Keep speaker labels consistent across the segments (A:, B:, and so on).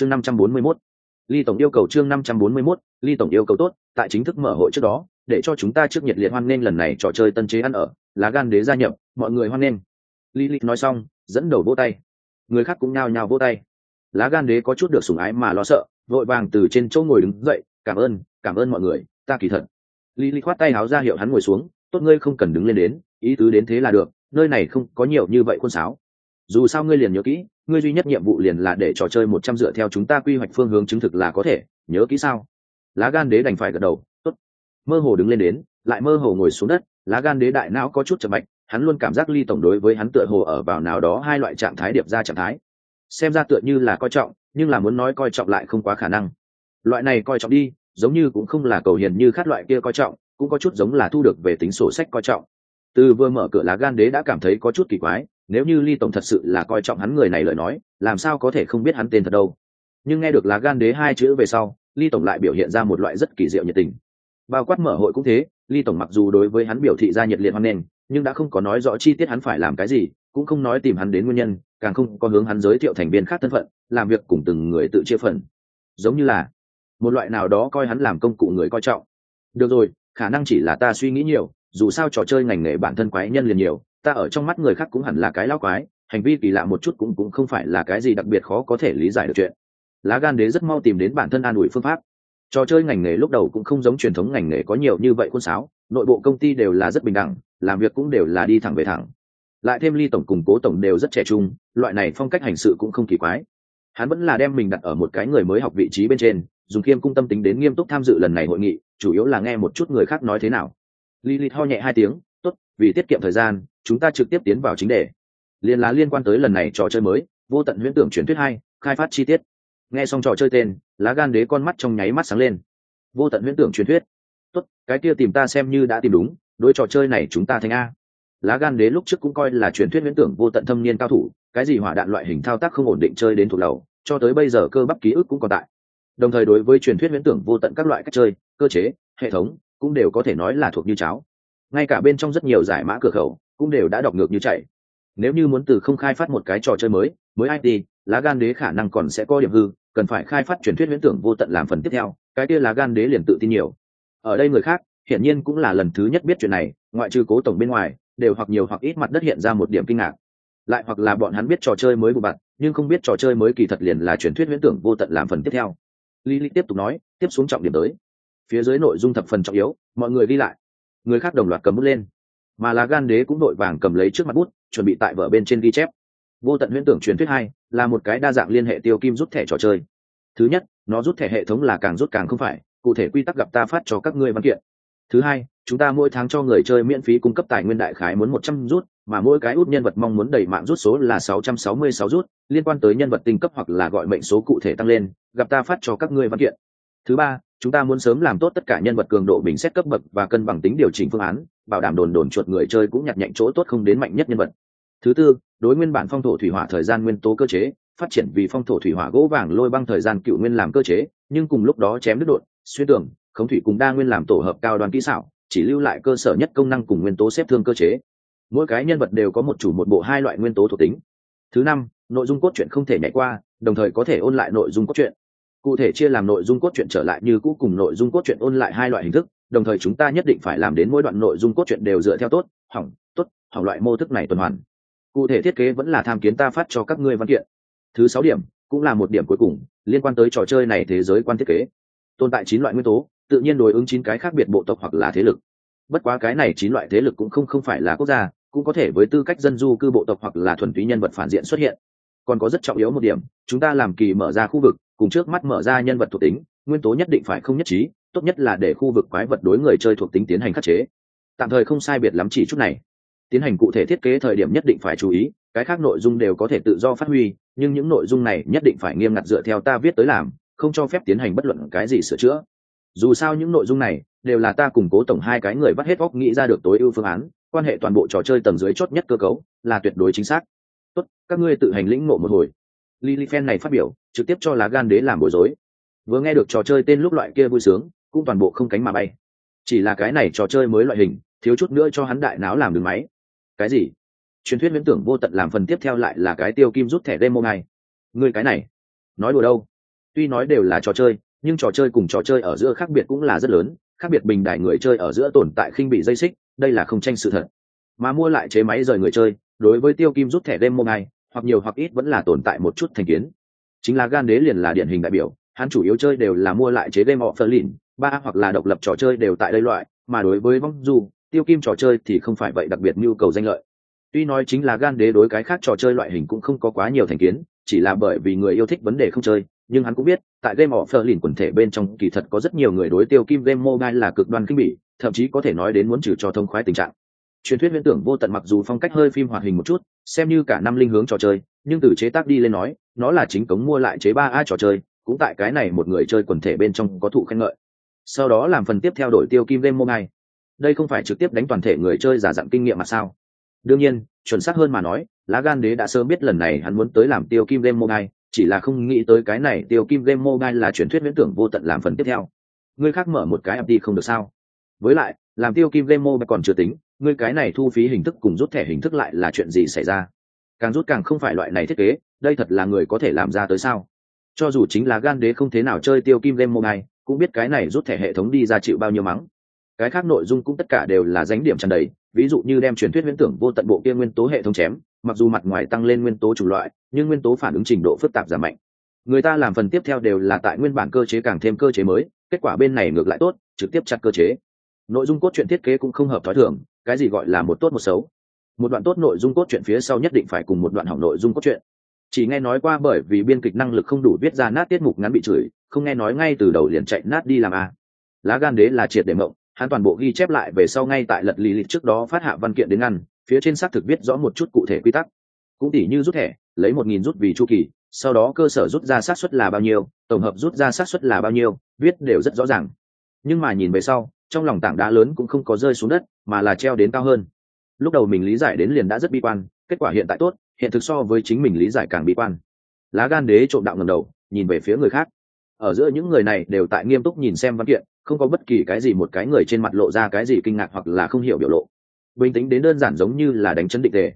A: chương năm trăm bốn mươi 541. ly tổng yêu cầu chương năm trăm bốn mươi 541, ly tổng yêu cầu tốt tại chính thức mở hội trước đó để cho chúng ta trước nhiệt liệt hoan nghênh lần này trò chơi tân chế ăn ở lá gan đế gia nhập mọi người hoan nghênh. Lilith nói xong dẫn đầu vỗ tay. Người khác cũng nhao nhao vỗ tay. Lá gan đế có chút được sủng ái mà lo sợ vội vàng từ trên chỗ ngồi đứng dậy cảm ơn cảm ơn mọi người ta kỳ thật. Lilith khoát tay háo ra hiệu hắn ngồi xuống tốt ngươi không cần đứng lên đến ý tứ đến thế là được nơi này không có nhiều như vậy khuôn sáo dù sao ngươi liền nhớ kỹ, ngươi duy nhất nhiệm vụ liền là để trò chơi một trăm dựa theo chúng ta quy hoạch phương hướng chứng thực là có thể, nhớ kỹ sao? Lá gan đế đành phải gật đầu, tốt. Mơ hồ đứng lên đến, lại mơ hồ ngồi xuống đất, lá gan đế đại não có chút chậm mạnh, hắn luôn cảm giác ly tổng đối với hắn tựa hồ ở vào nào đó hai loại trạng thái điệp ra trạng thái. Xem ra tựa như là coi trọng, nhưng là muốn nói coi trọng lại không quá khả năng. Loại này coi trọng đi, giống như cũng không là cầu hiền như khát loại kia coi trọng, cũng có chút giống là thu được về tính sổ sách coi trọng. Từ vừa mở cửa lá gan đế đã cảm thấy có chút kỳ quái nếu như ly tổng thật sự là coi trọng hắn người này lời nói, làm sao có thể không biết hắn tên thật đâu? Nhưng nghe được lá gan đế hai chữ về sau, ly tổng lại biểu hiện ra một loại rất kỳ diệu nhiệt tình. Bao quát mở hội cũng thế, ly tổng mặc dù đối với hắn biểu thị ra nhiệt liệt hoan nghênh, nhưng đã không có nói rõ chi tiết hắn phải làm cái gì, cũng không nói tìm hắn đến nguyên nhân, càng không có hướng hắn giới thiệu thành viên khác thân phận, làm việc cùng từng người tự chia phần. Giống như là, một loại nào đó coi hắn làm công cụ người coi trọng. Được rồi, khả năng chỉ là ta suy nghĩ nhiều, dù sao trò chơi ngành nghề bản thân quái nhân liền nhiều ta ở trong mắt người khác cũng hẳn là cái lao quái hành vi kỳ lạ một chút cũng cũng không phải là cái gì đặc biệt khó có thể lý giải được chuyện. Lá gan đế rất mau tìm đến bản thân an ủi phương pháp. Trò chơi ngành nghề lúc đầu cũng không giống truyền thống ngành nghề có nhiều như vậy khuôn sáo nội bộ công ty đều là rất bình đẳng làm việc cũng đều là đi thẳng về thẳng. Lại thêm ly tổng cùng cố tổng đều rất trẻ trung loại này phong cách hành sự cũng không kỳ quái. Hắn vẫn là đem mình đặt ở một cái người mới học vị trí bên trên dùng khiêm cung tâm tính đến nghiêm túc tham dự lần này hội nghị chủ yếu là nghe một chút người khác nói thế nào. Lilith ho nhẹ hai tiếng, "Tốt, vì tiết kiệm thời gian, chúng ta trực tiếp tiến vào chính đề. Liên là liên quan tới lần này trò chơi mới, vô tận huyễn tưởng truyền thuyết hai, khai phát chi tiết." Nghe xong trò chơi tên, lá gan đế con mắt trong nháy mắt sáng lên. Vô tận huyễn tưởng truyền thuyết. "Tốt, cái kia tìm ta xem như đã tìm đúng, đối trò chơi này chúng ta thành a." Lá gan đế lúc trước cũng coi là truyền thuyết huyễn tưởng vô tận thâm niên cao thủ, cái gì hỏa đạn loại hình thao tác không ổn định chơi đến thuộc đầu, cho tới bây giờ cơ bắp ký ức cũng còn tại. Đồng thời đối với truyền thuyết huyễn tưởng vô tận các loại cách chơi, cơ chế, hệ thống, cũng đều có thể nói là thuộc như cháo ngay cả bên trong rất nhiều giải mã cửa khẩu cũng đều đã đọc ngược như chạy. Nếu như muốn từ không khai phát một cái trò chơi mới mới it lá gan đế khả năng còn sẽ có điểm hư, cần phải khai phát truyền thuyết viễn tưởng vô tận làm phần tiếp theo, cái kia lá gan đế liền tự tin nhiều. Ở đây người khác, hiển nhiên cũng là lần thứ nhất biết chuyện này, ngoại trừ cố tổng bên ngoài, đều hoặc nhiều hoặc ít mặt đất hiện ra một điểm kinh ngạc. Lại hoặc là bọn hắn biết trò chơi mới của bạn, nhưng không biết trò chơi mới kỳ thật liền là truyền thuyết viễn tưởng vô tận làm phần tiếp theo. Lily tiếp tục nói, tiếp xuống trọng điểm tới. Phía dưới nội dung thập phần trọng yếu, mọi người đi lại. Người khác đồng loạt cầm bút lên mà là gan đế cũng đội vàng cầm lấy trước mặt bút, chuẩn bị tại vở bên trên ghi chép. Vô tận huyễn tưởng truyền thuyết hai là một cái đa dạng liên hệ tiêu kim rút thẻ trò chơi. Thứ nhất, nó rút thẻ hệ thống là càng rút càng không phải, cụ thể quy tắc gặp ta phát cho các ngươi văn kiện. Thứ hai, chúng ta mỗi tháng cho người chơi miễn phí cung cấp tài nguyên đại khái muốn một trăm rút, mà mỗi cái út nhân vật mong muốn đẩy mạng rút số là sáu trăm sáu mươi sáu rút, liên quan tới nhân vật tinh cấp hoặc là gọi mệnh số cụ thể tăng lên, gặp ta phát cho các ngươi văn kiện. Thứ ba chúng ta muốn sớm làm tốt tất cả nhân vật cường độ bình xét cấp bậc và cân bằng tính điều chỉnh phương án, bảo đảm đồn đồn chuột người chơi cũng nhặt nhạnh chỗ tốt không đến mạnh nhất nhân vật. Thứ tư, đối nguyên bản phong thổ thủy hỏa thời gian nguyên tố cơ chế, phát triển vì phong thổ thủy hỏa gỗ vàng lôi băng thời gian cựu nguyên làm cơ chế, nhưng cùng lúc đó chém đứt đột, xuyên tường, khống thủy cùng đa nguyên làm tổ hợp cao đoàn kỹ xảo, chỉ lưu lại cơ sở nhất công năng cùng nguyên tố xếp thương cơ chế. Mỗi cái nhân vật đều có một chủ một bộ hai loại nguyên tố thuộc tính. Thứ năm, nội dung cốt truyện không thể nhảy qua, đồng thời có thể ôn lại nội dung cốt truyện cụ thể chia làm nội dung cốt truyện trở lại như cũ cùng nội dung cốt truyện ôn lại hai loại hình thức, đồng thời chúng ta nhất định phải làm đến mỗi đoạn nội dung cốt truyện đều dựa theo tốt, hỏng tốt, hỏng loại mô thức này tuần hoàn. Cụ thể thiết kế vẫn là tham kiến ta phát cho các ngươi văn kiện. Thứ sáu điểm, cũng là một điểm cuối cùng, liên quan tới trò chơi này thế giới quan thiết kế. Tồn tại chín loại nguyên tố, tự nhiên đối ứng chín cái khác biệt bộ tộc hoặc là thế lực. Bất quá cái này chín loại thế lực cũng không không phải là quốc gia, cũng có thể với tư cách dân du cư bộ tộc hoặc là thuần túy nhân vật phản diện xuất hiện. Còn có rất trọng yếu một điểm, chúng ta làm kỳ mở ra khu vực cùng trước mắt mở ra nhân vật thuộc tính, nguyên tố nhất định phải không nhất trí, tốt nhất là để khu vực quái vật đối người chơi thuộc tính tiến hành khắc chế. Tạm thời không sai biệt lắm chỉ chút này. Tiến hành cụ thể thiết kế thời điểm nhất định phải chú ý, cái khác nội dung đều có thể tự do phát huy, nhưng những nội dung này nhất định phải nghiêm ngặt dựa theo ta viết tới làm, không cho phép tiến hành bất luận cái gì sửa chữa. Dù sao những nội dung này đều là ta củng cố tổng hai cái người vắt hết óc nghĩ ra được tối ưu phương án, quan hệ toàn bộ trò chơi tầng dưới chốt nhất cơ cấu là tuyệt đối chính xác. Tốt, các ngươi tự hành lĩnh ngộ một hồi lily fan này phát biểu trực tiếp cho lá gan đế làm bối rối. Vừa nghe được trò chơi tên lúc loại kia vui sướng cũng toàn bộ không cánh mà bay. Chỉ là cái này trò chơi mới loại hình thiếu chút nữa cho hắn đại não làm đường máy. Cái gì? Truyền thuyết viễn tưởng vô tận làm phần tiếp theo lại là cái tiêu kim rút thẻ demo này. Ngươi cái này nói đùa đâu? Tuy nói đều là trò chơi nhưng trò chơi cùng trò chơi ở giữa khác biệt cũng là rất lớn khác biệt bình đại người chơi ở giữa tồn tại khinh bị dây xích đây là không tranh sự thật. Mà mua lại chế máy rời người chơi đối với tiêu kim rút thẻ đêm này, hoặc nhiều hoặc ít vẫn là tồn tại một chút thành kiến. Chính là gan đế liền là điển hình đại biểu, hắn chủ yếu chơi đều là mua lại chế game offer lìn ba hoặc là độc lập trò chơi đều tại đây loại, mà đối với vong du tiêu kim trò chơi thì không phải vậy đặc biệt nhu cầu danh lợi. Tuy nói chính là gan đế đối cái khác trò chơi loại hình cũng không có quá nhiều thành kiến, chỉ là bởi vì người yêu thích vấn đề không chơi, nhưng hắn cũng biết, tại game offer lìn quần thể bên trong kỳ thật có rất nhiều người đối tiêu kim game mobile là cực đoan kinh bỉ, thậm chí có thể nói đến muốn trừ cho thông khoái tình trạng truyền thuyết viễn tưởng vô tận mặc dù phong cách hơi phim hoạt hình một chút xem như cả năm linh hướng trò chơi nhưng từ chế tác đi lên nói nó là chính cống mua lại chế ba a trò chơi cũng tại cái này một người chơi quần thể bên trong có thụ khen ngợi. Sau đó làm phần tiếp theo đổi tiêu kim game ngay, đây không phải trực tiếp đánh toàn thể người chơi giả dặn kinh nghiệm mà sao? Đương nhiên chuẩn xác hơn mà nói lá gan đế đã sớm biết lần này hắn muốn tới làm tiêu kim game mobile chỉ là không nghĩ tới cái này tiêu kim game mobile là truyền thuyết viễn tưởng vô tận làm phần tiếp theo. Người khác mở một cái đi không được sao? Với lại làm tiêu kim game mobile còn chưa tính người cái này thu phí hình thức cùng rút thẻ hình thức lại là chuyện gì xảy ra? Càng rút càng không phải loại này thiết kế, đây thật là người có thể làm ra tới sao? Cho dù chính là gan đế không thế nào chơi tiêu kim game mobile, cũng biết cái này rút thẻ hệ thống đi ra chịu bao nhiêu mắng. Cái khác nội dung cũng tất cả đều là dánh điểm tràn đầy, ví dụ như đem truyền thuyết viễn tưởng vô tận bộ kia nguyên tố hệ thống chém, mặc dù mặt ngoài tăng lên nguyên tố chủng loại, nhưng nguyên tố phản ứng trình độ phức tạp giảm mạnh. Người ta làm phần tiếp theo đều là tại nguyên bản cơ chế càng thêm cơ chế mới, kết quả bên này ngược lại tốt, trực tiếp chặt cơ chế nội dung cốt truyện thiết kế cũng không hợp thói thường, cái gì gọi là một tốt một xấu. Một đoạn tốt nội dung cốt truyện phía sau nhất định phải cùng một đoạn hỏng nội dung cốt truyện. Chỉ nghe nói qua bởi vì biên kịch năng lực không đủ viết ra nát tiết mục ngắn bị chửi, không nghe nói ngay từ đầu liền chạy nát đi làm a. Lá gan đế là triệt để mộng, hắn toàn bộ ghi chép lại về sau ngay tại lật lì lịch trước đó phát hạ văn kiện đến ngăn, phía trên xác thực viết rõ một chút cụ thể quy tắc. Cũng tỉ như rút thẻ, lấy một nghìn rút vì chu kỳ, sau đó cơ sở rút ra xác suất là bao nhiêu, tổng hợp rút ra xác suất là bao nhiêu, viết đều rất rõ ràng. Nhưng mà nhìn về sau trong lòng tảng đá lớn cũng không có rơi xuống đất, mà là treo đến cao hơn. Lúc đầu mình lý giải đến liền đã rất bi quan, kết quả hiện tại tốt, hiện thực so với chính mình lý giải càng bi quan. Lá gan đế trộm đạo ngầm đầu, nhìn về phía người khác. Ở giữa những người này đều tại nghiêm túc nhìn xem văn kiện, không có bất kỳ cái gì một cái người trên mặt lộ ra cái gì kinh ngạc hoặc là không hiểu biểu lộ. Bình tĩnh đến đơn giản giống như là đánh chấn định đề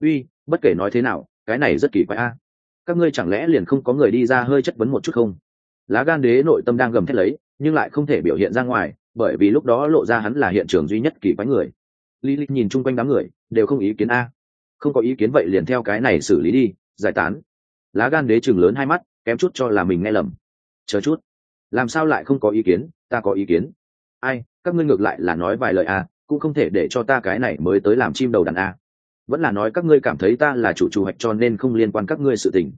A: uy, bất kể nói thế nào, cái này rất kỳ quái a. Các ngươi chẳng lẽ liền không có người đi ra hơi chất vấn một chút không? Lá gan đế nội tâm đang gầm thét lấy, nhưng lại không thể biểu hiện ra ngoài bởi vì lúc đó lộ ra hắn là hiện trường duy nhất kỳ quái người. Lý lịch nhìn chung quanh đám người, đều không ý kiến a. Không có ý kiến vậy liền theo cái này xử lý đi, giải tán. Lá gan đế chừng lớn hai mắt, kém chút cho là mình nghe lầm. Chờ chút. Làm sao lại không có ý kiến, ta có ý kiến. Ai, các ngươi ngược lại là nói vài lời a, cũng không thể để cho ta cái này mới tới làm chim đầu đàn a. Vẫn là nói các ngươi cảm thấy ta là chủ chủ hoạch cho nên không liên quan các ngươi sự tình.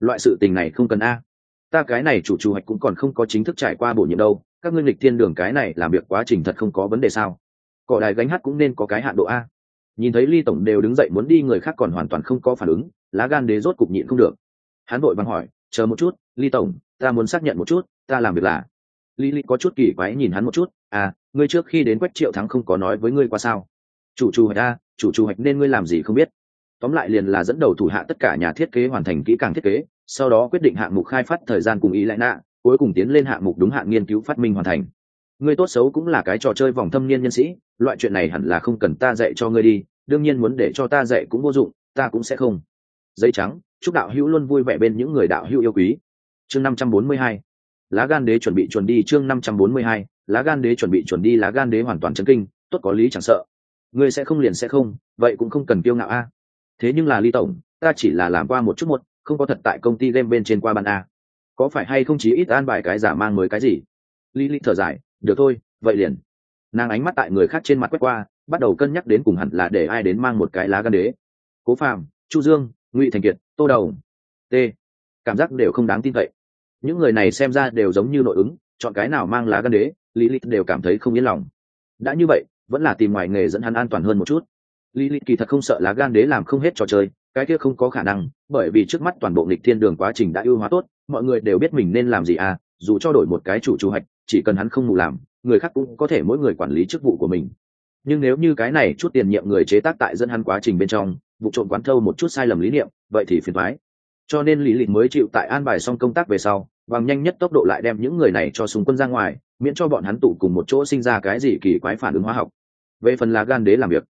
A: Loại sự tình này không cần a. Ta cái này chủ chủ hoạch cũng còn không có chính thức trải qua bổ nhiệm đâu các ngươi lịch thiên đường cái này làm việc quá trình thật không có vấn đề sao? Cỏ đài gánh hát cũng nên có cái hạn độ a. Nhìn thấy ly tổng đều đứng dậy muốn đi, người khác còn hoàn toàn không có phản ứng, lá gan đế rốt cục nhịn không được. Hắn vội văn hỏi, chờ một chút, ly tổng, ta muốn xác nhận một chút, ta làm việc là? Ly ly có chút kỳ quái nhìn hắn một chút à ngươi trước khi đến quách triệu thắng không có nói với ngươi qua sao? Chủ chủ hạch a, chủ chủ hạch nên ngươi làm gì không biết. Tóm lại liền là dẫn đầu thủ hạ tất cả nhà thiết kế hoàn thành kỹ càng thiết kế, sau đó quyết định hạng mục khai phát thời gian cùng ý lại nạ cuối cùng tiến lên hạng mục đúng hạn nghiên cứu phát minh hoàn thành. Ngươi tốt xấu cũng là cái trò chơi vòng thâm niên nhân sĩ, loại chuyện này hẳn là không cần ta dạy cho ngươi đi, đương nhiên muốn để cho ta dạy cũng vô dụng, ta cũng sẽ không. Giấy trắng, chúc đạo hữu luôn vui vẻ bên những người đạo hữu yêu quý. Chương năm trăm bốn mươi hai, lá gan đế chuẩn bị chuẩn đi, chương năm trăm bốn mươi hai, lá gan đế chuẩn bị chuẩn đi, lá gan đế hoàn toàn chấn kinh, tốt có lý chẳng sợ. Ngươi sẽ không liền sẽ không, vậy cũng không cần kiêu ngạo a. Thế nhưng là ly tổng, ta chỉ là làm qua một chút một, không có thật tại công ty game bên trên qua bàn a có phải hay không chỉ ít an bài cái giả mang mới cái gì? Lý lý thở dài, được thôi, vậy liền. Nàng ánh mắt tại người khác trên mặt quét qua, bắt đầu cân nhắc đến cùng hẳn là để ai đến mang một cái lá gan đế. Cố phàm, chu dương, ngụy thành kiệt, tô đầu, t. Cảm giác đều không đáng tin cậy. Những người này xem ra đều giống như nội ứng, chọn cái nào mang lá gan đế, lý lịch đều cảm thấy không yên lòng. Đã như vậy, vẫn là tìm ngoài nghề dẫn hắn an toàn hơn một chút. Lý lịch kỳ thật không sợ lá gan đế làm không hết trò chơi, cái kia không có khả năng, bởi vì trước mắt toàn bộ nghịch thiên đường quá trình đã ưu hóa tốt mọi người đều biết mình nên làm gì à dù cho đổi một cái chủ chủ hạch, chỉ cần hắn không mù làm, người khác cũng có thể mỗi người quản lý chức vụ của mình. Nhưng nếu như cái này chút tiền nhiệm người chế tác tại dẫn hắn quá trình bên trong, vụ trộm quán thâu một chút sai lầm lý niệm, vậy thì phiền thoái cho nên lý lịch mới chịu tại an bài xong công tác về sau, bằng nhanh nhất tốc độ lại đem những người này cho súng quân ra ngoài, miễn cho bọn hắn tụ cùng một chỗ sinh ra cái gì kỳ quái phản ứng hóa học. Về phần là gan đế làm việc,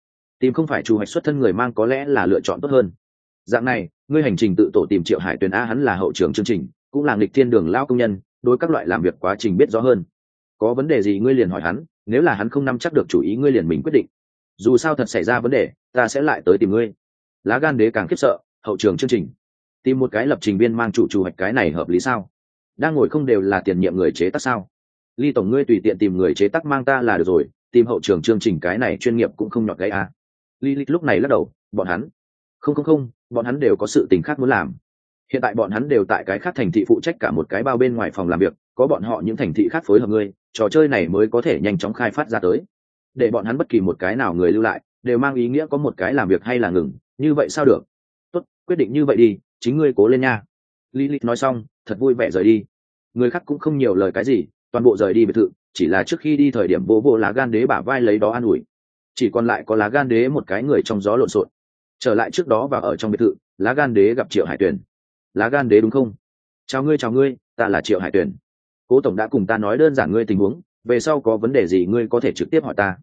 A: tìm không phải chủ hoạch xuất thân người mang có lẽ là lựa chọn tốt hơn. Dạng này, ngươi hành trình tự tổ tìm triệu hải tuyền a hắn là hậu trường chương trình cũng là nghịch thiên đường lao công nhân, đối các loại làm việc quá trình biết rõ hơn. Có vấn đề gì ngươi liền hỏi hắn, nếu là hắn không nắm chắc được chủ ý ngươi liền mình quyết định. Dù sao thật xảy ra vấn đề, ta sẽ lại tới tìm ngươi. Lá gan đế càng khiếp sợ, hậu trường chương trình. Tìm một cái lập trình viên mang chủ chủ hoạch cái này hợp lý sao? Đang ngồi không đều là tiền nhiệm người chế tác sao? Ly tổng ngươi tùy tiện tìm người chế tác mang ta là được rồi, tìm hậu trường chương trình cái này chuyên nghiệp cũng không nhọt gây à. ly ly lúc này lắc đầu, bọn hắn. Không không không, bọn hắn đều có sự tình khác muốn làm hiện tại bọn hắn đều tại cái khác thành thị phụ trách cả một cái bao bên ngoài phòng làm việc, có bọn họ những thành thị khác phối hợp ngươi, trò chơi này mới có thể nhanh chóng khai phát ra tới. Để bọn hắn bất kỳ một cái nào người lưu lại, đều mang ý nghĩa có một cái làm việc hay là ngừng, như vậy sao được? Tốt, quyết định như vậy đi, chính ngươi cố lên nha. Lý lilith nói xong, thật vui vẻ rời đi. Người khác cũng không nhiều lời cái gì, toàn bộ rời đi biệt thự, chỉ là trước khi đi thời điểm vô vô lá gan đế bả vai lấy đó an ủi. Chỉ còn lại có lá gan đế một cái người trong gió lộn xộn. Trở lại trước đó và ở trong biệt thự, lá gan đế gặp triệu hải tuyền lá gan đế đúng không? Chào ngươi chào ngươi, ta là triệu hải tuyển. Cố tổng đã cùng ta nói đơn giản ngươi tình huống, về sau có vấn đề gì ngươi có thể trực tiếp hỏi ta.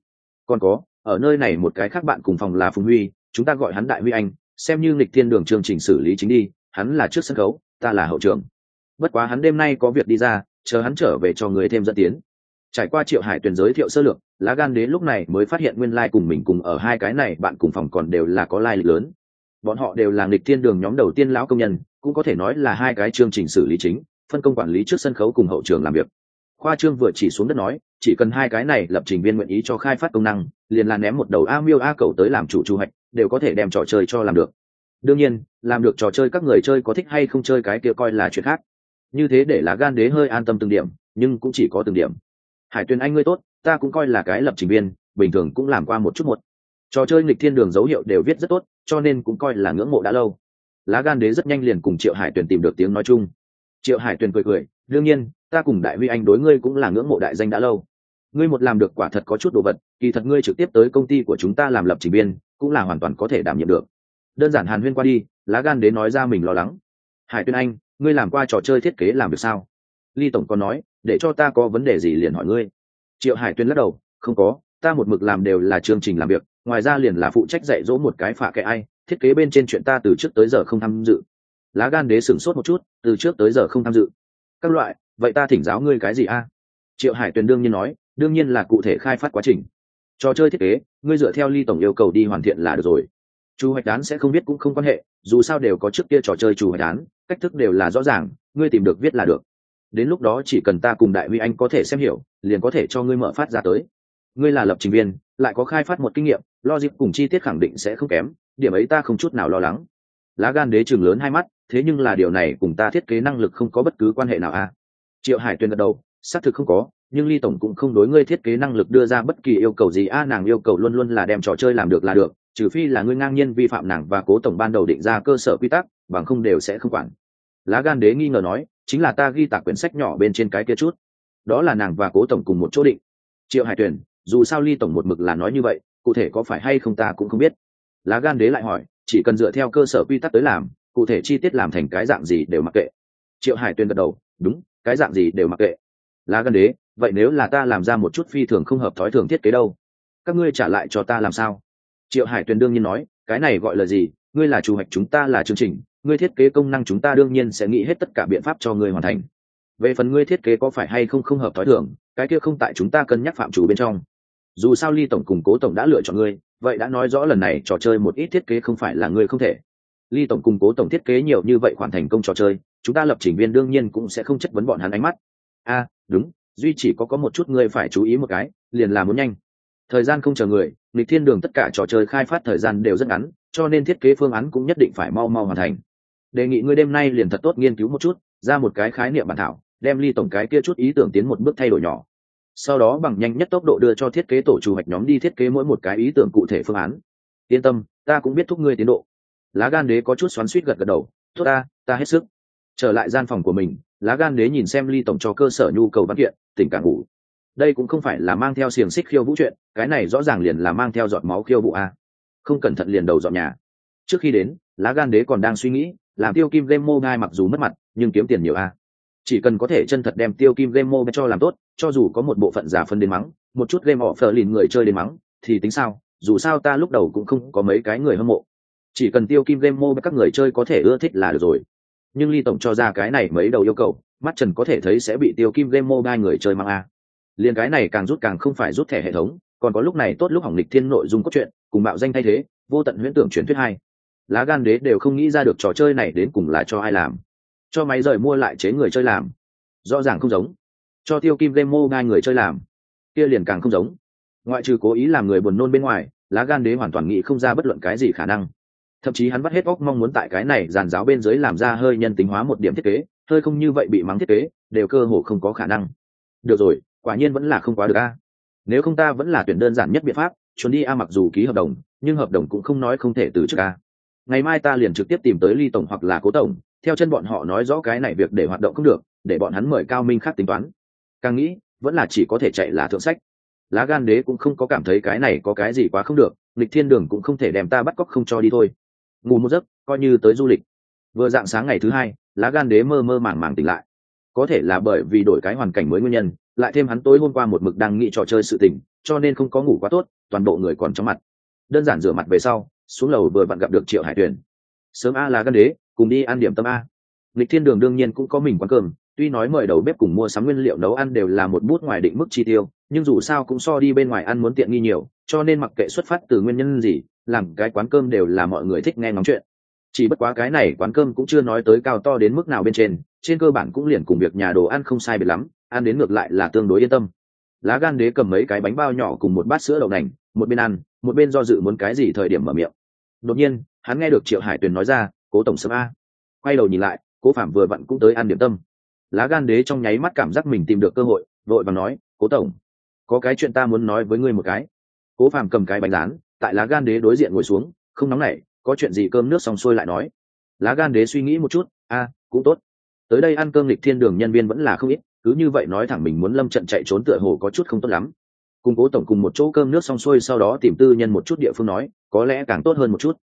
A: Còn có, ở nơi này một cái khác bạn cùng phòng là phùng huy, chúng ta gọi hắn đại huy anh, xem như lịch thiên đường chương trình xử lý chính đi, hắn là trước sân khấu, ta là hậu trưởng bất quá hắn đêm nay có việc đi ra, chờ hắn trở về cho người thêm dẫn tiến. Trải qua triệu hải tuyển giới thiệu sơ lược, lá gan đế lúc này mới phát hiện nguyên lai、like、cùng mình cùng ở hai cái này bạn cùng phòng còn đều là có lai lịch lớn bọn họ đều là nghịch thiên đường nhóm đầu tiên lão công nhân, cũng có thể nói là hai cái chương trình xử lý chính, phân công quản lý trước sân khấu cùng hậu trường làm việc. Khoa trương vừa chỉ xuống đất nói, chỉ cần hai cái này lập trình viên nguyện ý cho khai phát công năng, liền là ném một đầu a miêu a cầu tới làm chủ chu hoạch đều có thể đem trò chơi cho làm được. Đương nhiên, làm được trò chơi các người chơi có thích hay không chơi cái kia coi là chuyện khác. Như thế để là gan đế hơi an tâm từng điểm, nhưng cũng chỉ có từng điểm. Hải tuyền anh ngươi tốt, ta cũng coi là cái lập trình viên, bình thường cũng làm qua một chút một. Trò chơi nghịch thiên đường dấu hiệu đều viết rất tốt cho nên cũng coi là ngưỡng mộ đã lâu. Lá gan đế rất nhanh liền cùng triệu hải tuyền tìm được tiếng nói chung. Triệu hải tuyền cười cười, đương nhiên, ta cùng đại huy anh đối ngươi cũng là ngưỡng mộ đại danh đã lâu. Ngươi một làm được quả thật có chút đồ vật, kỳ thật ngươi trực tiếp tới công ty của chúng ta làm lập trình viên, cũng là hoàn toàn có thể đảm nhiệm được. Đơn giản hàn huyên qua đi, lá gan đến nói ra mình lo lắng. Hải tuyên anh, ngươi làm qua trò chơi thiết kế làm được sao? Ly tổng còn nói, để cho ta có vấn đề gì liền hỏi ngươi. Triệu hải tuyên lắc đầu, không có, ta một mực làm đều là chương trình làm việc ngoài ra liền là phụ trách dạy dỗ một cái phạ kệ ai, thiết kế bên trên chuyện ta từ trước tới giờ không tham dự. Lá gan đế sửng sốt một chút, từ trước tới giờ không tham dự. Các loại, vậy ta thỉnh giáo ngươi cái gì a? Triệu hải tuyền đương nhiên nói, đương nhiên là cụ thể khai phát quá trình. Trò chơi thiết kế, ngươi dựa theo ly tổng yêu cầu đi hoàn thiện là được rồi. Chu hoạch đán sẽ không biết cũng không quan hệ, dù sao đều có trước kia trò chơi chủ hoạch đán, cách thức đều là rõ ràng, ngươi tìm được viết là được. Đến lúc đó chỉ cần ta cùng đại huy anh có thể xem hiểu, liền có thể cho ngươi mở phát ra tới ngươi là lập trình viên, lại có khai phát một kinh nghiệm, logic cùng chi tiết khẳng định sẽ không kém, điểm ấy ta không chút nào lo lắng. Lá gan đế trường lớn hai mắt, thế nhưng là điều này cùng ta thiết kế năng lực không có bất cứ quan hệ nào à? Triệu hải tuyên gật đầu, xác thực không có, nhưng ly tổng cũng không đối ngươi thiết kế năng lực đưa ra bất kỳ yêu cầu gì, a, nàng yêu cầu luôn luôn là đem trò chơi làm được là được, trừ phi là ngươi ngang nhiên vi phạm nàng và cố tổng ban đầu định ra cơ sở quy tắc, bằng không đều sẽ không quản. Lá gan đế nghi ngờ nói, chính là ta ghi tạc quyển sách nhỏ bên trên cái kia chút. Đó là nàng và cố tổng cùng một chỗ định. Triệu hải tuyển dù sao ly tổng một mực là nói như vậy, cụ thể có phải hay không ta cũng không biết. Lá gan đế lại hỏi, chỉ cần dựa theo cơ sở quy tắc tới làm, cụ thể chi tiết làm thành cái dạng gì đều mặc kệ. Triệu hải tuyên gật đầu, đúng, cái dạng gì đều mặc kệ. Lá gan đế, vậy nếu là ta làm ra một chút phi thường không hợp thói thường thiết kế đâu? Các ngươi trả lại cho ta làm sao? Triệu hải tuyên đương nhiên nói, cái này gọi là gì? Ngươi là chủ hoạch chúng ta là chương trình, ngươi thiết kế công năng chúng ta đương nhiên sẽ nghĩ hết tất cả biện pháp cho ngươi hoàn thành. Về phần ngươi thiết kế có phải hay không không hợp thói thường, cái kia không tại chúng ta cân nhắc phạm chủ bên trong dù sao ly tổng cùng cố tổng đã lựa chọn ngươi, vậy đã nói rõ lần này trò chơi một ít thiết kế không phải là ngươi không thể. Ly tổng cùng cố tổng thiết kế nhiều như vậy hoàn thành công trò chơi, chúng ta lập trình viên đương nhiên cũng sẽ không chất vấn bọn hắn ánh mắt. A, đúng, duy chỉ có có một chút ngươi phải chú ý một cái, liền là muốn nhanh. Thời gian không chờ người lịch thiên đường tất cả trò chơi khai phát thời gian đều rất ngắn, cho nên thiết kế phương án cũng nhất định phải mau mau hoàn thành. Đề nghị ngươi đêm nay liền thật tốt nghiên cứu một chút, ra một cái khái niệm bản thảo, đem ly tổng cái kia chút ý tưởng tiến một bước thay đổi nhỏ sau đó bằng nhanh nhất tốc độ đưa cho thiết kế tổ chủ hoạch nhóm đi thiết kế mỗi một cái ý tưởng cụ thể phương án. Yên tâm, ta cũng biết thúc ngươi tiến độ. Lá gan đế có chút xoắn suýt gật gật đầu. Tốt ta ta hết sức. Trở lại gian phòng của mình, lá gan đế nhìn xem ly tổng cho cơ sở nhu cầu văn kiện, tỉnh càng ngủ. Đây cũng không phải là mang theo xiềng xích khiêu vũ chuyện, cái này rõ ràng liền là mang theo giọt máu khiêu vũ a. Không cẩn thận liền đầu dọn nhà. Trước khi đến, lá gan đế còn đang suy nghĩ, làm tiêu kim game ngai mặc dù mất mặt, nhưng kiếm tiền nhiều a chỉ cần có thể chân thật đem tiêu kim game mobile cho làm tốt, cho dù có một bộ phận giả phân đến mắng, một chút game họ phờ lìn người chơi đến mắng, thì tính sao? Dù sao ta lúc đầu cũng không có mấy cái người hâm mộ. Chỉ cần tiêu kim game mobile các người chơi có thể ưa thích là được rồi. Nhưng ly tổng cho ra cái này mấy đầu yêu cầu, mắt trần có thể thấy sẽ bị tiêu kim game mobile người chơi mang a. Liền cái này càng rút càng không phải rút thẻ hệ thống, còn có lúc này tốt lúc hỏng lịch thiên nội dung cốt truyện, cùng mạo danh thay thế, vô tận huyễn tưởng truyền thuyết hai lá gan đế đều không nghĩ ra được trò chơi này đến cùng là cho ai làm cho máy rời mua lại chế người chơi làm. Rõ ràng không giống. Cho tiêu kim game mobile người chơi làm. Kia liền càng không giống. Ngoại trừ cố ý làm người buồn nôn bên ngoài, lá gan đế hoàn toàn nghĩ không ra bất luận cái gì khả năng. Thậm chí hắn bắt hết óc mong muốn tại cái này giàn giáo bên dưới làm ra hơi nhân tính hóa một điểm thiết kế, hơi không như vậy bị mắng thiết kế, đều cơ hồ không có khả năng. Được rồi, quả nhiên vẫn là không quá được a. Nếu không ta vẫn là tuyển đơn giản nhất biện pháp trốn đi a mặc dù ký hợp đồng, nhưng hợp đồng cũng không nói không thể từ chức a. Ngày mai ta liền trực tiếp tìm tới ly tổng hoặc là cố tổng theo chân bọn họ nói rõ cái này việc để hoạt động không được, để bọn hắn mời cao minh khác tính toán. Càng nghĩ, vẫn là chỉ có thể chạy là thượng sách. Lá gan đế cũng không có cảm thấy cái này có cái gì quá không được, lịch thiên đường cũng không thể đem ta bắt cóc không cho đi thôi. Ngủ một giấc, coi như tới du lịch. Vừa dạng sáng ngày thứ hai, lá gan đế mơ mơ màng màng tỉnh lại. Có thể là bởi vì đổi cái hoàn cảnh mới nguyên nhân, lại thêm hắn tối hôm qua một mực đang nghĩ trò chơi sự tình, cho nên không có ngủ quá tốt, toàn bộ người còn trong mặt. Đơn giản rửa mặt về sau, xuống lầu vừa vặn gặp được triệu hải tuyển sớm a, Lá gan đế cùng đi ăn điểm tâm a. Lịch thiên đường đương nhiên cũng có mình quán cơm, tuy nói mời đầu bếp cùng mua sắm nguyên liệu nấu ăn đều là một bút ngoài định mức chi tiêu, nhưng dù sao cũng so đi bên ngoài ăn muốn tiện nghi nhiều, cho nên mặc kệ xuất phát từ nguyên nhân gì, làm cái quán cơm đều là mọi người thích nghe ngóng chuyện. Chỉ bất quá cái này quán cơm cũng chưa nói tới cao to đến mức nào bên trên trên cơ bản cũng liền cùng việc nhà đồ ăn không sai biệt lắm, ăn đến ngược lại là tương đối yên tâm. Lá gan đế cầm mấy cái bánh bao nhỏ cùng một bát sữa đậu nành, một bên ăn, một bên do dự muốn cái gì thời điểm mở miệng. Đột nhiên, hắn nghe được triệu hải tuyền nói ra cố tổng sớm a. Quay đầu nhìn lại, cố phạm vừa vặn cũng tới ăn điểm tâm. Lá gan đế trong nháy mắt cảm giác mình tìm được cơ hội, vội và nói, cố tổng, có cái chuyện ta muốn nói với ngươi một cái. Cố phạm cầm cái bánh rán, tại lá gan đế đối diện ngồi xuống, không nóng nảy, có chuyện gì cơm nước xong xuôi lại nói. Lá gan đế suy nghĩ một chút, a, cũng tốt. Tới đây ăn cơm lịch thiên đường nhân viên vẫn là không ít, cứ như vậy nói thẳng mình muốn lâm trận chạy trốn tựa hồ có chút không tốt lắm. Cùng cố tổng cùng một chỗ cơm nước xong xuôi sau đó tìm tư nhân một chút địa phương nói, có lẽ càng tốt hơn một chút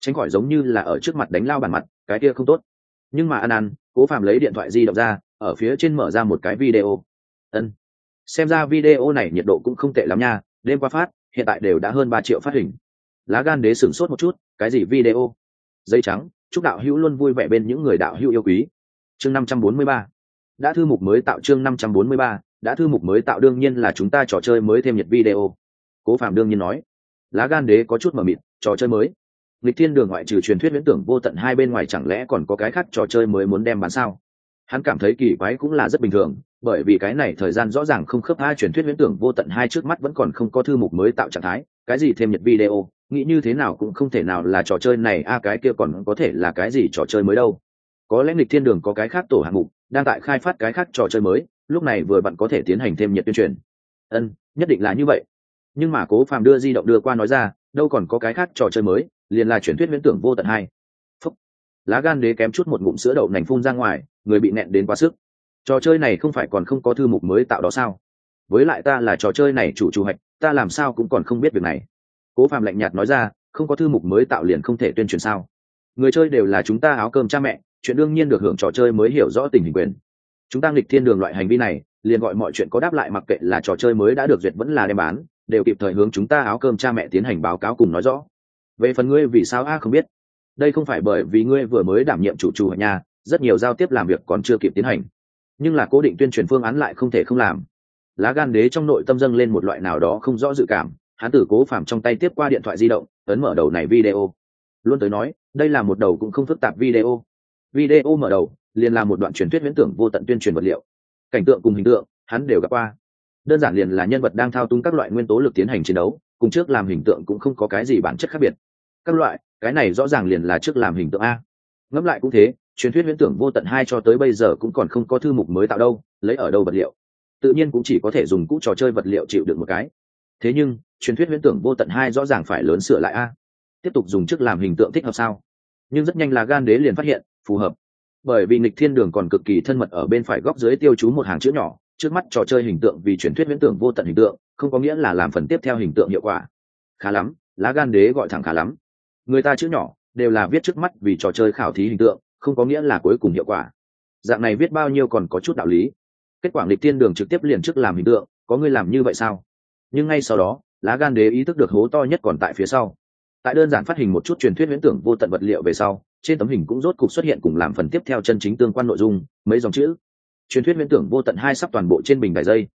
A: tránh khỏi giống như là ở trước mặt đánh lao bàn mặt, cái kia không tốt. Nhưng mà An An, cố phạm lấy điện thoại di động ra, ở phía trên mở ra một cái video. Ân. Xem ra video này nhiệt độ cũng không tệ lắm nha, đêm qua phát, hiện tại đều đã hơn ba triệu phát hình. Lá gan đế sửng sốt một chút, cái gì video? Dây trắng, chúc đạo hữu luôn vui vẻ bên những người đạo hữu yêu quý. Chương năm trăm bốn mươi ba. Đã thư mục mới tạo chương năm trăm bốn mươi ba, đã thư mục mới tạo đương nhiên là chúng ta trò chơi mới thêm nhiệt video. Cố phạm đương nhiên nói. Lá gan đế có chút mờ mịt, trò chơi mới lịch thiên đường ngoại trừ truyền thuyết viễn tưởng vô tận hai bên ngoài chẳng lẽ còn có cái khác trò chơi mới muốn đem bán sao? Hắn cảm thấy kỳ quái cũng là rất bình thường, bởi vì cái này thời gian rõ ràng không khớp hai truyền thuyết viễn tưởng vô tận hai trước mắt vẫn còn không có thư mục mới tạo trạng thái, cái gì thêm nhật video, nghĩ như thế nào cũng không thể nào là trò chơi này, a, cái kia còn có thể là cái gì trò chơi mới đâu. Có lẽ lịch thiên đường có cái khác tổ hạng mục, đang tại khai phát cái khác trò chơi mới, lúc này vừa bạn có thể tiến hành thêm nhật tuyên truyền. Ân, nhất định là như vậy. Nhưng mà cố phàm đưa di động đưa qua nói ra, đâu còn có cái khác trò chơi mới liền là truyền thuyết viễn tưởng vô tận hai. Phúc. Lá gan đế kém chút một ngụm sữa đậu nành phun ra ngoài, người bị nẹn đến quá sức. Trò chơi này không phải còn không có thư mục mới tạo đó sao? Với lại ta là trò chơi này chủ chủ hạch, ta làm sao cũng còn không biết việc này. Cố phạm lạnh nhạt nói ra, không có thư mục mới tạo liền không thể tuyên truyền sao? Người chơi đều là chúng ta áo cơm cha mẹ, chuyện đương nhiên được hưởng trò chơi mới hiểu rõ tình hình quyền. Chúng ta nghịch thiên đường loại hành vi này, liền gọi mọi chuyện có đáp lại mặc kệ là trò chơi mới đã được duyệt vẫn là đem bán, đều kịp thời hướng chúng ta áo cơm cha mẹ tiến hành báo cáo cùng nói rõ về phần ngươi vì sao a không biết. Đây không phải bởi vì ngươi vừa mới đảm nhiệm chủ chủ ở nhà, rất nhiều giao tiếp làm việc còn chưa kịp tiến hành. Nhưng là cố định tuyên truyền phương án lại không thể không làm. Lá gan đế trong nội tâm dâng lên một loại nào đó không rõ dự cảm hắn tử cố phạm trong tay tiếp qua điện thoại di động, ấn mở đầu này video. Luôn tới nói, đây là một đầu cũng không phức tạp video. Video mở đầu, liền là một đoạn truyền thuyết viễn tưởng vô tận tuyên truyền vật liệu. Cảnh tượng cùng hình tượng, hắn đều gặp qua. Đơn giản liền là nhân vật đang thao túng các loại nguyên tố lực tiến hành chiến đấu, cùng trước làm hình tượng cũng không có cái gì bản chất khác biệt các loại, cái này rõ ràng liền là trước làm hình tượng a. Ngẫm lại cũng thế, truyền thuyết huyễn tưởng vô tận hai cho tới bây giờ cũng còn không có thư mục mới tạo đâu, lấy ở đâu vật liệu. Tự nhiên cũng chỉ có thể dùng cũ trò chơi vật liệu chịu được một cái. Thế nhưng, truyền thuyết huyễn tưởng vô tận hai rõ ràng phải lớn sửa lại a. Tiếp tục dùng trước làm hình tượng thích hợp sao? Nhưng rất nhanh là gan đế liền phát hiện, phù hợp. Bởi vì nghịch thiên đường còn cực kỳ thân mật ở bên phải góc dưới tiêu chú một hàng chữ nhỏ, trước mắt trò chơi hình tượng vì truyền thuyết huyễn tưởng vô tận hình tượng, không có nghĩa là làm phần tiếp theo hình tượng hiệu quả. Khá lắm, lá gan đế gọi thẳng khá lắm người ta chữ nhỏ, đều là viết trước mắt vì trò chơi khảo thí hình tượng, không có nghĩa là cuối cùng hiệu quả. Dạng này viết bao nhiêu còn có chút đạo lý. Kết quả lịch tiên đường trực tiếp liền trước làm hình tượng, có người làm như vậy sao? Nhưng ngay sau đó, lá gan đế ý thức được hố to nhất còn tại phía sau. Tại đơn giản phát hình một chút truyền thuyết viễn tưởng vô tận vật liệu về sau, trên tấm hình cũng rốt cục xuất hiện cùng làm phần tiếp theo chân chính tương quan nội dung, mấy dòng chữ. Truyền thuyết viễn tưởng vô tận hai sắp toàn bộ trên bình đài dây.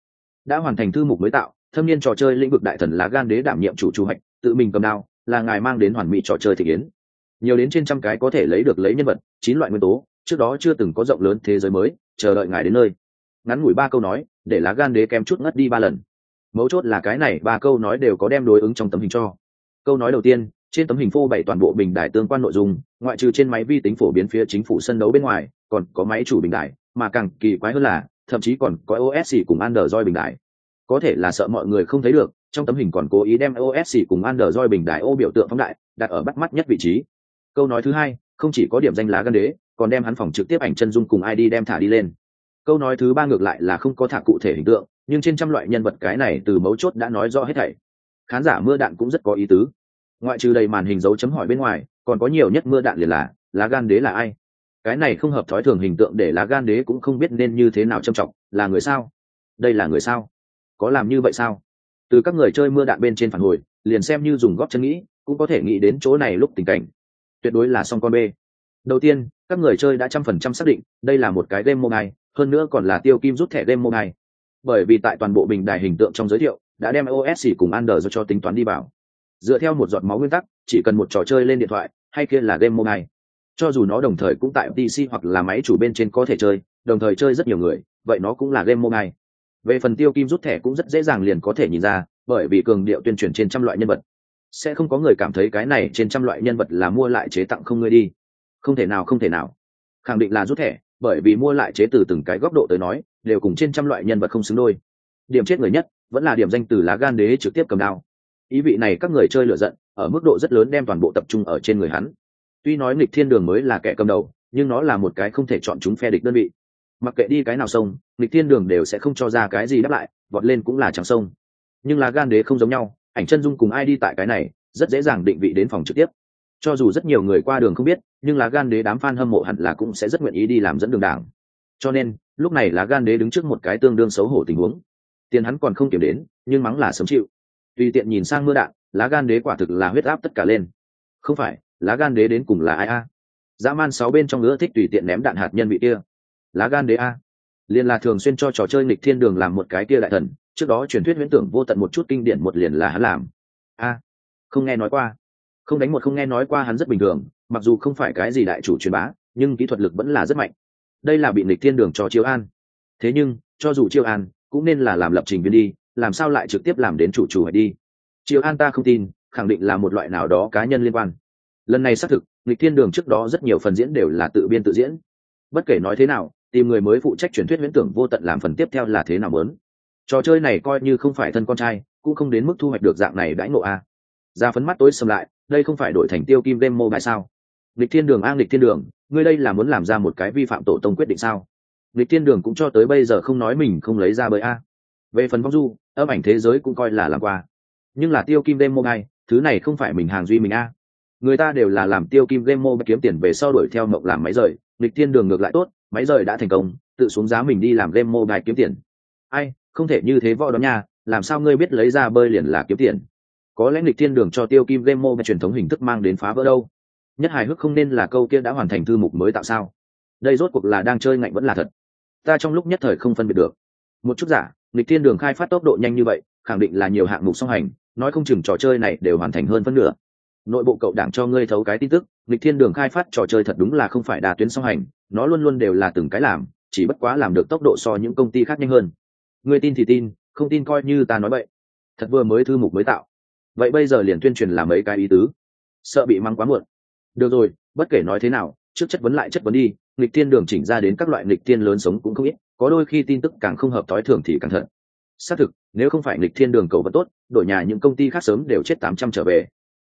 A: Đã hoàn thành thư mục mới tạo, thâm niên trò chơi lĩnh vực đại thần lá gan đế đảm nhiệm chủ chủ hạch tự mình cầm đao là ngài mang đến hoàn mỹ trò chơi thị kiến. Nhiều đến trên trăm cái có thể lấy được lấy nhân vật, chín loại nguyên tố, trước đó chưa từng có rộng lớn thế giới mới, chờ đợi ngài đến nơi. Ngắn ngủi ba câu nói, để lá gan đế kém chút ngất đi ba lần. Mấu chốt là cái này ba câu nói đều có đem đối ứng trong tấm hình cho. Câu nói đầu tiên, trên tấm hình phô bày toàn bộ bình đài tương quan nội dung, ngoại trừ trên máy vi tính phổ biến phía chính phủ sân đấu bên ngoài, còn có máy chủ bình đài, mà càng kỳ quái hơn là, thậm chí còn có osc cùng android bình đài. Có thể là sợ mọi người không thấy được trong tấm hình còn cố ý đem osc cùng android bình đài ô biểu tượng phóng đại, đặt ở bắt mắt nhất vị trí. Câu nói thứ hai, không chỉ có điểm danh lá gan đế, còn đem hắn phòng trực tiếp ảnh chân dung cùng id đem thả đi lên. Câu nói thứ ba ngược lại là không có thả cụ thể hình tượng, nhưng trên trăm loại nhân vật cái này từ mấu chốt đã nói rõ hết thảy. Khán giả mưa đạn cũng rất có ý tứ. Ngoại trừ đầy màn hình dấu chấm hỏi bên ngoài, còn có nhiều nhất mưa đạn liền là, lá gan đế là ai? Cái này không hợp thói thường hình tượng để lá gan đế cũng không biết nên như thế nào trông trọng, là người sao? Đây là người sao? Có làm như vậy sao? Từ các người chơi mưa đạn bên trên phản hồi, liền xem như dùng góp chân nghĩ, cũng có thể nghĩ đến chỗ này lúc tình cảnh. Tuyệt đối là song con b đầu tiên, các người chơi đã trăm phần trăm xác định, đây là một cái game mobile, hơn nữa còn là tiêu kim rút thẻ game mobile. Bởi vì tại toàn bộ bình đài hình tượng trong giới thiệu, đã đem osc cùng android cho tính toán đi vào. Dựa theo một giọt máu nguyên tắc, chỉ cần một trò chơi lên điện thoại, hay kia là game mobile. Cho dù nó đồng thời cũng tại pc hoặc là máy chủ bên trên có thể chơi, đồng thời chơi rất nhiều người, vậy nó cũng là game mobile về phần tiêu kim rút thẻ cũng rất dễ dàng liền có thể nhìn ra, bởi vì cường điệu tuyên truyền trên trăm loại nhân vật. Sẽ không có người cảm thấy cái này trên trăm loại nhân vật là mua lại chế tặng không ngươi đi. Không thể nào, không thể nào. Khẳng định là rút thẻ, bởi vì mua lại chế từ từng cái góc độ tới nói, đều cùng trên trăm loại nhân vật không xứng đôi. Điểm chết người nhất, vẫn là điểm danh từ lá gan đế trực tiếp cầm đao. Ý vị này các người chơi lựa giận, ở mức độ rất lớn đem toàn bộ tập trung ở trên người hắn. Tuy nói nghịch thiên đường mới là kẻ cầm đầu, nhưng nó là một cái không thể chọn chúng phe địch đơn vị mặc kệ đi cái nào sông, nghịch thiên đường đều sẽ không cho ra cái gì đáp lại, vọt lên cũng là chẳng sông. Nhưng là gan đế không giống nhau, ảnh chân dung cùng ai đi tại cái này, rất dễ dàng định vị đến phòng trực tiếp. Cho dù rất nhiều người qua đường không biết, nhưng lá gan đế đám f a n hâm mộ hẳn là cũng sẽ rất nguyện ý đi làm dẫn đường đảng. Cho nên, lúc này lá gan đế đứng trước một cái tương đương xấu hổ tình huống. Tiền hắn còn không kiểm đến, nhưng mắng là sớm chịu. Tùy tiện nhìn sang mưa đạn, lá gan đế quả thực là huyết áp tất cả lên. Không phải, lá gan đế đến cùng là ai a? Dã man sáu bên trong nữa thích tùy tiện ném đạn hạt nhân bị kia lá gan đế a. Liền là thường xuyên cho trò chơi nghịch thiên đường làm một cái kia đại thần, trước đó truyền thuyết huyễn tưởng vô tận một chút kinh điển một liền là hắn làm. A, không nghe nói qua. Không đánh một không nghe nói qua hắn rất bình thường, mặc dù không phải cái gì đại chủ truyền bá, nhưng kỹ thuật lực vẫn là rất mạnh. Đây là bị nghịch thiên đường cho chiêu an. Thế nhưng, cho dù chiêu an, cũng nên là làm lập trình viên đi, làm sao lại trực tiếp làm đến chủ chủ hay đi? Chiêu an ta không tin, khẳng định là một loại nào đó cá nhân liên quan. Lần này xác thực, nghịch thiên đường trước đó rất nhiều phần diễn đều là tự biên tự diễn. Bất kể nói thế nào tìm người mới phụ trách truyền thuyết huyễn tưởng vô tận làm phần tiếp theo là thế nào lớn trò chơi này coi như không phải thân con trai, cũng không đến mức thu hoạch được dạng này đãi ngộ a. Ra phấn mắt tối xâm lại, đây không phải đổi thành tiêu kim game mobile sao? Lịch thiên đường an lịch thiên đường, ngươi đây là muốn làm ra một cái vi phạm tổ tông quyết định sao? Lịch thiên đường cũng cho tới bây giờ không nói mình không lấy ra bởi a. Về phần vong du, âm ảnh thế giới cũng coi là làm qua. Nhưng là tiêu kim game mobile, thứ này không phải mình hàng duy mình a người ta đều là làm tiêu kim game mobile kiếm tiền về sau đuổi theo mộng làm máy rời. Lịch thiên đường ngược lại tốt, máy rời đã thành công, tự xuống giá mình đi làm game mobile kiếm tiền. Ai, không thể như thế võ đó nha, làm sao ngươi biết lấy ra bơi liền là kiếm tiền? Có lẽ lịch thiên đường cho tiêu kim game mobile truyền thống hình thức mang đến phá vỡ đâu. Nhất hài hước không nên là câu kia đã hoàn thành thư mục mới tạo sao. Đây rốt cuộc là đang chơi ngạnh vẫn là thật. Ta trong lúc nhất thời không phân biệt được. Một chút giả lịch thiên đường khai phát tốc độ nhanh như vậy, khẳng định là nhiều hạng mục song hành, nói không chừng trò chơi này đều hoàn thành hơn phân nửa nội bộ cậu đảng cho ngươi thấu cái tin tức lịch thiên đường khai phát trò chơi thật đúng là không phải đà tuyến song hành, nó luôn luôn đều là từng cái làm, chỉ bất quá làm được tốc độ so những công ty khác nhanh hơn. Ngươi tin thì tin, không tin coi như ta nói vậy thật vừa mới thư mục mới tạo. Vậy bây giờ liền tuyên truyền làm mấy cái ý tứ. Sợ bị mắng quá muộn. Được rồi, bất kể nói thế nào, trước chất vấn lại chất vấn đi, nghịch tiên đường chỉnh ra đến các loại nghịch tiên lớn sống cũng không ít, có đôi khi tin tức càng không hợp t i thường thì càng thận xác thực, nếu không phải nghịch thiên đường cầu vật tốt, đổi nhà những công ty khác sớm đều chết tám trăm trở về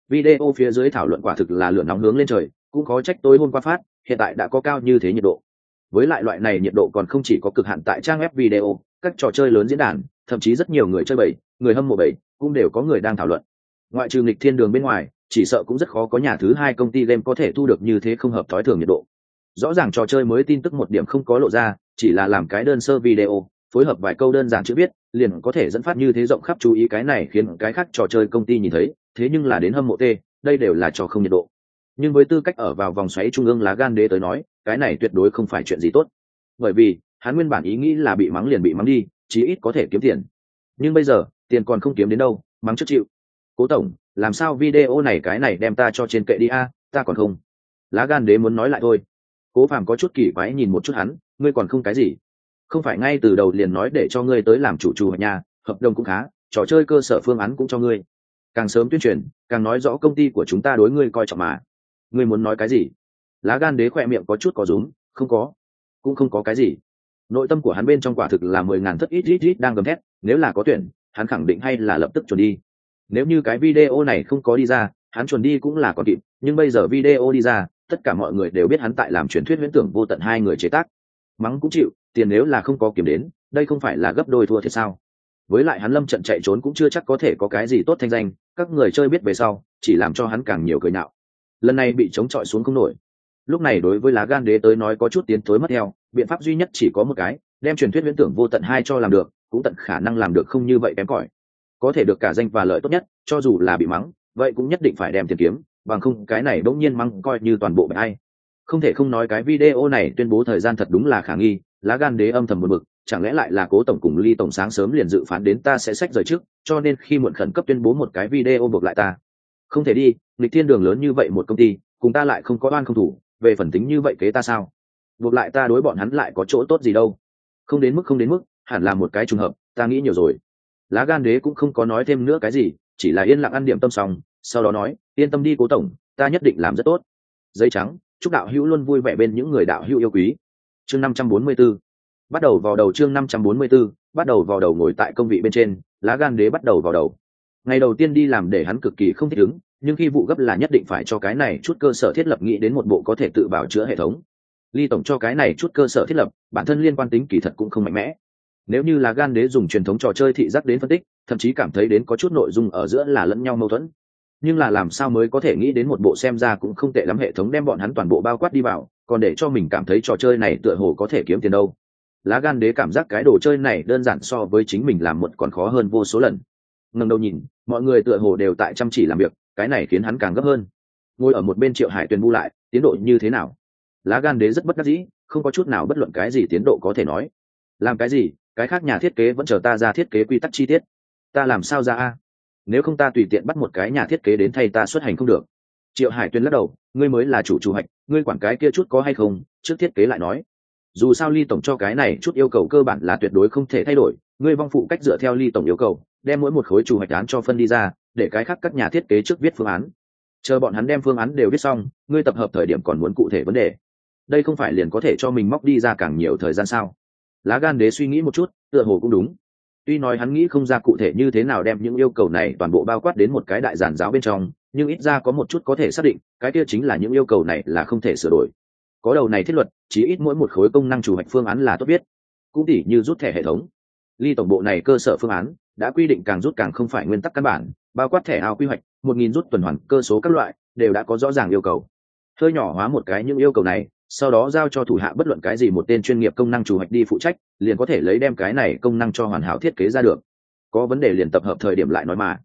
A: video phía dưới thảo luận quả thực là lửa nóng hướng lên trời cũng có trách tối hôm qua phát hiện tại đã có cao như thế nhiệt độ. Với lại loại này nhiệt độ còn không chỉ có cực hạn tại trang web video các trò chơi lớn diễn đàn thậm chí rất nhiều người chơi bảy, người hâm mộ bảy cũng đều có người đang thảo luận. Ngoại trừ nghịch thiên đường bên ngoài chỉ sợ cũng rất khó có nhà thứ hai công ty game có thể thu được như thế không hợp thói thường nhiệt độ. Rõ ràng trò chơi mới tin tức một điểm không có lộ ra chỉ là làm cái đơn sơ video phối hợp vài câu đơn giản chữ viết liền có thể dẫn phát như thế rộng khắp chú ý cái này khiến cái khác trò chơi công ty nhìn thấy thế nhưng là đến hâm mộ tê, đây đều là trò không nhiệt độ. Nhưng với tư cách ở vào vòng xoáy trung ương lá gan đế tới nói, cái này tuyệt đối không phải chuyện gì tốt. Bởi vì, hắn nguyên bản ý nghĩ là bị mắng liền bị mắng đi, chí ít có thể kiếm tiền. Nhưng bây giờ, tiền còn không kiếm đến đâu, mắng trước chịu. Cố tổng, làm sao video này cái này đem ta cho trên kệ đi a, ta còn không. Lá gan đế muốn nói lại thôi. Cố phàm có chút kỳ quái nhìn một chút hắn, ngươi còn không cái gì? Không phải ngay từ đầu liền nói để cho ngươi tới làm chủ chủ ở nhà, hợp đồng cũng khá, trò chơi cơ sở phương án cũng cho ngươi càng sớm tuyên truyền, càng nói rõ công ty của chúng ta đối ngươi coi trọng mà. Ngươi muốn nói cái gì? Lá gan đế khỏe miệng có chút có rúm không có. Cũng không có cái gì. Nội tâm của hắn bên trong quả thực là mười ngàn thất ít ít ít đang gầm thét, nếu là có tuyển, hắn khẳng định hay là lập tức chuẩn đi. Nếu như cái video này không có đi ra, hắn chuẩn đi cũng là còn kịp, nhưng bây giờ video đi ra, tất cả mọi người đều biết hắn tại làm truyền thuyết huyễn tưởng vô tận hai người chế tác. Mắng cũng chịu, tiền nếu là không có kiếm đến đây không phải là gấp đôi thua thiệt sao? Với lại hắn lâm trận chạy trốn cũng chưa chắc có thể có cái gì tốt thanh danh, các người chơi biết về sau, chỉ làm cho hắn càng nhiều cười nạo. Lần này bị chống chọi xuống không nổi. Lúc này đối với lá gan đế tới nói có chút tiến tối mất theo, biện pháp duy nhất chỉ có một cái, đem truyền thuyết viễn tưởng vô tận hai cho làm được, cũng tận khả năng làm được không như vậy kém cỏi. Có thể được cả danh và lợi tốt nhất, cho dù là bị mắng, vậy cũng nhất định phải đem tiền kiếm, bằng không cái này bỗng nhiên mắng coi như toàn bộ bài ai. Không thể không nói cái video này tuyên bố thời gian thật đúng là khả nghi, lá gan đế âm thầm một mực chẳng lẽ lại là cố tổng cùng ly tổng sáng sớm liền dự phán đến ta sẽ sách rời trước, cho nên khi muộn khẩn cấp tuyên bố một cái video buộc lại ta. Không thể đi lịch thiên đường lớn như vậy một công ty, cùng ta lại không có oan không thủ, về phần tính như vậy kế ta sao? Buộc lại ta đối bọn hắn lại có chỗ tốt gì đâu? Không đến mức, không đến mức, hẳn là một cái trùng hợp, ta nghĩ nhiều rồi. Lá gan đế cũng không có nói thêm nữa cái gì, chỉ là yên lặng ăn điểm tâm xong, sau đó nói, yên tâm đi cố tổng, ta nhất định làm rất tốt. Giấy trắng, chúc đạo hữu luôn vui vẻ bên những người đạo hữu yêu quý. Chương năm trăm bốn mươi 544 bắt đầu vào đầu chương năm trăm bốn mươi 544 bắt đầu vào đầu ngồi tại công vị bên trên, lá gan đế bắt đầu vào đầu. Ngày đầu tiên đi làm để hắn cực kỳ không thích ứng, nhưng khi vụ gấp là nhất định phải cho cái này chút cơ sở thiết lập nghĩ đến một bộ có thể tự bảo chữa hệ thống. Ly tổng cho cái này chút cơ sở thiết lập, bản thân liên quan tính kỳ thật cũng không mạnh mẽ. Nếu như là gan đế dùng truyền thống trò chơi thị giác đến phân tích, thậm chí cảm thấy đến có chút nội dung ở giữa là lẫn nhau mâu thuẫn. Nhưng là làm sao mới có thể nghĩ đến một bộ xem ra cũng không tệ lắm hệ thống đem bọn hắn toàn bộ bao quát đi vào, còn để cho mình cảm thấy trò chơi này tựa hồ có thể kiếm tiền đâu lá gan đế cảm giác cái đồ chơi này đơn giản so với chính mình làm một còn khó hơn vô số lần. Ngần đầu nhìn, mọi người tựa hồ đều tại chăm chỉ làm việc, cái này khiến hắn càng gấp hơn. Ngồi ở một bên triệu hải tuyền bu lại, tiến độ như thế nào? Lá gan đế rất bất đắc dĩ, không có chút nào bất luận cái gì tiến độ có thể nói. Làm cái gì, cái khác nhà thiết kế vẫn chờ ta ra thiết kế quy tắc chi tiết. Ta làm sao ra a? Nếu không ta tùy tiện bắt một cái nhà thiết kế đến thay ta xuất hành không được. Triệu hải tuyên lắc đầu, ngươi mới là chủ chủ hạch, ngươi quản cái kia chút có hay không? Trước thiết kế lại nói dù sao ly tổng cho cái này chút yêu cầu cơ bản là tuyệt đối không thể thay đổi, ngươi vong phụ cách dựa theo ly tổng yêu cầu, đem mỗi một khối chủ hoạch án cho phân đi ra, để cái khác các nhà thiết kế trước viết phương án. Chờ bọn hắn đem phương án đều viết xong, ngươi tập hợp thời điểm còn muốn cụ thể vấn đề. Đây không phải liền có thể cho mình móc đi ra càng nhiều thời gian sao? Lá gan đế suy nghĩ một chút, tựa hồ cũng đúng. Tuy nói hắn nghĩ không ra cụ thể như thế nào đem những yêu cầu này toàn bộ bao quát đến một cái đại giản giáo bên trong, nhưng ít ra có một chút có thể xác định, cái kia chính là những yêu cầu này là không thể sửa đổi có đầu này thiết luật chỉ ít mỗi một khối công năng chủ hoạch phương án là tốt biết. Cũng tỉ như rút thẻ hệ thống. Ly tổng bộ này cơ sở phương án, đã quy định càng rút càng không phải nguyên tắc căn bản, bao quát thẻ ao quy hoạch, một nghìn rút tuần hoàn, cơ số các loại, đều đã có rõ ràng yêu cầu. Hơi nhỏ hóa một cái những yêu cầu này, sau đó giao cho thủ hạ bất luận cái gì một tên chuyên nghiệp công năng chủ hoạch đi phụ trách, liền có thể lấy đem cái này công năng cho hoàn hảo thiết kế ra được. Có vấn đề liền tập hợp thời điểm lại nói mà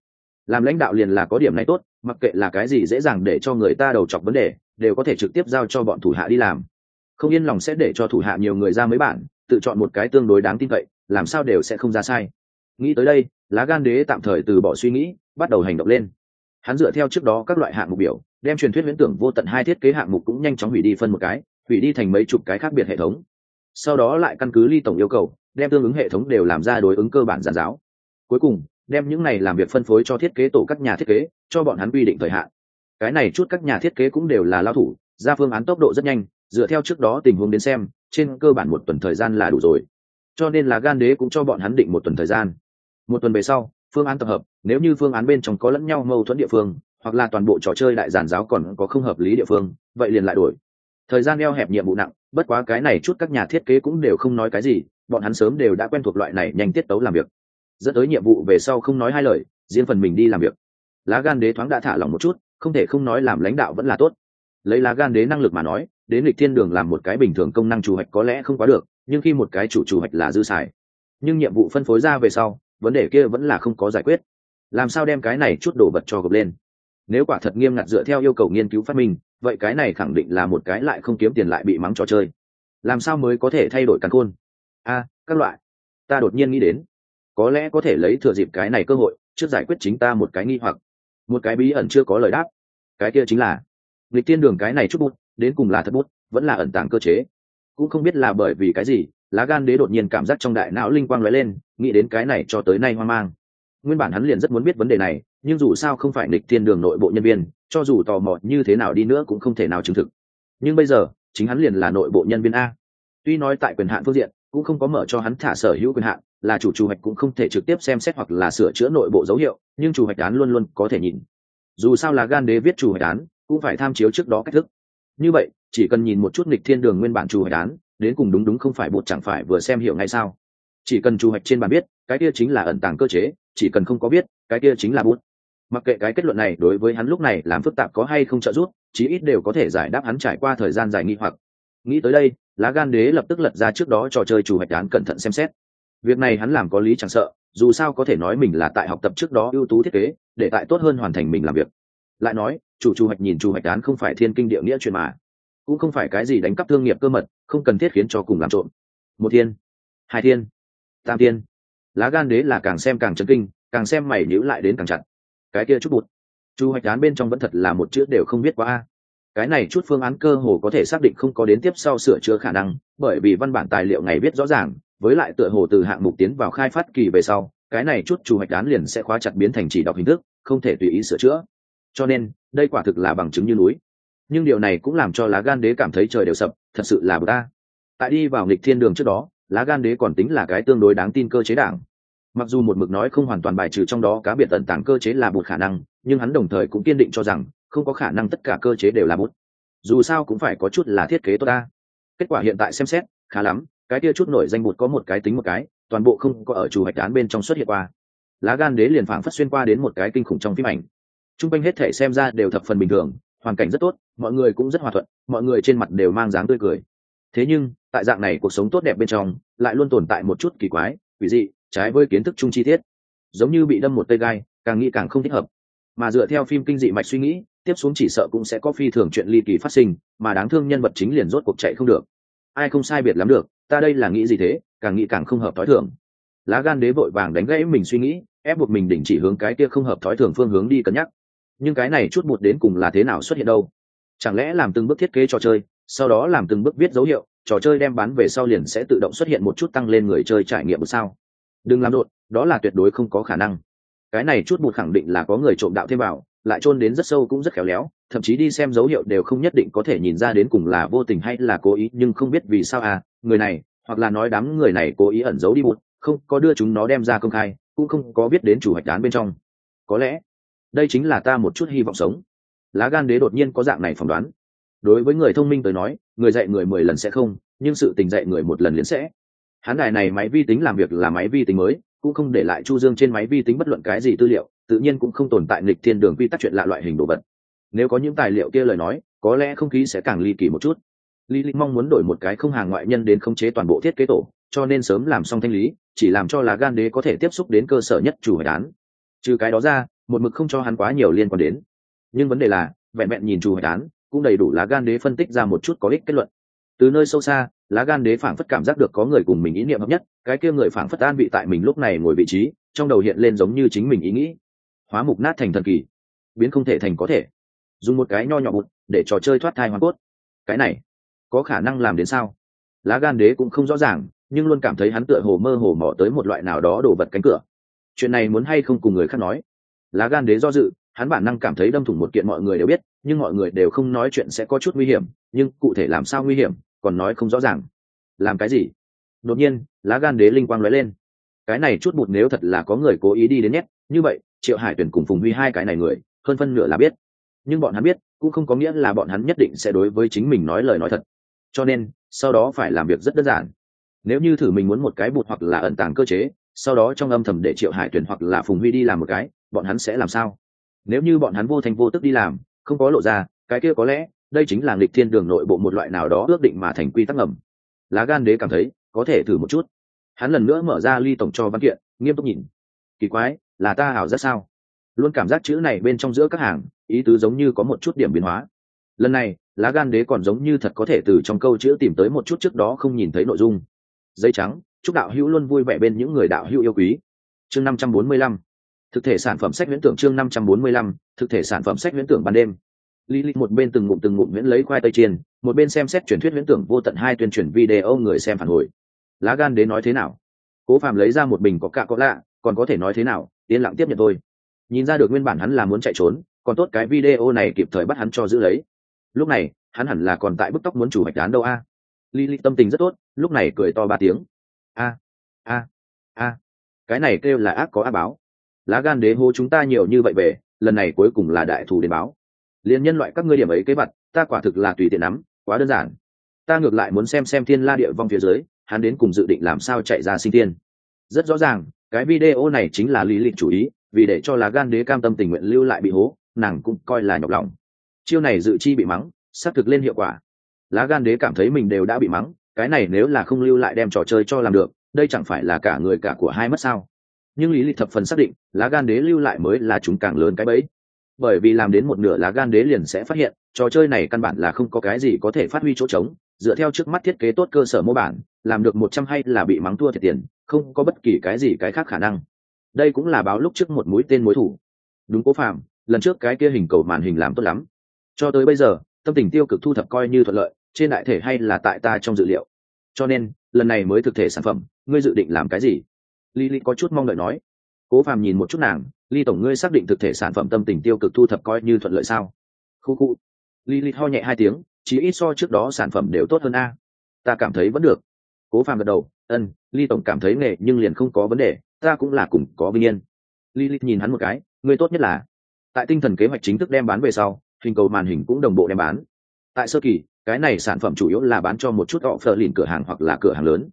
A: làm lãnh đạo liền là có điểm này tốt, mặc kệ là cái gì dễ dàng để cho người ta đầu chọc vấn đề, đều có thể trực tiếp giao cho bọn thủ hạ đi làm. Không yên lòng sẽ để cho thủ hạ nhiều người ra mấy bản, tự chọn một cái tương đối đáng tin cậy, làm sao đều sẽ không ra sai. Nghĩ tới đây, lá gan đế tạm thời từ bỏ suy nghĩ, bắt đầu hành động lên. Hắn dựa theo trước đó các loại hạng mục biểu, đem truyền thuyết huyễn tưởng vô tận hai thiết kế hạng mục cũng nhanh chóng hủy đi phân một cái, hủy đi thành mấy chục cái khác biệt hệ thống. Sau đó lại căn cứ ly tổng yêu cầu, đem tương ứng hệ thống đều làm ra đối ứng cơ bản giản giáo. Cuối cùng đem những này làm việc phân phối cho thiết kế tổ các nhà thiết kế, cho bọn hắn quy định thời hạn. Cái này chút các nhà thiết kế cũng đều là lao thủ, ra phương án tốc độ rất nhanh, dựa theo trước đó tình huống đến xem, trên cơ bản một tuần thời gian là đủ rồi. Cho nên là gan đế cũng cho bọn hắn định một tuần thời gian. Một tuần về sau, phương án tập hợp, nếu như phương án bên trong có lẫn nhau mâu thuẫn địa phương, hoặc là toàn bộ trò chơi đại giản giáo còn có không hợp lý địa phương, vậy liền lại đổi. Thời gian eo hẹp nhiệm vụ nặng, bất quá cái này chút các nhà thiết kế cũng đều không nói cái gì, bọn hắn sớm đều đã quen thuộc loại này nhanh tiết tấu làm việc dẫn tới nhiệm vụ về sau không nói hai lời, riêng phần mình đi làm việc. Lá gan đế thoáng đã thả lỏng một chút, không thể không nói làm lãnh đạo vẫn là tốt. Lấy lá gan đế năng lực mà nói đến lịch thiên đường làm một cái bình thường công năng chủ hạch có lẽ không quá được, nhưng khi một cái chủ chủ hạch là dư xài. Nhưng nhiệm vụ phân phối ra về sau, vấn đề kia vẫn là không có giải quyết. Làm sao đem cái này chút đồ vật cho gộp lên? Nếu quả thật nghiêm ngặt dựa theo yêu cầu nghiên cứu phát minh, vậy cái này khẳng định là một cái lại không kiếm tiền lại bị mắng trò chơi. Làm sao mới có thể thay đổi căn khôn? A, các loại. Ta đột nhiên nghĩ đến có lẽ có thể lấy thừa dịp cái này cơ hội, trước giải quyết chính ta một cái nghi hoặc. Một cái bí ẩn chưa có lời đáp. Cái kia chính là lịch tiên đường cái này chút bút, đến cùng là thật bút, vẫn là ẩn tàng cơ chế. Cũng không biết là bởi vì cái gì, lá gan đế đột nhiên cảm giác trong đại não linh quang lóe lên, nghĩ đến cái này cho tới nay hoang mang. Nguyên bản hắn liền rất muốn biết vấn đề này, nhưng dù sao không phải lịch tiên đường nội bộ nhân viên, cho dù tò mò như thế nào đi nữa cũng không thể nào chứng thực. Nhưng bây giờ, chính hắn liền là nội bộ nhân viên a. Tuy nói tại quyền hạn phương diện, cũng không có mở cho hắn thả sở hữu quyền hạn là chủ chủ hoạch cũng không thể trực tiếp xem xét hoặc là sửa chữa nội bộ dấu hiệu, nhưng chủ hoạch án luôn luôn có thể nhìn. Dù sao là gan đế viết chủ hoạch án, cũng phải tham chiếu trước đó cách thức. Như vậy, chỉ cần nhìn một chút nghịch thiên đường nguyên bản chủ hoạch án, đến cùng đúng đúng không phải bột chẳng phải vừa xem hiểu ngay sao. Chỉ cần chủ hoạch trên bàn biết, cái kia chính là ẩn tàng cơ chế, chỉ cần không có biết, cái kia chính là bút mặc kệ cái kết luận này đối với hắn lúc này làm phức tạp có hay không trợ giúp, chí ít đều có thể giải đáp hắn trải qua thời gian dài nghi hoặc. Nghĩ tới đây, lá gan đế lập tức lật ra trước đó trò chơi chủ hoạch án cẩn thận xem xét việc này hắn làm có lý chẳng sợ, dù sao có thể nói mình là tại học tập trước đó ưu tú thiết kế, để tại tốt hơn hoàn thành mình làm việc. Lại nói, chủ chu hoạch nhìn chu hoạch án không phải thiên kinh địa nghĩa chuyện mà. Cũng không phải cái gì đánh cắp thương nghiệp cơ mật, không cần thiết khiến cho cùng làm trộm. Một thiên, hai thiên, tam thiên. Lá gan đế là càng xem càng chấn kinh, càng xem mày nhữ lại đến càng chặt. Cái kia chút bụt. Chu hoạch án bên trong vẫn thật là một chữ đều không biết quá a. Cái này chút phương án cơ hồ có thể xác định không có đến tiếp sau sửa chữa khả năng, bởi vì văn bản tài liệu ngày viết rõ ràng với lại tựa hồ từ hạng mục tiến vào khai phát kỳ về sau, cái này chút chủ hoạch án liền sẽ khóa chặt biến thành chỉ đọc hình thức, không thể tùy ý sửa chữa. Cho nên, đây quả thực là bằng chứng như núi. Nhưng điều này cũng làm cho lá gan đế cảm thấy trời đều sập, thật sự là bờ ta tại đi vào nghịch thiên đường trước đó, lá gan đế còn tính là cái tương đối đáng tin cơ chế đảng. Mặc dù một mực nói không hoàn toàn bài trừ trong đó cá biệt tận tảng cơ chế là một khả năng, nhưng hắn đồng thời cũng kiên định cho rằng, không có khả năng tất cả cơ chế đều là bút dù sao cũng phải có chút là thiết kế tốt ta kết quả hiện tại xem xét khá lắm, cái kia chút nổi danh bụt có một cái tính một cái, toàn bộ không có ở chủ hạch án bên trong xuất hiện qua. Lá gan đế liền phảng phất xuyên qua đến một cái kinh khủng trong phim ảnh. T r u n g quanh hết thể xem ra đều thập phần bình thường, hoàn cảnh rất tốt, mọi người cũng rất hòa thuận, mọi người trên mặt đều mang dáng tươi cười. Thế nhưng, tại dạng này cuộc sống tốt đẹp bên trong, lại luôn tồn tại một chút kỳ quái, quỷ dị, trái với kiến thức chung chi tiết. Giống như bị đâm một tay gai, càng nghĩ càng không thích hợp. Mà dựa theo phim kinh dị mạch suy nghĩ, tiếp xuống chỉ sợ cũng sẽ có phi thường chuyện ly kỳ phát sinh, mà đáng thương nhân vật chính liền rốt cuộc chạy không được ai không sai biệt lắm được ta đây là nghĩ gì thế càng nghĩ càng không hợp thói thường. Lá gan đế vội vàng đánh gãy mình suy nghĩ ép buộc mình đình chỉ hướng cái kia không hợp thói thường phương hướng đi cân nhắc. Nhưng cái này chút bụt đến cùng là thế nào xuất hiện đâu? Chẳng lẽ làm từng bước thiết kế trò chơi sau đó làm từng bước viết dấu hiệu trò chơi đem bán về sau liền sẽ tự động xuất hiện một chút tăng lên người chơi trải nghiệm sao? Đừng làm đột, đó là tuyệt đối không có khả năng. Cái này chút bụt khẳng định là có người trộm đạo thêm vào lại chôn đến rất sâu cũng rất khéo léo thậm chí đi xem dấu hiệu đều không nhất định có thể nhìn ra đến cùng là vô tình hay là cố ý, nhưng không biết vì sao à người này, hoặc là nói đám người này cố ý ẩn giấu đi bụt, không có đưa chúng nó đem ra công khai, cũng không có biết đến chủ hoạch án bên trong. Có lẽ, đây chính là ta một chút hy vọng sống. Lá gan đế đột nhiên có dạng này phỏng đoán. Đối với người thông minh tới nói, người dạy người mười lần sẽ không, nhưng sự tình dạy người một lần liền sẽ. Hán đài này máy vi tính làm việc là máy vi tính mới, cũng không để lại chu dương trên máy vi tính bất luận cái gì tư liệu, tự nhiên cũng không tồn tại nghịch thiên đường quy tắc chuyện lạ loại hình đồ vật nếu có những tài liệu kia lời nói, có lẽ không khí sẽ càng ly kỳ một chút. Lý lịch mong muốn đổi một cái không hàng ngoại nhân đến khống chế toàn bộ thiết kế tổ, cho nên sớm làm xong thanh lý, chỉ làm cho là gan đế có thể tiếp xúc đến cơ sở nhất chủ hải đán trừ cái đó ra, một mực không cho hắn quá nhiều liên quan đến. Nhưng vấn đề là, vẹn vẹn nhìn chủ hải đán cũng đầy đủ lá gan đế phân tích ra một chút có ích kết luận. Từ nơi sâu xa lá gan đế phảng phất cảm giác được có người cùng mình ý niệm hợp nhất, cái kia người phảng phất an vị tại mình lúc này ngồi vị trí, trong đầu hiện lên giống như chính mình ý nghĩ. Hóa mục nát thành thần kỳ. Biến không thể thành có thể dùng một cái nho nhỏ bụt để trò chơi thoát thai hoàn cốt. Cái này có khả năng làm đến sao? Lá gan đế cũng không rõ ràng, nhưng luôn cảm thấy hắn tựa hồ mơ hồ mò tới một loại nào đó đổ vật cánh cửa. Chuyện này muốn hay không cùng người khác nói? Lá gan đế do dự, hắn bản năng cảm thấy đâm thủng một kiện mọi người đều biết, nhưng mọi người đều không nói chuyện sẽ có chút nguy hiểm, nhưng cụ thể làm sao nguy hiểm, còn nói không rõ ràng. Làm cái gì? Đột nhiên, lá gan đế linh quang lóe lên. Cái này chút bụt nếu thật là có người cố ý đi đến nhét, như vậy, triệu hải tuyển cùng phùng huy hai cái này người, hơn phân nửa là biết nhưng bọn hắn biết, cũng không có nghĩa là bọn hắn nhất định sẽ đối với chính mình nói lời nói thật. Cho nên, sau đó phải làm việc rất đơn giản. Nếu như thử mình muốn một cái bụt hoặc là ẩn tàng cơ chế, sau đó trong âm thầm để triệu hải tuyển hoặc là phùng huy đi làm một cái, bọn hắn sẽ làm sao? Nếu như bọn hắn vô thành vô tức đi làm, không có lộ ra, cái kia có lẽ, đây chính là nghịch thiên đường nội bộ một loại nào đó ước định mà thành quy tắc ngầm. Lá gan đế cảm thấy, có thể thử một chút. Hắn lần nữa mở ra ly tổng cho văn kiện, nghiêm túc nhìn. Kỳ quái, là ta hảo rất sao? Luôn cảm giác chữ này bên trong giữa các hàng ý tứ giống như có một chút điểm biến hóa. Lần này, lá gan đế còn giống như thật có thể từ trong câu chữ tìm tới một chút trước đó không nhìn thấy nội dung. Dây trắng, chúc đạo hữu luôn vui vẻ bên những người đạo hữu yêu quý. Chương năm trăm bốn mươi lăm. Thực thể sản phẩm sách viễn tưởng chương năm trăm bốn mươi lăm, thực thể sản phẩm sách viễn tưởng ban đêm. Lý lịch một bên từng ngụm từng ngụm miễn lấy khoai tây chiên, một bên xem xét truyền thuyết viễn tưởng vô tận hai tuyên truyền video người xem phản hồi. Lá gan đế nói thế nào? Cố phàm lấy ra một bình có cạ có lạ, còn có thể nói thế nào? Yên lặng tiếp nhận thôi. Nhìn ra được nguyên bản hắn là muốn chạy trốn còn tốt cái video này kịp thời bắt hắn cho giữ lấy. Lúc này, hắn hẳn là còn tại bức tóc muốn chủ hoạch đán đâu a. Lý Lịch tâm tình rất tốt, lúc này cười to ba tiếng. A a a. Cái này kêu là ác có ác báo. Lá gan đế hô chúng ta nhiều như vậy về, lần này cuối cùng là đại thù đến báo. Liên nhân loại các ngươi điểm ấy kế vật, ta quả thực là tùy tiện lắm quá đơn giản. Ta ngược lại muốn xem xem thiên la địa vong phía dưới, hắn đến cùng dự định làm sao chạy ra sinh tiên rất rõ ràng, cái video này chính là lý lịch chủ ý, vì để cho lá gan đế cam tâm tình nguyện lưu lại bị hố nàng cũng coi là nhọc lòng. Chiêu này dự chi bị mắng, xác thực lên hiệu quả. Lá gan đế cảm thấy mình đều đã bị mắng, cái này nếu là không lưu lại đem trò chơi cho làm được, đây chẳng phải là cả người cả của hai mất sao? Nhưng lý lịch thập phần xác định, lá gan đế lưu lại mới là chúng càng lớn cái bẫy. Bởi vì làm đến một nửa lá gan đế liền sẽ phát hiện, trò chơi này căn bản là không có cái gì có thể phát huy chỗ trống, dựa theo trước mắt thiết kế tốt cơ sở mô bản, làm được một trăm hay là bị mắng thua thiệt tiền, không có bất kỳ cái gì cái khác khả năng. Đây cũng là báo lúc trước một mũi tên mối thủ. Đúng cố phạm lần trước cái kia hình cầu màn hình làm tốt lắm. Cho tới bây giờ, tâm tình tiêu cực thu thập coi như thuận lợi, trên đại thể hay là tại ta trong dự liệu. Cho nên, lần này mới thực thể sản phẩm, ngươi dự định làm cái gì? Lý Lý có chút mong đợi nói. Cố phàm nhìn một chút nàng, ly tổng ngươi xác định thực thể sản phẩm tâm tình tiêu cực thu thập coi như thuận lợi sao? Khu khu. Lý Lý ho nhẹ hai tiếng chỉ ít so trước đó sản phẩm đều tốt hơn a. Ta cảm thấy vẫn được. Cố phàm gật đầu, ân, ly tổng cảm thấy nghề nhưng liền không có vấn đề, ta cũng là cùng có vinh yên. Lý Lý nhìn hắn một cái, ngươi tốt nhất là tại tinh thần kế hoạch chính thức đem bán về sau hình cầu màn hình cũng đồng bộ đem bán. Tại sơ kỳ cái này sản phẩm chủ yếu là bán cho một chút họ phờ lìn cửa hàng hoặc là cửa hàng lớn.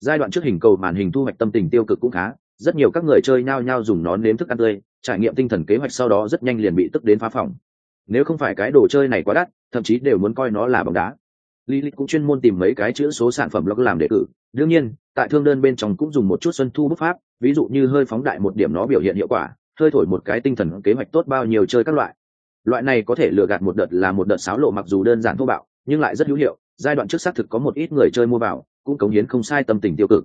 A: Giai đoạn trước hình cầu màn hình thu hoạch tâm tình tiêu cực cũng khá rất nhiều các người chơi nhao nhao dùng nó nếm thức ăn tươi trải nghiệm tinh thần kế hoạch sau đó rất nhanh liền bị tức đến phá phòng. Nếu không phải cái đồ chơi này quá đắt thậm chí đều muốn coi nó là bóng đá. Lilith cũng chuyên môn tìm mấy cái chữ số sản phẩm log làm đề cử. Đương nhiên, tại thương đơn bên trong cũng dùng một chút xuân thu bút pháp, ví dụ như hơi phóng đại một điểm nó biểu hiện hiệu quả, hơi thổi một cái tinh thần kế hoạch tốt bao nhiêu chơi các loại. Loại này có thể lừa gạt một đợt là một đợt sáo lộ mặc dù đơn giản thô bạo, nhưng lại rất hữu hiệu. Giai đoạn trước xác thực có một ít người chơi mua vào, cũng cống hiến không sai tâm tình tiêu cực.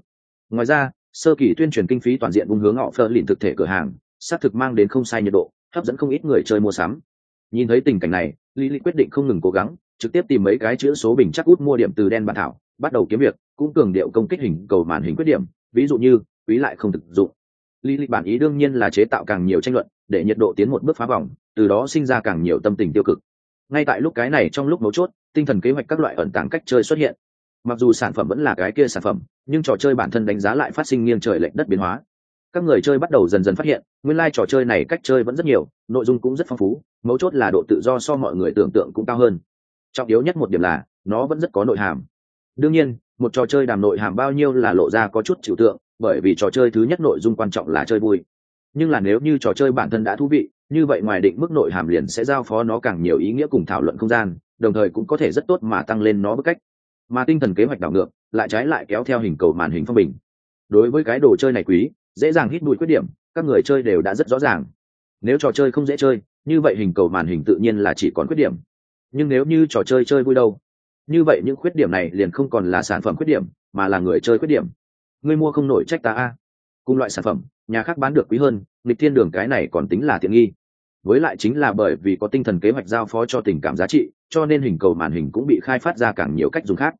A: Ngoài ra, sơ kỳ tuyên truyền kinh phí toàn diện vùng hướng họ phơ lìn thực thể cửa hàng, xác thực mang đến không sai nhiệt độ, hấp dẫn không ít người chơi mua sắm. Nhìn thấy tình cảnh này, lý lý quyết định không ngừng cố gắng, trực tiếp tìm mấy cái chữ số bình chắc út mua điểm từ đen bản thảo, bắt đầu kiếm việc, cũng cường điệu công kích hình cầu màn hình quyết điểm, ví dụ như, quý lại không thực dụng lý lịch bản ý đương nhiên là chế tạo càng nhiều tranh luận, để nhiệt độ tiến một bước phá vòng, từ đó sinh ra càng nhiều tâm tình tiêu cực. Ngay tại lúc cái này trong lúc mấu chốt, tinh thần kế hoạch các loại ẩn tàng cách chơi xuất hiện. Mặc dù sản phẩm vẫn là cái kia sản phẩm, nhưng trò chơi bản thân đánh giá lại phát sinh nghiêng trời lệch đất biến hóa. Các người chơi bắt đầu dần dần phát hiện, nguyên lai trò chơi này cách chơi vẫn rất nhiều, nội dung cũng rất phong phú, mấu chốt là độ tự do so mọi người tưởng tượng cũng cao hơn trọng yếu nhất một điểm là nó vẫn rất có nội hàm đương nhiên một trò chơi đàm nội hàm bao nhiêu là lộ ra có chút chịu tượng bởi vì trò chơi thứ nhất nội dung quan trọng là chơi vui. Nhưng là nếu như trò chơi bản thân đã thú vị, như vậy ngoài định mức nội hàm liền sẽ giao phó nó càng nhiều ý nghĩa cùng thảo luận không gian, đồng thời cũng có thể rất tốt mà tăng lên nó bức cách. Mà tinh thần kế hoạch đảo ngược, lại trái lại kéo theo hình cầu màn hình phong bình. Đối với cái đồ chơi này quý, dễ dàng hít bụi khuyết điểm, các người chơi đều đã rất rõ ràng. Nếu trò chơi không dễ chơi, như vậy hình cầu màn hình tự nhiên là chỉ còn khuyết điểm. Nhưng nếu như trò chơi chơi vui đâu? Như vậy những khuyết điểm này liền không còn là sản phẩm khuyết điểm, mà là người chơi khuyết điểm. Ngươi mua không nổi trách ta a. Cùng loại sản phẩm, nhà khác bán được quý hơn lịch thiên đường cái này còn tính là tiện nghi. Với lại chính là bởi vì có tinh thần kế hoạch giao phó cho tình cảm giá trị, cho nên hình cầu màn hình cũng bị khai phát ra càng nhiều cách dùng khác.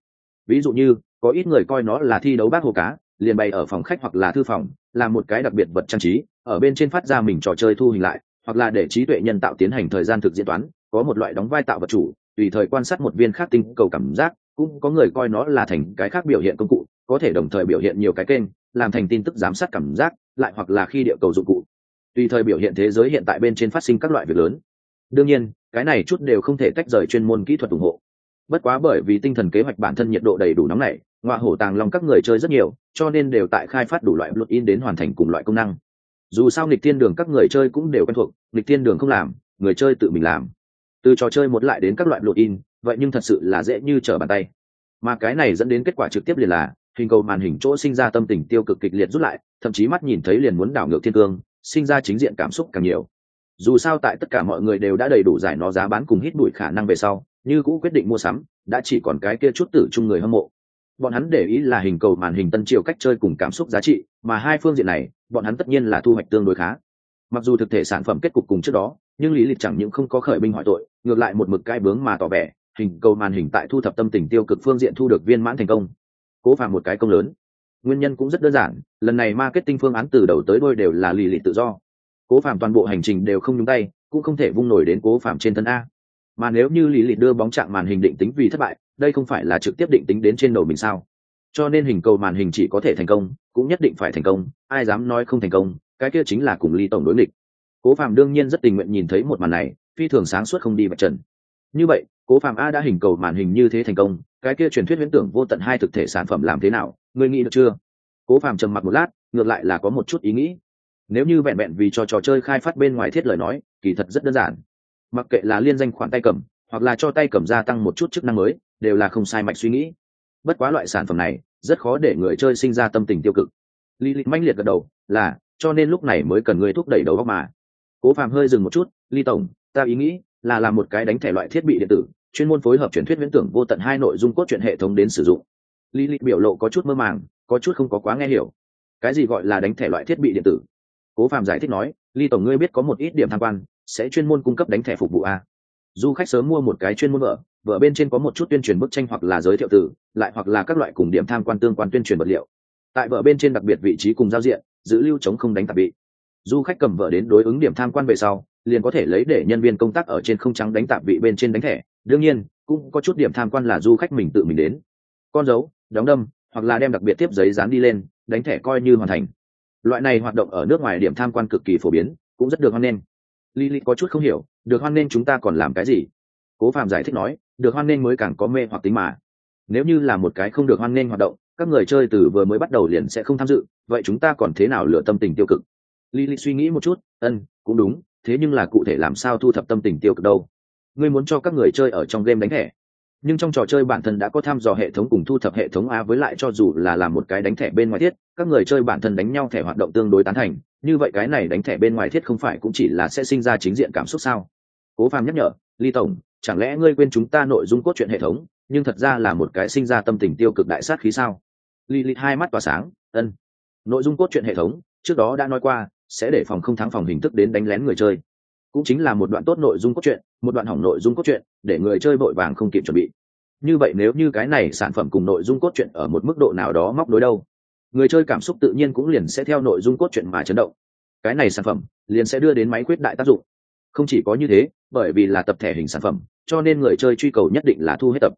A: Ví dụ như, có ít người coi nó là thi đấu bác hồ cá, liền bày ở phòng khách hoặc là thư phòng là một cái đặc biệt vật trang trí, ở bên trên phát ra mình trò chơi thu hình lại, hoặc là để trí tuệ nhân tạo tiến hành thời gian thực diễn toán, có một loại đóng vai tạo vật chủ, tùy thời quan sát một viên khác tinh cầu cảm giác, cũng có người coi nó là thành cái khác biểu hiện công cụ có thể đồng thời biểu hiện nhiều cái kênh, làm thành tin tức giám sát cảm giác, lại hoặc là khi địa cầu dụng cụ. Tùy thời biểu hiện thế giới hiện tại bên trên phát sinh các loại việc lớn. Đương nhiên, cái này chút đều không thể tách rời chuyên môn kỹ thuật ủng hộ. Bất quá bởi vì tinh thần kế hoạch bản thân nhiệt độ đầy đủ nóng này, ngoại hổ tàng lòng các người chơi rất nhiều, cho nên đều tại khai phát đủ loại luật in đến hoàn thành cùng loại công năng. Dù sao nghịch thiên đường các người chơi cũng đều quen thuộc, nghịch thiên đường không làm, người chơi tự mình làm. Từ trò chơi một lại đến các loại luật in vậy nhưng thật sự là dễ như trở bàn tay. Mà cái này dẫn đến kết quả trực tiếp liền là hình cầu màn hình chỗ sinh ra tâm tình tiêu cực kịch liệt rút lại, thậm chí mắt nhìn thấy liền muốn đảo ngược thiên cương, sinh ra chính diện cảm xúc càng nhiều. Dù sao tại tất cả mọi người đều đã đầy đủ giải nó giá bán cùng hít bụi khả năng về sau, như cũ quyết định mua sắm, đã chỉ còn cái kia chút tử chung người hâm mộ. Bọn hắn để ý là hình cầu màn hình tân triều cách chơi cùng cảm xúc giá trị, mà hai phương diện này, bọn hắn tất nhiên là thu hoạch tương đối khá. Mặc dù thực thể sản phẩm kết cục cùng trước đó, nhưng lý lịch chẳng những không có khởi binh hỏi tội, ngược lại một mực cai bướng mà tỏ vẻ, hình cầu màn hình tại thu thập tâm tình tiêu cực phương diện thu được viên mãn thành công cố phạm một cái công lớn. Nguyên nhân cũng rất đơn giản, lần này marketing phương án từ đầu tới đôi đều là lì lì tự do. Cố phạm toàn bộ hành trình đều không nhúng tay, cũng không thể vung nổi đến cố phạm trên thân a. Mà nếu như lì lì đưa bóng chạm màn hình định tính vì thất bại, đây không phải là trực tiếp định tính đến trên đầu mình sao? Cho nên hình cầu màn hình chỉ có thể thành công, cũng nhất định phải thành công, ai dám nói không thành công, cái kia chính là cùng ly tổng đối nghịch. Cố phạm đương nhiên rất tình nguyện nhìn thấy một màn này, phi thường sáng suốt không đi vạch trần. Như vậy, cố phạm a đã hình cầu màn hình như thế thành công cái kia truyền thuyết huyễn tưởng vô tận hai thực thể sản phẩm làm thế nào, ngươi nghĩ được chưa? Cố phàm trầm mặc một lát, ngược lại là có một chút ý nghĩ. Nếu như vẹn vẹn vì cho trò chơi khai phát bên ngoài thiết lời nói, kỳ thật rất đơn giản. Mặc kệ là liên danh khoản tay cầm, hoặc là cho tay cầm gia tăng một chút chức năng mới, đều là không sai mạch suy nghĩ. Bất quá loại sản phẩm này, rất khó để người chơi sinh ra tâm tình tiêu cực. Lý lịch manh liệt gật đầu, là, cho nên lúc này mới cần người thúc đẩy đầu góc mà. Cố phàm hơi dừng một chút, ly tổng, ta ý nghĩ là làm một cái đánh thẻ loại thiết bị điện tử chuyên môn phối hợp truyền thuyết viễn tưởng vô tận hai nội dung cốt truyện hệ thống đến sử dụng. Lý lịch biểu lộ có chút mơ màng, có chút không có quá nghe hiểu. Cái gì gọi là đánh thẻ loại thiết bị điện tử? Cố phạm giải thích nói ly tổng ngươi biết có một ít điểm tham quan, sẽ chuyên môn cung cấp đánh thẻ phục vụ a. Du khách sớm mua một cái chuyên môn vợ vợ bên trên có một chút tuyên truyền bức tranh hoặc là giới thiệu từ, lại hoặc là các loại cùng điểm tham quan tương quan tuyên truyền vật liệu. Tại vợ bên trên đặc biệt vị trí cùng giao diện, giữ lưu chống không đánh tạp bị. Du khách cầm vợ đến đối ứng điểm tham quan về sau, liền có thể lấy để nhân viên công tác ở trên không trắng đánh tạp vị bên trên đánh thẻ đương nhiên cũng có chút điểm tham quan là du khách mình tự mình đến con dấu đóng đâm hoặc là đem đặc biệt tiếp giấy dán đi lên đánh thẻ coi như hoàn thành loại này hoạt động ở nước ngoài điểm tham quan cực kỳ phổ biến cũng rất được hoan nghênh Lily có chút không hiểu, được hoan nên chúng ta còn làm cái gì? Cố Phạm giải thích nói, được hoan nên mới càng có mê hoặc tính mà. Nếu như là một cái không được hoan nên hoạt động, các người chơi từ vừa mới bắt đầu liền sẽ không tham dự, vậy chúng ta còn thế nào lựa tâm tình tiêu cực? Lily suy nghĩ một chút, ân, cũng đúng, thế nhưng là cụ thể làm sao thu thập tâm tình tiêu cực đâu? Ngươi muốn cho các người chơi ở trong game đánh thẻ, nhưng trong trò chơi bản thân đã có tham dò hệ thống cùng thu thập hệ thống a với lại cho dù là làm một cái đánh thẻ bên ngoài thiết các người chơi bản thân đánh nhau thẻ hoạt động tương đối tán thành. Như vậy cái này đánh thẻ bên ngoài thiết không phải cũng chỉ là sẽ sinh ra chính diện cảm xúc sao? Cố phàm nhắc nhở ly tổng chẳng lẽ ngươi quên chúng ta nội dung cốt truyện hệ thống nhưng thật ra là một cái sinh ra tâm tình tiêu cực đại sát khí sao? Ly ly hai mắt tỏa sáng ân nội dung cốt truyện hệ thống trước đó đã nói qua sẽ để phòng không thắng phòng hình thức đến đánh lén người chơi. Cũng chính là một đoạn tốt nội dung cốt truyện một đoạn hỏng nội dung cốt truyện để người chơi vội vàng không kịp chuẩn bị. Như vậy nếu như cái này sản phẩm cùng nội dung cốt truyện ở một mức độ nào đó móc đối đâu, người chơi cảm xúc tự nhiên cũng liền sẽ theo nội dung cốt truyện mà chấn động. Cái này sản phẩm liền sẽ đưa đến máy quyết đại tác dụng. Không chỉ có như thế, bởi vì là tập thể hình sản phẩm, cho nên người chơi truy cầu nhất định là thu hết tập.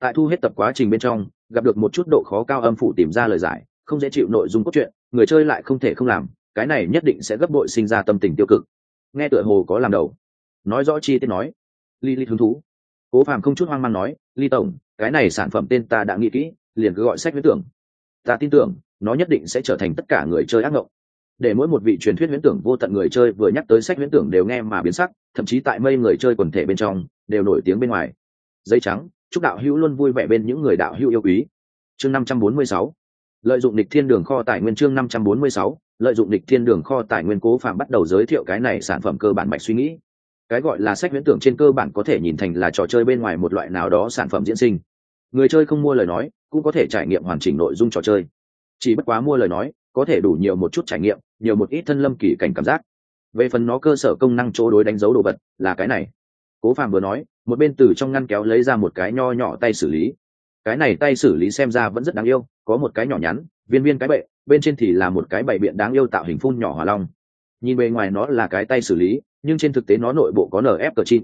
A: Tại thu hết tập quá trình bên trong, gặp được một chút độ khó cao âm phủ tìm ra lời giải, không dễ chịu nội dung cốt truyện, người chơi lại không thể không làm, cái này nhất định sẽ gấp bội sinh ra tâm tình tiêu cực. Nghe tựa hồ có làm đầu nói rõ chi tiết nói. Ly ly hứng thú. Cố phàm không chút hoang mang nói ly tổng, cái này sản phẩm tên ta đã nghĩ kỹ, liền cứ gọi sách viễn tưởng. Ta tin tưởng, nó nhất định sẽ trở thành tất cả người chơi ác mộng để mỗi một vị truyền thuyết viễn tưởng vô tận người chơi vừa nhắc tới sách viễn tưởng đều nghe mà biến sắc, thậm chí tại mây người chơi quần thể bên trong, đều nổi tiếng bên ngoài. Dây trắng, chúc đạo hữu luôn vui vẻ bên những người đạo hữu yêu quý. Chương năm trăm bốn mươi sáu. Lợi dụng địch thiên đường kho tài nguyên chương năm trăm bốn mươi sáu, lợi dụng địch thiên đường kho tài nguyên cố phạm bắt đầu giới thiệu cái này sản phẩm cơ bản mạch suy nghĩ cái gọi là sách viễn tưởng trên cơ bản có thể nhìn thành là trò chơi bên ngoài một loại nào đó sản phẩm diễn sinh. Người chơi không mua lời nói, cũng có thể trải nghiệm hoàn chỉnh nội dung trò chơi. Chỉ bất quá mua lời nói, có thể đủ nhiều một chút trải nghiệm, nhiều một ít thân lâm kỳ cảnh cảm giác. Về phần nó cơ sở công năng chỗ đối đánh dấu đồ vật, là cái này. Cố phàm vừa nói, một bên từ trong ngăn kéo lấy ra một cái nho nhỏ tay xử lý. Cái này tay xử lý xem ra vẫn rất đáng yêu, có một cái nhỏ nhắn, viên viên cái bệ, bên trên thì là một cái bày biện đáng yêu tạo hình phun nhỏ hỏa long. Nhìn bề ngoài nó là cái tay xử lý nhưng trên thực tế nó nội bộ có nf cờ chip.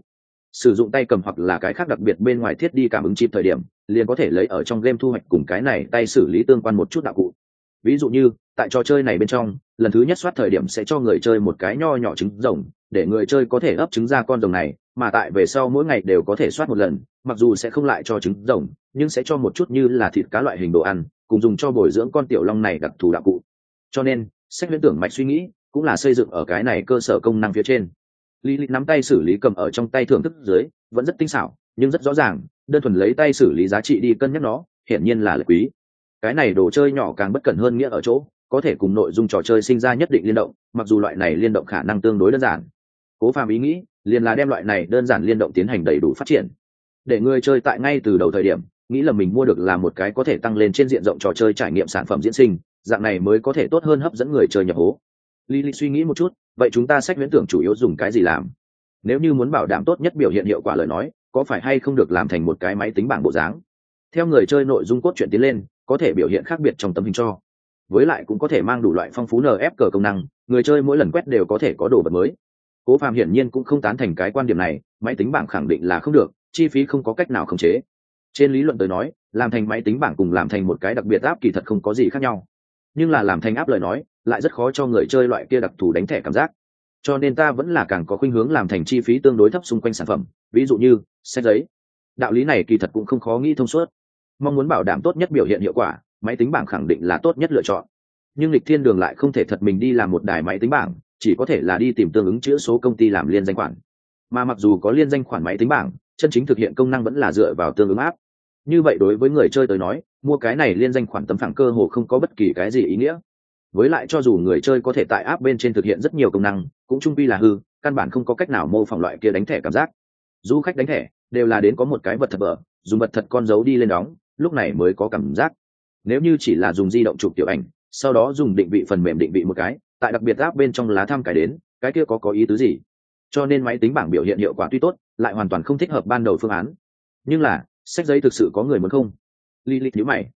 A: Sử dụng tay cầm hoặc là cái khác đặc biệt bên ngoài thiết đi cảm ứng chip thời điểm, liền có thể lấy ở trong game thu hoạch cùng cái này tay xử lý tương quan một chút đạo cụ. Ví dụ như, tại trò chơi này bên trong, lần thứ nhất soát thời điểm sẽ cho người chơi một cái nho nhỏ trứng rồng, để người chơi có thể ấp trứng ra con rồng này, mà tại về sau mỗi ngày đều có thể soát một lần, mặc dù sẽ không lại cho trứng rồng, nhưng sẽ cho một chút như là thịt cá loại hình đồ ăn, cùng dùng cho bồi dưỡng con tiểu long này đặc thù đạo cụ. Cho nên, sách viễn tưởng mạch suy nghĩ cũng là xây dựng ở cái này cơ sở công năng phía trên lý lịch nắm tay xử lý cầm ở trong tay thưởng thức dưới, vẫn rất tinh xảo, nhưng rất rõ ràng, đơn thuần lấy tay xử lý giá trị đi cân nhắc nó, hiển nhiên là lợi quý. Cái này đồ chơi nhỏ càng bất cẩn hơn nghĩa ở chỗ, có thể cùng nội dung trò chơi sinh ra nhất định liên động, mặc dù loại này liên động khả năng tương đối đơn giản. Cố phàm ý nghĩ, liền là đem loại này đơn giản liên động tiến hành đầy đủ phát triển. Để người chơi tại ngay từ đầu thời điểm, nghĩ là mình mua được là một cái có thể tăng lên trên diện rộng trò chơi trải nghiệm sản phẩm diễn sinh, dạng này mới có thể tốt hơn hấp dẫn người chơi nhập hố. Lily suy nghĩ một chút, vậy chúng ta sách viễn tưởng chủ yếu dùng cái gì làm? Nếu như muốn bảo đảm tốt nhất biểu hiện hiệu quả lời nói, có phải hay không được làm thành một cái máy tính bảng bộ dáng? Theo người chơi nội dung cốt truyện tiến lên, có thể biểu hiện khác biệt trong tấm hình cho. Với lại cũng có thể mang đủ loại phong phú nf cờ công năng, người chơi mỗi lần quét đều có thể có đồ vật mới. Cố phạm hiển nhiên cũng không tán thành cái quan điểm này, máy tính bảng khẳng định là không được, chi phí không có cách nào khống chế. Trên lý luận tới nói, làm thành máy tính bảng cùng làm thành một cái đặc biệt áp kỳ thật không có gì khác nhau nhưng là làm thành áp lời nói, lại rất khó cho người chơi loại kia đặc thù đánh thẻ cảm giác. Cho nên ta vẫn là càng có khuynh hướng làm thành chi phí tương đối thấp xung quanh sản phẩm, ví dụ như sách giấy. Đạo lý này kỳ thật cũng không khó nghĩ thông suốt. Mong muốn bảo đảm tốt nhất biểu hiện hiệu quả, máy tính bảng khẳng định là tốt nhất lựa chọn. Nhưng lịch thiên đường lại không thể thật mình đi làm một đài máy tính bảng, chỉ có thể là đi tìm tương ứng chữ số công ty làm liên danh khoản. Mà mặc dù có liên danh khoản máy tính bảng, chân chính thực hiện công năng vẫn là dựa vào tương ứng áp như vậy đối với người chơi tới nói, mua cái này liên danh khoản tấm phẳng cơ hồ không có bất kỳ cái gì ý nghĩa. Với lại cho dù người chơi có thể tại app bên trên thực hiện rất nhiều công năng, cũng trung pi là hư, căn bản không có cách nào mô phỏng loại kia đánh thẻ cảm giác. Du khách đánh thẻ, đều là đến có một cái vật thật vở dùng vật thật con dấu đi lên đóng, lúc này mới có cảm giác. Nếu như chỉ là dùng di động chụp tiểu ảnh, sau đó dùng định vị phần mềm định vị một cái, tại đặc biệt áp bên trong lá thăm cải đến, cái kia có có ý tứ gì? Cho nên máy tính bảng biểu hiện hiệu quả tuy tốt, lại hoàn toàn không thích hợp ban đầu phương án. Nhưng là sách giấy thực sự có người muốn không? Li li nhíu mày.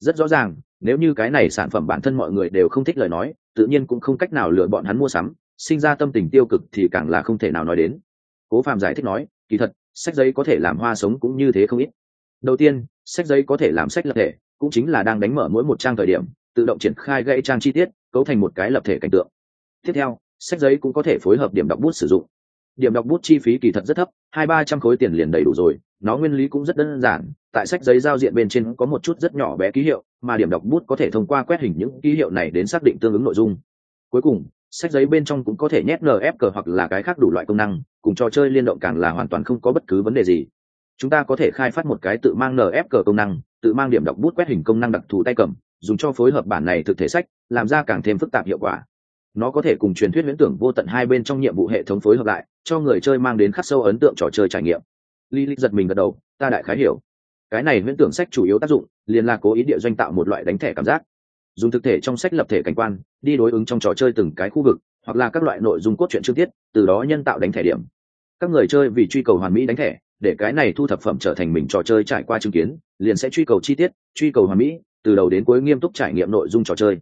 A: Rất rõ ràng, nếu như cái này sản phẩm bản thân mọi người đều không thích lời nói, tự nhiên cũng không cách nào lựa bọn hắn mua sắm, sinh ra tâm tình tiêu cực thì càng là không thể nào nói đến. Cố phạm giải thích nói, kỳ thật, sách giấy có thể làm hoa sống cũng như thế không ít. Đầu tiên, sách giấy có thể làm sách lập thể, cũng chính là đang đánh mở mỗi một trang thời điểm, tự động triển khai gãy trang chi tiết, cấu thành một cái lập thể cảnh tượng. Tiếp theo, sách giấy cũng có thể phối hợp điểm đọc bút sử dụng. Điểm đọc bút chi phí kỳ thật rất thấp, hai ba trăm khối tiền liền đầy đủ rồi nó nguyên lý cũng rất đơn giản, tại sách giấy giao diện bên trên có một chút rất nhỏ bé ký hiệu, mà điểm đọc bút có thể thông qua quét hình những ký hiệu này đến xác định tương ứng nội dung. Cuối cùng, sách giấy bên trong cũng có thể nhét nf cờ hoặc là cái khác đủ loại công năng, cùng trò chơi liên động càng là hoàn toàn không có bất cứ vấn đề gì. Chúng ta có thể khai phát một cái tự mang nf cờ công năng, tự mang điểm đọc bút quét hình công năng đặc thù tay cầm, dùng cho phối hợp bản này thực thể sách, làm ra càng thêm phức tạp hiệu quả. Nó có thể cùng truyền thuyết viễn tưởng vô tận hai bên trong nhiệm vụ hệ thống phối hợp lại, cho người chơi mang đến khắc sâu ấn tượng trò chơi trải nghiệm. Lý Lịch giật mình gật đầu, ta đại khái hiểu. Cái này viễn tưởng sách chủ yếu tác dụng, liền là cố ý địa doanh tạo một loại đánh thẻ cảm giác. Dùng thực thể trong sách lập thể cảnh quan, đi đối ứng trong trò chơi từng cái khu vực, hoặc là các loại nội dung cốt truyện chi tiết, từ đó nhân tạo đánh thẻ điểm. Các người chơi vì truy cầu hoàn mỹ đánh thẻ, để cái này thu thập phẩm trở thành mình trò chơi trải qua chứng kiến, liền sẽ truy cầu chi tiết, truy cầu hoàn mỹ, từ đầu đến cuối nghiêm túc trải nghiệm nội dung trò chơi.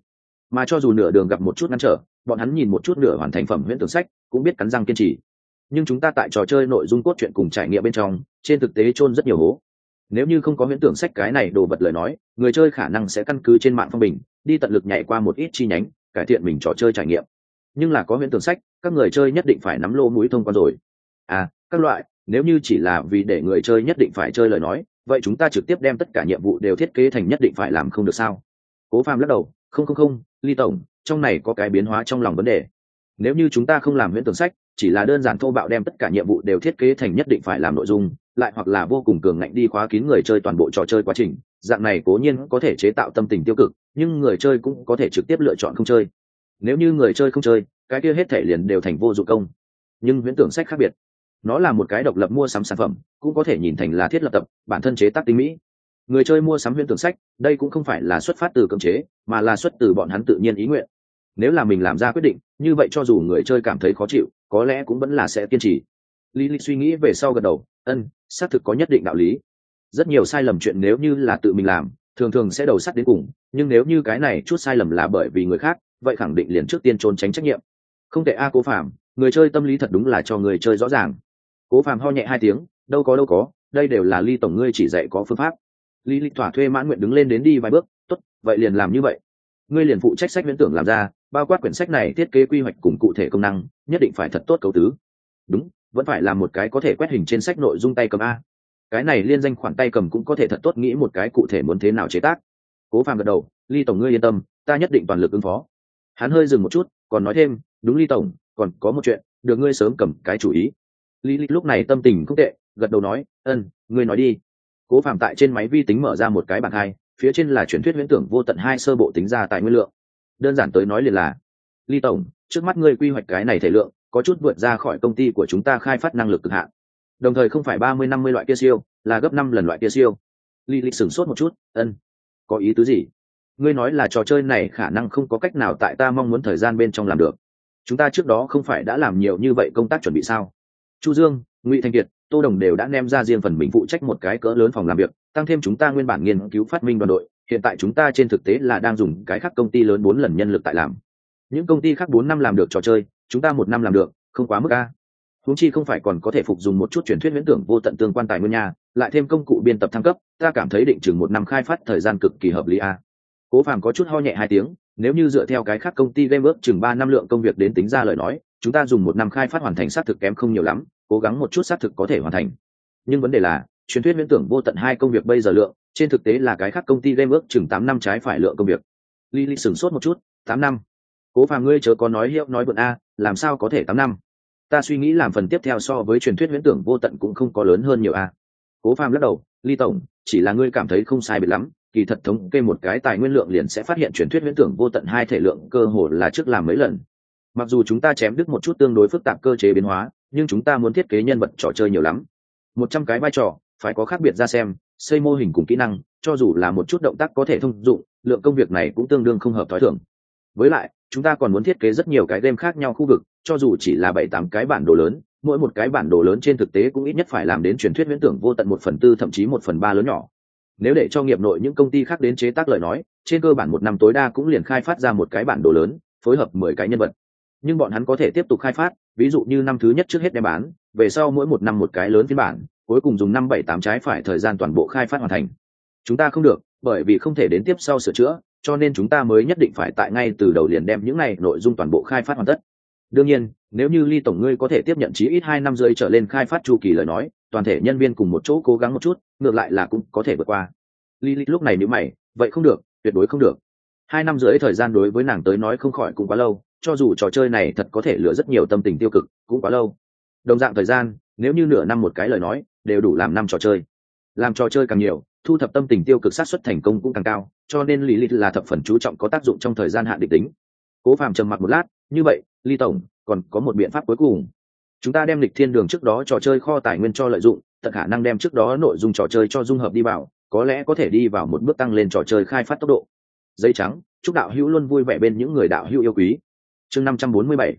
A: Mà cho dù nửa đường gặp một chút ngăn trở, bọn hắn nhìn một chút nửa hoàn thành phẩm huyễn tưởng sách, cũng biết cắn răng kiên trì nhưng chúng ta tại trò chơi nội dung cốt truyện cùng trải nghiệm bên trong, trên thực tế chôn rất nhiều hố. Nếu như không có huyễn tưởng sách cái này đồ vật lời nói, người chơi khả năng sẽ căn cứ trên mạng phong bình, đi tận lực nhảy qua một ít chi nhánh, cải thiện mình trò chơi trải nghiệm. Nhưng là có huyễn tưởng sách, các người chơi nhất định phải nắm lô mũi thông quan rồi. À các loại, nếu như chỉ là vì để người chơi nhất định phải chơi lời nói, vậy chúng ta trực tiếp đem tất cả nhiệm vụ đều thiết kế thành nhất định phải làm không được sao? Cố phàm lắc đầu, không không không, ly tổng, trong này có cái biến hóa trong lòng vấn đề. Nếu như chúng ta không làm huyễn tưởng sách chỉ là đơn giản thô bạo đem tất cả nhiệm vụ đều thiết kế thành nhất định phải làm nội dung, lại hoặc là vô cùng cường ngạnh đi khóa kín người chơi toàn bộ trò chơi quá trình, dạng này cố nhiên có thể chế tạo tâm tình tiêu cực, nhưng người chơi cũng có thể trực tiếp lựa chọn không chơi. Nếu như người chơi không chơi, cái kia hết thể liền đều thành vô dụng công. Nhưng viễn tưởng sách khác biệt, nó là một cái độc lập mua sắm sản phẩm, cũng có thể nhìn thành là thiết lập tập, bản thân chế tác tinh mỹ. Người chơi mua sắm viễn tưởng sách, đây cũng không phải là xuất phát từ cưỡng chế, mà là xuất từ bọn hắn tự nhiên ý nguyện. Nếu là mình làm ra quyết định, như vậy cho dù người chơi cảm thấy khó chịu có lẽ cũng vẫn là sẽ kiên trì. Lý lịch suy nghĩ về sau gật đầu, ân, xác thực có nhất định đạo lý. Rất nhiều sai lầm chuyện nếu như là tự mình làm, thường thường sẽ đầu sắt đến cùng, nhưng nếu như cái này chút sai lầm là bởi vì người khác, vậy khẳng định liền trước tiên trốn tránh trách nhiệm. Không thể a cố phạm người chơi tâm lý thật đúng là cho người chơi rõ ràng. Cố phạm ho nhẹ hai tiếng, đâu có đâu có, đây đều là ly tổng ngươi chỉ dạy có phương pháp. Lý lịch thỏa thuê mãn nguyện đứng lên đến đi vài bước, tốt, vậy liền làm như vậy. Ngươi liền phụ trách sách viễn tưởng làm ra bao quát quyển sách này thiết kế quy hoạch cùng cụ thể công năng, nhất định phải thật tốt cấu tứ. Đúng, vẫn phải là một cái có thể quét hình trên sách nội dung tay cầm a. Cái này liên danh khoản tay cầm cũng có thể thật tốt nghĩ một cái cụ thể muốn thế nào chế tác. Cố phàm gật đầu, ly tổng ngươi yên tâm, ta nhất định toàn lực ứng phó. Hắn hơi dừng một chút, còn nói thêm, đúng ly tổng, còn có một chuyện, được ngươi sớm cầm cái chủ ý. Ly ly lúc này tâm tình không tệ, gật đầu nói ân ngươi nói đi. Cố phàm tại trên máy vi tính mở ra một cái bảng hai, phía trên là truyền thuyết huyễn tưởng vô tận hai sơ bộ tính ra tại nguyên lượng đơn giản tới nói liền là, ly tổng, trước mắt ngươi quy hoạch cái này thể lượng, có chút vượt ra khỏi công ty của chúng ta khai phát năng lực cực hạn. Đồng thời không phải ba mươi, năm mươi loại kia siêu, là gấp năm lần loại kia siêu. Ly lịch sửng sốt một chút, ân, có ý tứ gì? Ngươi nói là trò chơi này khả năng không có cách nào tại ta mong muốn thời gian bên trong làm được. Chúng ta trước đó không phải đã làm nhiều như vậy công tác chuẩn bị sao? Chu dương, ngụy thanh kiệt tô đồng đều đã ném ra riêng phần mình phụ trách một cái cỡ lớn phòng làm việc, tăng thêm chúng ta nguyên bản nghiên cứu phát minh đoàn đội, hiện tại chúng ta trên thực tế là đang dùng cái khác công ty lớn bốn lần nhân lực tại làm. Những công ty khác bốn năm làm được trò chơi, chúng ta một năm làm được, không quá mức a. Húng chi không phải còn có thể phục dùng một chút truyền thuyết viễn tưởng vô tận tương quan tài nguyên nhà lại thêm công cụ biên tập thăng cấp, ta cảm thấy định chừng một năm khai phát thời gian cực kỳ hợp lý a. Cố phàm có chút ho nhẹ hai tiếng, nếu như dựa theo cái khác công ty game ước chừng ba năm lượng công việc đến tính ra lời nói, chúng ta dùng một năm khai phát hoàn thành xác thực kém không nhiều lắm cố gắng một chút xác thực có thể hoàn thành. Nhưng vấn đề là, truyền thuyết viễn tưởng vô tận hai công việc bây giờ lượng, trên thực tế là cái khác công ty game ước chừng tám năm trái phải lượng công việc. Lily sửng sốt một chút, tám năm. Cố phàm ngươi chớ có nói hiệu nói vượn a, làm sao có thể tám năm? Ta suy nghĩ làm phần tiếp theo so với truyền thuyết viễn tưởng vô tận cũng không có lớn hơn nhiều a. Cố phàm lắc đầu, ly tổng, chỉ là ngươi cảm thấy không sai biệt lắm, kỳ thật thống kê một cái tài nguyên lượng liền sẽ phát hiện truyền thuyết viễn tưởng vô tận hai thể lượng cơ hồ là trước làm mấy lần. Mặc dù chúng ta chém đứt một chút tương đối phức tạp cơ chế biến hóa nhưng chúng ta muốn thiết kế nhân vật trò chơi nhiều lắm. Một trăm cái vai trò, phải có khác biệt ra xem, xây mô hình cùng kỹ năng, cho dù là một chút động tác có thể thông dụng, lượng công việc này cũng tương đương không hợp t h ó i thưởng với lại, chúng ta còn muốn thiết kế rất nhiều cái game khác nhau khu vực, cho dù chỉ là bảy tám cái bản đồ lớn, mỗi một cái bản đồ lớn trên thực tế cũng ít nhất phải làm đến truyền thuyết viễn tưởng vô tận một phần tư, thậm chí một phần ba lớn nhỏ. Nếu để cho nghiệp nội những công ty khác đến chế tác lời nói, trên cơ bản một năm tối đa cũng liền khai phát ra một cái bản đồ lớn, phối hợp mười cái nhân vật nhưng bọn hắn có thể tiếp tục khai phát, ví dụ như năm thứ nhất trước hết đem bán, về sau mỗi một năm một cái lớn phiên bản, cuối cùng dùng năm bảy tám trái phải thời gian toàn bộ khai phát hoàn thành. Chúng ta không được, bởi vì không thể đến tiếp sau sửa chữa, cho nên chúng ta mới nhất định phải tại ngay từ đầu liền đem những này nội dung toàn bộ khai phát hoàn tất. Đương nhiên, nếu như ly tổng ngươi có thể tiếp nhận chí ít hai năm rưỡi trở lên khai phát chu kỳ lời nói, toàn thể nhân viên cùng một chỗ cố gắng một chút, ngược lại là cũng có thể vượt qua. Ly ly lúc này nếu mày, vậy không được, tuyệt đối không được hai năm rưỡi thời gian đối với nàng tới nói không khỏi cũng quá lâu, cho dù trò chơi này thật có thể lựa rất nhiều tâm tình tiêu cực, cũng quá lâu. Đồng dạng thời gian, nếu như nửa năm một cái lời nói, đều đủ làm năm trò chơi. Làm trò chơi càng nhiều, thu thập tâm tình tiêu cực sát xuất thành công cũng càng cao, cho nên lý lịch là thập phần chú trọng có tác dụng trong thời gian hạn định tính. Cố phàm trầm mặc một lát, như vậy ly tổng, còn có một biện pháp cuối cùng. Chúng ta đem lịch thiên đường trước đó trò chơi kho tài nguyên cho lợi dụng, tận khả năng đem trước đó nội dung trò chơi cho dung hợp đi vào, có lẽ có thể đi vào một bước tăng lên trò chơi khai phát tốc độ dây trắng, chúc đạo hữu luôn vui vẻ bên những người đạo hữu yêu quý. Chương năm trăm bốn mươi bảy.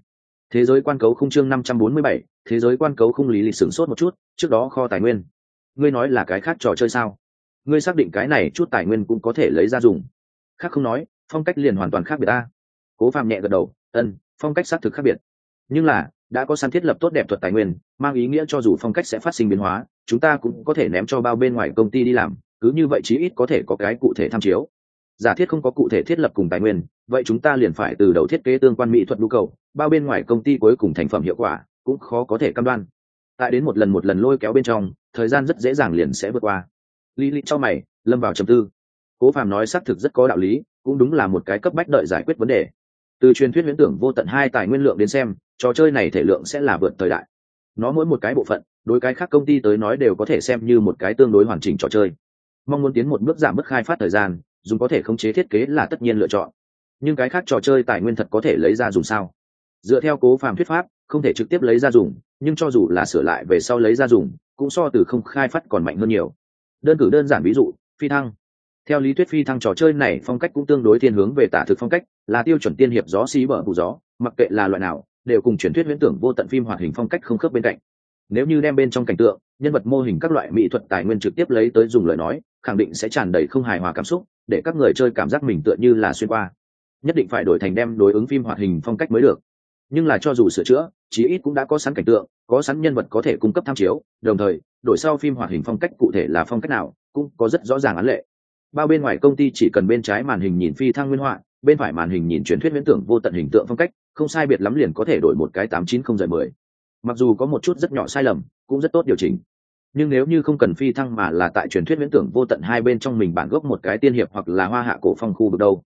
A: Thế giới quan cấu khung chương năm trăm bốn mươi bảy, thế giới quan cấu khung lý lịch sửng sốt một chút, trước đó kho tài nguyên. Ngươi nói là cái khác trò chơi sao? Ngươi xác định cái này chút tài nguyên cũng có thể lấy ra dùng. Khác không nói, phong cách liền hoàn toàn khác biệt ta. Cố phạm nhẹ gật đầu ân phong cách xác thực khác biệt. Nhưng là, đã có săn thiết lập tốt đẹp thuật tài nguyên, mang ý nghĩa cho dù phong cách sẽ phát sinh biến hóa, chúng ta cũng có thể ném cho bao bên ngoài công ty đi làm, cứ như vậy chí ít có thể có cái cụ thể tham chiếu giả thiết không có cụ thể thiết lập cùng tài nguyên, vậy chúng ta liền phải từ đầu thiết kế tương quan mỹ thuật nhu cầu, bao bên ngoài công ty cuối cùng thành phẩm hiệu quả, cũng khó có thể cam đoan. Tại đến một lần một lần lôi kéo bên trong, thời gian rất dễ dàng liền sẽ vượt qua. Lý lý cho mày, lâm vào trầm tư. Cố phàm nói xác thực rất có đạo lý, cũng đúng là một cái cấp bách đợi giải quyết vấn đề. Từ truyền thuyết huyễn tưởng vô tận hai tài nguyên lượng đến xem, trò chơi này thể lượng sẽ là vượt thời đại. Nó mỗi một cái bộ phận, đối cái khác công ty tới nói đều có thể xem như một cái tương đối hoàn chỉnh trò chơi. Mong muốn tiến một bước giảm mức khai phát thời gian dùng có thể khống chế thiết kế là tất nhiên lựa chọn. Nhưng cái khác trò chơi tài nguyên thật có thể lấy ra dùng sao? Dựa theo cố phàm thuyết pháp, không thể trực tiếp lấy ra dùng, nhưng cho dù là sửa lại về sau lấy ra dùng, cũng so từ không khai phát còn mạnh hơn nhiều. Đơn cử đơn giản ví dụ, phi thăng. Theo lý thuyết phi thăng trò chơi này phong cách cũng tương đối thiên hướng về tả thực phong cách, là tiêu chuẩn tiên hiệp gió xí bở bù gió, mặc kệ là loại nào, đều cùng truyền thuyết huyễn tưởng vô tận phim hoạt hình phong cách không khớp bên cạnh. Nếu như đem bên trong cảnh tượng, nhân vật mô hình các loại mỹ thuật tài nguyên trực tiếp lấy tới dùng lời nói khẳng định sẽ tràn đầy không hài hòa cảm xúc, để các người chơi cảm giác mình tựa như là xuyên qua. Nhất định phải đổi thành đem đối ứng phim hoạt hình phong cách mới được. Nhưng là cho dù sửa chữa, chí ít cũng đã có sẵn cảnh tượng, có sẵn nhân vật có thể cung cấp tham chiếu, đồng thời, đổi sau phim hoạt hình phong cách cụ thể là phong cách nào, cũng có rất rõ ràng án lệ. Bao bên ngoài công ty chỉ cần bên trái màn hình nhìn phi thăng nguyên họa, bên phải màn hình nhìn truyền thuyết viễn tưởng vô tận hình tượng phong cách, không sai biệt lắm liền có thể đổi một cái tám chín không rời mười. Mặc dù có một chút rất nhỏ sai lầm, cũng rất tốt điều chỉnh nhưng nếu như không cần phi thăng mà là tại truyền thuyết viễn tưởng vô tận hai bên trong mình bản gốc một cái tiên hiệp hoặc là hoa hạ cổ phong khu vực đâu.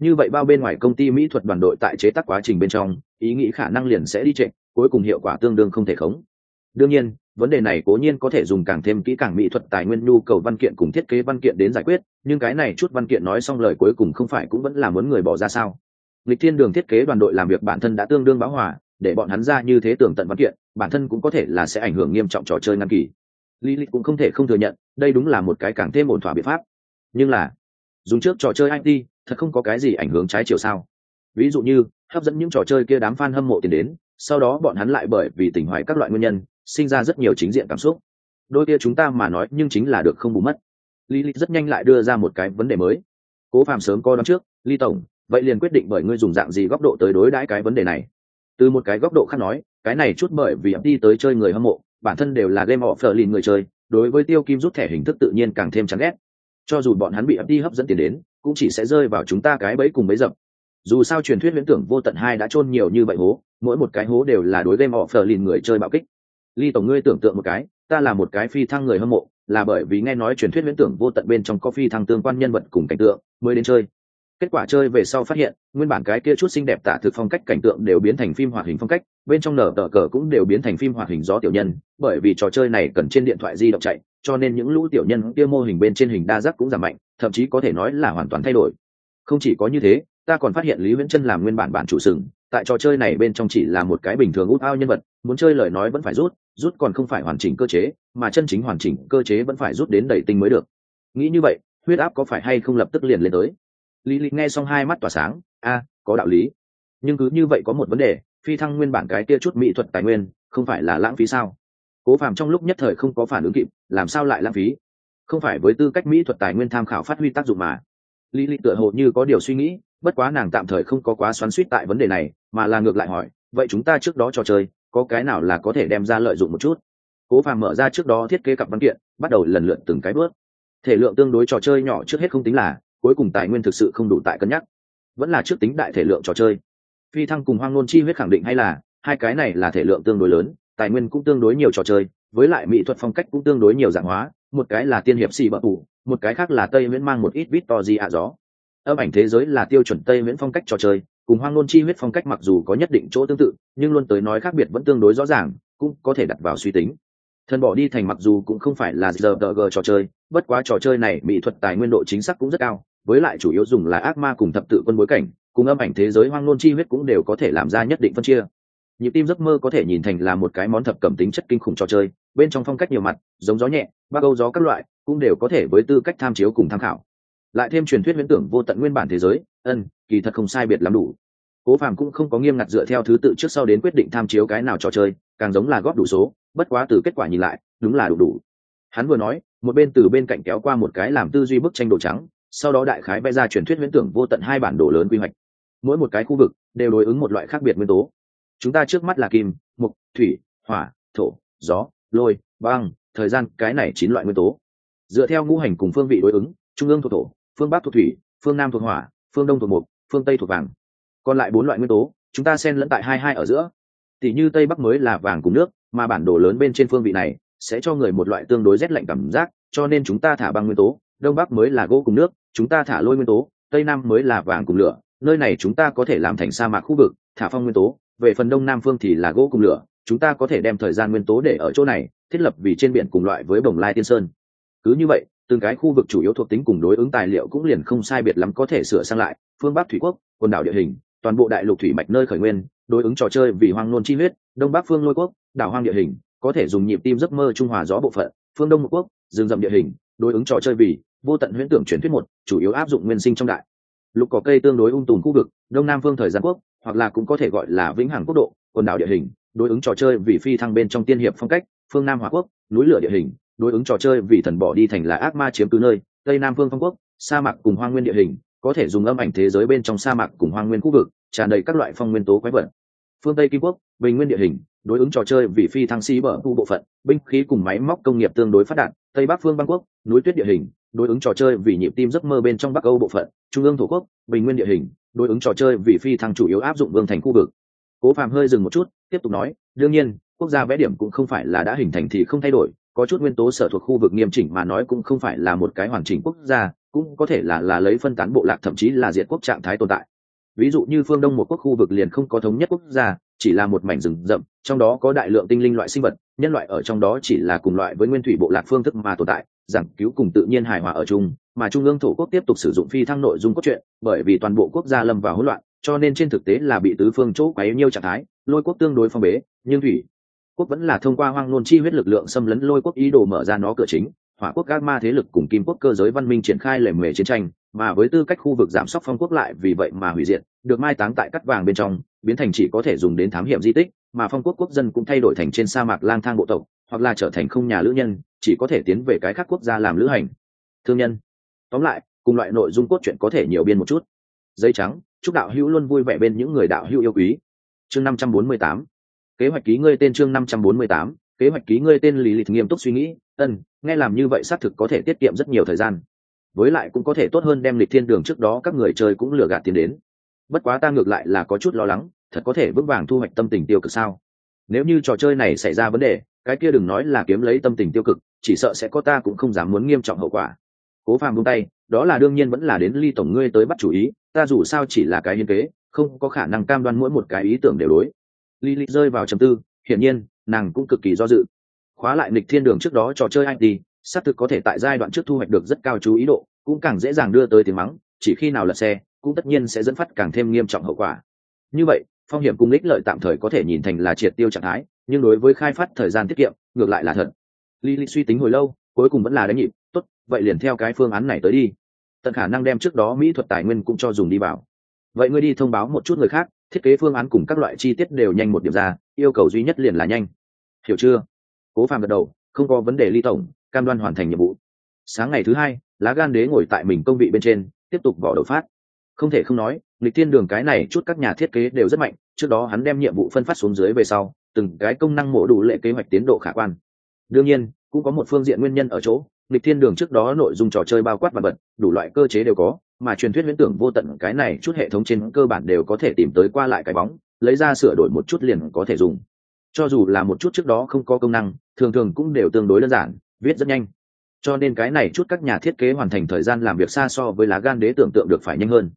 A: Như vậy bao bên ngoài công ty mỹ thuật đoàn đội tại chế tác quá trình bên trong, ý nghĩ khả năng liền sẽ đi trệ cuối cùng hiệu quả tương đương không thể khống. Đương nhiên, vấn đề này cố nhiên có thể dùng càng thêm kỹ càng mỹ thuật tài nguyên nhu cầu văn kiện cùng thiết kế văn kiện đến giải quyết, nhưng cái này chút văn kiện nói xong lời cuối cùng không phải cũng vẫn là muốn người bỏ ra sao? Lịch thiên đường thiết kế đoàn đội làm việc bản thân đã tương đương báo hòa, để bọn hắn ra như thế tưởng tận văn kiện, bản thân cũng có thể là sẽ ảnh hưởng nghiêm trọng trò chơi ngăn kỳ lý lịch cũng không thể không thừa nhận, đây đúng là một cái càng thêm ổn thỏa biện pháp. Nhưng là, dùng trước trò chơi it thật không có cái gì ảnh hưởng trái chiều sao? Ví dụ như, hấp dẫn những trò chơi kia đám fan hâm mộ tiền đến, sau đó bọn hắn lại bởi vì tình hoài các loại nguyên nhân, sinh ra rất nhiều chính diện cảm xúc. Đôi kia chúng ta mà nói, nhưng chính là được không bù mất. Lý lịch rất nhanh lại đưa ra một cái vấn đề mới. Cố phạm sớm coi đón trước ly tổng, vậy liền quyết định bởi ngươi dùng dạng gì góc độ tới đối đãi cái vấn đề này? Từ một cái góc độ khác nói, cái này chút bởi vì đi tới chơi người hâm mộ bản thân đều là game phở lìn người chơi, đối với tiêu kim rút thẻ hình thức tự nhiên càng thêm chán ghét. Cho dù bọn hắn bị đi hấp dẫn tiền đến, cũng chỉ sẽ rơi vào chúng ta cái bẫy cùng bấy dập. Dù sao truyền thuyết viễn tưởng vô tận hai đã chôn nhiều như vậy hố, mỗi một cái hố đều là đối game phở lìn người chơi bạo kích. Ly tổng ngươi tưởng tượng một cái, ta là một cái phi thăng người hâm mộ, là bởi vì nghe nói truyền thuyết viễn tưởng vô tận bên trong có phi thăng tương quan nhân vật cùng cảnh tượng mới đến chơi kết quả chơi về sau phát hiện, nguyên bản cái kia chút xinh đẹp tả thực phong cách cảnh tượng đều biến thành phim hoạt hình phong cách, bên trong nở tờ cờ cũng đều biến thành phim hoạt hình gió tiểu nhân, bởi vì trò chơi này cần trên điện thoại di động chạy, cho nên những lũ tiểu nhân kia mô hình bên trên hình đa giác cũng giảm mạnh, thậm chí có thể nói là hoàn toàn thay đổi. Không chỉ có như thế, ta còn phát hiện lý viễn chân làm nguyên bản bản chủ sừng, tại trò chơi này bên trong chỉ là một cái bình thường út ao nhân vật, muốn chơi lời nói vẫn phải rút rút còn không phải hoàn chỉnh cơ chế, mà chân chính hoàn chỉnh cơ chế vẫn phải rút đến đầy tinh mới được. Nghĩ như vậy, huyết áp có phải hay không lập tức liền lên tới? Lý lịch nghe xong hai mắt tỏa sáng, a, có đạo lý. Nhưng cứ như vậy có một vấn đề, phi thăng nguyên bản cái kia chút mỹ thuật tài nguyên, không phải là lãng phí sao? Cố phàm trong lúc nhất thời không có phản ứng kịp, làm sao lại lãng phí? Không phải với tư cách mỹ thuật tài nguyên tham khảo phát huy tác dụng mà. Lý lịch tựa hồ như có điều suy nghĩ, bất quá nàng tạm thời không có quá xoắn suýt tại vấn đề này, mà là ngược lại hỏi, vậy chúng ta trước đó trò chơi, có cái nào là có thể đem ra lợi dụng một chút? Cố phàm mở ra trước đó thiết kế cặp văn kiện, bắt đầu lần lượt từng cái bước. Thể lượng tương đối trò chơi nhỏ trước hết không tính là cuối cùng tài nguyên thực sự không đủ tại cân nhắc. Vẫn là trước tính đại thể lượng trò chơi. Phi thăng cùng hoang nôn chi huyết khẳng định hay là, hai cái này là thể lượng tương đối lớn, tài nguyên cũng tương đối nhiều trò chơi, với lại mỹ thuật phong cách cũng tương đối nhiều dạng hóa, một cái là tiên hiệp xì bậc ủ một cái khác là tây viễn mang một ít vít to di ạ gió. Âm ảnh thế giới là tiêu chuẩn tây viễn phong cách trò chơi, cùng hoang nôn chi huyết phong cách mặc dù có nhất định chỗ tương tự, nhưng luôn tới nói khác biệt vẫn tương đối rõ ràng, cũng có thể đặt vào suy tính. Thần bỏ đi thành mặc dù cũng không phải là giờ g trò chơi, bất quá trò chơi này mỹ thuật tài nguyên độ chính xác cũng rất cao với lại chủ yếu dùng là ác ma cùng thập tự quân bối cảnh, cùng âm ảnh thế giới hoang nôn chi huyết cũng đều có thể làm ra nhất định phân chia. Nhịp tim giấc mơ có thể nhìn thành là một cái món thập cẩm tính chất kinh khủng trò chơi, bên trong phong cách nhiều mặt, giống gió nhẹ ba câu gió các loại, cũng đều có thể với tư cách tham chiếu cùng tham khảo. Lại thêm truyền thuyết viễn tưởng vô tận nguyên bản thế giới, ân, kỳ thật không sai biệt lắm đủ. Cố phàm cũng không có nghiêm ngặt dựa theo thứ tự trước sau đến quyết định tham chiếu cái nào trò chơi, càng giống là góp đủ số, bất quá từ kết quả nhìn lại, đúng là đủ đủ. Hắn vừa nói, một bên từ bên cạnh kéo qua một cái làm tư duy bức tranh đồ trắng sau đó đại khái vẽ ra truyền thuyết viễn tưởng vô tận hai bản đồ lớn quy hoạch. Mỗi một cái khu vực đều đối ứng một loại khác biệt nguyên tố. Chúng ta trước mắt là kim, mục, thủy, hỏa, thổ, gió, lôi, băng, thời gian, cái này chín loại nguyên tố. Dựa theo ngũ hành cùng phương vị đối ứng, trung ương thuộc thổ, phương bắc thuộc thủy, phương nam thuộc hỏa, phương đông thuộc mục, phương tây thuộc vàng. Còn lại bốn loại nguyên tố, chúng ta xen lẫn tại hai hai ở giữa. Tỷ như tây bắc mới là vàng cùng nước, mà bản đồ lớn bên trên phương vị này sẽ cho người một loại tương đối rét lạnh cảm giác, cho nên chúng ta thả băng nguyên tố, đông bắc mới là gỗ cùng nước chúng ta thả lôi nguyên tố, tây nam mới là vàng cùng lửa, nơi này chúng ta có thể làm thành sa mạc khu vực, thả phong nguyên tố, về phần đông nam phương thì là gỗ cùng lửa, chúng ta có thể đem thời gian nguyên tố để ở chỗ này, thiết lập vì trên biển cùng loại với bồng lai tiên sơn. Cứ như vậy, từng cái khu vực chủ yếu thuộc tính cùng đối ứng tài liệu cũng liền không sai biệt lắm có thể sửa sang lại, phương bắc thủy quốc, quần đảo địa hình, toàn bộ đại lục thủy mạch nơi khởi nguyên, đối ứng trò chơi vì hoang nôn chi huyết, đông bắc phương lôi quốc, đảo hoang địa hình, có thể dùng nhịp tim giấc mơ trung hòa gió bộ phận, phương đông một quốc, rừng rậm địa hình, đối ứng trò chơi vì vô tận huyễn tưởng truyền thuyết một, chủ yếu áp dụng nguyên sinh trong đại. Lục cỏ cây tương đối ung tùm khu vực, đông nam phương thời gian quốc, hoặc là cũng có thể gọi là vĩnh hằng quốc độ, quần đảo địa hình, đối ứng trò chơi vì phi thăng bên trong tiên hiệp phong cách, phương nam hòa quốc, núi lửa địa hình, đối ứng trò chơi vì thần bỏ đi thành là ác ma chiếm cứ nơi, tây nam phương phong quốc, sa mạc cùng hoang nguyên địa hình, có thể dùng âm ảnh thế giới bên trong sa mạc cùng hoang nguyên khu vực, tràn đầy các loại phong nguyên tố quái vật. Phương tây kim quốc, bình nguyên địa hình, đối ứng trò chơi vì phi thăng si bờ khu bộ phận, binh khí cùng máy móc công nghiệp tương đối phát đạt, tây bắc phương bangkok quốc, núi tuyết địa hình đối ứng trò chơi vì nhịp tim giấc mơ bên trong bắc âu bộ phận, trung ương thổ quốc, bình nguyên địa hình, đối ứng trò chơi vì phi thăng chủ yếu áp dụng vương thành khu vực. Cố phạm hơi dừng một chút, tiếp tục nói, đương nhiên, quốc gia vẽ điểm cũng không phải là đã hình thành thì không thay đổi, có chút nguyên tố sở thuộc khu vực nghiêm chỉnh mà nói cũng không phải là một cái hoàn chỉnh quốc gia, cũng có thể là là lấy phân tán bộ lạc thậm chí là diệt quốc trạng thái tồn tại. Ví dụ như phương đông một quốc khu vực liền không có thống nhất quốc gia, chỉ là một mảnh rừng rậm, trong đó có đại lượng tinh linh loại sinh vật, nhân loại ở trong đó chỉ là cùng loại với nguyên thủy bộ lạc phương thức mà tồn tại giảng cứu cùng tự nhiên hài hòa ở chung, mà trung ương thổ quốc tiếp tục sử dụng phi thăng nội dung cốt truyện, bởi vì toàn bộ quốc gia lâm vào hỗn loạn, cho nên trên thực tế là bị tứ phương chỗ quá yếu nhiêu trạng thái, lôi quốc tương đối phong bế, nhưng thủy quốc vẫn là thông qua hoang nôn chi huyết lực lượng xâm lấn lôi quốc ý đồ mở ra nó cửa chính, hỏa quốc gác ma thế lực cùng kim quốc cơ giới văn minh triển khai lề mề chiến tranh, mà với tư cách khu vực giảm sóc phong quốc lại vì vậy mà hủy diệt, được mai táng tại cắt vàng bên trong, biến thành chỉ có thể dùng đến thám hiểm di tích, mà phong quốc quốc dân cũng thay đổi thành trên sa mạc lang thang bộ tộc hoặc là trở thành không nhà lữ nhân, chỉ có thể tiến về cái khác quốc gia làm lữ hành. Thương nhân. Tóm lại, cùng loại nội dung cốt truyện có thể nhiều biên một chút. Giấy trắng, chúc đạo hữu luôn vui vẻ bên những người đạo hữu yêu quý. Chương năm trăm bốn mươi tám. Kế hoạch ký ngươi tên chương năm trăm bốn mươi tám. Kế hoạch ký ngươi tên lý lịch nghiêm túc suy nghĩ, ân, nghe làm như vậy xác thực có thể tiết kiệm rất nhiều thời gian. Với lại cũng có thể tốt hơn đem lịch thiên đường trước đó các người chơi cũng lừa gạt tiền đến. Bất quá ta ngược lại là có chút lo lắng, thật có thể vững vàng thu hoạch tâm tình tiêu cực sao? Nếu như trò chơi này xảy ra vấn đề, cái kia đừng nói là kiếm lấy tâm tình tiêu cực, chỉ sợ sẽ có ta cũng không dám muốn nghiêm trọng hậu quả. Cố phàm buông tay, đó là đương nhiên vẫn là đến ly tổng ngươi tới bắt chủ ý, ta dù sao chỉ là cái hiên kế, không có khả năng cam đoan mỗi một cái ý tưởng đều đối. Ly ly rơi vào trầm tư, hiển nhiên, nàng cũng cực kỳ do dự. Khóa lại nịch thiên đường trước đó trò chơi anh đi xác thực có thể tại giai đoạn trước thu hoạch được rất cao chú ý độ, cũng càng dễ dàng đưa tới tiếng mắng, chỉ khi nào lật xe, cũng tất nhiên sẽ dẫn phát càng thêm nghiêm trọng hậu quả. Như vậy phong hiểm cung ích lợi tạm thời có thể nhìn thành là triệt tiêu trạng thái, nhưng đối với khai phát thời gian tiết kiệm, ngược lại là thật. Lý Lý suy tính hồi lâu, cuối cùng vẫn là đánh nhịp, tốt, vậy liền theo cái phương án này tới đi. Tận khả năng đem trước đó mỹ thuật tài nguyên cũng cho dùng đi vào. Vậy ngươi đi thông báo một chút người khác, thiết kế phương án cùng các loại chi tiết đều nhanh một điểm ra, yêu cầu duy nhất liền là nhanh. Hiểu chưa? Cố phàm gật đầu, không có vấn đề ly tổng, cam đoan hoàn thành nhiệm vụ. Sáng ngày thứ hai, lá gan đế ngồi tại mình công vị bên trên, tiếp tục bỏ đầu phát không thể không nói, lịch thiên đường cái này chút các nhà thiết kế đều rất mạnh, trước đó hắn đem nhiệm vụ phân phát xuống dưới về sau, từng cái công năng mổ đủ lệ kế hoạch tiến độ khả quan. Đương nhiên, cũng có một phương diện nguyên nhân ở chỗ, lịch thiên đường trước đó nội dung trò chơi bao quát và bật, đủ loại cơ chế đều có, mà truyền thuyết huyễn tưởng vô tận cái này chút hệ thống trên cơ bản đều có thể tìm tới qua lại cái bóng, lấy ra sửa đổi một chút liền có thể dùng. Cho dù là một chút trước đó không có công năng, thường thường cũng đều tương đối đơn giản, viết rất nhanh. Cho nên cái này chút các nhà thiết kế hoàn thành thời gian làm việc xa so với lá gan đế tưởng tượng được phải nhanh hơn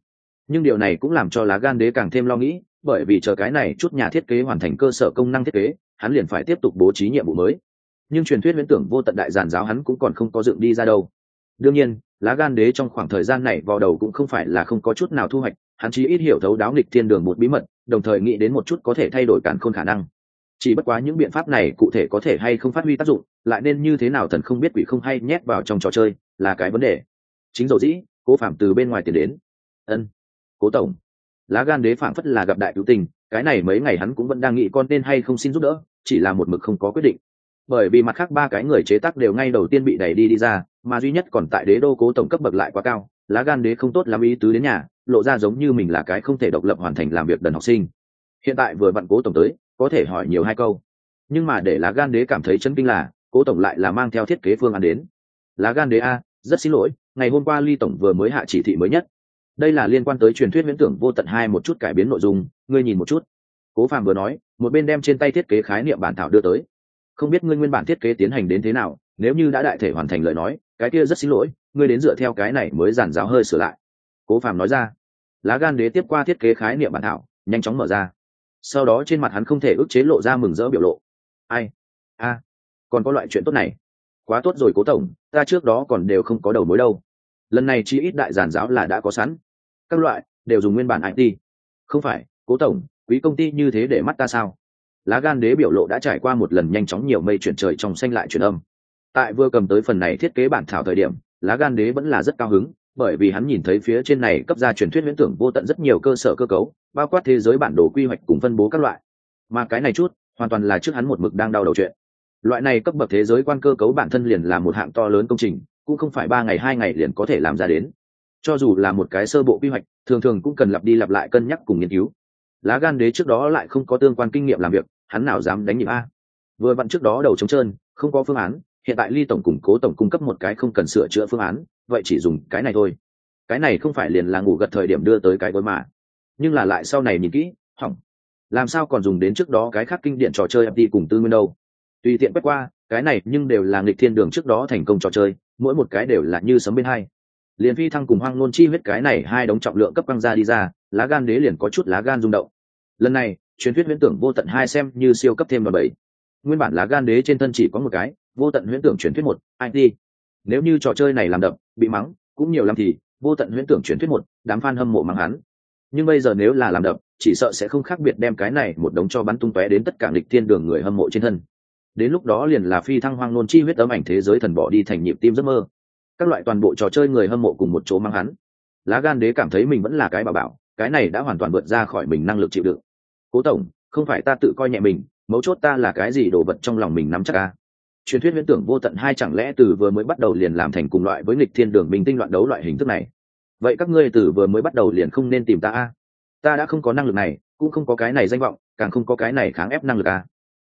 A: nhưng điều này cũng làm cho lá gan đế càng thêm lo nghĩ, bởi vì chờ cái này chút nhà thiết kế hoàn thành cơ sở công năng thiết kế, hắn liền phải tiếp tục bố trí nhiệm vụ mới. Nhưng truyền thuyết viễn tưởng vô tận đại giàn giáo hắn cũng còn không có dựng đi ra đâu. Đương nhiên, lá gan đế trong khoảng thời gian này vào đầu cũng không phải là không có chút nào thu hoạch, hắn chỉ ít hiểu thấu đáo nghịch thiên đường một bí mật, đồng thời nghĩ đến một chút có thể thay đổi cản khôn khả năng. Chỉ bất quá những biện pháp này cụ thể có thể hay không phát huy tác dụng, lại nên như thế nào thần không biết quỷ không hay nhét vào trong trò chơi, là cái vấn đề. Chính dầu dĩ, cố phạm từ bên ngoài tiền đến. Ân cố tổng, lá gan đế phảng phất là gặp đại cứu tình cái này mấy ngày hắn cũng vẫn đang nghĩ con nên hay không xin giúp đỡ, chỉ là một mực không có quyết định. Bởi vì mặt khác ba cái người chế tác đều ngay đầu tiên bị đẩy đi đi ra, mà duy nhất còn tại đế đô cố tổng cấp bậc lại quá cao, lá gan đế không tốt làm ý tứ đến nhà, lộ ra giống như mình là cái không thể độc lập hoàn thành làm việc đần học sinh. Hiện tại vừa vặn cố tổng tới, có thể hỏi nhiều hai câu. Nhưng mà để lá gan đế cảm thấy chân kinh là, cố tổng lại là mang theo thiết kế phương án đến. Lá gan đế a, rất xin lỗi, ngày hôm qua ly tổng vừa mới hạ chỉ thị mới nhất đây là liên quan tới truyền thuyết viễn tưởng vô tận hai một chút cải biến nội dung, ngươi nhìn một chút. Cố phàm vừa nói, một bên đem trên tay thiết kế khái niệm bản thảo đưa tới. Không biết ngươi nguyên bản thiết kế tiến hành đến thế nào, nếu như đã đại thể hoàn thành lời nói, cái kia rất xin lỗi, ngươi đến dựa theo cái này mới giản giáo hơi sửa lại. Cố phàm nói ra. Lá gan đế tiếp qua thiết kế khái niệm bản thảo, nhanh chóng mở ra. Sau đó trên mặt hắn không thể ức chế lộ ra mừng rỡ biểu lộ. Ai? A, còn có loại chuyện tốt này. Quá tốt rồi cố tổng, ta trước đó còn đều không có đầu mối đâu. Lần này chi ít đại giản giáo là đã có sẵn các loại, đều dùng nguyên bản it không phải, cố tổng, quý công ty như thế để mắt ta sao? Lá gan đế biểu lộ đã trải qua một lần nhanh chóng nhiều mây chuyển trời trong xanh lại chuyển âm. Tại vừa cầm tới phần này thiết kế bản thảo thời điểm, lá gan đế vẫn là rất cao hứng, bởi vì hắn nhìn thấy phía trên này cấp ra truyền thuyết viễn tưởng vô tận rất nhiều cơ sở cơ cấu, bao quát thế giới bản đồ quy hoạch cùng phân bố các loại. Mà cái này chút, hoàn toàn là trước hắn một mực đang đau đầu chuyện. Loại này cấp bậc thế giới quan cơ cấu bản thân liền là một hạng to lớn công trình, cũng không phải ba ngày hai ngày liền có thể làm ra đến cho dù là một cái sơ bộ quy hoạch, thường thường cũng cần lặp đi lặp lại cân nhắc cùng nghiên cứu. Lá gan đế trước đó lại không có tương quan kinh nghiệm làm việc, hắn nào dám đánh nhịp a. Vừa vặn trước đó đầu trống trơn, không có phương án, hiện tại ly tổng củng cố tổng cung cấp một cái không cần sửa chữa phương án, vậy chỉ dùng cái này thôi. Cái này không phải liền là ngủ gật thời điểm đưa tới cái gối mà. Nhưng là lại sau này nhìn kỹ, hỏng. Làm sao còn dùng đến trước đó cái khác kinh điện trò chơi fd cùng tư nguyên đâu? Tùy tiện quét qua, cái này nhưng đều là nghịch thiên đường trước đó thành công trò chơi, mỗi một cái đều là như sấm bên hai liền phi thăng cùng hoang nôn chi huyết cái này hai đống trọng lượng cấp băng ra đi ra, lá gan đế liền có chút lá gan rung động. Lần này, truyền thuyết huyễn tưởng vô tận hai xem như siêu cấp thêm vào bảy. Nguyên bản lá gan đế trên thân chỉ có một cái, vô tận huyễn tưởng truyền thuyết một it nếu như trò chơi này làm đập bị mắng, cũng nhiều lắm thì, vô tận huyễn tưởng truyền thuyết một, đám fan hâm mộ mắng hắn. Nhưng bây giờ nếu là làm đập chỉ sợ sẽ không khác biệt đem cái này một đống cho bắn tung tóe đến tất cả lịch thiên đường người hâm mộ trên thân. Đến lúc đó liền là phi thăng hoang nôn chi huyết ấm ảnh thế giới thần bỏ đi thành nhịp tim giấc mơ các loại toàn bộ trò chơi người hâm mộ cùng một chỗ mang hắn. Lá gan đế cảm thấy mình vẫn là cái bà bảo, cái này đã hoàn toàn vượt ra khỏi mình năng lực chịu đựng. Cố tổng, không phải ta tự coi nhẹ mình, mấu chốt ta là cái gì đồ vật trong lòng mình nắm chắc a? Truyền thuyết viễn tưởng vô tận hai chẳng lẽ từ vừa mới bắt đầu liền làm thành cùng loại với nghịch thiên đường minh tinh loạn đấu loại hình thức này? Vậy các ngươi từ vừa mới bắt đầu liền không nên tìm ta a. Ta đã không có năng lực này, cũng không có cái này danh vọng, càng không có cái này kháng ép năng lực a.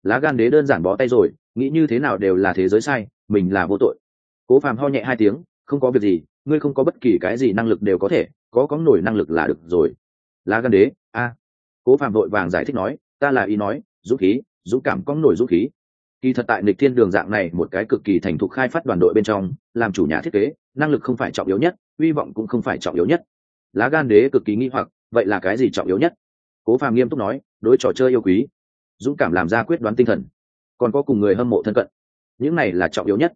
A: Lá gan đế đơn giản bó tay rồi, nghĩ như thế nào đều là thế giới sai, mình là vô tội cố phàm ho nhẹ hai tiếng, không có việc gì, ngươi không có bất kỳ cái gì năng lực đều có thể, có có nổi năng lực là được rồi. Lá gan đế, a. Cố phàm vội vàng giải thích nói, ta là ý nói, dũng khí, dũng cảm có nổi dũng khí. Kỳ thật tại nịch thiên đường dạng này một cái cực kỳ thành thục khai phát đoàn đội bên trong, làm chủ nhà thiết kế, năng lực không phải trọng yếu nhất, hy vọng cũng không phải trọng yếu nhất. Lá gan đế cực kỳ nghi hoặc, vậy là cái gì trọng yếu nhất? Cố phàm nghiêm túc nói, đối trò chơi yêu quý, dũng cảm làm ra quyết đoán tinh thần, còn có cùng người hâm mộ thân cận, những này là trọng yếu nhất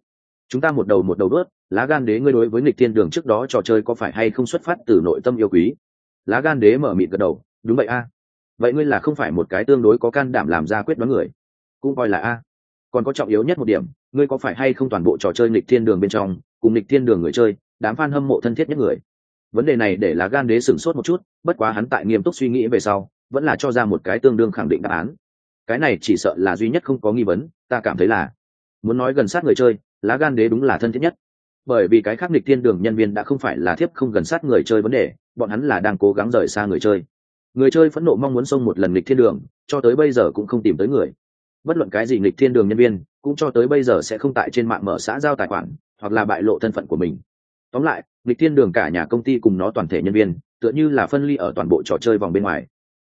A: chúng ta một đầu một đầu đớt lá gan đế ngươi đối với nghịch thiên đường trước đó trò chơi có phải hay không xuất phát từ nội tâm yêu quý? Lá gan đế mở mịt gật đầu, đúng vậy a. Vậy ngươi là không phải một cái tương đối có can đảm làm ra quyết đoán người. Cũng coi là a. Còn có trọng yếu nhất một điểm, ngươi có phải hay không toàn bộ trò chơi nghịch thiên đường bên trong, cùng nghịch thiên đường người chơi, đám f a n hâm mộ thân thiết nhất người? Vấn đề này để lá gan đế sửng sốt một chút, bất quá hắn tại nghiêm túc suy nghĩ về sau, vẫn là cho ra một cái tương đương khẳng định đáp án. Cái này chỉ sợ là duy nhất không có nghi vấn, ta cảm thấy là. Muốn nói gần sát người chơi lá gan đế đúng là thân thiết nhất. Bởi vì cái khác nghịch thiên đường nhân viên đã không phải là thiếp không gần sát người chơi vấn đề, bọn hắn là đang cố gắng rời xa người chơi. Người chơi phẫn nộ mong muốn xông một lần nghịch thiên đường, cho tới bây giờ cũng không tìm tới người. Bất luận cái gì nghịch thiên đường nhân viên, cũng cho tới bây giờ sẽ không tại trên mạng mở xã giao tài khoản, hoặc là bại lộ thân phận của mình. Tóm lại, nghịch thiên đường cả nhà công ty cùng nó toàn thể nhân viên, tựa như là phân ly ở toàn bộ trò chơi vòng bên ngoài.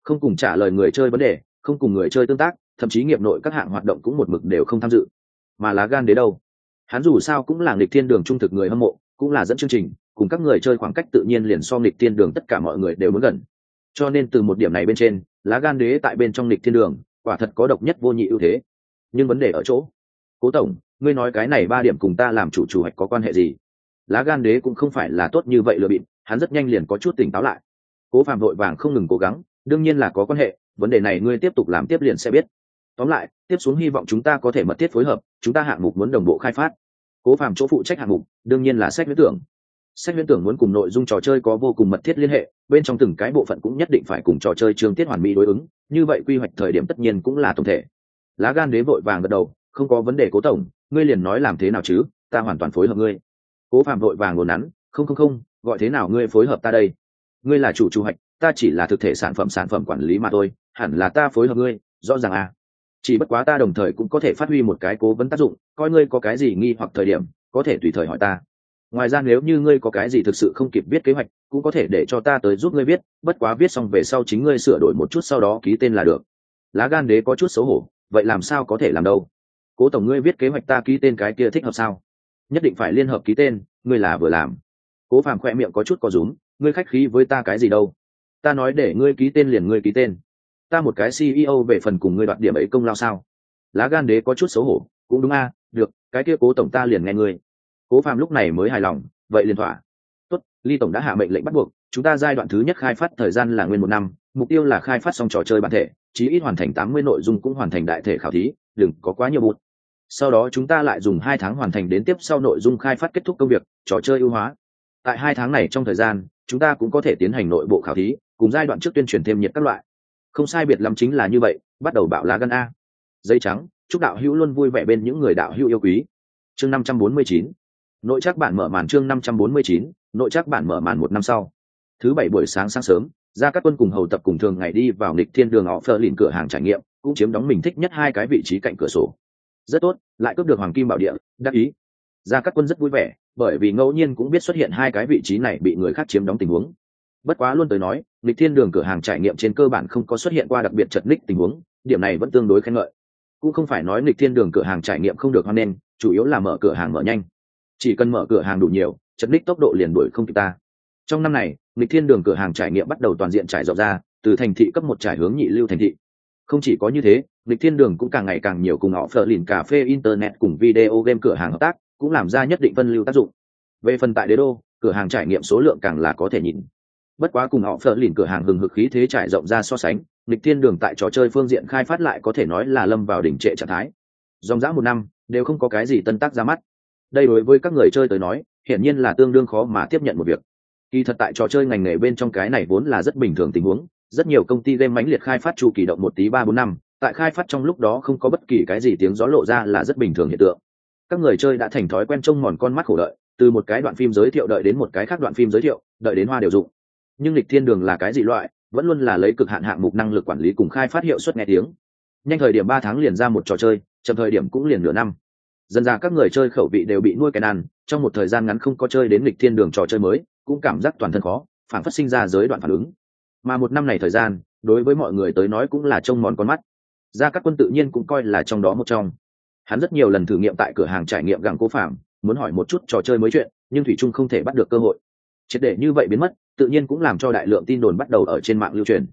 A: Không cùng trả lời người chơi vấn đề, không cùng người chơi tương tác, thậm chí nghiệp nội các hạng hoạt động cũng một mực đều không tham dự. Mà lá gan đến đâu? Hắn dù sao cũng là nghịch thiên đường trung thực người hâm mộ, cũng là dẫn chương trình, cùng các người chơi khoảng cách tự nhiên liền so nghịch thiên đường tất cả mọi người đều muốn gần. Cho nên từ một điểm này bên trên, lá gan đế tại bên trong nghịch thiên đường, quả thật có độc nhất vô nhị ưu thế. Nhưng vấn đề ở chỗ, cố tổng, ngươi nói cái này ba điểm cùng ta làm chủ chủ hoạch có quan hệ gì? Lá gan đế cũng không phải là tốt như vậy lừa bịp, hắn rất nhanh liền có chút tỉnh táo lại. Cố phạm vội vàng không ngừng cố gắng, đương nhiên là có quan hệ, vấn đề này ngươi tiếp tục làm tiếp liền sẽ biết. Tóm lại, tiếp xuống hy vọng chúng ta có thể mật thiết phối hợp, chúng ta hạng mục muốn đồng bộ khai phát cố phạm chỗ phụ trách hạng mục, đương nhiên là sách huyễn tưởng. Sách huyễn tưởng muốn cùng nội dung trò chơi có vô cùng mật thiết liên hệ, bên trong từng cái bộ phận cũng nhất định phải cùng trò chơi chương tiết hoàn mỹ đối ứng, như vậy quy hoạch thời điểm tất nhiên cũng là tổng thể. Lá gan đế vội vàng gật đầu, không có vấn đề cố tổng, ngươi liền nói làm thế nào chứ, ta hoàn toàn phối hợp ngươi. Cố phạm vội vàng ngồn nắn, không không không, gọi thế nào ngươi phối hợp ta đây? Ngươi là chủ chủ hoạch, ta chỉ là thực thể sản phẩm sản phẩm quản lý mà thôi, hẳn là ta phối hợp ngươi, rõ ràng à? Chỉ bất quá ta đồng thời cũng có thể phát huy một cái cố vấn tác dụng, coi ngươi có cái gì nghi hoặc thời điểm, có thể tùy thời hỏi ta. Ngoài ra nếu như ngươi có cái gì thực sự không kịp viết kế hoạch, cũng có thể để cho ta tới giúp ngươi viết, bất quá viết xong về sau chính ngươi sửa đổi một chút sau đó ký tên là được. Lá gan đế có chút xấu hổ, vậy làm sao có thể làm đâu? Cố tổng ngươi viết kế hoạch ta ký tên cái kia thích hợp sao? Nhất định phải liên hợp ký tên, ngươi là vừa làm. Cố phàm khoe miệng có chút có rúm, ngươi khách khí với ta cái gì đâu? Ta nói để ngươi ký tên liền ngươi ký tên ta một cái ceo về phần cùng ngươi đoạt điểm ấy công lao sao? Lá gan đế có chút xấu hổ, cũng đúng a, được, cái kia cố tổng ta liền nghe ngươi. Cố phạm lúc này mới hài lòng, vậy liền thỏa. Tốt, ly tổng đã hạ mệnh lệnh bắt buộc, chúng ta giai đoạn thứ nhất khai phát thời gian là nguyên một năm, mục tiêu là khai phát xong trò chơi bản thể, chí ít hoàn thành tám mươi nội dung cũng hoàn thành đại thể khảo thí, đừng có quá nhiều bút sau đó chúng ta lại dùng hai tháng hoàn thành đến tiếp sau nội dung khai phát kết thúc công việc, trò chơi ưu hóa. Tại hai tháng này trong thời gian, chúng ta cũng có thể tiến hành nội bộ khảo thí, cùng giai đoạn trước tuyên truyền thêm nhiệt các loại không sai biệt lắm chính là như vậy, bắt đầu bạo lá gân a. Dây trắng, chúc đạo hữu luôn vui vẻ bên những người đạo hữu yêu quý. Chương năm trăm bốn mươi chín. Nội chắc bản mở màn chương năm trăm bốn mươi chín, nội chắc bản mở màn một năm sau. Thứ bảy buổi sáng sáng sớm ra các quân cùng hầu tập cùng thường ngày đi vào nịch thiên đường họ phơ lìn cửa hàng trải nghiệm, cũng chiếm đóng mình thích nhất hai cái vị trí cạnh cửa sổ. Rất tốt, lại cướp được hoàng kim bảo địa, đắc ý. Ra các quân rất vui vẻ, bởi vì ngẫu nhiên cũng biết xuất hiện hai cái vị trí này bị người khác chiếm đóng tình huống bất quá luôn tới nói lịch thiên đường cửa hàng trải nghiệm trên cơ bản không có xuất hiện qua đặc biệt chật ních tình huống, điểm này vẫn tương đối khen ngợi. Cũng không phải nói lịch thiên đường cửa hàng trải nghiệm không được hoan nghênh, chủ yếu là mở cửa hàng mở nhanh. Chỉ cần mở cửa hàng đủ nhiều, chật ních tốc độ liền đuổi không kịp ta. Trong năm này lịch thiên đường cửa hàng trải nghiệm bắt đầu toàn diện trải rộng ra, từ thành thị cấp một trải hướng nhị lưu thành thị. Không chỉ có như thế lịch thiên đường cũng càng ngày càng nhiều cùng họ phờ lìn cà phê internet cùng video game cửa hàng hợp tác, cũng làm ra nhất định phân lưu tác dụng. Về phần tại đế đô, cửa hàng trải nghiệm số lượng càng là có thể nhìn bất quá cùng họ phở lìn cửa hàng hừng hực khí thế trải rộng ra so sánh lịch thiên đường tại trò chơi phương diện khai phát lại có thể nói là lâm vào đỉnh trệ trạng thái. Dòng dã một năm, đều không có cái gì tân tác ra mắt. Đây đối với các người chơi tới nói, hiển nhiên là tương đương khó mà tiếp nhận một việc. Kỳ thật tại trò chơi ngành nghề bên trong cái này vốn là rất bình thường tình huống, rất nhiều công ty game mãnh liệt khai phát chu kỳ động một tí ba bốn năm, tại khai phát trong lúc đó không có bất kỳ cái gì tiếng gió lộ ra là rất bình thường hiện tượng. Các người chơi đã thành thói quen trông mòn con mắt khổ đợi, từ một cái đoạn phim giới thiệu đợi đến một cái khác đoạn phim giới thiệu, đợi đến hoa đều dụng nhưng lịch thiên đường là cái gì loại, vẫn luôn là lấy cực hạn hạng mục năng lực quản lý cùng khai phát hiệu suất nghe tiếng. Nhanh thời điểm ba tháng liền ra một trò chơi, chậm thời điểm cũng liền nửa năm. Dần ra các người chơi khẩu vị đều bị nuôi cái ăn, trong một thời gian ngắn không có chơi đến lịch thiên đường trò chơi mới, cũng cảm giác toàn thân khó, phản phát sinh ra giới đoạn phản ứng. Mà một năm này thời gian, đối với mọi người tới nói cũng là trông mòn con mắt. Ra các quân tự nhiên cũng coi là trong đó một trong. Hắn rất nhiều lần thử nghiệm tại cửa hàng trải nghiệm gặng cố phạm, muốn hỏi một chút trò chơi mới chuyện, nhưng thủy trung không thể bắt được cơ hội. Triệt để như vậy biến mất tự nhiên cũng làm cho đại lượng tin đồn bắt đầu ở trên mạng lưu truyền.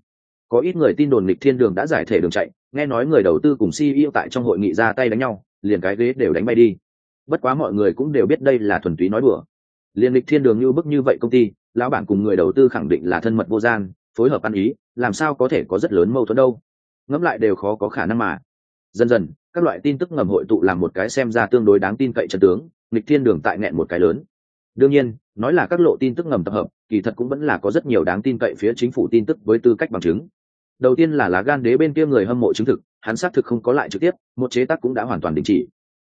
A: Có ít người tin đồn lịch thiên đường đã giải thể đường chạy, nghe nói người đầu tư cùng ceo tại trong hội nghị ra tay đánh nhau, liền cái ghế đều đánh bay đi. Bất quá mọi người cũng đều biết đây là thuần túy nói đùa. Liền lịch thiên đường như bức như vậy công ty, lão bản cùng người đầu tư khẳng định là thân mật vô gian, phối hợp ăn ý, làm sao có thể có rất lớn mâu thuẫn đâu. Ngẫm lại đều khó có khả năng mà. Dần dần, các loại tin tức ngầm hội tụ làm một cái xem ra tương đối đáng tin cậy chân tướng, lịch thiên đường tại nghẹn một cái lớn đương nhiên, nói là các lộ tin tức ngầm tập hợp, kỳ thật cũng vẫn là có rất nhiều đáng tin cậy phía chính phủ tin tức với tư cách bằng chứng. Đầu tiên là lá gan đế bên kia người hâm mộ chứng thực, hắn xác thực không có lại trực tiếp, một chế tác cũng đã hoàn toàn đình chỉ.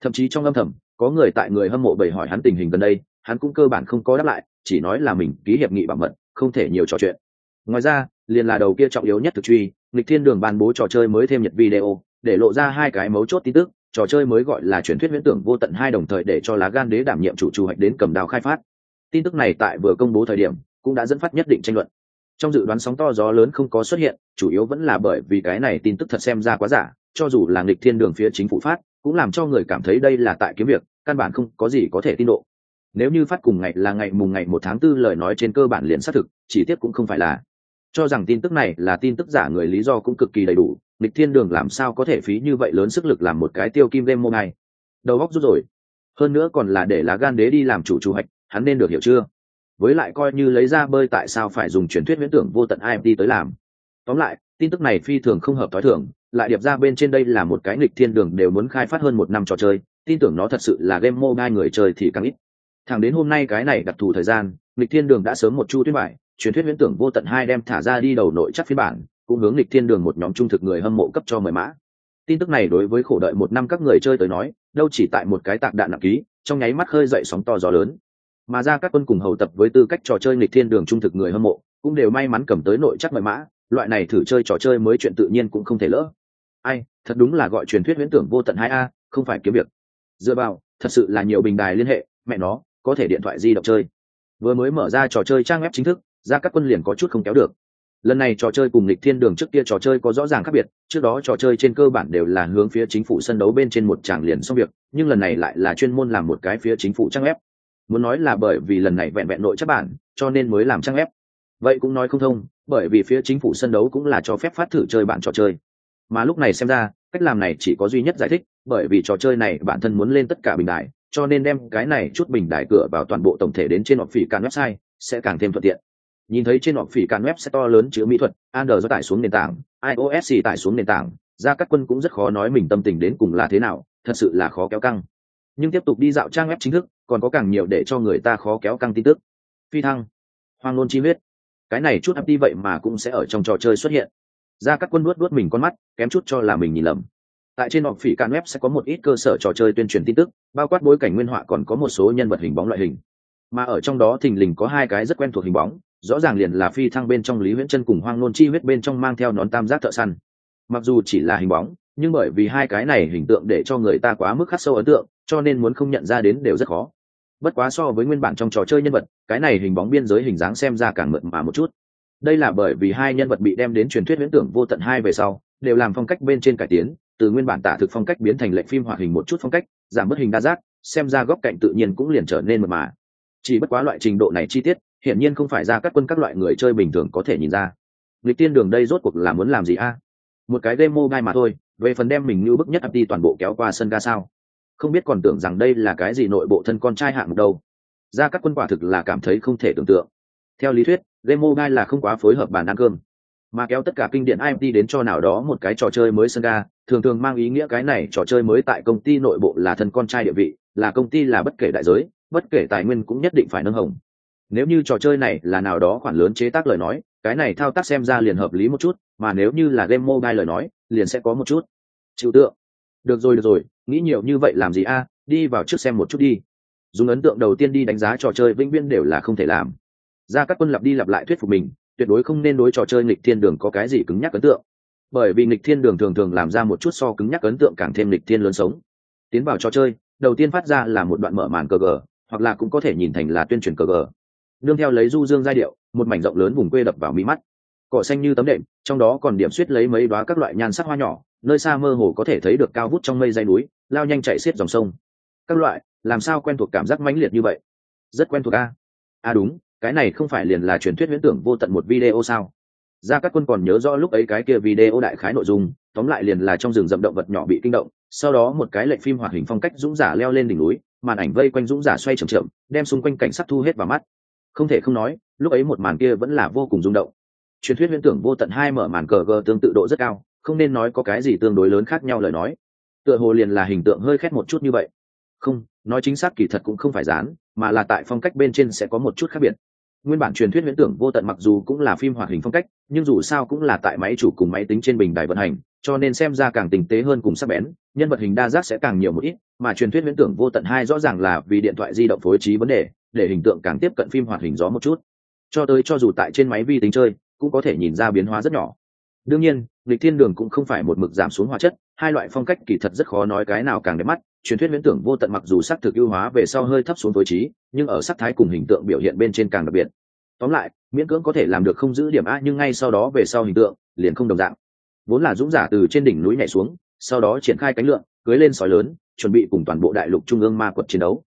A: Thậm chí trong âm thầm, có người tại người hâm mộ bày hỏi hắn tình hình gần đây, hắn cũng cơ bản không có đáp lại, chỉ nói là mình ký hiệp nghị bảo mật, không thể nhiều trò chuyện. Ngoài ra, liền là đầu kia trọng yếu nhất thực truy lịch thiên đường ban bố trò chơi mới thêm nhật video, để lộ ra hai cái mấu chốt tin tức trò chơi mới gọi là truyền thuyết viễn tưởng vô tận hai đồng thời để cho lá gan đế đảm nhiệm chủ chủ hoạch đến cầm đào khai phát. Tin tức này tại vừa công bố thời điểm, cũng đã dẫn phát nhất định tranh luận. Trong dự đoán sóng to gió lớn không có xuất hiện, chủ yếu vẫn là bởi vì cái này tin tức thật xem ra quá giả, cho dù là nghịch thiên đường phía chính phủ phát, cũng làm cho người cảm thấy đây là tại kiếm việc, căn bản không có gì có thể tin độ. Nếu như phát cùng ngày là ngày mùng ngày một tháng tư lời nói trên cơ bản liền xác thực, chỉ tiết cũng không phải là. Cho rằng tin tức này là tin tức giả người lý do cũng cực kỳ đầy đủ nghịch thiên đường làm sao có thể phí như vậy lớn sức lực làm một cái tiêu kim game mô này? Đầu góc rút rồi. Hơn nữa còn là để lá gan đế đi làm chủ chủ hạch hắn nên được hiểu chưa? Với lại coi như lấy ra bơi tại sao phải dùng truyền thuyết viễn tưởng vô tận imt tới làm. Tóm lại, tin tức này phi thường không hợp t h i thường, lại điệp ra bên trên đây là một cái nghịch thiên đường đều muốn khai phát hơn một năm trò chơi, tin tưởng nó thật sự là game mobile người chơi thì càng ít. Thẳng đến hôm nay cái này đặc thù thời gian, nghịch thiên đường đã sớm một chu tuyết bài truyền thuyết viễn tưởng vô tận hai đem thả ra đi đầu nội chắc phiên bản cũng hướng lịch thiên đường một nhóm trung thực người hâm mộ cấp cho mời mã. Tin tức này đối với khổ đợi một năm các người chơi tới nói, đâu chỉ tại một cái tạc đạn nặng ký, trong nháy mắt khơi dậy sóng to gió lớn. Mà ra các quân cùng hầu tập với tư cách trò chơi lịch thiên đường trung thực người hâm mộ, cũng đều may mắn cầm tới nội chắc mời mã, loại này thử chơi trò chơi mới chuyện tự nhiên cũng không thể lỡ. Ai, thật đúng là gọi truyền thuyết huyễn tưởng vô tận hai a, không phải kiếm việc. Dựa vào, thật sự là nhiều bình đài liên hệ, mẹ nó, có thể điện thoại di động chơi. Vừa mới mở ra trò chơi trang web chính thức, ra các quân liền có chút không kéo được lần này trò chơi cùng lịch thiên đường trước kia trò chơi có rõ ràng khác biệt, trước đó trò chơi trên cơ bản đều là hướng phía chính phủ sân đấu bên trên một tràng liền xong việc, nhưng lần này lại là chuyên môn làm một cái phía chính phủ trang ép muốn nói là bởi vì lần này vẹn vẹn nội chất bản, cho nên mới làm trang ép vậy cũng nói không thông, bởi vì phía chính phủ sân đấu cũng là cho phép phát thử chơi bản trò chơi. Mà lúc này xem ra, cách làm này chỉ có duy nhất giải thích, bởi vì trò chơi này bản thân muốn lên tất cả bình đại cho nên đem cái này chút bình đại cửa vào toàn bộ tổng thể đến trên họp phỉ càng website, sẽ càng thêm thuận tiện nhìn thấy trên họ phỉ càn web sẽ to lớn chứa mỹ thuật, android tải xuống nền tảng, ios tải xuống nền tảng ra các quân cũng rất khó nói mình tâm tình đến cùng là thế nào, thật sự là khó kéo căng. Nhưng tiếp tục đi dạo trang web chính thức, còn có càng nhiều để cho người ta khó kéo căng tin tức. Phi thăng, hoang nôn chi huyết. Cái này chút hấp đi vậy mà cũng sẽ ở trong trò chơi xuất hiện. Ra các quân nuốt nuốt mình con mắt, kém chút cho là mình nhìn lầm. Tại trên họ phỉ can web sẽ có một ít cơ sở trò chơi tuyên truyền tin tức, bao quát bối cảnh nguyên họa còn có một số nhân vật hình bóng loại hình. Mà ở trong đó thình lình có hai cái rất quen thuộc hình bóng rõ ràng liền là phi thăng bên trong lý huyễn chân cùng hoang nôn chi huyết bên trong mang theo nón tam giác thợ săn. Mặc dù chỉ là hình bóng, nhưng bởi vì hai cái này hình tượng để cho người ta quá mức khắc sâu ấn tượng, cho nên muốn không nhận ra đến đều rất khó. Bất quá so với nguyên bản trong trò chơi nhân vật, cái này hình bóng biên giới hình dáng xem ra càng mượt mà một chút. Đây là bởi vì hai nhân vật bị đem đến truyền thuyết viễn tưởng vô tận hai về sau, đều làm phong cách bên trên cải tiến, từ nguyên bản tả thực phong cách biến thành lệnh phim hoạt hình một chút phong cách, giảm bớt hình đa giác, xem ra góc cạnh tự nhiên cũng liền trở nên mượt mà. Chỉ bất quá loại trình độ này chi tiết hiển nhiên không phải ra các quân các loại người chơi bình thường có thể nhìn ra. Lịch tiên đường đây rốt cuộc là muốn làm gì a? Một cái game mobile mà thôi, về phần đem mình như bức nhất đi toàn bộ kéo qua sân ga sao? Không biết còn tưởng rằng đây là cái gì nội bộ thân con trai hạng đâu. Ra các quân quả thực là cảm thấy không thể tưởng tượng. Theo lý thuyết game mobile là không quá phối hợp bàn ăn cơm. Mà kéo tất cả kinh điển imt đến cho nào đó một cái trò chơi mới sân ga, thường thường mang ý nghĩa cái này trò chơi mới tại công ty nội bộ là thân con trai địa vị, là công ty là bất kể đại giới, bất kể tài nguyên cũng nhất định phải nâng hồng nếu như trò chơi này là nào đó khoản lớn chế tác lời nói, cái này thao tác xem ra liền hợp lý một chút, mà nếu như là game mobile lời nói, liền sẽ có một chút. Chịu tượng. Được rồi được rồi, nghĩ nhiều như vậy làm gì a? Đi vào trước xem một chút đi. Dùng ấn tượng đầu tiên đi đánh giá trò chơi vĩnh viễn đều là không thể làm. Ra các quân lặp đi lặp lại thuyết phục mình, tuyệt đối không nên đối trò chơi nghịch thiên đường có cái gì cứng nhắc ấn tượng. Bởi vì nghịch thiên đường thường thường làm ra một chút so cứng nhắc ấn tượng càng thêm nghịch thiên lớn sống. Tiến vào trò chơi, đầu tiên phát ra là một đoạn mở màn cờ gờ, hoặc là cũng có thể nhìn thành là tuyên truyền cờ gờ nương theo lấy du dương giai điệu, một mảnh rộng lớn vùng quê đập vào mi mắt. Cỏ xanh như tấm đệm, trong đó còn điểm suýt lấy mấy đoá các loại nhan sắc hoa nhỏ, nơi xa mơ hồ có thể thấy được cao vút trong mây dây núi, lao nhanh chạy xiết dòng sông. Các loại, làm sao quen thuộc cảm giác mãnh liệt như vậy? Rất quen thuộc a. A đúng, cái này không phải liền là truyền thuyết viễn tưởng vô tận một video sao? Ra các quân còn nhớ rõ lúc ấy cái kia video đại khái nội dung, tóm lại liền là trong rừng rậm động vật nhỏ bị kinh động, sau đó một cái lệnh phim hoạt hình phong cách dũng giả leo lên đỉnh núi, màn ảnh vây quanh dũng giả xoay chậm chậm, đem xung quanh cảnh sắc thu hết vào mắt không thể không nói, lúc ấy một màn kia vẫn là vô cùng rung động. Truyền thuyết viễn tưởng vô tận hai mở màn cờ gờ tương tự độ rất cao, không nên nói có cái gì tương đối lớn khác nhau lời nói. Tựa hồ liền là hình tượng hơi khét một chút như vậy. Không, nói chính xác kỳ thật cũng không phải dán, mà là tại phong cách bên trên sẽ có một chút khác biệt. Nguyên bản truyền thuyết viễn tưởng vô tận mặc dù cũng là phim hoạt hình phong cách, nhưng dù sao cũng là tại máy chủ cùng máy tính trên bình đài vận hành, cho nên xem ra càng tinh tế hơn cùng sắc bén, nhân vật hình đa giác sẽ càng nhiều một ít, mà truyền thuyết viễn tưởng vô tận hai rõ ràng là vì điện thoại di động phối trí vấn đề để hình tượng càng tiếp cận phim hoạt hình gió một chút. Cho tới cho dù tại trên máy vi tính chơi, cũng có thể nhìn ra biến hóa rất nhỏ. Đương nhiên, lịch thiên đường cũng không phải một mực giảm xuống hóa chất, hai loại phong cách kỳ thật rất khó nói cái nào càng đẹp mắt. Truyền thuyết viễn tưởng vô tận mặc dù sắc thực ưu hóa về sau hơi thấp xuống tối trí, nhưng ở sắc thái cùng hình tượng biểu hiện bên trên càng đặc biệt. Tóm lại, miễn cưỡng có thể làm được không giữ điểm a, nhưng ngay sau đó về sau hình tượng, liền không đồng dạng. Vốn là dũng giả từ trên đỉnh núi nhảy xuống, sau đó triển khai cánh lượng cưới lên sỏi lớn, chuẩn bị cùng toàn bộ đại lục trung ương ma quật chiến đấu.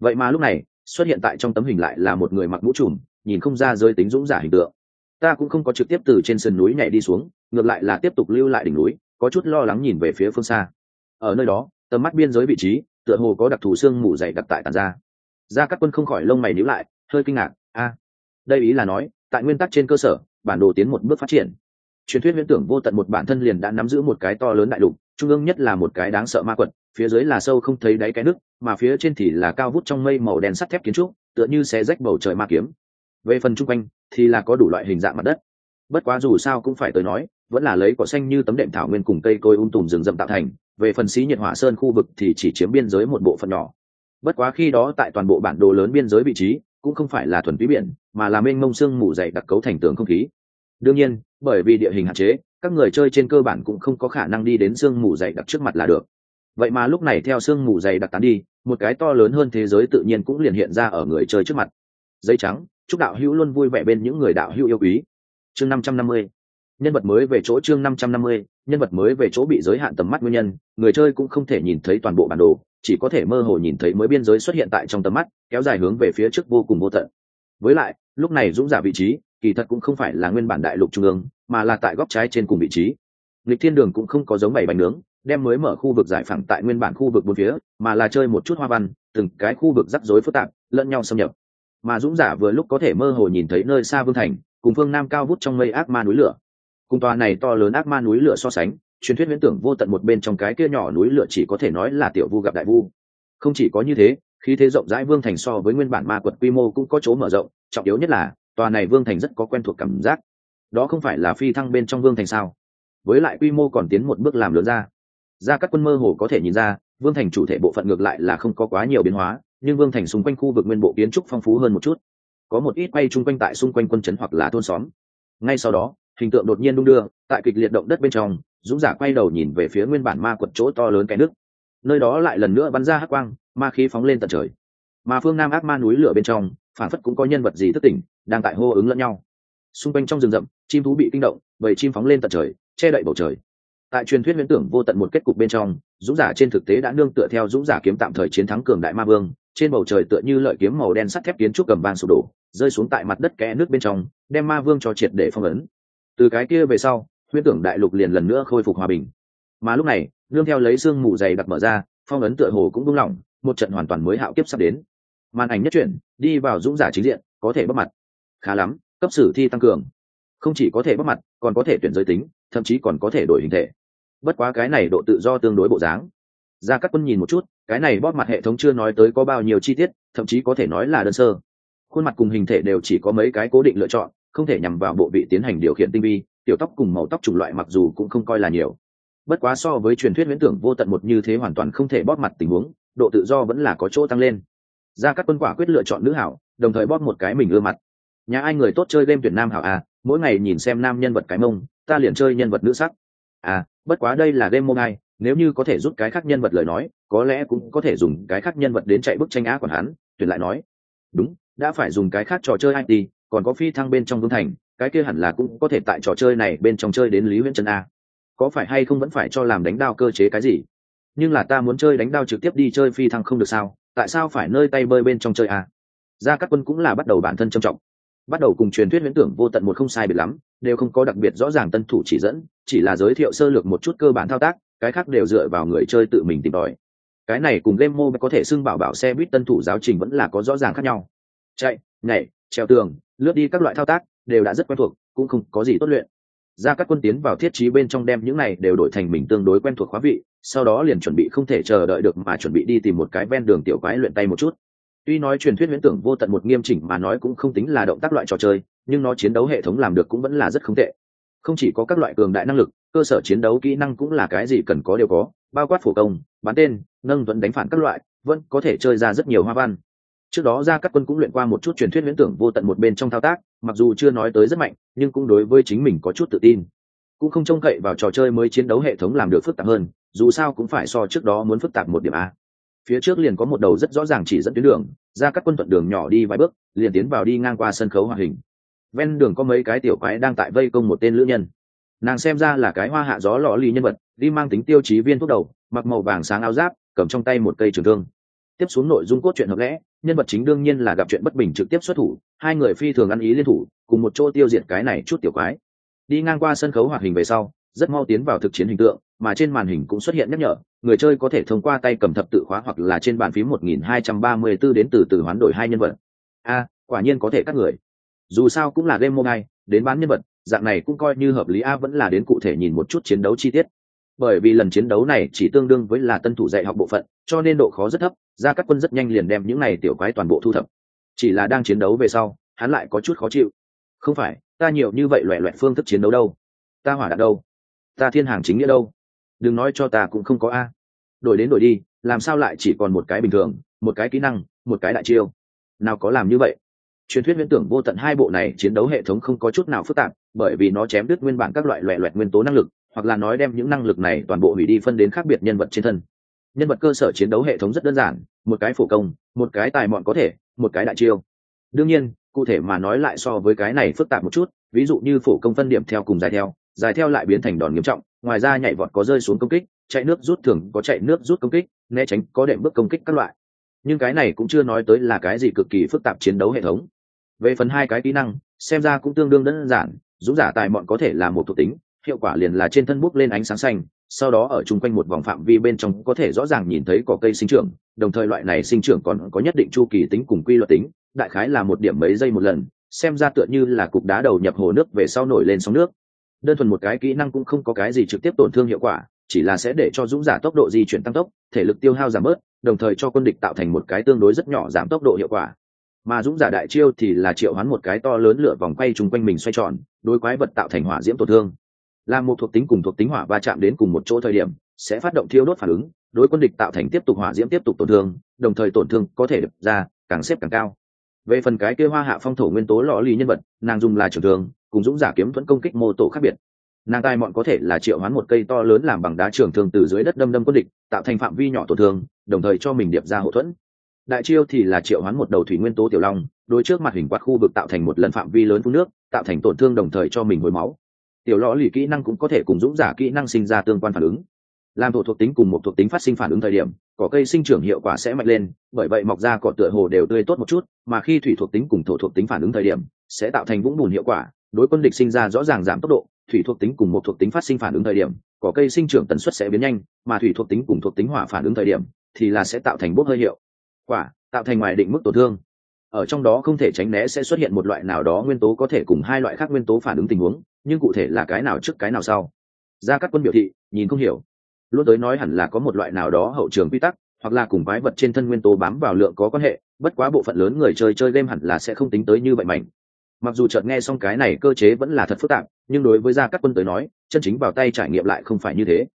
A: Vậy mà lúc này xuất hiện tại trong tấm hình lại là một người mặc mũ trùm, nhìn không ra rơi tính dũng giả hình tượng. Ta cũng không có trực tiếp từ trên sườn núi nhảy đi xuống, ngược lại là tiếp tục lưu lại đỉnh núi, có chút lo lắng nhìn về phía phương xa. Ở nơi đó, tầm mắt biên giới vị trí, tựa hồ có đặc thù xương mù dày đặc tại tàn ra. Ra các quân không khỏi lông mày níu lại, hơi kinh ngạc, a, đây ý là nói, tại nguyên tắc trên cơ sở, bản đồ tiến một bước phát triển. Truyền thuyết viễn tưởng vô tận một bản thân liền đã nắm giữ một cái to lớn đại lục, trung ương nhất là một cái đáng sợ ma quật phía dưới là sâu không thấy đáy cái nước, mà phía trên thì là cao vút trong mây màu đen sắt thép kiến trúc, tựa như xé rách bầu trời ma kiếm. Về phần chung quanh, thì là có đủ loại hình dạng mặt đất. Bất quá dù sao cũng phải tới nói, vẫn là lấy cỏ xanh như tấm đệm thảo nguyên cùng cây cối um tùm rừng rậm tạo thành, về phần xí nhiệt hỏa sơn khu vực thì chỉ chiếm biên giới một bộ phận nhỏ. Bất quá khi đó tại toàn bộ bản đồ lớn biên giới vị trí, cũng không phải là thuần túy biển, mà là mênh mông sương mù dày đặc cấu thành tường không khí. Đương nhiên, bởi vì địa hình hạn chế, các người chơi trên cơ bản cũng không có khả năng đi đến sương mù dày đặc trước mặt là được vậy mà lúc này theo sương mù dày đặc tán đi, một cái to lớn hơn thế giới tự nhiên cũng liền hiện ra ở người chơi trước mặt. Giấy trắng, chúc đạo hữu luôn vui vẻ bên những người đạo hữu yêu quý. Chương năm trăm năm mươi. Nhân vật mới về chỗ chương năm trăm năm mươi, nhân vật mới về chỗ bị giới hạn tầm mắt nguyên nhân, người chơi cũng không thể nhìn thấy toàn bộ bản đồ, chỉ có thể mơ hồ nhìn thấy mới biên giới xuất hiện tại trong tầm mắt, kéo dài hướng về phía trước vô cùng vô tận. Với lại, lúc này dũng giả vị trí, kỳ thật cũng không phải là nguyên bản đại lục trung ương, mà là tại góc trái trên cùng vị trí. Lịch thiên đường cũng không có giống bảy bánh nướng đem mới mở khu vực giải phẳng tại nguyên bản khu vực bốn phía, mà là chơi một chút hoa văn, từng cái khu vực rắc rối phức tạp, lẫn nhau xâm nhập. Mà dũng giả vừa lúc có thể mơ hồ nhìn thấy nơi xa vương thành, cùng phương nam cao vút trong mây ác ma núi lửa. Cùng tòa này to lớn ác ma núi lửa so sánh, truyền thuyết viễn tưởng vô tận một bên trong cái kia nhỏ núi lửa chỉ có thể nói là tiểu vu gặp đại vu. Không chỉ có như thế khi thế rộng rãi vương thành so với nguyên bản ma quật quy mô cũng có chỗ mở rộng, trọng yếu nhất là, tòa này vương thành rất có quen thuộc cảm giác. Đó không phải là phi thăng bên trong vương thành sao? Với lại quy mô còn tiến một bước làm lớn ra ra các quân mơ hồ có thể nhìn ra, vương thành chủ thể bộ phận ngược lại là không có quá nhiều biến hóa, nhưng vương thành xung quanh khu vực nguyên bộ kiến trúc phong phú hơn một chút. Có một ít quay chung quanh tại xung quanh quân trấn hoặc là thôn xóm. Ngay sau đó, hình tượng đột nhiên đung đưa, tại kịch liệt động đất bên trong, dũng giả quay đầu nhìn về phía nguyên bản ma quật chỗ to lớn cái nước. Nơi đó lại lần nữa bắn ra hắc quang, ma khí phóng lên tận trời. Mà phương nam ác ma núi lửa bên trong, phản phất cũng có nhân vật gì thất tỉnh, đang tại hô ứng lẫn nhau. Xung quanh trong rừng rậm, chim thú bị kinh động, bầy chim phóng lên tận trời, che đậy bầu trời tại truyền thuyết viễn tưởng vô tận một kết cục bên trong, dũng giả trên thực tế đã nương tựa theo dũng giả kiếm tạm thời chiến thắng cường đại ma vương, trên bầu trời tựa như lợi kiếm màu đen sắt thép kiến trúc cầm vang sụp đổ, rơi xuống tại mặt đất kẽ nước bên trong, đem ma vương cho triệt để phong ấn. Từ cái kia về sau huyễn tưởng đại lục liền lần nữa khôi phục hòa bình. Mà lúc này, nương theo lấy xương mù dày đặc mở ra, phong ấn tựa hồ cũng buông lỏng, một trận hoàn toàn mới hạo kiếp sắp đến. Màn ảnh nhất chuyển, đi vào dũng giả chính diện, có thể bắt mặt. Khá lắm, cấp sử thi tăng cường. Không chỉ có thể bóc mặt, còn có thể tuyển giới tính, thậm chí còn có thể đổi hình thể bất quá cái này độ tự do tương đối bộ dáng. Ra các quân nhìn một chút, cái này bóp mặt hệ thống chưa nói tới có bao nhiêu chi tiết, thậm chí có thể nói là đơn sơ. Khuôn mặt cùng hình thể đều chỉ có mấy cái cố định lựa chọn, không thể nhằm vào bộ vị tiến hành điều khiển tinh vi, tiểu tóc cùng màu tóc chủng loại mặc dù cũng không coi là nhiều. Bất quá so với truyền thuyết viễn tưởng vô tận một như thế hoàn toàn không thể bóp mặt tình huống, độ tự do vẫn là có chỗ tăng lên. Ra các quân quả quyết lựa chọn nữ hảo, đồng thời bóp một cái mình ưa mặt. Nhà ai người tốt chơi game tuyển nam hảo à mỗi ngày nhìn xem nam nhân vật cái mông, ta liền chơi nhân vật nữ sắc. À bất quá đây là game mobile nếu như có thể rút cái khác nhân vật lời nói, có lẽ cũng có thể dùng cái khác nhân vật đến chạy bức tranh á còn hắn, tuyển lại nói. Đúng, đã phải dùng cái khác trò chơi it còn có phi thăng bên trong vương thành, cái kia hẳn là cũng có thể tại trò chơi này bên trong chơi đến lý huyễn chân a. Có phải hay không vẫn phải cho làm đánh đao cơ chế cái gì? Nhưng là ta muốn chơi đánh đao trực tiếp đi chơi phi thăng không được sao? Tại sao phải nơi tay bơi bên trong chơi a? Ra các quân cũng là bắt đầu bản thân trầm trọng bắt đầu cùng truyền thuyết huyễn tưởng vô tận một không sai biệt lắm, đều không có đặc biệt rõ ràng tân thủ chỉ dẫn, chỉ là giới thiệu sơ lược một chút cơ bản thao tác, cái khác đều dựa vào người chơi tự mình tìm tòi. Cái này cùng game mobile có thể xưng bảo bảo xe buýt tân thủ giáo trình vẫn là có rõ ràng khác nhau. Chạy, nhảy treo tường, lướt đi các loại thao tác, đều đã rất quen thuộc, cũng không có gì tốt luyện. Ra các quân tiến vào thiết trí bên trong đem những này đều đổi thành mình tương đối quen thuộc khóa vị, sau đó liền chuẩn bị không thể chờ đợi được mà chuẩn bị đi tìm một cái ven đường tiểu quái luyện tay một chút tuy nói truyền thuyết viễn tưởng vô tận một nghiêm chỉnh mà nói cũng không tính là động tác loại trò chơi, nhưng nó chiến đấu hệ thống làm được cũng vẫn là rất không tệ. Không chỉ có các loại cường đại năng lực, cơ sở chiến đấu kỹ năng cũng là cái gì cần có đều có, bao quát phổ công bán tên, nâng vẫn đánh phản các loại, vẫn có thể chơi ra rất nhiều hoa văn. Trước đó ra các quân cũng luyện qua một chút truyền thuyết viễn tưởng vô tận một bên trong thao tác, mặc dù chưa nói tới rất mạnh, nhưng cũng đối với chính mình có chút tự tin. Cũng không trông cậy vào trò chơi mới chiến đấu hệ thống làm được phức tạp hơn, dù sao cũng phải so trước đó muốn phức tạp một điểm a phía trước liền có một đầu rất rõ ràng chỉ dẫn tuyến đường, ra các quân thuận đường nhỏ đi vài bước, liền tiến vào đi ngang qua sân khấu hoạt hình. Ven đường có mấy cái tiểu quái đang tại vây công một tên lữ nhân. Nàng xem ra là cái hoa hạ gió lò lì nhân vật, đi mang tính tiêu chí viên thuốc đầu, mặc màu vàng sáng áo giáp, cầm trong tay một cây trường thương. Tiếp xuống nội dung cốt truyện hợp lẽ, nhân vật chính đương nhiên là gặp chuyện bất bình trực tiếp xuất thủ, hai người phi thường ăn ý liên thủ, cùng một chỗ tiêu diệt cái này chút tiểu quái. Đi ngang qua sân khấu hoạt hình về sau, rất mau tiến vào thực chiến hình tượng, mà trên màn hình cũng xuất hiện nhắc nhở người chơi có thể thông qua tay cầm thập tự khóa hoặc là trên bàn phím 1234 đến từ từ hoán đổi hai nhân vật. A, quả nhiên có thể các người. Dù sao cũng là game mobile, đến bán nhân vật, dạng này cũng coi như hợp lý. A vẫn là đến cụ thể nhìn một chút chiến đấu chi tiết. Bởi vì lần chiến đấu này chỉ tương đương với là tân thủ dạy học bộ phận, cho nên độ khó rất thấp ra các quân rất nhanh liền đem những này tiểu quái toàn bộ thu thập. Chỉ là đang chiến đấu về sau, hắn lại có chút khó chịu. Không phải, ta nhiều như vậy loẹ loẹt phương thức chiến đấu đâu? Ta hỏa đạn đâu? Ta thiên hàng chính nghĩa đâu? Đừng nói cho ta cũng không có a. Đổi đến đổi đi, làm sao lại chỉ còn một cái bình thường, một cái kỹ năng, một cái đại chiêu? Nào có làm như vậy? Truyền thuyết viễn tưởng vô tận hai bộ này chiến đấu hệ thống không có chút nào phức tạp, bởi vì nó chém đứt nguyên bản các loại loẹ loẹt nguyên tố năng lực, hoặc là nói đem những năng lực này toàn bộ hủy đi phân đến khác biệt nhân vật trên thân. Nhân vật cơ sở chiến đấu hệ thống rất đơn giản, một cái phổ công, một cái tài mọn có thể, một cái đại chiêu. Đương nhiên, cụ thể mà nói lại so với cái này phức tạp một chút, ví dụ như phổ công phân điểm theo cùng dài theo dài theo lại biến thành đòn nghiêm trọng ngoài ra nhảy vọt có rơi xuống công kích, chạy nước rút thường có chạy nước rút công kích, né tránh có đệm bước công kích các loại. Nhưng cái này cũng chưa nói tới là cái gì cực kỳ phức tạp chiến đấu hệ thống. Về phần hai cái kỹ năng, xem ra cũng tương đương đơn giản, dũng giả tài mọn có thể là một thuộc tính, hiệu quả liền là trên thân bút lên ánh sáng xanh, sau đó ở chung quanh một vòng phạm vi bên trong có thể rõ ràng nhìn thấy có cây sinh trưởng, đồng thời loại này sinh trưởng còn có nhất định chu kỳ tính cùng quy luật tính, đại khái là một điểm mấy giây một lần, xem ra tựa như là cục đá đầu nhập hồ nước về sau nổi lên sóng nước đơn thuần một cái kỹ năng cũng không có cái gì trực tiếp tổn thương hiệu quả, chỉ là sẽ để cho dũng giả tốc độ di chuyển tăng tốc, thể lực tiêu hao giảm bớt, đồng thời cho quân địch tạo thành một cái tương đối rất nhỏ giảm tốc độ hiệu quả. Mà dũng giả đại chiêu thì là triệu hoán một cái to lớn lửa vòng quay chung quanh mình xoay tròn, đối quái vật tạo thành hỏa diễm tổn thương. Làm một thuộc tính cùng thuộc tính hỏa va chạm đến cùng một chỗ thời điểm, sẽ phát động thiêu đốt phản ứng, đối quân địch tạo thành tiếp tục hỏa diễm tiếp tục tổn thương, đồng thời tổn thương có thể đập ra càng xếp càng cao. Về phần cái kia hoa hạ phong thổ nguyên tố lò lì nhân vật, nàng dùng là trường thường cùng dũng giả kiếm thuẫn công kích mô tổ khác biệt. Nàng tai mọn có thể là triệu hoán một cây to lớn làm bằng đá trường thường từ dưới đất đâm đâm quân địch, tạo thành phạm vi nhỏ tổn thương, đồng thời cho mình điệp ra hậu thuẫn. Đại chiêu thì là triệu hoán một đầu thủy nguyên tố tiểu long, đối trước mặt hình quạt khu vực tạo thành một lần phạm vi lớn phun nước, tạo thành tổn thương đồng thời cho mình hồi máu. Tiểu lõ lì kỹ năng cũng có thể cùng dũng giả kỹ năng sinh ra tương quan phản ứng. Làm thổ thuộc tính cùng một thuộc tính phát sinh phản ứng thời điểm, cỏ cây sinh trưởng hiệu quả sẽ mạnh lên, bởi vậy mọc ra cỏ tựa hồ đều tươi tốt một chút, mà khi thủy thuộc tính cùng thổ thuộc tính phản ứng thời điểm, sẽ tạo thành vũng bùn hiệu quả đối quân địch sinh ra rõ ràng giảm tốc độ, thủy thuộc tính cùng một thuộc tính phát sinh phản ứng thời điểm cỏ cây sinh trưởng tần suất sẽ biến nhanh, mà thủy thuộc tính cùng thuộc tính hỏa phản ứng thời điểm, thì là sẽ tạo thành bốc hơi hiệu, quả, tạo thành ngoài định mức tổn thương. Ở trong đó không thể tránh né sẽ xuất hiện một loại nào đó nguyên tố có thể cùng hai loại khác nguyên tố phản ứng tình huống, nhưng cụ thể là cái nào trước cái nào sau. Ra các quân biểu thị, nhìn không hiểu. Luôn tới nói hẳn là có một loại nào đó hậu trường quy tắc, hoặc là cùng quái vật trên thân nguyên tố bám vào lượng có quan hệ, bất quá bộ phận lớn người chơi chơi game hẳn là sẽ không tính tới như vậy mạnh mặc dù chợt nghe xong cái này cơ chế vẫn là thật phức tạp, nhưng đối với gia các quân tới nói, chân chính vào tay trải nghiệm lại không phải như thế.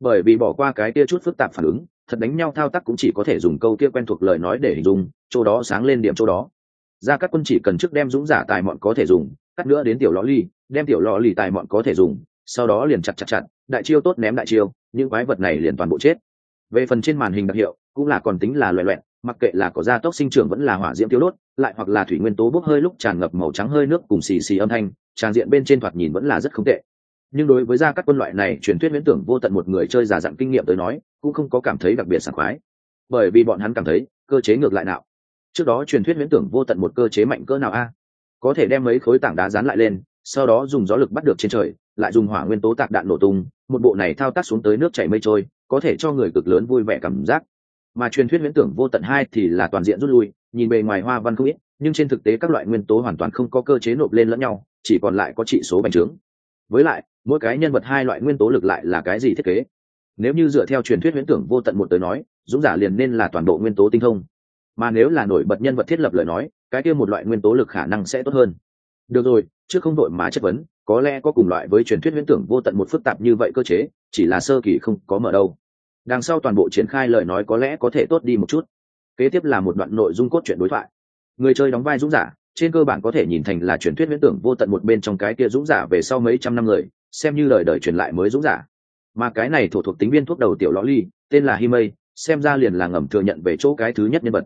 A: Bởi vì bỏ qua cái kia chút phức tạp phản ứng, thật đánh nhau thao tác cũng chỉ có thể dùng câu kia quen thuộc lời nói để hình dung, chỗ đó sáng lên điểm chỗ đó. Gia các quân chỉ cần trước đem dũng giả tài mọn có thể dùng, cắt nữa đến tiểu lò ly, đem tiểu lò lì tài mọn có thể dùng, sau đó liền chặt chặt chặt, đại chiêu tốt ném đại chiêu, những quái vật này liền toàn bộ chết. Về phần trên màn hình đặc hiệu, cũng là còn tính là loẹ loẹn mặc kệ là có gia tốc sinh trưởng vẫn là hỏa diễm tiêu đốt, lại hoặc là thủy nguyên tố bốc hơi lúc tràn ngập màu trắng hơi nước cùng xì xì âm thanh, tràn diện bên trên thoạt nhìn vẫn là rất không tệ. Nhưng đối với gia các quân loại này, truyền thuyết viễn tưởng vô tận một người chơi giả dặn kinh nghiệm tới nói, cũng không có cảm thấy đặc biệt sảng khoái. Bởi vì bọn hắn cảm thấy, cơ chế ngược lại nào. Trước đó truyền thuyết viễn tưởng vô tận một cơ chế mạnh cỡ nào a? Có thể đem mấy khối tảng đá dán lại lên, sau đó dùng gió lực bắt được trên trời, lại dùng hỏa nguyên tố tạc đạn nổ tung, một bộ này thao tác xuống tới nước chảy mây trôi, có thể cho người cực lớn vui vẻ cảm giác mà truyền thuyết viễn tưởng vô tận hai thì là toàn diện rút lui, nhìn bề ngoài hoa văn không ít, nhưng trên thực tế các loại nguyên tố hoàn toàn không có cơ chế nộp lên lẫn nhau, chỉ còn lại có trị số bành trướng. Với lại, mỗi cái nhân vật hai loại nguyên tố lực lại là cái gì thiết kế? Nếu như dựa theo truyền thuyết huyễn tưởng vô tận một tới nói, dũng giả liền nên là toàn bộ nguyên tố tinh thông. Mà nếu là nổi bật nhân vật thiết lập lời nói, cái kia một loại nguyên tố lực khả năng sẽ tốt hơn. Được rồi, chứ không đội mà chất vấn, có lẽ có cùng loại với truyền thuyết huyễn tưởng vô tận một phức tạp như vậy cơ chế, chỉ là sơ kỳ không có mở đâu đằng sau toàn bộ triển khai lời nói có lẽ có thể tốt đi một chút. Kế tiếp là một đoạn nội dung cốt truyện đối thoại. Người chơi đóng vai dũng giả, trên cơ bản có thể nhìn thành là truyền thuyết viễn tưởng vô tận một bên trong cái kia dũng giả về sau mấy trăm năm người, xem như lời đời truyền lại mới dũng giả. Mà cái này thuộc thuộc tính viên thuốc đầu tiểu lõ ly, tên là hi mây xem ra liền là ngầm thừa nhận về chỗ cái thứ nhất nhân vật.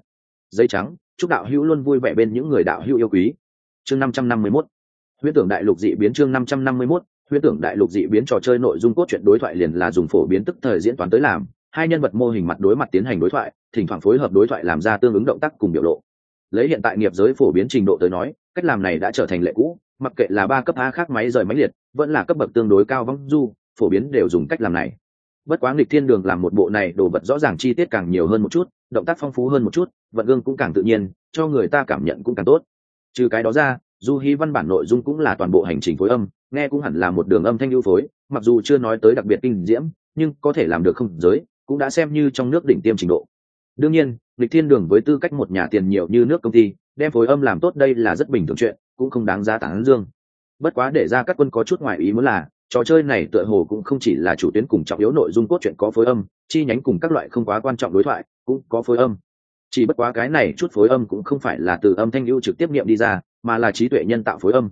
A: Dây trắng, chúc đạo hữu luôn vui vẻ bên những người đạo hữu yêu quý. Chương năm trăm năm mươi mốt. Huyễn tưởng đại lục dị biến chương năm trăm năm mươi mốt huyễn tưởng đại lục dị biến trò chơi nội dung cốt truyện đối thoại liền là dùng phổ biến tức thời diễn toán tới làm, hai nhân vật mô hình mặt đối mặt tiến hành đối thoại, thỉnh thoảng phối hợp đối thoại làm ra tương ứng động tác cùng biểu lộ. Lấy hiện tại nghiệp giới phổ biến trình độ tới nói, cách làm này đã trở thành lệ cũ, mặc kệ là ba cấp a khác máy rời máy liệt, vẫn là cấp bậc tương đối cao vong du, phổ biến đều dùng cách làm này. Bất quá nghịch thiên đường làm một bộ này đồ vật rõ ràng chi tiết càng nhiều hơn một chút, động tác phong phú hơn một chút, vận gương cũng càng tự nhiên, cho người ta cảm nhận cũng càng tốt. Trừ cái đó ra du hy văn bản nội dung cũng là toàn bộ hành trình phối âm, nghe cũng hẳn là một đường âm thanh ưu phối, mặc dù chưa nói tới đặc biệt kinh diễm, nhưng có thể làm được không giới, cũng đã xem như trong nước đỉnh tiêm trình độ. Đương nhiên, lịch thiên đường với tư cách một nhà tiền nhiều như nước công ty, đem phối âm làm tốt đây là rất bình thường chuyện, cũng không đáng giá tán dương. Bất quá để ra các quân có chút ngoại ý muốn là, trò chơi này tựa hồ cũng không chỉ là chủ tuyến cùng trọng yếu nội dung cốt truyện có phối âm, chi nhánh cùng các loại không quá quan trọng đối thoại cũng có phối âm. Chỉ bất quá cái này chút phối âm cũng không phải là từ âm thanh lưu trực tiếp nghiệm đi ra mà là trí tuệ nhân tạo phối âm.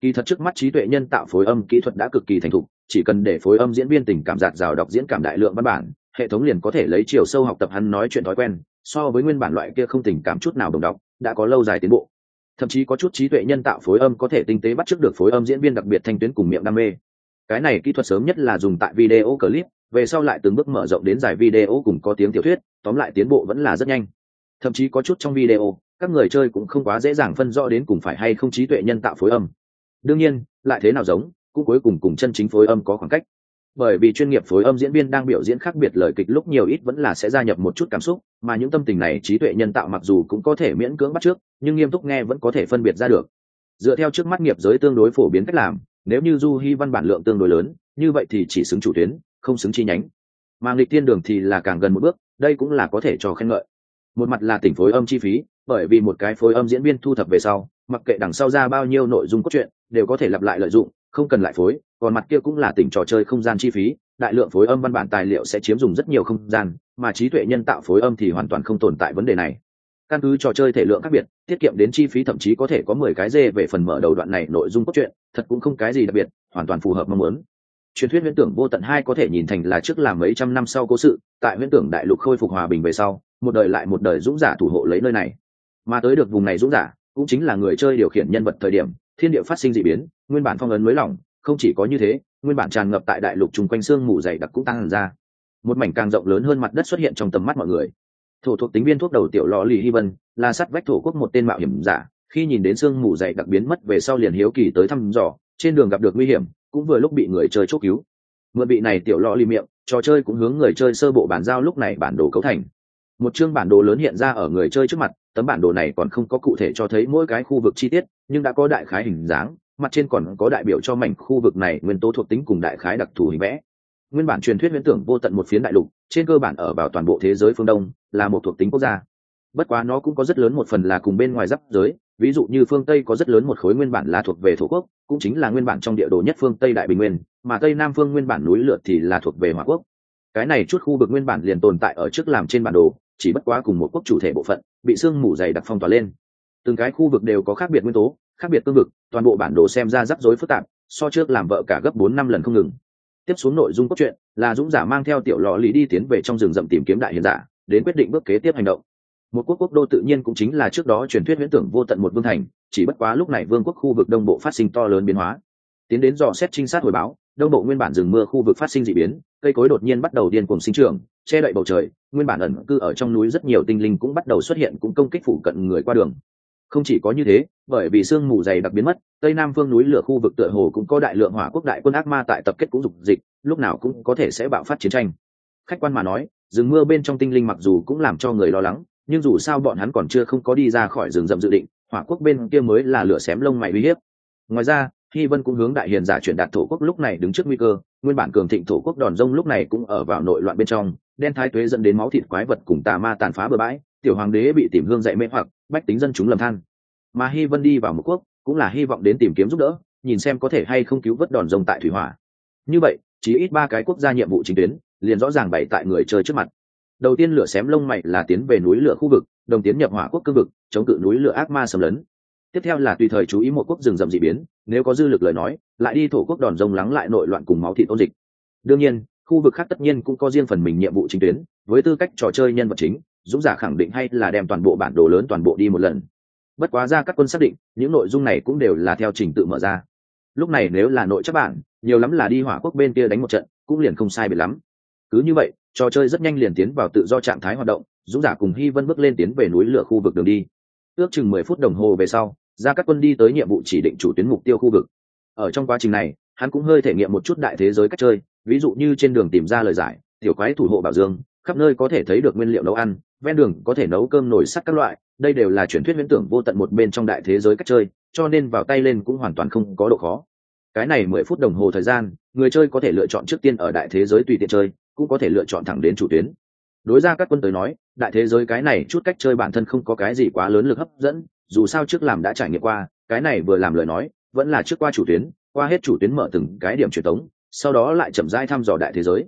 A: Kỳ thật trước mắt trí tuệ nhân tạo phối âm kỹ thuật đã cực kỳ thành thục, chỉ cần để phối âm diễn viên tình cảm giạt rào đọc diễn cảm đại lượng văn bản, hệ thống liền có thể lấy chiều sâu học tập hắn nói chuyện thói quen, so với nguyên bản loại kia không tình cảm chút nào đồng đọc, đã có lâu dài tiến bộ. Thậm chí có chút trí tuệ nhân tạo phối âm có thể tinh tế bắt chước được phối âm diễn viên đặc biệt thanh tuyến cùng miệng đam mê. Cái này kỹ thuật sớm nhất là dùng tại video clip, về sau lại từng bước mở rộng đến giải video cùng có tiếng tiểu thuyết, tóm lại tiến bộ vẫn là rất nhanh. Thậm chí có chút trong video các người chơi cũng không quá dễ dàng phân rõ đến cùng phải hay không trí tuệ nhân tạo phối âm. Đương nhiên, lại thế nào giống, cũng cuối cùng cùng chân chính phối âm có khoảng cách. Bởi vì chuyên nghiệp phối âm diễn viên đang biểu diễn khác biệt lời kịch lúc nhiều ít vẫn là sẽ gia nhập một chút cảm xúc, mà những tâm tình này trí tuệ nhân tạo mặc dù cũng có thể miễn cưỡng bắt trước nhưng nghiêm túc nghe vẫn có thể phân biệt ra được. Dựa theo trước mắt nghiệp giới tương đối phổ biến cách làm, nếu như du hy văn bản lượng tương đối lớn, như vậy thì chỉ xứng chủ tuyến, không xứng chi nhánh. Mà nghịch tiên đường thì là càng gần một bước, đây cũng là có thể cho khen ngợi. Một mặt là tỉnh phối âm chi phí bởi vì một cái phối âm diễn viên thu thập về sau, mặc kệ đằng sau ra bao nhiêu nội dung cốt truyện, đều có thể lặp lại lợi dụng, không cần lại phối, còn mặt kia cũng là tỉnh trò chơi không gian chi phí, đại lượng phối âm văn bản tài liệu sẽ chiếm dùng rất nhiều không gian, mà trí tuệ nhân tạo phối âm thì hoàn toàn không tồn tại vấn đề này. Căn cứ trò chơi thể lượng khác biệt, tiết kiệm đến chi phí thậm chí có thể có mười cái dê về phần mở đầu đoạn này nội dung cốt truyện, thật cũng không cái gì đặc biệt, hoàn toàn phù hợp mong muốn. Truyền thuyết huyễn tưởng vô tận hai có thể nhìn thành là trước làm mấy trăm năm sau cố sự, tại huyễn tưởng đại lục khôi phục hòa bình về sau, một đời lại một đời dũng giả thủ hộ lấy nơi này mà tới được vùng này dũng giả, cũng chính là người chơi điều khiển nhân vật thời điểm, thiên địa phát sinh d ị biến, nguyên bản phong ấn mới lỏng, không chỉ có như thế, nguyên bản tràn ngập tại đại lục chung quanh xương mù dày đặc cũng tăng hẳn ra. Một mảnh càng rộng lớn hơn mặt đất xuất hiện trong tầm mắt mọi người. Thổ thuộc tính viên thuốc đầu tiểu lò lì hy vân, là sắt vách thổ quốc một tên mạo hiểm giả, khi nhìn đến xương mù dày đặc biến mất về sau liền hiếu kỳ tới thăm dò, trên đường gặp được nguy hiểm, cũng vừa lúc bị người chơi chốt cứu. Mượn bị này tiểu lò lì miệng, trò chơi cũng hướng người chơi sơ bộ bản giao lúc này bản đồ cấu thành. Một chương bản đồ lớn hiện ra ở người chơi trước mặt tấm bản đồ này còn không có cụ thể cho thấy mỗi cái khu vực chi tiết, nhưng đã có đại khái hình dáng, mặt trên còn có đại biểu cho mảnh khu vực này nguyên tố thuộc tính cùng đại khái đặc thù hình vẽ. Nguyên bản truyền thuyết viễn tưởng vô tận một phiến đại lục, trên cơ bản ở vào toàn bộ thế giới phương đông, là một thuộc tính quốc gia. Bất quá nó cũng có rất lớn một phần là cùng bên ngoài giáp giới, ví dụ như phương tây có rất lớn một khối nguyên bản là thuộc về thổ quốc, cũng chính là nguyên bản trong địa đồ nhất phương tây đại bình nguyên, mà tây nam phương nguyên bản núi lượt thì là thuộc về hỏa quốc. Cái này chút khu vực nguyên bản liền tồn tại ở trước làm trên bản đồ chỉ bất quá cùng một quốc chủ thể bộ phận, bị sương mù dày đặc phong tỏa lên. Từng cái khu vực đều có khác biệt nguyên tố, khác biệt tương vực, toàn bộ bản đồ xem ra rắc rối phức tạp, so trước làm vợ cả gấp bốn năm lần không ngừng. Tiếp xuống nội dung cốt truyện là dũng giả mang theo tiểu lò lý đi tiến về trong rừng rậm tìm kiếm đại hiền giả, đến quyết định bước kế tiếp hành động. Một quốc quốc đô tự nhiên cũng chính là trước đó truyền thuyết viễn tưởng vô tận một vương thành, chỉ bất quá lúc này vương quốc khu vực đông bộ phát sinh to lớn biến hóa. Tiến đến dò xét trinh sát hồi báo, đông bộ nguyên bản rừng mưa khu vực phát sinh d ị biến, cây cối đột nhiên bắt đầu điên cuồng sinh trưởng che đậy bầu trời, nguyên bản ẩn cư ở trong núi rất nhiều tinh linh cũng bắt đầu xuất hiện cũng công kích phủ cận người qua đường. Không chỉ có như thế, bởi vì sương mù dày đặc biến mất, tây nam phương núi lửa khu vực tựa hồ cũng có đại lượng hỏa quốc đại quân ác ma tại tập kết cũng dục dịch, lúc nào cũng có thể sẽ bạo phát chiến tranh. Khách quan mà nói, rừng mưa bên trong tinh linh mặc dù cũng làm cho người lo lắng, nhưng dù sao bọn hắn còn chưa không có đi ra khỏi rừng rậm dự định, hỏa quốc bên kia mới là lửa xém lông mày uy hiếp. Ngoài ra, hy vân cũng hướng đại hiền giả chuyển đạt thổ quốc lúc này đứng trước nguy cơ, nguyên bản cường thịnh thổ quốc đòn rông lúc này cũng ở vào nội loạn bên trong đen thái tuế dẫn đến máu thịt quái vật cùng tà ma tàn phá bừa bãi, tiểu hoàng đế bị tìm hương dạy mê hoặc, bách tính dân chúng lầm than. Mà hy vân đi vào một quốc, cũng là hy vọng đến tìm kiếm giúp đỡ, nhìn xem có thể hay không cứu vớt đòn rồng tại thủy hỏa. Như vậy, chỉ ít ba cái quốc gia nhiệm vụ chính tuyến, liền rõ ràng bày tại người chơi trước mặt. Đầu tiên lửa xém lông mày là tiến về núi lửa khu vực, đồng tiến nhập hỏa quốc cương vực, chống cự núi lửa ác ma xâm lấn. Tiếp theo là tùy thời chú ý một quốc rừng rậm d ị biến, nếu có dư lực lời nói, lại đi thổ quốc đòn rông lắng lại nội loạn cùng máu thịt ôn dịch. Đương nhiên khu vực khác tất nhiên cũng có riêng phần mình nhiệm vụ chính tuyến, với tư cách trò chơi nhân vật chính, dũng giả khẳng định hay là đem toàn bộ bản đồ lớn toàn bộ đi một lần. Bất quá ra các quân xác định, những nội dung này cũng đều là theo trình tự mở ra. Lúc này nếu là nội chấp bản, nhiều lắm là đi hỏa quốc bên kia đánh một trận, cũng liền không sai biệt lắm. Cứ như vậy, trò chơi rất nhanh liền tiến vào tự do trạng thái hoạt động, dũng giả cùng hy vân bước lên tiến về núi lửa khu vực đường đi. Ước chừng mười phút đồng hồ về sau, ra các quân đi tới nhiệm vụ chỉ định chủ tuyến mục tiêu khu vực. Ở trong quá trình này, hắn cũng hơi thể nghiệm một chút đại thế giới cách chơi ví dụ như trên đường tìm ra lời giải, tiểu quái thủ hộ bảo dương, khắp nơi có thể thấy được nguyên liệu nấu ăn, ven đường có thể nấu cơm nổi sắt các loại, đây đều là truyền thuyết viễn tưởng vô tận một bên trong đại thế giới cách chơi, cho nên vào tay lên cũng hoàn toàn không có độ khó. Cái này mười phút đồng hồ thời gian, người chơi có thể lựa chọn trước tiên ở đại thế giới tùy tiện chơi, cũng có thể lựa chọn thẳng đến chủ tuyến. Đối ra các quân tới nói, đại thế giới cái này chút cách chơi bản thân không có cái gì quá lớn lực hấp dẫn, dù sao trước làm đã trải nghiệm qua, cái này vừa làm lời nói, vẫn là trước qua chủ tuyến, qua hết chủ tuyến mở từng cái điểm truyền tống sau đó lại chậm rãi thăm dò đại thế giới.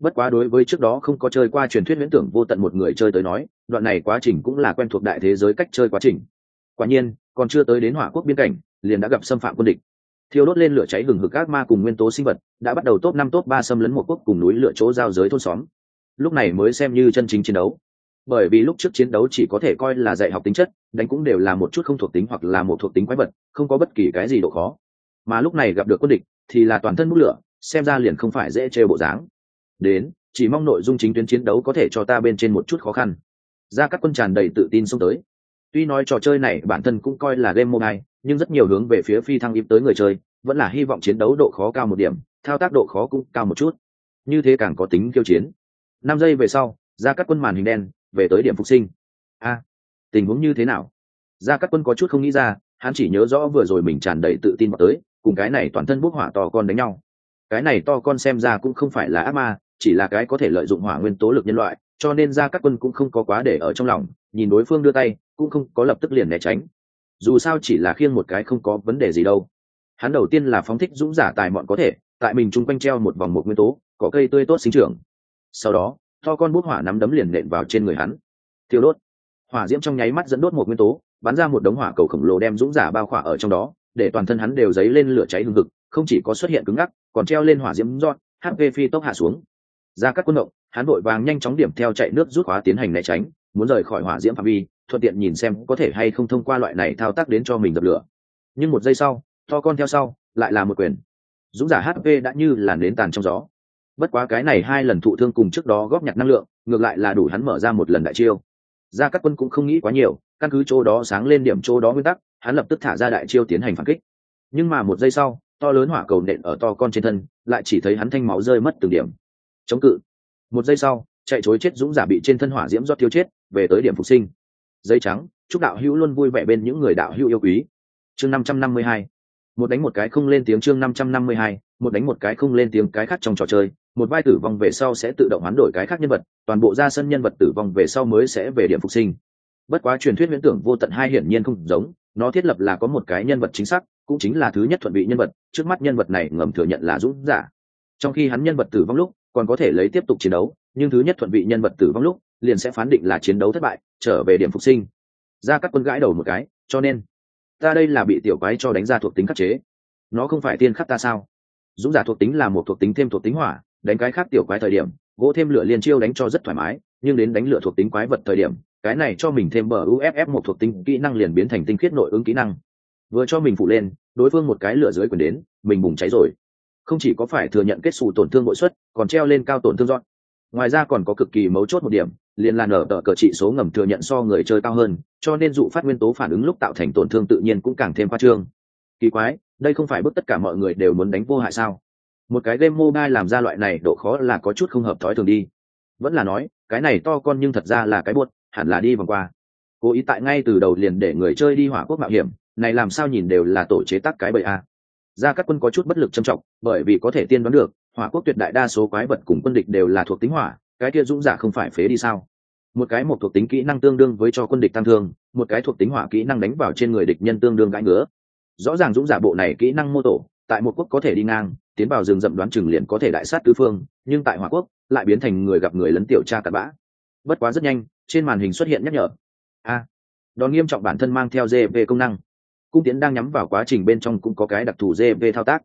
A: Bất quá đối với trước đó không có chơi qua truyền thuyết viễn tưởng vô tận một người chơi tới nói, đoạn này quá trình cũng là quen thuộc đại thế giới cách chơi quá trình. Quả nhiên, còn chưa tới đến hỏa quốc biên cảnh, liền đã gặp xâm phạm quân địch. Thiêu đốt lên lửa cháy hừng hực ác ma cùng nguyên tố sinh vật, đã bắt đầu top năm top ba xâm lấn một quốc cùng núi lửa chỗ giao giới thôn xóm. Lúc này mới xem như chân chính chiến đấu. Bởi vì lúc trước chiến đấu chỉ có thể coi là dạy học tính chất, đánh cũng đều là một chút không thuộc tính hoặc là một thuộc tính quái vật, không có bất kỳ cái gì độ khó. Mà lúc này gặp được quân địch, thì là toàn thân bút lửa xem ra liền không phải dễ trêu bộ dáng. Đến, chỉ mong nội dung chính tuyến chiến đấu có thể cho ta bên trên một chút khó khăn. Ra các quân tràn đầy tự tin xông tới. Tuy nói trò chơi này bản thân cũng coi là game mobile, nhưng rất nhiều hướng về phía phi thăng im tới người chơi, vẫn là hy vọng chiến đấu độ khó cao một điểm, thao tác độ khó cũng cao một chút. Như thế càng có tính kiêu chiến. Năm giây về sau ra các quân màn hình đen, về tới điểm phục sinh. A, tình huống như thế nào? Ra các quân có chút không nghĩ ra, hắn chỉ nhớ rõ vừa rồi mình tràn đầy tự tin vào tới, cùng cái này toàn thân bốc hỏa to con đánh nhau cái này to con xem ra cũng không phải là ác ma, chỉ là cái có thể lợi dụng hỏa nguyên tố lực nhân loại, cho nên ra các quân cũng không có quá để ở trong lòng, nhìn đối phương đưa tay, cũng không có lập tức liền né tránh. Dù sao chỉ là khiêng một cái không có vấn đề gì đâu. Hắn đầu tiên là phóng thích dũng giả tài mọn có thể, tại mình chung quanh treo một vòng một nguyên tố, có cây tươi tốt sinh trưởng. Sau đó, to con bút hỏa nắm đấm liền nện vào trên người hắn. Thiêu đốt. Hỏa diễm trong nháy mắt dẫn đốt một nguyên tố, bắn ra một đống hỏa cầu khổng lồ đem dũng giả bao khỏa ở trong đó, để toàn thân hắn đều dấy lên lửa cháy hừng hực không chỉ có xuất hiện cứng ngắc, còn treo lên hỏa diễm giọt hp phi tốc hạ xuống. Ra các quân động, hắn vội vàng nhanh chóng điểm theo chạy nước rút khóa tiến hành né tránh, muốn rời khỏi hỏa diễm phạm vi, thuận tiện nhìn xem có thể hay không thông qua loại này thao tác đến cho mình dập lửa. Nhưng một giây sau, to con theo sau, lại là một quyền. Dũng giả hp đã như là nến tàn trong gió. Bất quá cái này hai lần thụ thương cùng trước đó góp nhặt năng lượng, ngược lại là đủ hắn mở ra một lần đại chiêu. Ra các quân cũng không nghĩ quá nhiều, căn cứ chỗ đó sáng lên điểm chỗ đó nguyên tắc, hắn lập tức thả ra đại chiêu tiến hành phản kích. Nhưng mà một giây sau to lớn hỏa cầu nện ở to con trên thân, lại chỉ thấy hắn thanh máu rơi mất từng điểm. Chống cự. Một giây sau, chạy chối chết dũng giả bị trên thân hỏa diễm do thiếu chết, về tới điểm phục sinh. Giấy trắng, chúc đạo hữu luôn vui vẻ bên những người đạo hữu yêu quý. Chương năm trăm năm mươi hai. Một đánh một cái không lên tiếng chương năm trăm năm mươi hai, một đánh một cái không lên tiếng cái khác trong trò chơi, một vai tử vong về sau sẽ tự động hoán đổi cái khác nhân vật, toàn bộ ra sân nhân vật tử vong về sau mới sẽ về điểm phục sinh. Bất quá truyền thuyết viễn tưởng vô tận hai hiển nhiên không giống, nó thiết lập là có một cái nhân vật chính xác cũng chính là thứ nhất thuận vị nhân vật, trước mắt nhân vật này ngầm thừa nhận là dũng giả. Trong khi hắn nhân vật tử vong lúc, còn có thể lấy tiếp tục chiến đấu, nhưng thứ nhất thuận vị nhân vật tử vong lúc, liền sẽ phán định là chiến đấu thất bại, trở về điểm phục sinh. Ra các quân gãi đầu một cái, cho nên, ta đây là bị tiểu quái cho đánh ra thuộc tính khắc chế. Nó không phải tiên khắc ta sao? Dũng giả thuộc tính là một thuộc tính thêm thuộc tính hỏa, đánh cái khác tiểu quái thời điểm, gỗ thêm lửa liên chiêu đánh cho rất thoải mái, nhưng đến đánh lửa thuộc tính quái vật thời điểm, cái này cho mình thêm bờ uff một thuộc tính kỹ năng liền biến thành tinh khiết nội ứng kỹ năng vừa cho mình phụ lên, đối phương một cái lửa dưới quyền đến, mình bùng cháy rồi. Không chỉ có phải thừa nhận kết xù tổn thương bội suất còn treo lên cao tổn thương dọn. Ngoài ra còn có cực kỳ mấu chốt một điểm, liền là nở tờ cờ trị số ngầm thừa nhận so người chơi cao hơn, cho nên dụ phát nguyên tố phản ứng lúc tạo thành tổn thương tự nhiên cũng càng thêm khoa trương. Kỳ quái, đây không phải bước tất cả mọi người đều muốn đánh vô hại sao? Một cái game mobile làm ra loại này độ khó là có chút không hợp thói thường đi. Vẫn là nói, cái này to con nhưng thật ra là cái buốt, hẳn là đi vòng qua. Cố ý tại ngay từ đầu liền để người chơi đi hỏa quốc mạo hiểm này làm sao nhìn đều là tổ chế tác cái bầy a. Ra các quân có chút bất lực trầm trọng, bởi vì có thể tiên đoán được, hỏa quốc tuyệt đại đa số quái vật cùng quân địch đều là thuộc tính hỏa, cái kia dũng giả không phải phế đi sao? Một cái một thuộc tính kỹ năng tương đương với cho quân địch tăng thương, một cái thuộc tính hỏa kỹ năng đánh vào trên người địch nhân tương đương gãi ngứa. Rõ ràng dũng giả bộ này kỹ năng mô tổ, tại một quốc có thể đi ngang, tiến vào rừng rậm đoán chừng liền có thể đại sát tứ phương, nhưng tại hỏa quốc, lại biến thành người gặp người lấn tiểu tra cặn bã. Bất quá rất nhanh, trên màn hình xuất hiện nhắc nhở. A. Đòn nghiêm trọng bản thân mang theo dê về công năng cung tiến đang nhắm vào quá trình bên trong cũng có cái đặc thù gv thao tác.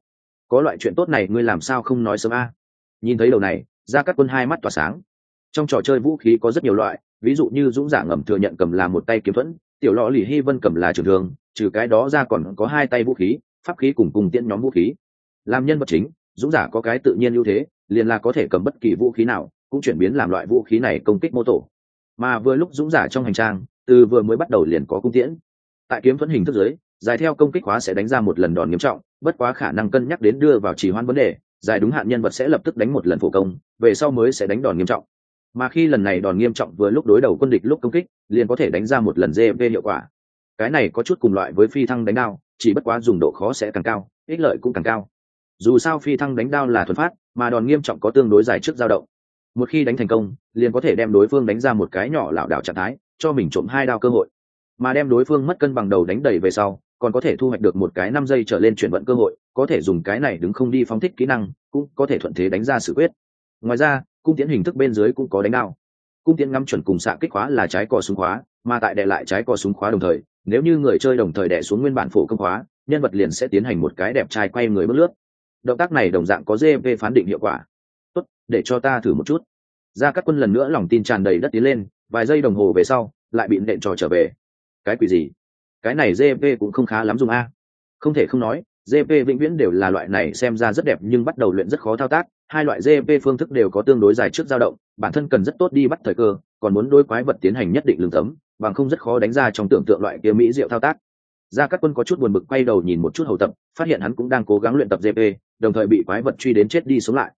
A: Có loại chuyện tốt này ngươi làm sao không nói sớm a? Nhìn thấy đầu này ra các quân hai mắt tỏa sáng. Trong trò chơi vũ khí có rất nhiều loại, ví dụ như dũng giả ngầm thừa nhận cầm là một tay kiếm thuẫn, tiểu lọ lì hy vân cầm là trường thường trừ cái đó ra còn có hai tay vũ khí, pháp khí cùng cùng tiễn nhóm vũ khí. Làm nhân vật chính, dũng giả có cái tự nhiên ưu thế, liền là có thể cầm bất kỳ vũ khí nào, cũng chuyển biến làm loại vũ khí này công kích mô tổ. Mà vừa lúc dũng giả trong hành trang, từ vừa mới bắt đầu liền có cung tiễn. Tại kiếm thuẫn hình thức giới dài theo công kích hóa sẽ đánh ra một lần đòn nghiêm trọng, bất quá khả năng cân nhắc đến đưa vào trì hoãn vấn đề dài đúng hạn nhân vật sẽ lập tức đánh một lần phổ công, về sau mới sẽ đánh đòn nghiêm trọng. Mà khi lần này đòn nghiêm trọng vừa lúc đối đầu quân địch lúc công kích, liền có thể đánh ra một lần gv hiệu quả. Cái này có chút cùng loại với phi thăng đánh đao, chỉ bất quá dùng độ khó sẽ càng cao, ích lợi cũng càng cao. Dù sao phi thăng đánh đao là thuần phát, mà đòn nghiêm trọng có tương đối dài trước dao động. Một khi đánh thành công, liền có thể đem đối phương đánh ra một cái nhỏ lảo đảo trạng thái, cho mình trộm hai đao cơ hội. Mà đem đối phương mất cân bằng đầu đánh đầy về sau còn có thể thu hoạch được một cái năm giây trở lên chuyển vận cơ hội, có thể dùng cái này đứng không đi phóng thích kỹ năng, cũng có thể thuận thế đánh ra sự quyết. Ngoài ra, cung tiễn hình thức bên dưới cũng có đánh đao. Cung tiễn ngắm chuẩn cùng xạ kích khóa là trái cò súng khóa, mà tại đệ lại trái cò súng khóa đồng thời, nếu như người chơi đồng thời đẻ xuống nguyên bản phổ công khóa, nhân vật liền sẽ tiến hành một cái đẹp trai quay người bước lướt. Động tác này đồng dạng có gv phán định hiệu quả. Tốt, để cho ta thử một chút. Ra các quân lần nữa lòng tin tràn đầy đất tiến lên, vài giây đồng hồ về sau, lại bị nện trò trở về. Cái quỷ gì? Cái này gp cũng không khá lắm dùng a. Không thể không nói gp vĩnh viễn đều là loại này xem ra rất đẹp nhưng bắt đầu luyện rất khó thao tác, hai loại gp phương thức đều có tương đối dài trước dao động, bản thân cần rất tốt đi bắt thời cơ, còn muốn đôi quái vật tiến hành nhất định lường tấm, bằng không rất khó đánh ra trong tưởng tượng loại kia mỹ diệu thao tác. Ra các quân có chút buồn bực quay đầu nhìn một chút hầu tập, phát hiện hắn cũng đang cố gắng luyện tập gp đồng thời bị quái vật truy đến chết đi sống lại.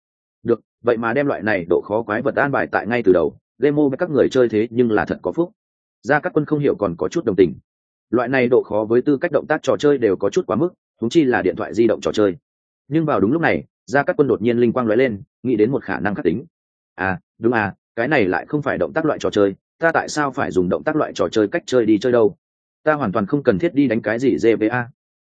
A: Được, vậy mà đem loại này độ khó quái vật an bài tại ngay từ đầu, demo với các người chơi thế nhưng là thật có phúc. Ra các quân không hiểu còn có chút đồng tình loại này độ khó với tư cách động tác trò chơi đều có chút quá mức thúng chi là điện thoại di động trò chơi. Nhưng vào đúng lúc này ra các quân đột nhiên linh quang lóe lên, nghĩ đến một khả năng khắc tính. À đúng à cái này lại không phải động tác loại trò chơi, ta tại sao phải dùng động tác loại trò chơi cách chơi đi chơi đâu? Ta hoàn toàn không cần thiết đi đánh cái gì gva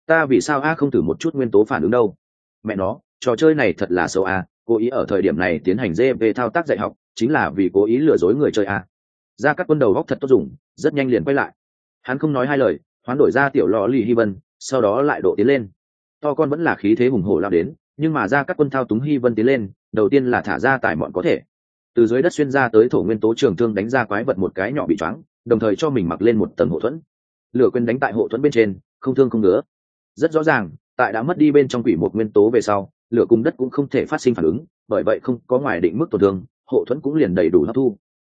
A: ta vì sao a không thử một chút nguyên tố phản ứng đâu? Mẹ nó, trò chơi này thật là xấu a, cố ý ở thời điểm này tiến hành gv thao tác dạy học, chính là vì cố ý lừa dối người chơi a. Ra các quân đầu góc thật tốt dùng, rất nhanh liền quay lại hắn không nói hai lời hoán đổi ra tiểu lò lì hy vân sau đó lại độ tiến lên. To con vẫn là khí thế hùng hổ lao đến nhưng mà ra các quân thao túng hy vân tiến lên đầu tiên là thả ra tài mọn có thể. Từ dưới đất xuyên ra tới thổ nguyên tố trường thương đánh ra quái vật một cái nhỏ bị choáng đồng thời cho mình mặc lên một tầng hộ thuẫn. Lửa quên đánh tại hộ thuẫn bên trên không thương không ngứa. Rất rõ ràng tại đã mất đi bên trong quỷ một nguyên tố về sau lửa cùng đất cũng không thể phát sinh phản ứng bởi vậy không có ngoài định mức tổn thương hộ thuẫn cũng liền đầy đủ hấp thu.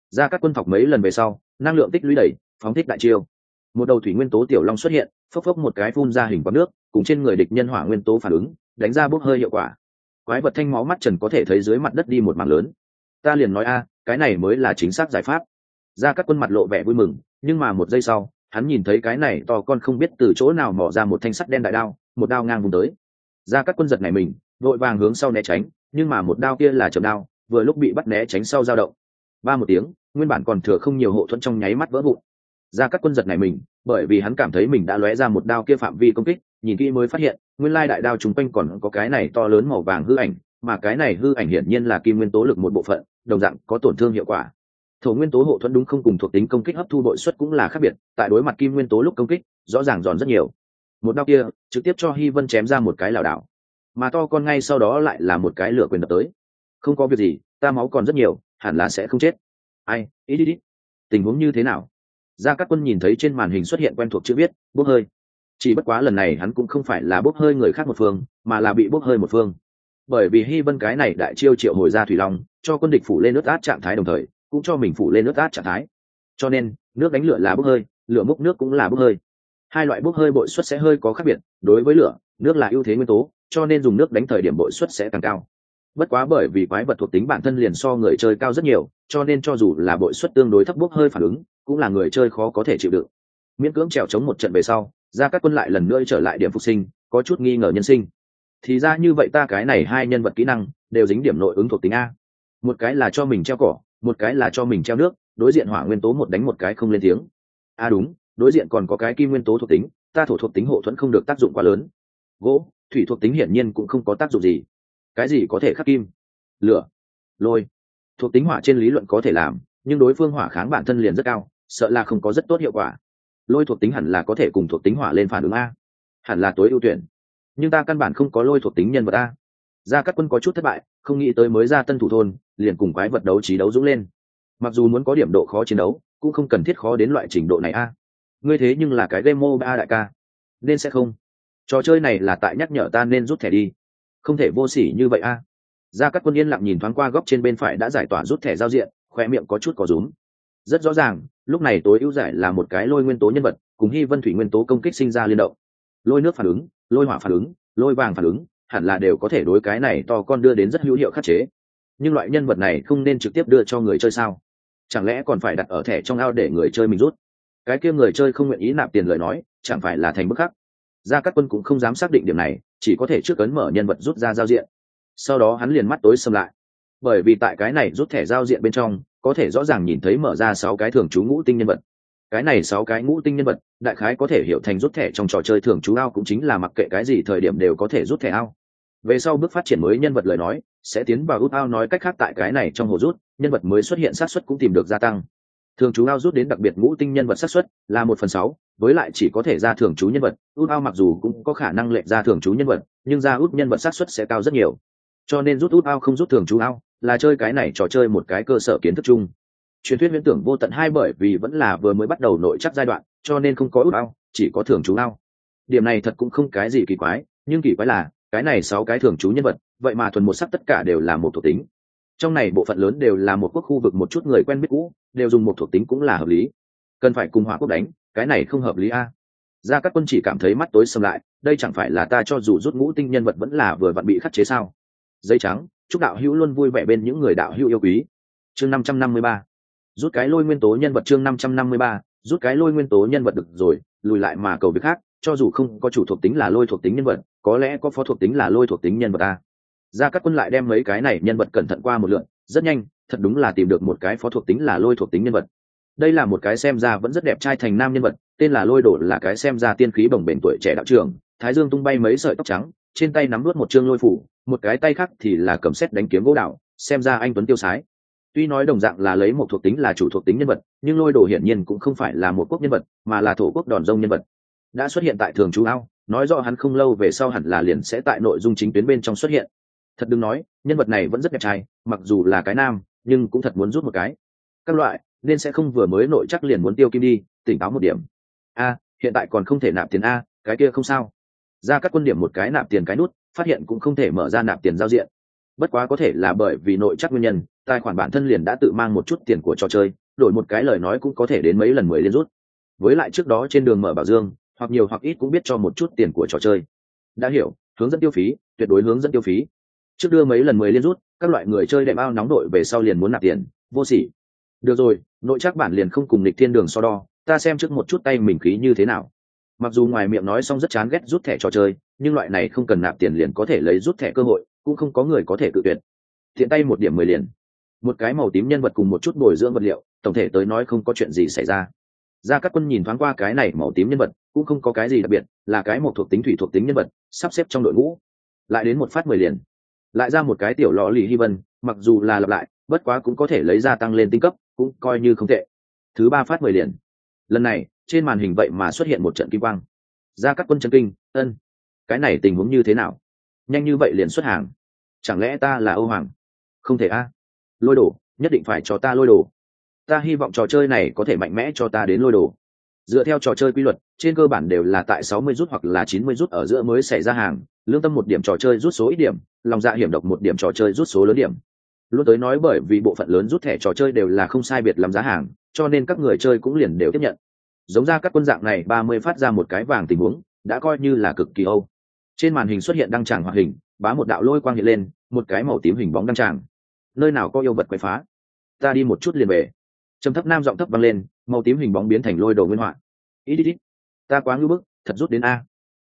A: Ra các quân thọc mấy lần về sau năng lượng tích lũy đầy, phóng thích đại chiêu một đầu thủy nguyên tố tiểu long xuất hiện, phốc phốc một cái phun ra hình quán nước, cùng trên người địch nhân hỏa nguyên tố phản ứng, đánh ra bốc hơi hiệu quả. Quái vật thanh máu mắt trần có thể thấy dưới mặt đất đi một mảng lớn. Ta liền nói a, cái này mới là chính xác giải pháp. Ra các quân mặt lộ vẻ vui mừng, nhưng mà một giây sau, hắn nhìn thấy cái này to con không biết từ chỗ nào mỏ ra một thanh sắt đen đại đao, một đao ngang vùng tới. Ra các quân giật này mình vội vàng hướng sau né tránh, nhưng mà một đao kia là chầm đao, vừa lúc bị bắt né tránh sau dao động. Ba một tiếng, nguyên bản còn thừa không nhiều hộ thuẫn trong nháy mắt vỡ vụn ra các quân giật này mình, bởi vì hắn cảm thấy mình đã lóe ra một đao kia phạm vi công kích, nhìn kỹ mới phát hiện, nguyên lai đại đao chúng quanh còn có cái này to lớn màu vàng hư ảnh, mà cái này hư ảnh hiển nhiên là kim nguyên tố lực một bộ phận, đồng dạng có tổn thương hiệu quả. Thổ nguyên tố hộ thuẫn đúng không cùng thuộc tính công kích hấp thu bội suất cũng là khác biệt, tại đối mặt kim nguyên tố lúc công kích, rõ ràng giòn rất nhiều. Một đao kia, trực tiếp cho hy vân chém ra một cái lảo đảo. Mà to con ngay sau đó lại là một cái lửa quyền đập tới. Không có việc gì, ta máu còn rất nhiều, hẳn là sẽ không chết. Ai ít ít ít tình huống như thế nào? Gia các quân nhìn thấy trên màn hình xuất hiện quen thuộc chữ viết, bốc hơi. Chỉ bất quá lần này hắn cũng không phải là bốc hơi người khác một phương, mà là bị bốc hơi một phương. Bởi vì hy vân cái này đại chiêu triệu hồi ra thủy long, cho quân địch phủ lên nước át trạng thái đồng thời, cũng cho mình phủ lên nước át trạng thái. Cho nên, nước đánh lửa là bốc hơi, lửa múc nước cũng là bốc hơi. Hai loại bốc hơi bội suất sẽ hơi có khác biệt, đối với lửa, nước là ưu thế nguyên tố, cho nên dùng nước đánh thời điểm bội suất sẽ càng cao. Bất quá bởi vì quái vật thuộc tính bản thân liền so người chơi cao rất nhiều, cho nên cho dù là bội suất tương đối thấp bốc hơi phản ứng cũng là người chơi khó có thể chịu đựng. Miễn cưỡng trèo chống một trận về sau, ra các quân lại lần nữa trở lại điểm phục sinh, có chút nghi ngờ nhân sinh. Thì ra như vậy ta cái này hai nhân vật kỹ năng, đều dính điểm nội ứng thuộc tính a. Một cái là cho mình treo cỏ, một cái là cho mình treo nước, đối diện hỏa nguyên tố một đánh một cái không lên tiếng. A à đúng, đối diện còn có cái kim nguyên tố thuộc tính, ta thổ thuộc tính hộ thuẫn không được tác dụng quá lớn. Gỗ, thủy thuộc tính hiển nhiên cũng không có tác dụng gì. Cái gì có thể khắc kim? Lửa, lôi. Thuộc tính hỏa trên lý luận có thể làm, nhưng đối phương hỏa kháng bản thân liền rất cao sợ là không có rất tốt hiệu quả. Lôi thuộc tính hẳn là có thể cùng thuộc tính hỏa lên phản ứng a. Hẳn là tối ưu tuyển. Nhưng ta căn bản không có lôi thuộc tính nhân vật a. Ra các quân có chút thất bại, không nghĩ tới mới ra tân thủ thôn, liền cùng quái vật đấu trí đấu dũng lên. Mặc dù muốn có điểm độ khó chiến đấu, cũng không cần thiết khó đến loại trình độ này a. Ngươi thế nhưng là cái game mobile đại ca. Nên sẽ không. Trò chơi này là tại nhắc nhở ta nên rút thẻ đi. Không thể vô sỉ như vậy a. Ra các quân yên lặng nhìn thoáng qua góc trên bên phải đã giải tỏa rút thẻ giao diện, khoe miệng có chút có rúm rất rõ ràng, lúc này tối ưu giải là một cái lôi nguyên tố nhân vật, cùng hy vân thủy nguyên tố công kích sinh ra liên động. Lôi nước phản ứng, lôi hỏa phản ứng, lôi vàng phản ứng, hẳn là đều có thể đối cái này to con đưa đến rất hữu hiệu khắc chế. Nhưng loại nhân vật này không nên trực tiếp đưa cho người chơi sao? Chẳng lẽ còn phải đặt ở thẻ trong ao để người chơi mình rút? Cái kia người chơi không nguyện ý nạp tiền lời nói, chẳng phải là thành bức khắc? Gia các quân cũng không dám xác định điểm này, chỉ có thể trước ấn mở nhân vật rút ra giao diện. Sau đó hắn liền mắt tối xâm lại. Bởi vì tại cái này rút thẻ giao diện bên trong có thể rõ ràng nhìn thấy mở ra sáu cái thường trú ngũ tinh nhân vật. Cái này sáu cái ngũ tinh nhân vật, đại khái có thể hiểu thành rút thẻ trong trò chơi thường trú ao cũng chính là mặc kệ cái gì thời điểm đều có thể rút thẻ ao. Về sau bước phát triển mới nhân vật lời nói, sẽ tiến vào rút ao nói cách khác tại cái này trong hồ rút, nhân vật mới xuất hiện xác suất cũng tìm được gia tăng. Thường trú ao rút đến đặc biệt ngũ tinh nhân vật xác suất là một phần sáu, với lại chỉ có thể ra thường trú nhân vật út ao mặc dù cũng có khả năng lệnh ra thường trú nhân vật, nhưng ra út nhân vật xác suất sẽ cao rất nhiều. Cho nên rút út ao không rút thường trú ao là chơi cái này trò chơi một cái cơ sở kiến thức chung. Truyền thuyết viễn tưởng vô tận hai bởi vì vẫn là vừa mới bắt đầu nội chắc giai đoạn, cho nên không có ước ao, chỉ có thường chú ao. Điểm này thật cũng không cái gì kỳ quái, nhưng kỳ quái là, cái này sáu cái thường chú nhân vật, vậy mà thuần một sắc tất cả đều là một thuộc tính. Trong này bộ phận lớn đều là một quốc khu vực một chút người quen biết cũ, đều dùng một thuộc tính cũng là hợp lý. Cần phải cùng hỏa quốc đánh, cái này không hợp lý a. Ra các quân chỉ cảm thấy mắt tối sầm lại, đây chẳng phải là ta cho dù rút ngũ tinh nhân vật vẫn là vừa vặn bị khắc chế sao? Dây trắng, chúc đạo hữu luôn vui vẻ bên những người đạo hữu yêu quý. Chương năm trăm năm mươi ba. Rút cái lôi nguyên tố nhân vật chương năm trăm năm mươi ba, rút cái lôi nguyên tố nhân vật được rồi, lùi lại mà cầu việc khác, cho dù không có chủ thuộc tính là lôi thuộc tính nhân vật, có lẽ có phó thuộc tính là lôi thuộc tính nhân vật a. Ra các quân lại đem mấy cái này nhân vật cẩn thận qua một lượn, rất nhanh, thật đúng là tìm được một cái phó thuộc tính là lôi thuộc tính nhân vật. Đây là một cái xem ra vẫn rất đẹp trai thành nam nhân vật, tên là lôi đổ là cái xem ra tiên khí bồng bềnh tuổi trẻ đạo trưởng, thái dương tung bay mấy sợi tóc trắng trên tay nắm nuốt một chương lôi phủ, một cái tay khác thì là cầm xét đánh kiếm gỗ đạo xem ra anh tuấn tiêu sái. Tuy nói đồng dạng là lấy một thuộc tính là chủ thuộc tính nhân vật, nhưng lôi đồ hiển nhiên cũng không phải là một quốc nhân vật, mà là thổ quốc đòn rông nhân vật. Đã xuất hiện tại thường chú ao, nói rõ hắn không lâu về sau hẳn là liền sẽ tại nội dung chính tuyến bên trong xuất hiện. Thật đừng nói, nhân vật này vẫn rất đẹp trai, mặc dù là cái nam, nhưng cũng thật muốn rút một cái. Các loại, nên sẽ không vừa mới nội chắc liền muốn tiêu kim đi, tỉnh táo một điểm. A, hiện tại còn không thể nạp tiền a, cái kia không sao ra các quân điểm một cái nạp tiền cái nút, phát hiện cũng không thể mở ra nạp tiền giao diện. Bất quá có thể là bởi vì nội chắc nguyên nhân, tài khoản bản thân liền đã tự mang một chút tiền của trò chơi, đổi một cái lời nói cũng có thể đến mấy lần mới liên rút. Với lại trước đó trên đường mở bảo dương, hoặc nhiều hoặc ít cũng biết cho một chút tiền của trò chơi. Đã hiểu, hướng dẫn tiêu phí, tuyệt đối hướng dẫn tiêu phí. Trước đưa mấy lần mới liên rút, các loại người chơi đệm ao nóng đội về sau liền muốn nạp tiền, vô sỉ. Được rồi, nội chắc bản liền không cùng lịch thiên đường so đo, ta xem trước một chút tay mình khí như thế nào mặc dù ngoài miệng nói xong rất chán ghét rút thẻ trò chơi, nhưng loại này không cần nạp tiền liền có thể lấy rút thẻ cơ hội, cũng không có người có thể cự tuyệt. Thiện tay một điểm mười liền. Một cái màu tím nhân vật cùng một chút bồi dưỡng vật liệu, tổng thể tới nói không có chuyện gì xảy ra. Ra các quân nhìn thoáng qua cái này màu tím nhân vật, cũng không có cái gì đặc biệt, là cái một thuộc tính thủy thuộc tính nhân vật, sắp xếp trong đội ngũ. Lại đến một phát mười liền. Lại ra một cái tiểu lò lì hy vân, mặc dù là lặp lại, bất quá cũng có thể lấy ra tăng lên tinh cấp, cũng coi như không tệ. Thứ ba phát mười liền. Lần này trên màn hình vậy mà xuất hiện một trận kim quang. Ra các quân chân kinh, ân, cái này tình huống như thế nào? Nhanh như vậy liền xuất hàng. Chẳng lẽ ta là âu hoàng? Không thể a. Lôi đồ, nhất định phải cho ta lôi đồ. Ta hy vọng trò chơi này có thể mạnh mẽ cho ta đến lôi đồ. Dựa theo trò chơi quy luật, trên cơ bản đều là tại 60 rút hoặc là 90 rút ở giữa mới xảy ra hàng. Lương tâm một điểm trò chơi rút số ít điểm, lòng dạ hiểm độc một điểm trò chơi rút số lớn điểm. Luôn tới nói bởi vì bộ phận lớn rút thẻ trò chơi đều là không sai biệt làm giá hàng, cho nên các người chơi cũng liền đều tiếp nhận giống ra các quân dạng này 30 phát ra một cái vàng tình huống, đã coi như là cực kỳ âu. Trên màn hình xuất hiện đăng tràng hoạt hình, bá một đạo lôi quang hiện lên, một cái màu tím hình bóng đăng tràng. Nơi nào có yêu vật quậy phá? Ta đi một chút liền về. Trầm thấp nam giọng thấp vang lên, màu tím hình bóng biến thành lôi đồ nguyên họa. Ít ít ít ta quá ngưỡng bức, thật rút đến a.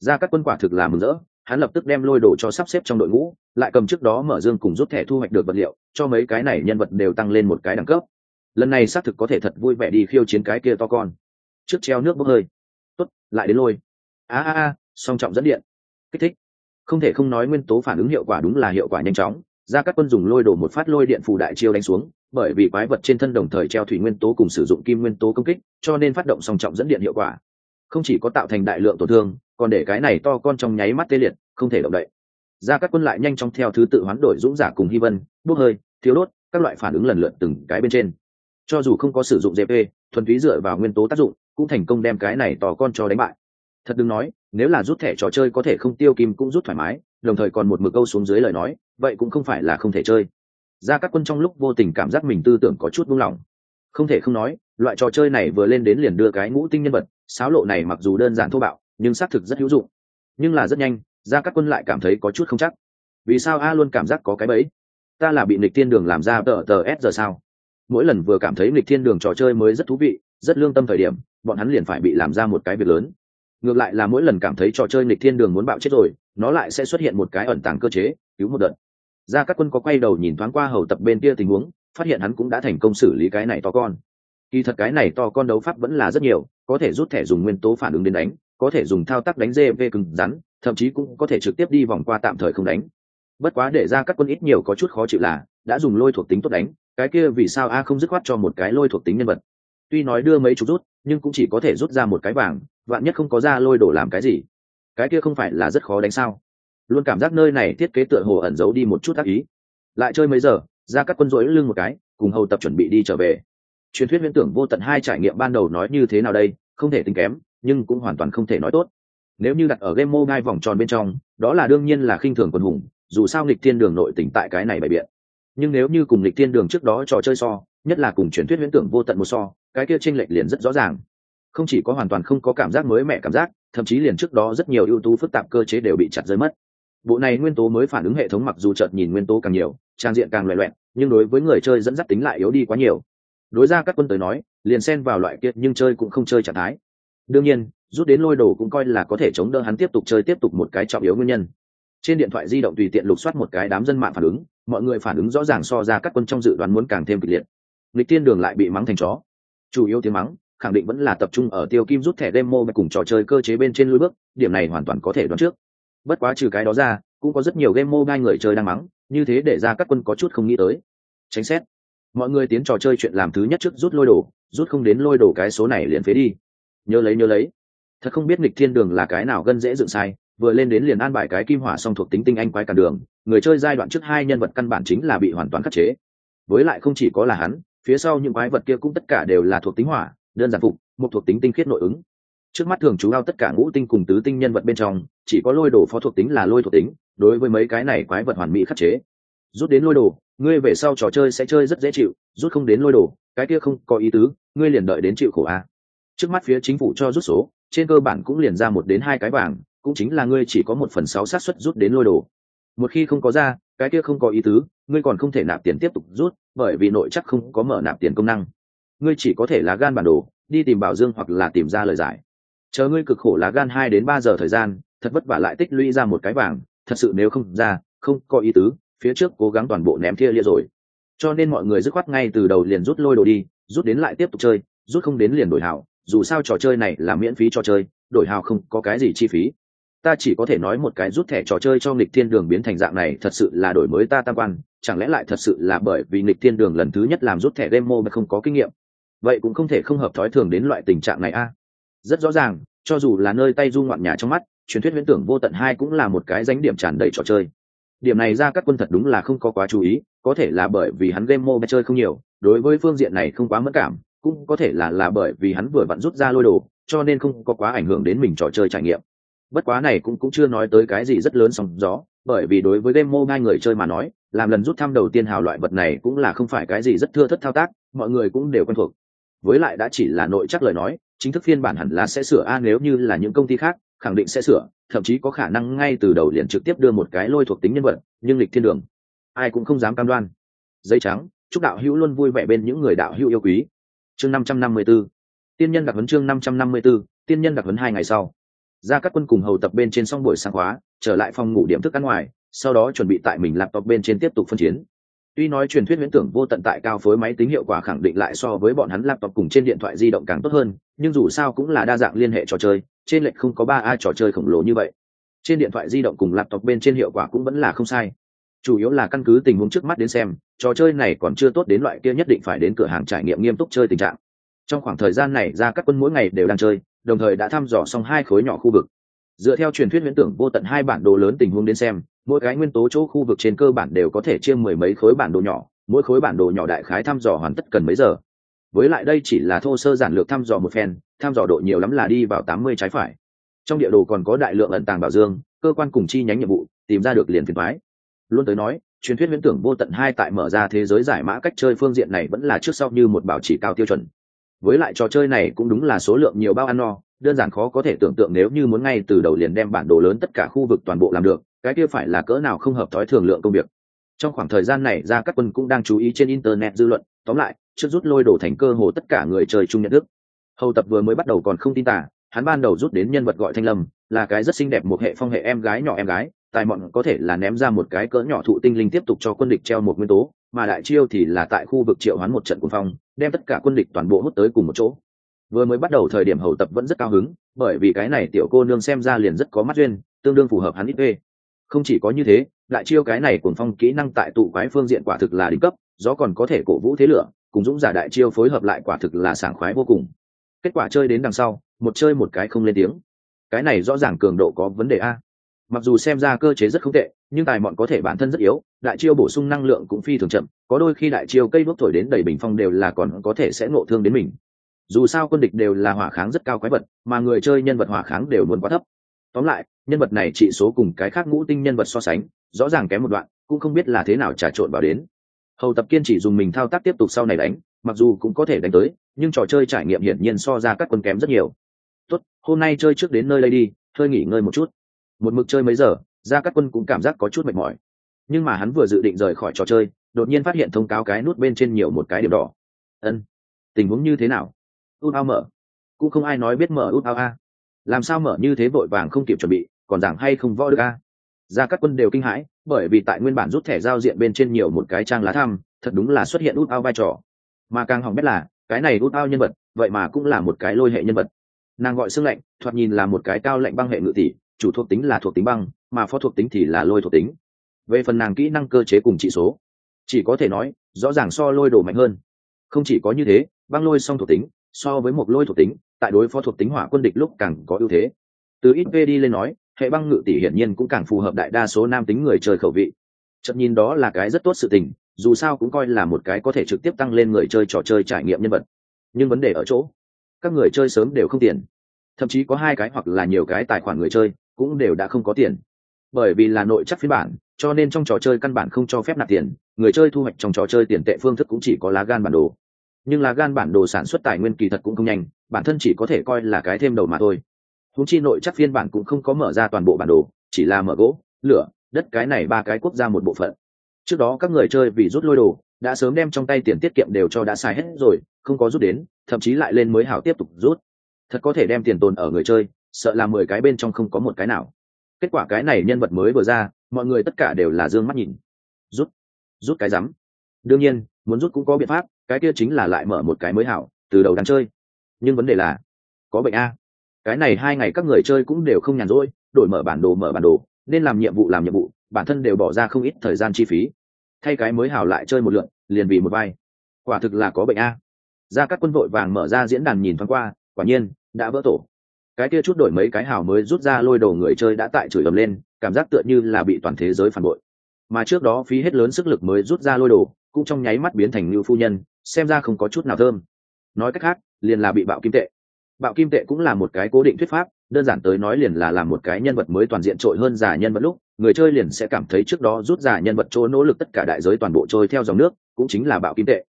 A: Ra các quân quả thực là mừng rỡ, hắn lập tức đem lôi đồ cho sắp xếp trong đội ngũ, lại cầm trước đó mở dương cùng rút thẻ thu hoạch được vật liệu, cho mấy cái này nhân vật đều tăng lên một cái đẳng cấp. Lần này xác thực có thể thật vui vẻ đi khiêu chiến cái kia to con trước treo nước bốc hơi. Tốt, lại đến lôi. A a a, song trọng dẫn điện. Kích thích. Không thể không nói nguyên tố phản ứng hiệu quả đúng là hiệu quả nhanh chóng. Ra các quân dùng lôi đổ một phát lôi điện phù đại chiêu đánh xuống, bởi vì quái vật trên thân đồng thời treo thủy nguyên tố cùng sử dụng kim nguyên tố công kích, cho nên phát động song trọng dẫn điện hiệu quả. Không chỉ có tạo thành đại lượng tổn thương, còn để cái này to con trong nháy mắt tê liệt, không thể động đậy. Ra các quân lại nhanh chóng theo thứ tự hoán đổi dũng giả cùng hy vân, bốc hơi thiếu đốt, các loại phản ứng lần lượt từng cái bên trên. Cho dù không có sử dụng dp thuần túy dựa vào nguyên tố tác dụng cũng thành công đem cái này tò con cho đánh bại. Thật đừng nói, nếu là rút thẻ trò chơi có thể không tiêu kim cũng rút thoải mái, đồng thời còn một mực câu xuống dưới lời nói, vậy cũng không phải là không thể chơi. Ra các quân trong lúc vô tình cảm giác mình tư tưởng có chút buông lỏng. Không thể không nói, loại trò chơi này vừa lên đến liền đưa cái ngũ tinh nhân vật sáo lộ này mặc dù đơn giản thô bạo, nhưng xác thực rất hữu dụng. Nhưng là rất nhanh ra các quân lại cảm thấy có chút không chắc. Vì sao a luôn cảm giác có cái bẫy? Ta là bị nịch thiên đường làm ra tờ tờ s giờ sao? Mỗi lần vừa cảm thấy nịch thiên đường trò chơi mới rất thú vị rất lương tâm thời điểm, bọn hắn liền phải bị làm ra một cái việc lớn. Ngược lại là mỗi lần cảm thấy trò chơi nghịch thiên đường muốn bạo chết rồi, nó lại sẽ xuất hiện một cái ẩn tàng cơ chế, cứu một đợt. Ra các quân có quay đầu nhìn thoáng qua hầu tập bên kia tình huống, phát hiện hắn cũng đã thành công xử lý cái này to con. Kỳ thật cái này to con đấu pháp vẫn là rất nhiều, có thể rút thẻ dùng nguyên tố phản ứng đến đánh, có thể dùng thao tác đánh dê về cứng rắn, thậm chí cũng có thể trực tiếp đi vòng qua tạm thời không đánh. Bất quá để ra các quân ít nhiều có chút khó chịu là, đã dùng lôi thuộc tính tốt đánh, cái kia vì sao a không dứt khoát cho một cái lôi thuộc tính nhân vật tuy nói đưa mấy chục rút, nhưng cũng chỉ có thể rút ra một cái vàng, vạn nhất không có ra lôi đổ làm cái gì. Cái kia không phải là rất khó đánh sao? Luôn cảm giác nơi này thiết kế tựa hồ ẩn giấu đi một chút tác ý. Lại chơi mấy giờ, ra các quân rỗi lưng một cái, cùng hầu tập chuẩn bị đi trở về. Truyền thuyết viễn tưởng vô tận hai trải nghiệm ban đầu nói như thế nào đây, không thể tính kém, nhưng cũng hoàn toàn không thể nói tốt. Nếu như đặt ở game mobile vòng tròn bên trong, đó là đương nhiên là khinh thường quân hùng, dù sao nghịch thiên đường nội tỉnh tại cái này bày biện. Nhưng nếu như cùng nghịch thiên đường trước đó trò chơi so nhất là cùng truyền thuyết Huyễn tưởng vô tận một so, cái kia tranh lệch liền rất rõ ràng. Không chỉ có hoàn toàn không có cảm giác mới mẻ cảm giác, thậm chí liền trước đó rất nhiều ưu tú phức tạp cơ chế đều bị chặt rơi mất. Bộ này nguyên tố mới phản ứng hệ thống mặc dù chợt nhìn nguyên tố càng nhiều, trang diện càng loẹ loẹn nhưng đối với người chơi dẫn dắt tính lại yếu đi quá nhiều. Đối ra các quân tới nói, liền xen vào loại kiệt nhưng chơi cũng không chơi trạng thái. Đương nhiên, rút đến lôi đồ cũng coi là có thể chống đỡ hắn tiếp tục chơi tiếp tục một cái trọng yếu nguyên nhân. Trên điện thoại di động tùy tiện lục soát một cái đám dân mạng phản ứng, mọi người phản ứng rõ ràng so ra các quân trong dự đoán muốn càng thêm kịch liệt lịch tiên đường lại bị mắng thành chó. Chủ yếu tiếng mắng, khẳng định vẫn là tập trung ở tiêu kim rút thẻ demo cùng trò chơi cơ chế bên trên lui bước, điểm này hoàn toàn có thể đoán trước. Bất quá trừ cái đó ra, cũng có rất nhiều game mobile người chơi đang mắng, như thế để ra các quân có chút không nghĩ tới. Tránh xét. Mọi người tiến trò chơi chuyện làm thứ nhất trước rút lôi đồ, rút không đến lôi đồ cái số này liền phế đi. Nhớ lấy nhớ lấy. Thật không biết nghịch thiên đường là cái nào gân dễ dựng sai, vừa lên đến liền an bài cái kim hỏa song thuộc tính tinh anh quái cả đường, người chơi giai đoạn trước hai nhân vật căn bản chính là bị hoàn toàn khắc chế. Với lại không chỉ có là hắn phía sau những quái vật kia cũng tất cả đều là thuộc tính hỏa, đơn giản phục, một thuộc tính tinh khiết nội ứng. Trước mắt thường chú ao tất cả ngũ tinh cùng tứ tinh nhân vật bên trong, chỉ có lôi đồ phó thuộc tính là lôi thuộc tính, đối với mấy cái này quái vật hoàn mỹ khắc chế. Rút đến lôi đồ, ngươi về sau trò chơi sẽ chơi rất dễ chịu, rút không đến lôi đồ, cái kia không có ý tứ, ngươi liền đợi đến chịu khổ a. Trước mắt phía chính phủ cho rút số, trên cơ bản cũng liền ra một đến hai cái vàng cũng chính là ngươi chỉ có một phần sáu xác suất rút đến lôi đồ. Một khi không có ra cái kia không có ý tứ, ngươi còn không thể nạp tiền tiếp tục rút, bởi vì nội chắc không có mở nạp tiền công năng. Ngươi chỉ có thể là gan bản đồ, đi tìm bảo dương hoặc là tìm ra lời giải. Chờ ngươi cực khổ lá gan hai đến ba giờ thời gian, thật vất vả lại tích lũy ra một cái vàng thật sự nếu không ra, không có ý tứ, phía trước cố gắng toàn bộ ném thia lia rồi. Cho nên mọi người dứt khoát ngay từ đầu liền rút lôi đồ đi, rút đến lại tiếp tục chơi, rút không đến liền đổi hào dù sao trò chơi này là miễn phí trò chơi, đổi hào không có cái gì chi phí ta chỉ có thể nói một cái rút thẻ trò chơi cho nghịch thiên đường biến thành dạng này thật sự là đổi mới ta tam quan, chẳng lẽ lại thật sự là bởi vì nghịch thiên đường lần thứ nhất làm rút thẻ demo mà không có kinh nghiệm? Vậy cũng không thể không hợp thói thường đến loại tình trạng này a. À? Rất rõ ràng, cho dù là nơi tay du ngoạn nhà trong mắt, truyền thuyết viễn tưởng vô tận hai cũng là một cái danh điểm tràn đầy trò chơi. Điểm này ra các quân thật đúng là không có quá chú ý, có thể là bởi vì hắn game mobile chơi không nhiều, đối với phương diện này không quá mất cảm, cũng có thể là là bởi vì hắn vừa vặn rút ra lôi đồ, cho nên không có quá ảnh hưởng đến mình trò chơi trải nghiệm bất quá này cũng cũng chưa nói tới cái gì rất lớn sóng gió, bởi vì đối với game mobile người chơi mà nói, làm lần rút thăm đầu tiên hào loại vật này cũng là không phải cái gì rất thưa thất thao tác, mọi người cũng đều quen thuộc. Với lại đã chỉ là nội chắc lời nói, chính thức phiên bản hẳn là sẽ sửa a, nếu như là những công ty khác, khẳng định sẽ sửa, thậm chí có khả năng ngay từ đầu liền trực tiếp đưa một cái lôi thuộc tính nhân vật, nhưng lịch thiên đường, ai cũng không dám cam đoan. Dây trắng, chúc đạo hữu luôn vui vẻ bên những người đạo hữu yêu quý. Chương năm trăm năm mươi b ố tiên nhân đặc huấn chương năm trăm năm mươi b ố tiên nhân đặc huấn hai ngày sau ra các quân cùng hầu tập bên trên xong buổi sáng khóa, trở lại phòng ngủ điểm thức ăn ngoài, sau đó chuẩn bị tại mình laptop bên trên tiếp tục phân chiến. Tuy nói truyền thuyết viễn tưởng vô tận tại cao phối máy tính hiệu quả khẳng định lại so với bọn hắn laptop cùng trên điện thoại di động càng tốt hơn, nhưng dù sao cũng là đa dạng liên hệ trò chơi, trên lệch không có ba a trò chơi khổng lồ như vậy. Trên điện thoại di động cùng laptop bên trên hiệu quả cũng vẫn là không sai. Chủ yếu là căn cứ tình huống trước mắt đến xem, trò chơi này còn chưa tốt đến loại kia nhất định phải đến cửa hàng trải nghiệm nghiêm túc chơi tình trạng. Trong khoảng thời gian này ra các quân mỗi ngày đều đang chơi đồng thời đã thăm dò xong hai khối nhỏ khu vực. Dựa theo truyền thuyết viễn tưởng vô tận hai bản đồ lớn tình huống đến xem, mỗi cái nguyên tố chỗ khu vực trên cơ bản đều có thể chia mười mấy khối bản đồ nhỏ, mỗi khối bản đồ nhỏ đại khái thăm dò hoàn tất cần mấy giờ. Với lại đây chỉ là thô sơ giản lược thăm dò một phen, thăm dò độ nhiều lắm là đi vào tám mươi trái phải. Trong địa đồ còn có đại lượng ẩn tàng bảo dương, cơ quan cùng chi nhánh nhiệm vụ, tìm ra được liền phiền thoái luôn tới nói, truyền thuyết viễn tưởng vô tận hai tại mở ra thế giới giải mã cách chơi phương diện này vẫn là trước sau như một bảo chỉ cao tiêu chuẩn với lại trò chơi này cũng đúng là số lượng nhiều bao ăn no, đơn giản khó có thể tưởng tượng nếu như muốn ngay từ đầu liền đem bản đồ lớn tất cả khu vực toàn bộ làm được, cái kia phải là cỡ nào không hợp thói thường lượng công việc. Trong khoảng thời gian này, ra các quân cũng đang chú ý trên internet dư luận, tóm lại, trước rút lôi đổ thành cơ hồ tất cả người chơi chung nhận thức. Hầu tập vừa mới bắt đầu còn không tin tả hắn ban đầu rút đến nhân vật gọi thanh lâm, là cái rất xinh đẹp một hệ phong hệ em gái nhỏ em gái, tài mọn có thể là ném ra một cái cỡ nhỏ thụ tinh linh tiếp tục cho quân địch treo một nguyên tố mà đại chiêu thì là tại khu vực triệu hoán một trận cuồng phong, đem tất cả quân địch toàn bộ hút tới cùng một chỗ. Vừa mới bắt đầu thời điểm hầu tập vẫn rất cao hứng, bởi vì cái này tiểu cô nương xem ra liền rất có mắt duyên, tương đương phù hợp hắn ít ê không chỉ có như thế, đại chiêu cái này cuồng phong kỹ năng tại tụ quái phương diện quả thực là đỉnh cấp do còn có thể cổ vũ thế lửa, cùng dũng giả đại chiêu phối hợp lại quả thực là sảng khoái vô cùng. Kết quả chơi đến đằng sau, một chơi một cái không lên tiếng. Cái này rõ ràng cường độ có vấn đề a mặc dù xem ra cơ chế rất không tệ, nhưng tài mọn có thể bản thân rất yếu, đại chiêu bổ sung năng lượng cũng phi thường chậm, có đôi khi đại chiêu cây đuốc thổi đến đầy bình phong đều là còn có thể sẽ ngộ thương đến mình. Dù sao quân địch đều là hỏa kháng rất cao quái vật, mà người chơi nhân vật hỏa kháng đều luôn quá thấp. Tóm lại, nhân vật này trị số cùng cái khác ngũ tinh nhân vật so sánh, rõ ràng kém một đoạn, cũng không biết là thế nào trà trộn vào đến. Hầu tập kiên chỉ dùng mình thao tác tiếp tục sau này đánh, mặc dù cũng có thể đánh tới, nhưng trò chơi trải nghiệm hiển nhiên so ra các quân kém rất nhiều. Tốt, hôm nay chơi trước đến nơi đây đi, hơi nghỉ ngơi một chút một mực chơi mấy giờ ra các quân cũng cảm giác có chút mệt mỏi. Nhưng mà hắn vừa dự định rời khỏi trò chơi, đột nhiên phát hiện thông cáo cái nút bên trên nhiều một cái điểm đỏ. Ân, tình huống như thế nào? Út ao mở. Cũng không ai nói biết mở út ao a. Làm sao mở như thế vội vàng không kịp chuẩn bị, còn giảng hay không võ được a? Ra các quân đều kinh hãi, bởi vì tại nguyên bản rút thẻ giao diện bên trên nhiều một cái trang lá thăm, thật đúng là xuất hiện út ao vai trò. Mà càng hỏng biết là, cái này út ao nhân vật, vậy mà cũng là một cái lôi hệ nhân vật. Nàng gọi xương lạnh, thoạt nhìn là một cái cao lạnh băng hệ ngự tỷ chủ thuộc tính là thuộc tính băng, mà phó thuộc tính thì là lôi thuộc tính. Về phần nàng kỹ năng cơ chế cùng trị số, chỉ có thể nói, rõ ràng so lôi đồ mạnh hơn. Không chỉ có như thế, băng lôi song thuộc tính, so với một lôi thuộc tính, tại đối phó thuộc tính hỏa quân địch lúc càng có ưu thế. Từ ít v đi lên nói, hệ băng ngự tỷ hiển nhiên cũng càng phù hợp đại đa số nam tính người chơi khẩu vị. Chậm nhìn đó là cái rất tốt sự tình, dù sao cũng coi là một cái có thể trực tiếp tăng lên người chơi trò chơi trải nghiệm nhân vật. Nhưng vấn đề ở chỗ, các người chơi sớm đều không tiền. Thậm chí có hai cái hoặc là nhiều cái tài khoản người chơi cũng đều đã không có tiền. Bởi vì là nội chắc phiên bản, cho nên trong trò chơi căn bản không cho phép nạp tiền, người chơi thu hoạch trong trò chơi tiền tệ phương thức cũng chỉ có lá gan bản đồ. Nhưng lá gan bản đồ sản xuất tài nguyên kỳ thật cũng không nhanh, bản thân chỉ có thể coi là cái thêm đầu mà thôi. Húng chi nội chắc phiên bản cũng không có mở ra toàn bộ bản đồ, chỉ là mở gỗ, lửa, đất cái này ba cái quốc gia một bộ phận. Trước đó các người chơi vì rút lôi đồ, đã sớm đem trong tay tiền tiết kiệm đều cho đã xài hết rồi, không có rút đến, thậm chí lại lên mới hảo tiếp tục rút. Thật có thể đem tiền tồn ở người chơi sợ là mười cái bên trong không có một cái nào. Kết quả cái này nhân vật mới vừa ra, mọi người tất cả đều là d ư ơ n g mắt nhìn. Rút rút cái rắm. Đương nhiên, muốn rút cũng có biện pháp, cái kia chính là lại mở một cái mới hảo, từ đầu đàn chơi. Nhưng vấn đề là, có bệnh a. Cái này hai ngày các người chơi cũng đều không nhàn rỗi, đổi mở bản đồ, mở bản đồ, nên làm nhiệm vụ, làm nhiệm vụ, bản thân đều bỏ ra không ít thời gian chi phí. Thay cái mới hảo lại chơi một lượn, liền vì một vai. Quả thực là có bệnh a. Ra các quân vội vàng mở ra diễn đàn nhìn thoáng qua, quả nhiên, đã vỡ tổ cái kia chút đổi mấy cái hào mới rút ra lôi đầu người chơi đã tại chửi ầm lên, cảm giác tựa như là bị toàn thế giới phản bội. Mà trước đó phí hết lớn sức lực mới rút ra lôi đồ, cũng trong nháy mắt biến thành như phu nhân, xem ra không có chút nào thơm. Nói cách khác, liền là bị bạo kim tệ. Bạo kim tệ cũng là một cái cố định thuyết pháp, đơn giản tới nói liền là làm một cái nhân vật mới toàn diện trội hơn giả nhân vật lúc, người chơi liền sẽ cảm thấy trước đó rút già nhân vật chỗ nỗ lực tất cả đại giới toàn bộ trôi theo dòng nước, cũng chính là bạo kim tệ.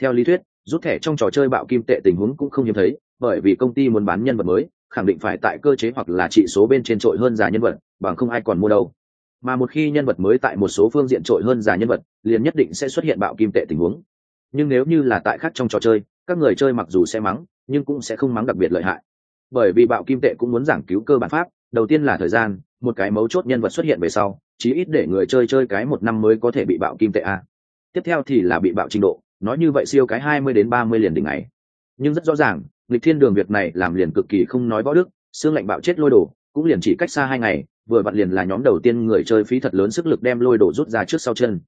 A: Theo lý thuyết, rút thẻ trong trò chơi bạo kim tệ tình huống cũng không hiếm thấy, bởi vì công ty muốn bán nhân vật mới khẳng định phải tại cơ chế hoặc là trị số bên trên trội hơn giả nhân vật, bằng không ai còn mua đâu. Mà một khi nhân vật mới tại một số phương diện trội hơn giả nhân vật, liền nhất định sẽ xuất hiện bạo kim tệ tình huống. Nhưng nếu như là tại khác trong trò chơi, các người chơi mặc dù sẽ mắng, nhưng cũng sẽ không mắng đặc biệt lợi hại. Bởi vì bạo kim tệ cũng muốn giảng cứu cơ bản pháp, đầu tiên là thời gian, một cái mấu chốt nhân vật xuất hiện về sau, chí ít để người chơi chơi cái một năm mới có thể bị bạo kim tệ a. Tiếp theo thì là bị bạo trình độ, nói như vậy siêu cái hai mươi đến ba mươi liền đỉnh này. Nhưng rất rõ ràng lịch thiên đường việc này làm liền cực kỳ không nói võ đức, xương lạnh bạo chết lôi đồ cũng liền chỉ cách xa hai ngày, vừa vặn liền là nhóm đầu tiên người chơi phí thật lớn sức lực đem lôi đồ rút ra trước sau chân.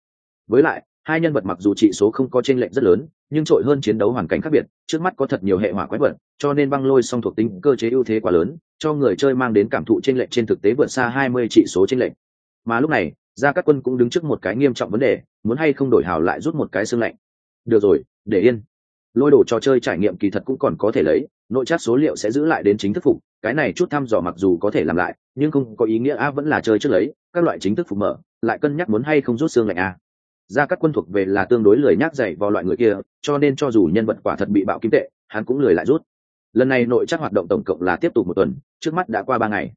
A: Với lại, hai nhân vật mặc dù trị số không có tranh lệch rất lớn, nhưng trội hơn chiến đấu hoàn cảnh khác biệt, trước mắt có thật nhiều hệ hỏa quái vật, cho nên băng lôi song thuộc tính cơ chế ưu thế quá lớn, cho người chơi mang đến cảm thụ tranh lệch trên thực tế vượt xa hai mươi trị số tranh lệch. Mà lúc này, gia các quân cũng đứng trước một cái nghiêm trọng vấn đề, muốn hay không đổi hào lại rút một cái xương lạnh. Được rồi, để yên lôi đồ trò chơi trải nghiệm kỳ thật cũng còn có thể lấy, nội chắc số liệu sẽ giữ lại đến chính thức phục, cái này chút thăm dò mặc dù có thể làm lại, nhưng không có ý nghĩa a vẫn là chơi trước lấy, các loại chính thức phục mở, lại cân nhắc muốn hay không rút xương lạnh a. Ra các quân thuộc về là tương đối lười nhác dạy vào loại người kia, cho nên cho dù nhân vật quả thật bị bạo kim tệ, hắn cũng lười lại rút. Lần này nội chắc hoạt động tổng cộng là tiếp tục một tuần, trước mắt đã qua ba ngày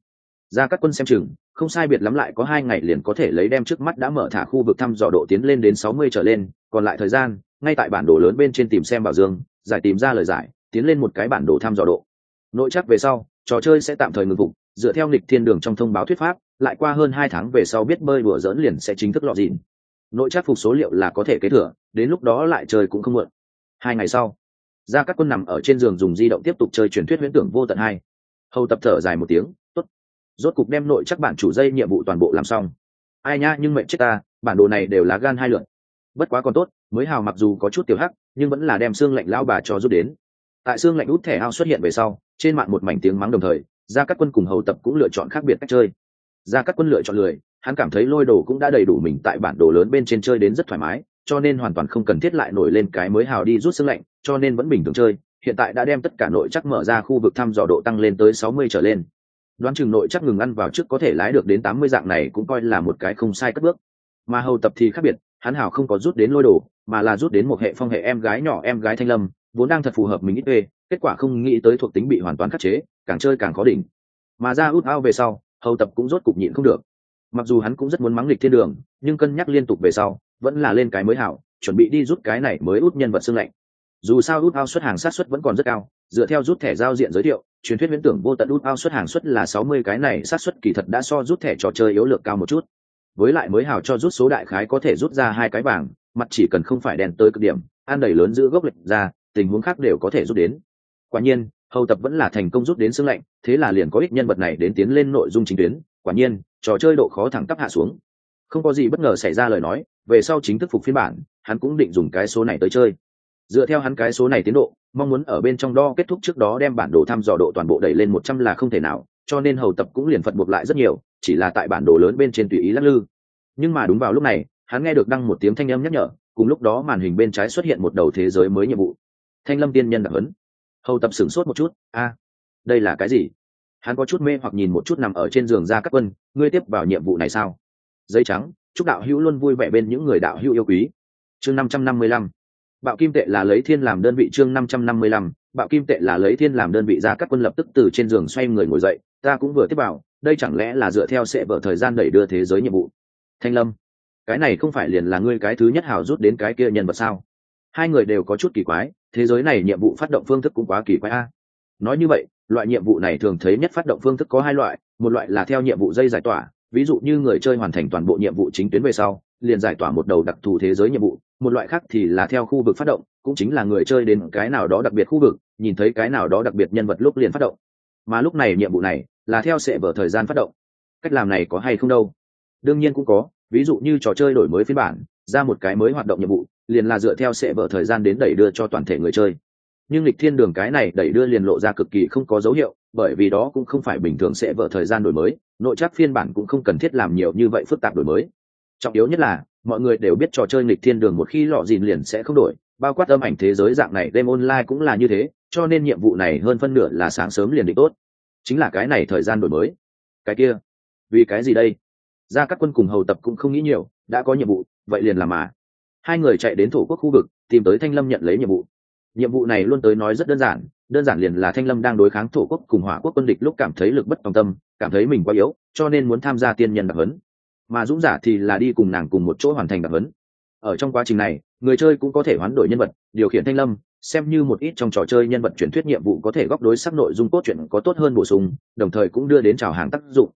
A: ra các quân xem chừng, không sai biệt lắm lại có hai ngày liền có thể lấy đem trước mắt đã mở thả khu vực thăm dò độ tiến lên đến sáu mươi trở lên, còn lại thời gian, ngay tại bản đồ lớn bên trên tìm xem bảo dương, giải tìm ra lời giải, tiến lên một cái bản đồ thăm dò độ. Nội chắc về sau, trò chơi sẽ tạm thời ngừng phục, dựa theo lịch thiên đường trong thông báo thuyết pháp, lại qua hơn hai tháng về sau biết bơi đùa dỡn liền sẽ chính thức lọt dịn. Nội chắc phục số liệu là có thể kế thừa, đến lúc đó lại chơi cũng không muộn. Hai ngày sau, ra các quân nằm ở trên giường dùng di động tiếp tục chơi truyền thuyết huyễn tưởng vô tận hai. Hầu tập thở dài một tiếng rốt cục đem nội chắc bản chủ dây nhiệm vụ toàn bộ làm xong. Ai nha nhưng mệnh chết ta, bản đồ này đều là gan hai lượn bất quá còn tốt, mới hào mặc dù có chút tiểu hắc, nhưng vẫn là đem xương lạnh lao bà cho rút đến. Tại xương lạnh út thẻ ao xuất hiện về sau, trên mạng một mảnh tiếng mắng đồng thời, gia các quân cùng hầu tập cũng lựa chọn khác biệt cách chơi. Gia các quân lựa chọn lười, hắn cảm thấy lôi đồ cũng đã đầy đủ mình tại bản đồ lớn bên trên chơi đến rất thoải mái, cho nên hoàn toàn không cần thiết lại nổi lên cái mới hào đi rút xương lạnh, cho nên vẫn bình thường chơi. Hiện tại đã đem tất cả nội chắc mở ra khu vực thăm dò độ tăng lên tới sáu mươi trở lên đoán chừng nội chắc ngừng ăn vào trước có thể lái được đến tám mươi dạng này cũng coi là một cái không sai cất bước. Mà hầu tập thì khác biệt, hắn hảo không có rút đến lôi đồ, mà là rút đến một hệ phong hệ em gái nhỏ em gái thanh lâm, vốn đang thật phù hợp mình ít về kết quả không nghĩ tới thuộc tính bị hoàn toàn khắc chế, càng chơi càng khó đỉnh. Mà ra út ao về sau, hầu tập cũng rốt cục nhịn không được. Mặc dù hắn cũng rất muốn mắng lịch thiên đường, nhưng cân nhắc liên tục về sau, vẫn là lên cái mới hảo, chuẩn bị đi rút cái này mới út nhân vật xương lạnh. Dù sao út ao xuất hàng sát xuất vẫn còn rất cao, dựa theo rút thẻ giao diện giới thiệu truyền thuyết viễn tưởng vô tận út ao xuất hàng xuất là sáu mươi cái này sát suất kỳ thật đã so rút thẻ trò chơi yếu lược cao một chút. Với lại mới hào cho rút số đại khái có thể rút ra hai cái vàng, mặt chỉ cần không phải đèn tới cực điểm, ăn đầy lớn giữ gốc lệch ra, tình huống khác đều có thể rút đến. Quả nhiên, hầu tập vẫn là thành công rút đến xương lạnh, thế là liền có ích nhân vật này đến tiến lên nội dung chính tuyến. Quả nhiên, trò chơi độ khó thẳng tắp hạ xuống. Không có gì bất ngờ xảy ra lời nói, về sau chính thức phục phiên bản, hắn cũng định dùng cái số này tới chơi. Dựa theo hắn cái số này tiến độ mong muốn ở bên trong đo kết thúc trước đó đem bản đồ thăm dò độ toàn bộ đẩy lên một trăm là không thể nào, cho nên hầu tập cũng liền phật buộc lại rất nhiều, chỉ là tại bản đồ lớn bên trên tùy ý lắc lư. Nhưng mà đúng vào lúc này, hắn nghe được đăng một tiếng thanh âm nhắc nhở, cùng lúc đó màn hình bên trái xuất hiện một đầu thế giới mới nhiệm vụ. Thanh lâm tiên nhân đặc hấn hầu tập sửng sốt một chút, a, đây là cái gì? Hắn có chút mê hoặc nhìn một chút nằm ở trên giường ra các quân, ngươi tiếp vào nhiệm vụ này sao? Dây trắng, chúc đạo hữu luôn vui vẻ bên những người đạo hữu yêu quý. Chương năm trăm năm mươi lăm bạo kim tệ là lấy thiên làm đơn vị chương năm trăm năm mươi lăm bạo kim tệ là lấy thiên làm đơn vị ra các quân lập tức từ trên giường xoay người ngồi dậy ta cũng vừa tiếp bảo, đây chẳng lẽ là dựa theo sẽ vở thời gian đẩy đưa thế giới nhiệm vụ? Thanh lâm cái này không phải liền là ngươi cái thứ nhất hào rút đến cái kia nhân vật sao? Hai người đều có chút kỳ quái thế giới này nhiệm vụ phát động phương thức cũng quá kỳ quái a. Nói như vậy loại nhiệm vụ này thường thấy nhất phát động phương thức có hai loại một loại là theo nhiệm vụ dây giải tỏa ví dụ như người chơi hoàn thành toàn bộ nhiệm vụ chính tuyến về sau liền giải tỏa một đầu đặc thù thế giới nhiệm vụ một loại khác thì là theo khu vực phát động, cũng chính là người chơi đến cái nào đó đặc biệt khu vực, nhìn thấy cái nào đó đặc biệt nhân vật lúc liền phát động. Mà lúc này nhiệm vụ này là theo sệ vở thời gian phát động. Cách làm này có hay không đâu? Đương nhiên cũng có, ví dụ như trò chơi đổi mới phiên bản, ra một cái mới hoạt động nhiệm vụ, liền là dựa theo sệ vở thời gian đến đẩy đưa cho toàn thể người chơi. Nhưng lịch thiên đường cái này đẩy đưa liền lộ ra cực kỳ không có dấu hiệu, bởi vì đó cũng không phải bình thường sẽ vỡ thời gian đổi mới, nội chắc phiên bản cũng không cần thiết làm nhiều như vậy phức tạp đổi mới trọng yếu nhất là, mọi người đều biết trò chơi lịch thiên đường một khi lọ dìn liền sẽ không đổi, bao quát âm ảnh thế giới dạng này, game online cũng là như thế, cho nên nhiệm vụ này hơn phân nửa là sáng sớm liền định tốt. Chính là cái này thời gian đổi mới. Cái kia, vì cái gì đây? Ra các quân cùng hầu tập cũng không nghĩ nhiều, đã có nhiệm vụ, vậy liền làm mà. Hai người chạy đến thổ quốc khu vực, tìm tới thanh lâm nhận lấy nhiệm vụ. Nhiệm vụ này luôn tới nói rất đơn giản đơn giản liền là thanh lâm đang đối kháng thổ quốc cùng hỏa quốc quân địch lúc cảm thấy lực bất tòng tâm, cảm thấy mình quá yếu, cho nên muốn tham gia tiên nhân đặc hấn mà dũng giả thì là đi cùng nàng cùng một chỗ hoàn thành đặc huấn. ở trong quá trình này, người chơi cũng có thể hoán đổi nhân vật, điều khiển thanh lâm, xem như một ít trong trò chơi nhân vật truyền thuyết nhiệm vụ có thể góp đối sắc nội dung cốt truyện có tốt hơn bổ sung, đồng thời cũng đưa đến trào hàng tác dụng.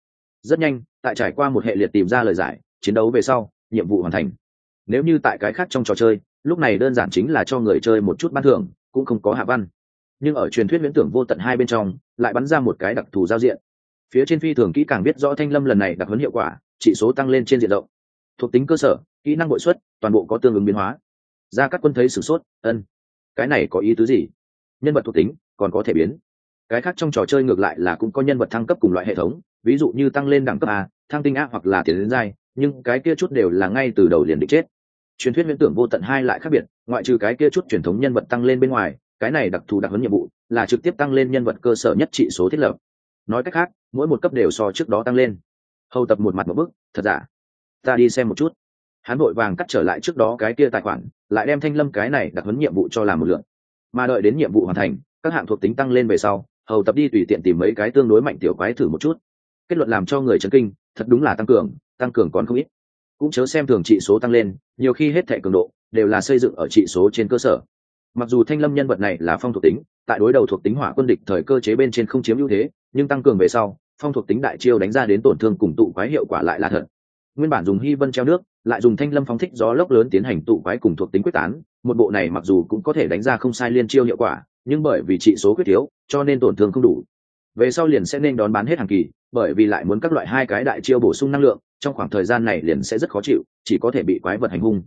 A: Rất nhanh, tại trải qua một hệ liệt tìm ra lời giải, chiến đấu về sau, nhiệm vụ hoàn thành. Nếu như tại cái khác trong trò chơi, lúc này đơn giản chính là cho người chơi một chút ban thưởng, cũng không có hạ văn. Nhưng ở truyền thuyết viễn tưởng vô tận hai bên trong, lại bắn ra một cái đặc thù giao diện. Phía trên phi thường kỹ càng biết rõ thanh lâm lần này đặc huấn hiệu quả chỉ số tăng lên trên diện rộng. Thuộc tính cơ sở, kỹ năng bội xuất, toàn bộ có tương ứng biến hóa. Ra các quân thấy sửng sốt, ân, cái này có ý tứ gì? Nhân vật thuộc tính còn có thể biến. Cái khác trong trò chơi ngược lại là cũng có nhân vật thăng cấp cùng loại hệ thống, ví dụ như tăng lên đẳng cấp a, thăng tinh a hoặc là tiền đến giai, nhưng cái kia chút đều là ngay từ đầu liền định chết. Truyền thuyết viễn tưởng vô tận hai lại khác biệt, ngoại trừ cái kia chút truyền thống nhân vật tăng lên bên ngoài, cái này đặc thù đặc huấn nhiệm vụ là trực tiếp tăng lên nhân vật cơ sở nhất trị số thiết lập. Nói cách khác, mỗi một cấp đều so trước đó tăng lên hầu tập một mặt một bức, thật giả? Ta đi xem một chút. Hắn vội vàng cắt trở lại trước đó cái kia tài khoản, lại đem thanh lâm cái này đặt huấn nhiệm vụ cho làm một lượng. mà đợi đến nhiệm vụ hoàn thành, các hạng thuộc tính tăng lên về sau, hầu tập đi tùy tiện tìm mấy cái tương đối mạnh tiểu quái thử một chút. Kết luận làm cho người chấn kinh, thật đúng là tăng cường tăng cường còn không ít. Cũng chớ xem thường trị số tăng lên, nhiều khi hết thẻ cường độ, đều là xây dựng ở trị số trên cơ sở. Mặc dù thanh lâm nhân vật này là phong thuộc tính, tại đối đầu thuộc tính hỏa quân địch thời cơ chế bên trên không chiếm ưu thế, nhưng tăng cường về sau phong thuộc tính đại chiêu đánh ra đến tổn thương cùng tụ quái hiệu quả lại là thật. Nguyên bản dùng hy vân treo nước, lại dùng thanh lâm phóng thích gió lốc lớn tiến hành tụ quái cùng thuộc tính quyết tán. Một bộ này mặc dù cũng có thể đánh ra không sai liên chiêu hiệu quả, nhưng bởi vì trị số quyết thiếu cho nên tổn thương không đủ. Về sau liền sẽ nên đón bán hết hàng kỳ, bởi vì lại muốn các loại hai cái đại chiêu bổ sung năng lượng, trong khoảng thời gian này liền sẽ rất khó chịu, chỉ có thể bị quái vật hành hung.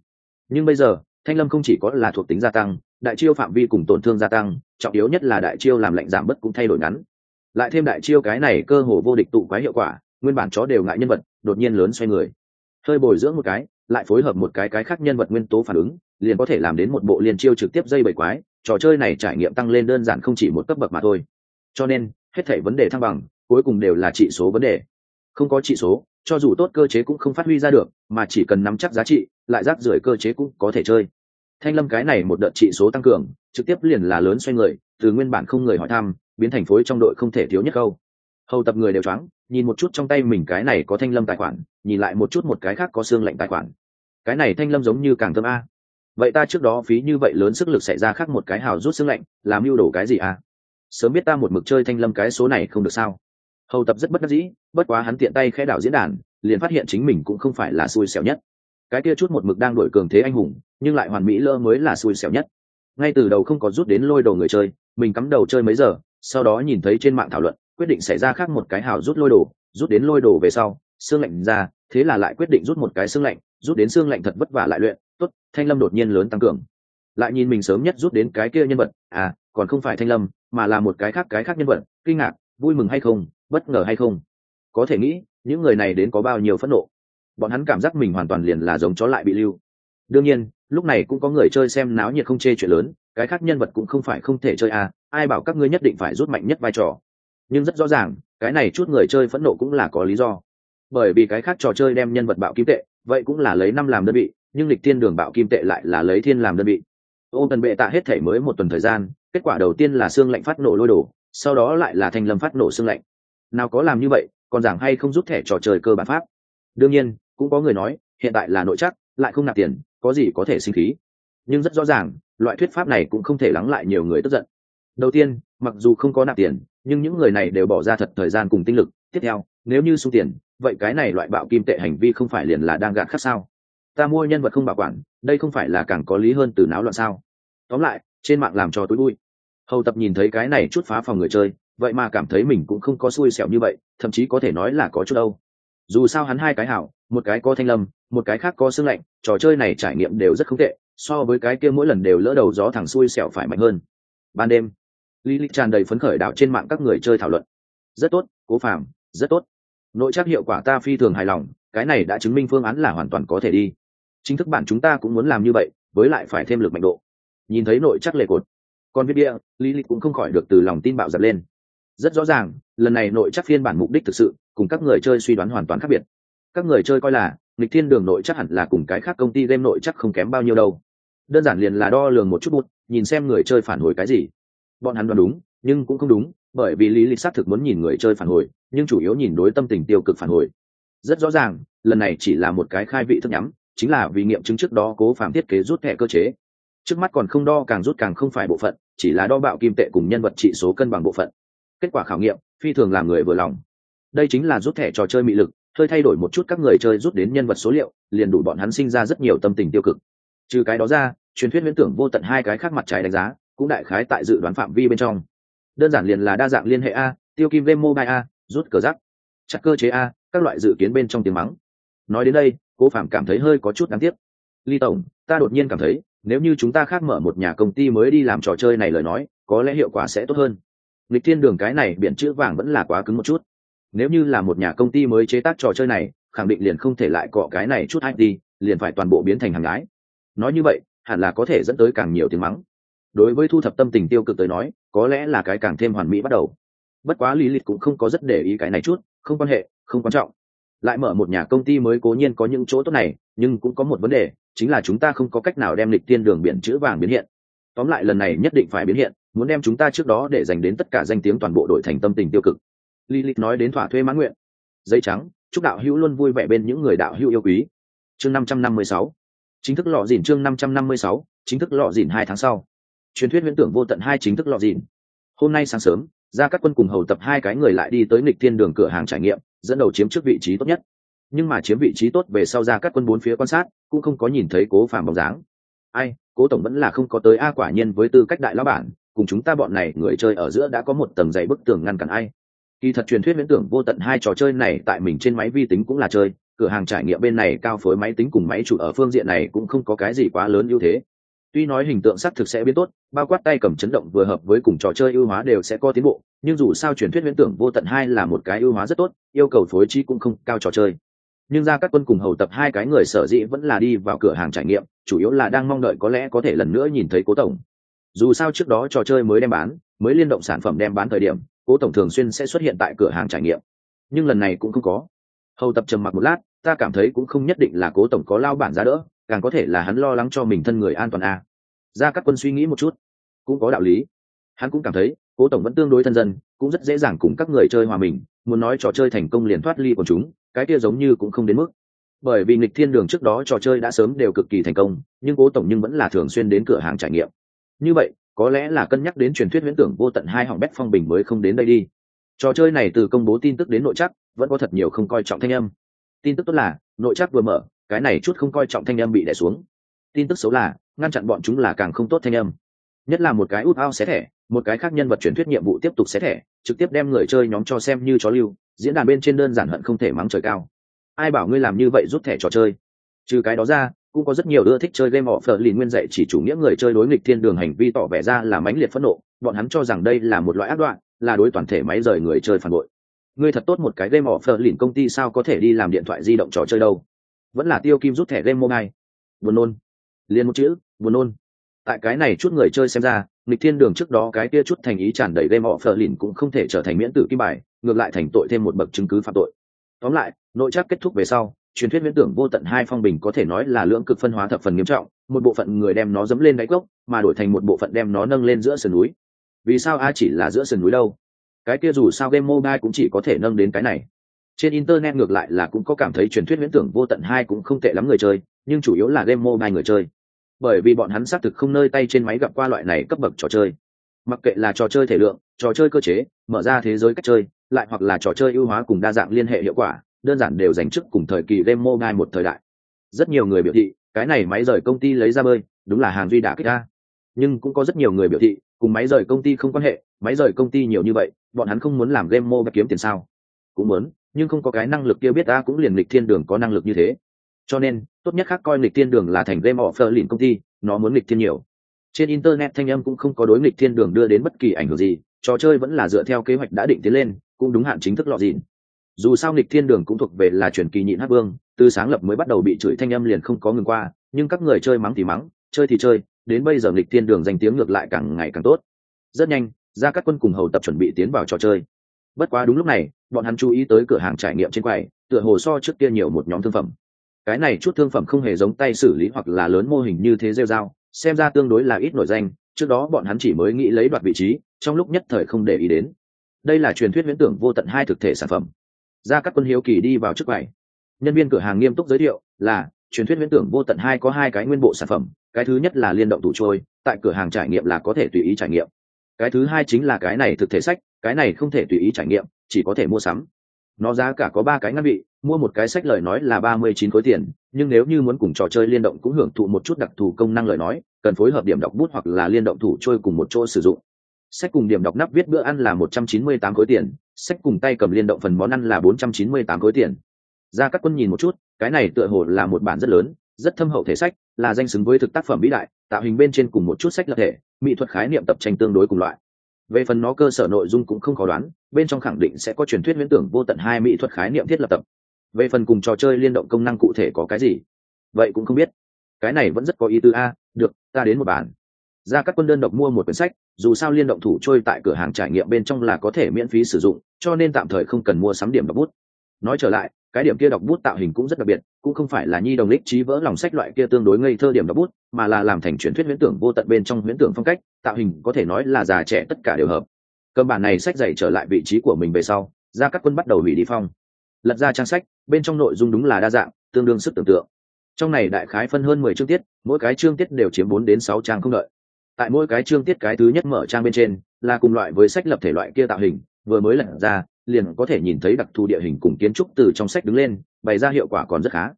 A: Nhưng bây giờ, thanh lâm không chỉ có là thuộc tính gia tăng, đại chiêu phạm vi cùng tổn thương gia tăng, trọng yếu nhất là đại chiêu làm lạnh giảm bớt cũng thay đổi ngắn lại thêm đại chiêu cái này cơ hồ vô địch tụ quái hiệu quả, nguyên bản chó đều ngại nhân vật, đột nhiên lớn xoay người. Hơi bồi dưỡng một cái, lại phối hợp một cái cái khác nhân vật nguyên tố phản ứng, liền có thể làm đến một bộ liên chiêu trực tiếp dây bảy quái, trò chơi này trải nghiệm tăng lên đơn giản không chỉ một cấp bậc mà thôi. Cho nên, hết thảy vấn đề thăng bằng, cuối cùng đều là trị số vấn đề. Không có trị số, cho dù tốt cơ chế cũng không phát huy ra được, mà chỉ cần nắm chắc giá trị, lại rác rưởi cơ chế cũng có thể chơi. Thanh lâm cái này một đợt trị số tăng cường, trực tiếp liền là lớn xoay người từ nguyên bản không người hỏi thăm, biến thành phối trong đội không thể thiếu nhất câu. Hầu tập người đều choáng, nhìn một chút trong tay mình cái này có thanh lâm tài khoản, nhìn lại một chút một cái khác có xương lệnh tài khoản. Cái này thanh lâm giống như càng thơm a. Vậy ta trước đó phí như vậy lớn sức lực xảy ra khác một cái hào rút xương lệnh làm mưu đồ cái gì a? Sớm biết ta một mực chơi thanh lâm cái số này không được sao? Hầu tập rất bất đắc dĩ, bất quá hắn tiện tay khẽ đảo diễn đàn, liền phát hiện chính mình cũng không phải là xui xẻo nhất. Cái kia chút một mực đang đổi cường thế anh hùng, nhưng lại hoàn mỹ lơ mới là xui xẻo nhất. Ngay từ đầu không có rút đến lôi đồ người chơi mình cắm đầu chơi mấy giờ, sau đó nhìn thấy trên mạng thảo luận, quyết định xảy ra khác một cái hào rút lôi đồ, rút đến lôi đồ về sau, xương lạnh ra, thế là lại quyết định rút một cái xương lạnh, rút đến xương lạnh thật vất vả lại luyện, tốt, thanh lâm đột nhiên lớn tăng cường. Lại nhìn mình sớm nhất rút đến cái kia nhân vật à còn không phải thanh lâm, mà là một cái khác cái khác nhân vật, kinh ngạc, vui mừng hay không, bất ngờ hay không. Có thể nghĩ, những người này đến có bao nhiêu phẫn nộ. Bọn hắn cảm giác mình hoàn toàn liền là giống chó lại bị lưu. Đương nhiên, lúc này cũng có người chơi xem náo nhiệt không chê chuyện lớn cái khác nhân vật cũng không phải không thể chơi à ai bảo các ngươi nhất định phải rút mạnh nhất vai trò. Nhưng rất rõ ràng, cái này chút người chơi phẫn nộ cũng là có lý do. Bởi vì cái khác trò chơi đem nhân vật bạo kim tệ, vậy cũng là lấy năm làm đơn vị, nhưng lịch tiên đường bạo kim tệ lại là lấy thiên làm đơn vị. Ô tần bệ tạ hết thể mới một tuần thời gian, kết quả đầu tiên là xương lạnh phát nổ lôi đổ, sau đó lại là thanh lâm phát nổ xương lạnh. Nào có làm như vậy, còn giảng hay không rút thẻ trò chơi cơ bản pháp. Đương nhiên, cũng có người nói, hiện tại là nội chắc, lại không nạp tiền, có gì có thể sinh khí. Nhưng rất rõ ràng loại thuyết pháp này cũng không thể lắng lại nhiều người tức giận. Đầu tiên, mặc dù không có nạp tiền, nhưng những người này đều bỏ ra thật thời gian cùng tinh lực. Tiếp theo, nếu như xung tiền, vậy cái này loại bạo kim tệ hành vi không phải liền là đang gạt khác sao? Ta mua nhân vật không bảo quản, đây không phải là càng có lý hơn từ náo loạn sao? Tóm lại, trên mạng làm cho tối vui hầu tập nhìn thấy cái này chút phá phòng người chơi, vậy mà cảm thấy mình cũng không có xui xẻo như vậy, thậm chí có thể nói là có chút đâu dù sao hắn hai cái hảo, một cái có thanh lâm một cái khác có xương lạnh trò chơi này trải nghiệm đều rất không tệ so với cái kia mỗi lần đều lỡ đầu gió thẳng xuôi xẻo phải mạnh hơn. Ban đêm lý lịch tràn đầy phấn khởi đạo trên mạng các người chơi thảo luận. Rất tốt cố phàm, rất tốt. Nội chắc hiệu quả ta phi thường hài lòng cái này đã chứng minh phương án là hoàn toàn có thể đi. Chính thức bản chúng ta cũng muốn làm như vậy với lại phải thêm lực mạnh độ. Nhìn thấy nội chắc lệ cột còn viết địa lý lịch cũng không khỏi được từ lòng tin bạo dập lên. Rất rõ ràng lần này nội chắc phiên bản mục đích thực sự cùng các người chơi suy đoán hoàn toàn khác biệt. Các người chơi coi là lịch thiên đường nội chắc hẳn là cùng cái khác công ty game nội chắc không kém bao nhiêu đâu đơn giản liền là đo lường một chút bút nhìn xem người chơi phản hồi cái gì. Bọn hắn đoán đúng, nhưng cũng không đúng, bởi vì lý lịch xác thực muốn nhìn người chơi phản hồi, nhưng chủ yếu nhìn đối tâm tình tiêu cực phản hồi. Rất rõ ràng, lần này chỉ là một cái khai vị thức nhắm, chính là vì nghiệm chứng trước đó cố phạm thiết kế rút thẻ cơ chế. Trước mắt còn không đo càng rút càng không phải bộ phận, chỉ là đo bạo kim tệ cùng nhân vật trị số cân bằng bộ phận. Kết quả khảo nghiệm, phi thường làm người vừa lòng. Đây chính là rút thẻ trò chơi mị lực, hơi thay đổi một chút các người chơi rút đến nhân vật số liệu, liền đủ bọn hắn sinh ra rất nhiều tâm tình tiêu cực trừ cái đó ra, truyền thuyết viễn tưởng vô tận hai cái khác mặt trái đánh giá cũng đại khái tại dự đoán phạm vi bên trong. Đơn giản liền là đa dạng liên hệ a, tiêu kim game mobile a, rút cờ giáp chặt cơ chế a, các loại dự kiến bên trong tiếng mắng. Nói đến đây cố phạm cảm thấy hơi có chút đáng tiếc. Ly tổng, ta đột nhiên cảm thấy, nếu như chúng ta khác mở một nhà công ty mới đi làm trò chơi này lời nói, có lẽ hiệu quả sẽ tốt hơn. Lịch thiên đường cái này biển chữ vàng vẫn là quá cứng một chút. Nếu như là một nhà công ty mới chế tác trò chơi này, khẳng định liền không thể lại cọ cái này chút it liền phải toàn bộ biến thành hàng gái nói như vậy, hẳn là có thể dẫn tới càng nhiều tiếng mắng. Đối với thu thập tâm tình tiêu cực tới nói, có lẽ là cái càng thêm hoàn mỹ bắt đầu. Bất quá lý lịch cũng không có rất để ý cái này chút, không quan hệ, không quan trọng. Lại mở một nhà công ty mới cố nhiên có những chỗ tốt này, nhưng cũng có một vấn đề, chính là chúng ta không có cách nào đem lịch tiên đường biển chữ vàng biến hiện. Tóm lại lần này nhất định phải biến hiện, muốn đem chúng ta trước đó để dành đến tất cả danh tiếng toàn bộ đội thành tâm tình tiêu cực. Lý lịch nói đến thỏa thuê mãn nguyện. Dây trắng, chúc đạo hữu luôn vui vẻ bên những người đạo hữu yêu quý. Chương năm trăm năm mươi sáu chính thức lọ dìn chương năm trăm năm mươi sáu, chính thức lọ dìn hai tháng sau. Truyền thuyết viễn tưởng vô tận hai chính thức lọ dìn. Hôm nay sáng sớm ra các quân cùng hầu tập hai cái người lại đi tới nghịch thiên đường cửa hàng trải nghiệm, dẫn đầu chiếm trước vị trí tốt nhất. Nhưng mà chiếm vị trí tốt về sau ra các quân bốn phía quan sát, cũng không có nhìn thấy cố phàm bóng dáng. Ai, cố tổng vẫn là không có tới a, quả nhiên với tư cách đại lão bản, cùng chúng ta bọn này người chơi ở giữa đã có một tầng dày bức tường ngăn cản ai. Kỳ thật truyền thuyết viễn tưởng vô tận hai trò chơi này tại mình trên máy vi tính cũng là chơi cửa hàng trải nghiệm bên này cao phối máy tính cùng máy chủ ở phương diện này cũng không có cái gì quá lớn ưu thế. Tuy nói hình tượng xác thực sẽ biến tốt, bao quát tay cầm chấn động vừa hợp với cùng trò chơi ưu hóa đều sẽ có tiến bộ, nhưng dù sao truyền thuyết viễn tưởng vô tận hai là một cái ưu hóa rất tốt, yêu cầu phối trí cũng không cao trò chơi. Nhưng ra các quân cùng hầu tập hai cái người sở dĩ vẫn là đi vào cửa hàng trải nghiệm, chủ yếu là đang mong đợi có lẽ có thể lần nữa nhìn thấy cố tổng. Dù sao trước đó trò chơi mới đem bán, mới liên động sản phẩm đem bán thời điểm, cố tổng thường xuyên sẽ xuất hiện tại cửa hàng trải nghiệm. Nhưng lần này cũng không có hầu tập trầm mặc một lát, ta cảm thấy cũng không nhất định là cố tổng có lao bản giá đỡ, càng có thể là hắn lo lắng cho mình thân người an toàn à. a ra các quân suy nghĩ một chút, cũng có đạo lý. Hắn cũng cảm thấy, cố tổng vẫn tương đối thân dân, cũng rất dễ dàng cùng các người chơi hòa mình, muốn nói trò chơi thành công liền thoát ly của chúng, cái kia giống như cũng không đến mức. Bởi vì nghịch thiên đường trước đó trò chơi đã sớm đều cực kỳ thành công, nhưng cố tổng nhưng vẫn là thường xuyên đến cửa hàng trải nghiệm. Như vậy, có lẽ là cân nhắc đến truyền thuyết viễn tưởng vô tận hai hỏng bét phong bình mới không đến đây đi trò chơi này từ công bố tin tức đến nội chắc, vẫn có thật nhiều không coi trọng thanh âm. Tin tức tốt là, nội chắc vừa mở, cái này chút không coi trọng thanh âm bị đẻ xuống. Tin tức xấu là, ngăn chặn bọn chúng là càng không tốt thanh âm. Nhất là một cái út ao xé thẻ, một cái khác nhân vật truyền thuyết nhiệm vụ tiếp tục xé thẻ, trực tiếp đem người chơi nhóm cho xem như chó lưu, diễn đàn bên trên đơn giản hận không thể mắng trời cao. Ai bảo ngươi làm như vậy rút thẻ trò chơi? Trừ cái đó ra, cũng có rất nhiều ưa thích chơi game offer lìn nguyên dạy chỉ chủ nghĩa người chơi đối nghịch thiên đường hành vi tỏ vẻ ra là mãnh liệt phẫn nộ, bọn hắn cho rằng đây là một loại ác đoạn là đối toàn thể máy rời người chơi phản bội. Ngươi thật tốt một cái game offer lìn công ty sao có thể đi làm điện thoại di động trò chơi đâu? Vẫn là tiêu kim rút thẻ game mobile buồn nôn. Liền một chữ, buồn nôn. Tại cái này chút người chơi xem ra, nghịch thiên đường trước đó cái kia chút thành ý tràn đầy game offer lìn cũng không thể trở thành miễn tử kim bài, ngược lại thành tội thêm một bậc chứng cứ phạm tội. Tóm lại, nội chắc kết thúc về sau, truyền thuyết viễn tưởng vô tận hai phong bình có thể nói là lưỡng cực phân hóa thập phần nghiêm trọng, một bộ phận người đem nó dẫm lên đáy cốc, mà đổi thành một bộ phận đem nó nâng lên giữa sườn núi vì sao a chỉ là giữa sườn núi đâu? Cái kia dù sao game mobile cũng chỉ có thể nâng đến cái này. Trên internet ngược lại là cũng có cảm thấy truyền thuyết huyễn tưởng vô tận hai cũng không tệ lắm người chơi, nhưng chủ yếu là game mobile người chơi. Bởi vì bọn hắn xác thực không nơi tay trên máy gặp qua loại này cấp bậc trò chơi. Mặc kệ là trò chơi thể lượng, trò chơi cơ chế, mở ra thế giới cách chơi, lại hoặc là trò chơi ưu hóa cùng đa dạng liên hệ hiệu quả, đơn giản đều dành chức cùng thời kỳ game mobile một thời đại. Rất nhiều người biểu thị, cái này máy rời công ty lấy ra bơi, đúng là hàng duy đã kích ra nhưng cũng có rất nhiều người biểu thị, cùng máy rời công ty không quan hệ, máy rời công ty nhiều như vậy, bọn hắn không muốn làm game mô và kiếm tiền sao? Cũng muốn, nhưng không có cái năng lực kia biết ta cũng liền lịch thiên đường có năng lực như thế. Cho nên, tốt nhất khác coi lịch thiên đường là thành game offer liền công ty, nó muốn lịch thiên nhiều. Trên internet thanh âm cũng không có đối nghịch thiên đường đưa đến bất kỳ ảnh hưởng gì, trò chơi vẫn là dựa theo kế hoạch đã định tiến lên, cũng đúng hạn chính thức lọt dịn. Dù sao nghịch thiên đường cũng thuộc về là truyền kỳ nhịn hát vương, từ sáng lập mới bắt đầu bị chửi thanh âm liền không có ngừng qua, nhưng các người chơi mắng thì mắng chơi thì chơi đến bây giờ nghịch thiên đường danh tiếng ngược lại càng ngày càng tốt. Rất nhanh ra các quân cùng hầu tập chuẩn bị tiến vào trò chơi. Bất quá đúng lúc này bọn hắn chú ý tới cửa hàng trải nghiệm trên quầy tựa hồ so trước kia nhiều một nhóm thương phẩm. Cái này chút thương phẩm không hề giống tay xử lý hoặc là lớn mô hình như thế rêu dao xem ra tương đối là ít nổi danh trước đó bọn hắn chỉ mới nghĩ lấy đoạt vị trí trong lúc nhất thời không để ý đến. Đây là truyền thuyết viễn tưởng vô tận hai thực thể sản phẩm. Ra các quân hiếu kỳ đi vào trước quầy, nhân viên cửa hàng nghiêm túc giới thiệu là truyền thuyết viễn tưởng vô tận hai có hai cái nguyên bộ sản phẩm cái thứ nhất là liên động tủ trôi, tại cửa hàng trải nghiệm là có thể tùy ý trải nghiệm. Cái thứ hai chính là cái này thực thể sách, cái này không thể tùy ý trải nghiệm, chỉ có thể mua sắm. Nó giá cả có ba cái ngăn vị, mua một cái sách lời nói là ba mươi chín khối tiền, nhưng nếu như muốn cùng trò chơi liên động cũng hưởng thụ một chút đặc thù công năng lời nói, cần phối hợp điểm đọc bút hoặc là liên động thủ trôi cùng một chỗ sử dụng. Sách cùng điểm đọc nắp viết bữa ăn là một trăm chín mươi tám khối tiền, sách cùng tay cầm liên động phần món ăn là bốn trăm chín mươi tám khối tiền. Ra các quân nhìn một chút, cái này tựa hồ là một bản rất lớn rất thâm hậu thể sách, là danh xứng với thực tác phẩm vĩ đại, tạo hình bên trên cùng một chút sách lập thể, mỹ thuật khái niệm tập tranh tương đối cùng loại. Về phần nó cơ sở nội dung cũng không khó đoán, bên trong khẳng định sẽ có truyền thuyết viễn tưởng vô tận hai mỹ thuật khái niệm thiết lập tập. Về phần cùng trò chơi liên động công năng cụ thể có cái gì, vậy cũng không biết. Cái này vẫn rất có ý tứ a, được, ta đến một bản. Ra các quân đơn độc mua một quyển sách, dù sao liên động thủ trôi tại cửa hàng trải nghiệm bên trong là có thể miễn phí sử dụng, cho nên tạm thời không cần mua sắm điểm đọc bút. Nói trở lại cái điểm kia đọc bút tạo hình cũng rất đặc biệt, cũng không phải là nhi đồng lích trí vỡ lòng sách loại kia tương đối ngây thơ điểm đọc bút, mà là làm thành truyền thuyết huyễn tưởng vô tận bên trong huyễn tưởng phong cách, tạo hình có thể nói là già trẻ tất cả đều hợp. Cơ bản này sách dày trở lại vị trí của mình về sau ra các quân bắt đầu hủy đi phong. Lật ra trang sách, bên trong nội dung đúng là đa dạng, tương đương sức tưởng tượng. Trong này đại khái phân hơn mười chương tiết, mỗi cái chương tiết đều chiếm bốn đến sáu trang không đợi. Tại mỗi cái chương tiết cái thứ nhất mở trang bên trên, là cùng loại với sách lập thể loại kia tạo hình, vừa mới lật ra liền có thể nhìn thấy đặc thù địa hình cùng kiến trúc từ trong sách đứng lên, bày ra hiệu quả còn rất khá.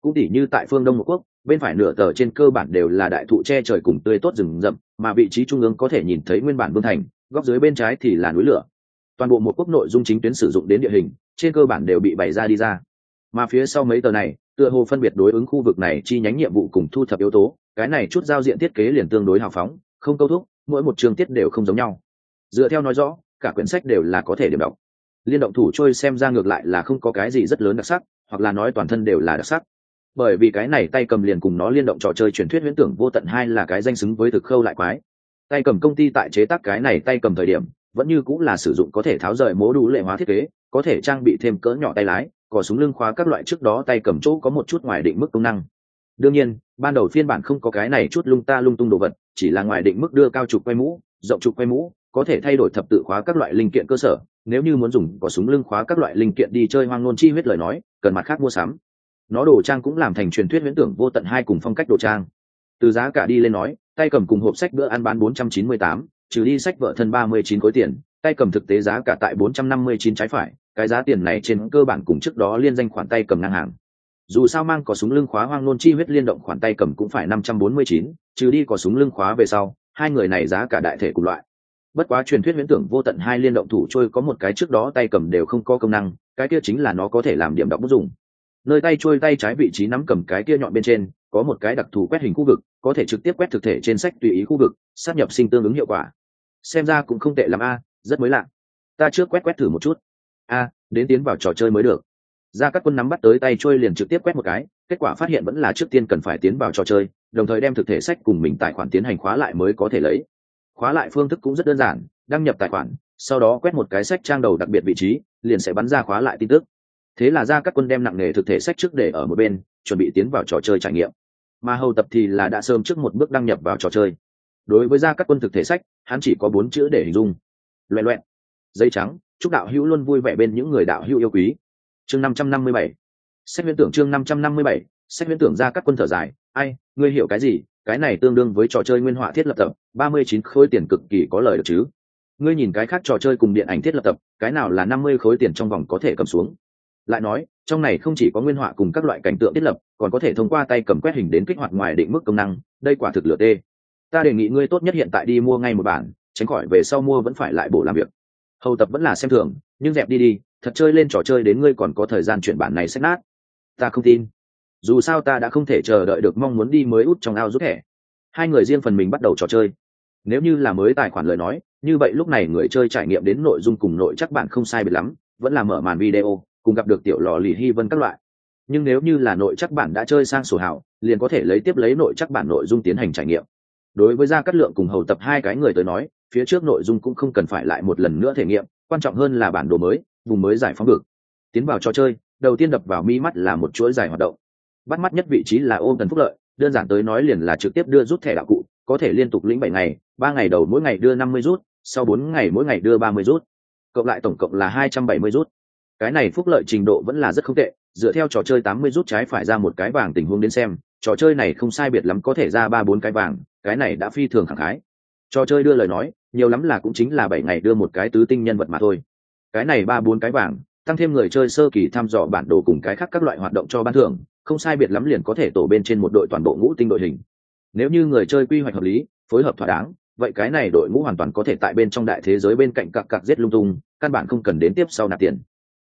A: Cũng tỉ như tại phương đông một quốc, bên phải nửa tờ trên cơ bản đều là đại thụ che trời cùng tươi tốt rừng rậm, mà vị trí trung ương có thể nhìn thấy nguyên bản vương thành, góc dưới bên trái thì là núi lửa. Toàn bộ một quốc nội dung chính tuyến sử dụng đến địa hình, trên cơ bản đều bị bày ra đi ra. Mà phía sau mấy tờ này, tựa hồ phân biệt đối ứng khu vực này chi nhánh nhiệm vụ cùng thu thập yếu tố, cái này chút giao diện thiết kế liền tương đối hào phóng, không câu thúc, mỗi một chương tiết đều không giống nhau. Dựa theo nói rõ, cả quyển sách đều là có thể điểm đọc liên động thủ trôi xem ra ngược lại là không có cái gì rất lớn đặc sắc, hoặc là nói toàn thân đều là đặc sắc. Bởi vì cái này tay cầm liền cùng nó liên động trò chơi truyền thuyết huyễn tưởng vô tận hai là cái danh xứng với thực khâu lại quái. Tay cầm công ty tại chế tác cái này tay cầm thời điểm, vẫn như cũng là sử dụng có thể tháo rời mố đủ lệ hóa thiết kế, có thể trang bị thêm cỡ nhỏ tay lái, cò súng lưng khóa các loại trước đó tay cầm chỗ có một chút ngoài định mức công năng. Đương nhiên, ban đầu phiên bản không có cái này chút lung ta lung tung đồ vật, chỉ là ngoài định mức đưa cao trục quay mũ, rộng trục quay mũ có thể thay đổi thập tự khóa các loại linh kiện cơ sở, nếu như muốn dùng có súng lưng khóa các loại linh kiện đi chơi hoang nôn chi huyết lời nói, cần mặt khác mua sắm. Nó đồ trang cũng làm thành truyền thuyết viễn tưởng vô tận hai cùng phong cách đồ trang. Từ giá cả đi lên nói, tay cầm cùng hộp sách bữa ăn bán bốn trăm chín mươi tám, trừ đi sách vợ thân ba mươi chín khối tiền, tay cầm thực tế giá cả tại bốn trăm năm mươi chín trái phải, cái giá tiền này trên cơ bản cùng trước đó liên danh khoản tay cầm ngang hàng. Dù sao mang có súng lưng khóa hoang nôn chi huyết liên động khoản tay cầm cũng phải năm trăm bốn mươi chín, trừ đi có súng lưng khóa về sau, hai người này giá cả đại thể cùng loại bất quá truyền thuyết viễn tưởng vô tận hai liên động thủ trôi có một cái trước đó tay cầm đều không có công năng, cái kia chính là nó có thể làm điểm đọc bút dùng. Nơi tay trôi tay trái vị trí nắm cầm cái kia nhọn bên trên, có một cái đặc thù quét hình khu vực, có thể trực tiếp quét thực thể trên sách tùy ý khu vực sát nhập sinh tương ứng hiệu quả. Xem ra cũng không tệ l a, rất mới lạ. Ta trước quét quét thử một chút. A, đến tiến vào trò chơi mới được. Ra các quân nắm bắt tới tay trôi liền trực tiếp quét một cái, kết quả phát hiện vẫn là trước tiên cần phải tiến vào trò chơi, đồng thời đem thực thể sách cùng mình tài khoản tiến hành khóa lại mới có thể lấy khóa lại phương thức cũng rất đơn giản, đăng nhập tài khoản, sau đó quét một cái sách trang đầu đặc biệt vị trí, liền sẽ bắn ra khóa lại tin tức. Thế là ra các quân đem nặng nghề thực thể sách trước để ở một bên, chuẩn bị tiến vào trò chơi trải nghiệm. Mà hầu tập thì là đã sớm trước một bước đăng nhập vào trò chơi. Đối với ra các quân thực thể sách, hắn chỉ có bốn chữ để hình dung. Loẹ loẹn. Dây trắng, chúc đạo hữu luôn vui vẻ bên những người đạo hữu yêu quý. Chương năm trăm năm mươi bảy. Sách viễn tưởng chương năm trăm năm mươi bảy. Sách viễn tưởng ra các quân thở dài. Ai, ngươi hiểu cái gì? Cái này tương đương với trò chơi nguyên họa thiết lập tập, ba mươi chín khối tiền cực kỳ có lời được chứ. Ngươi nhìn cái khác trò chơi cùng điện ảnh thiết lập tập, cái nào là năm mươi khối tiền trong vòng có thể cầm xuống? Lại nói, trong này không chỉ có nguyên họa cùng các loại cảnh tượng thiết lập, còn có thể thông qua tay cầm quét hình đến kích hoạt ngoài định mức công năng, đây quả thực lửa tê. Ta đề nghị ngươi tốt nhất hiện tại đi mua ngay một bản, tránh khỏi về sau mua vẫn phải lại bổ làm việc. Hầu tập vẫn là xem thường, nhưng dẹp đi đi, thật chơi lên trò chơi đến ngươi còn có thời gian chuyển bản này sách nát. Ta không tin dù sao ta đã không thể chờ đợi được mong muốn đi mới út trong ao rút thẻ. Hai người riêng phần mình bắt đầu trò chơi. Nếu như là mới tài khoản lời nói, như vậy lúc này người chơi trải nghiệm đến nội dung cùng nội chắc bạn không sai biệt lắm, vẫn là mở màn video, cùng gặp được tiểu lò lì hy vân các loại. Nhưng nếu như là nội chắc bạn đã chơi sang sổ hảo, liền có thể lấy tiếp lấy nội chắc bản nội dung tiến hành trải nghiệm. Đối với gia cát lượng cùng hầu tập hai cái người tới nói, phía trước nội dung cũng không cần phải lại một lần nữa thể nghiệm, quan trọng hơn là bản đồ mới, vùng mới giải phóng vực tiến vào trò chơi, đầu tiên đập vào mi mắt là một chuỗi giải hoạt động bắt mắt nhất vị trí là ôm tần phúc lợi, đơn giản tới nói liền là trực tiếp đưa rút thẻ đạo cụ, có thể liên tục lĩnh bảy ngày, ba ngày đầu mỗi ngày đưa năm mươi rút, sau bốn ngày mỗi ngày đưa ba mươi rút. Cộng lại tổng cộng là hai trăm bảy mươi rút. Cái này phúc lợi trình độ vẫn là rất không tệ, dựa theo trò chơi tám mươi rút trái phải ra một cái vàng tình huống đến xem, trò chơi này không sai biệt lắm có thể ra ba bốn cái vàng, cái này đã phi thường khẳng khái. Trò chơi đưa lời nói, nhiều lắm là cũng chính là bảy ngày đưa một cái tứ tinh nhân vật mà thôi. Cái này ba bốn cái vàng, tăng thêm người chơi sơ kỳ thăm dò bản đồ cùng cái khác các loại hoạt động cho ban thưởng không sai biệt lắm liền có thể tổ bên trên một đội toàn bộ ngũ tinh đội hình. Nếu như người chơi quy hoạch hợp lý, phối hợp thỏa đáng, vậy cái này đội ngũ hoàn toàn có thể tại bên trong đại thế giới bên cạnh cặp cặp giết lung tung, căn bản không cần đến tiếp sau nạp tiền.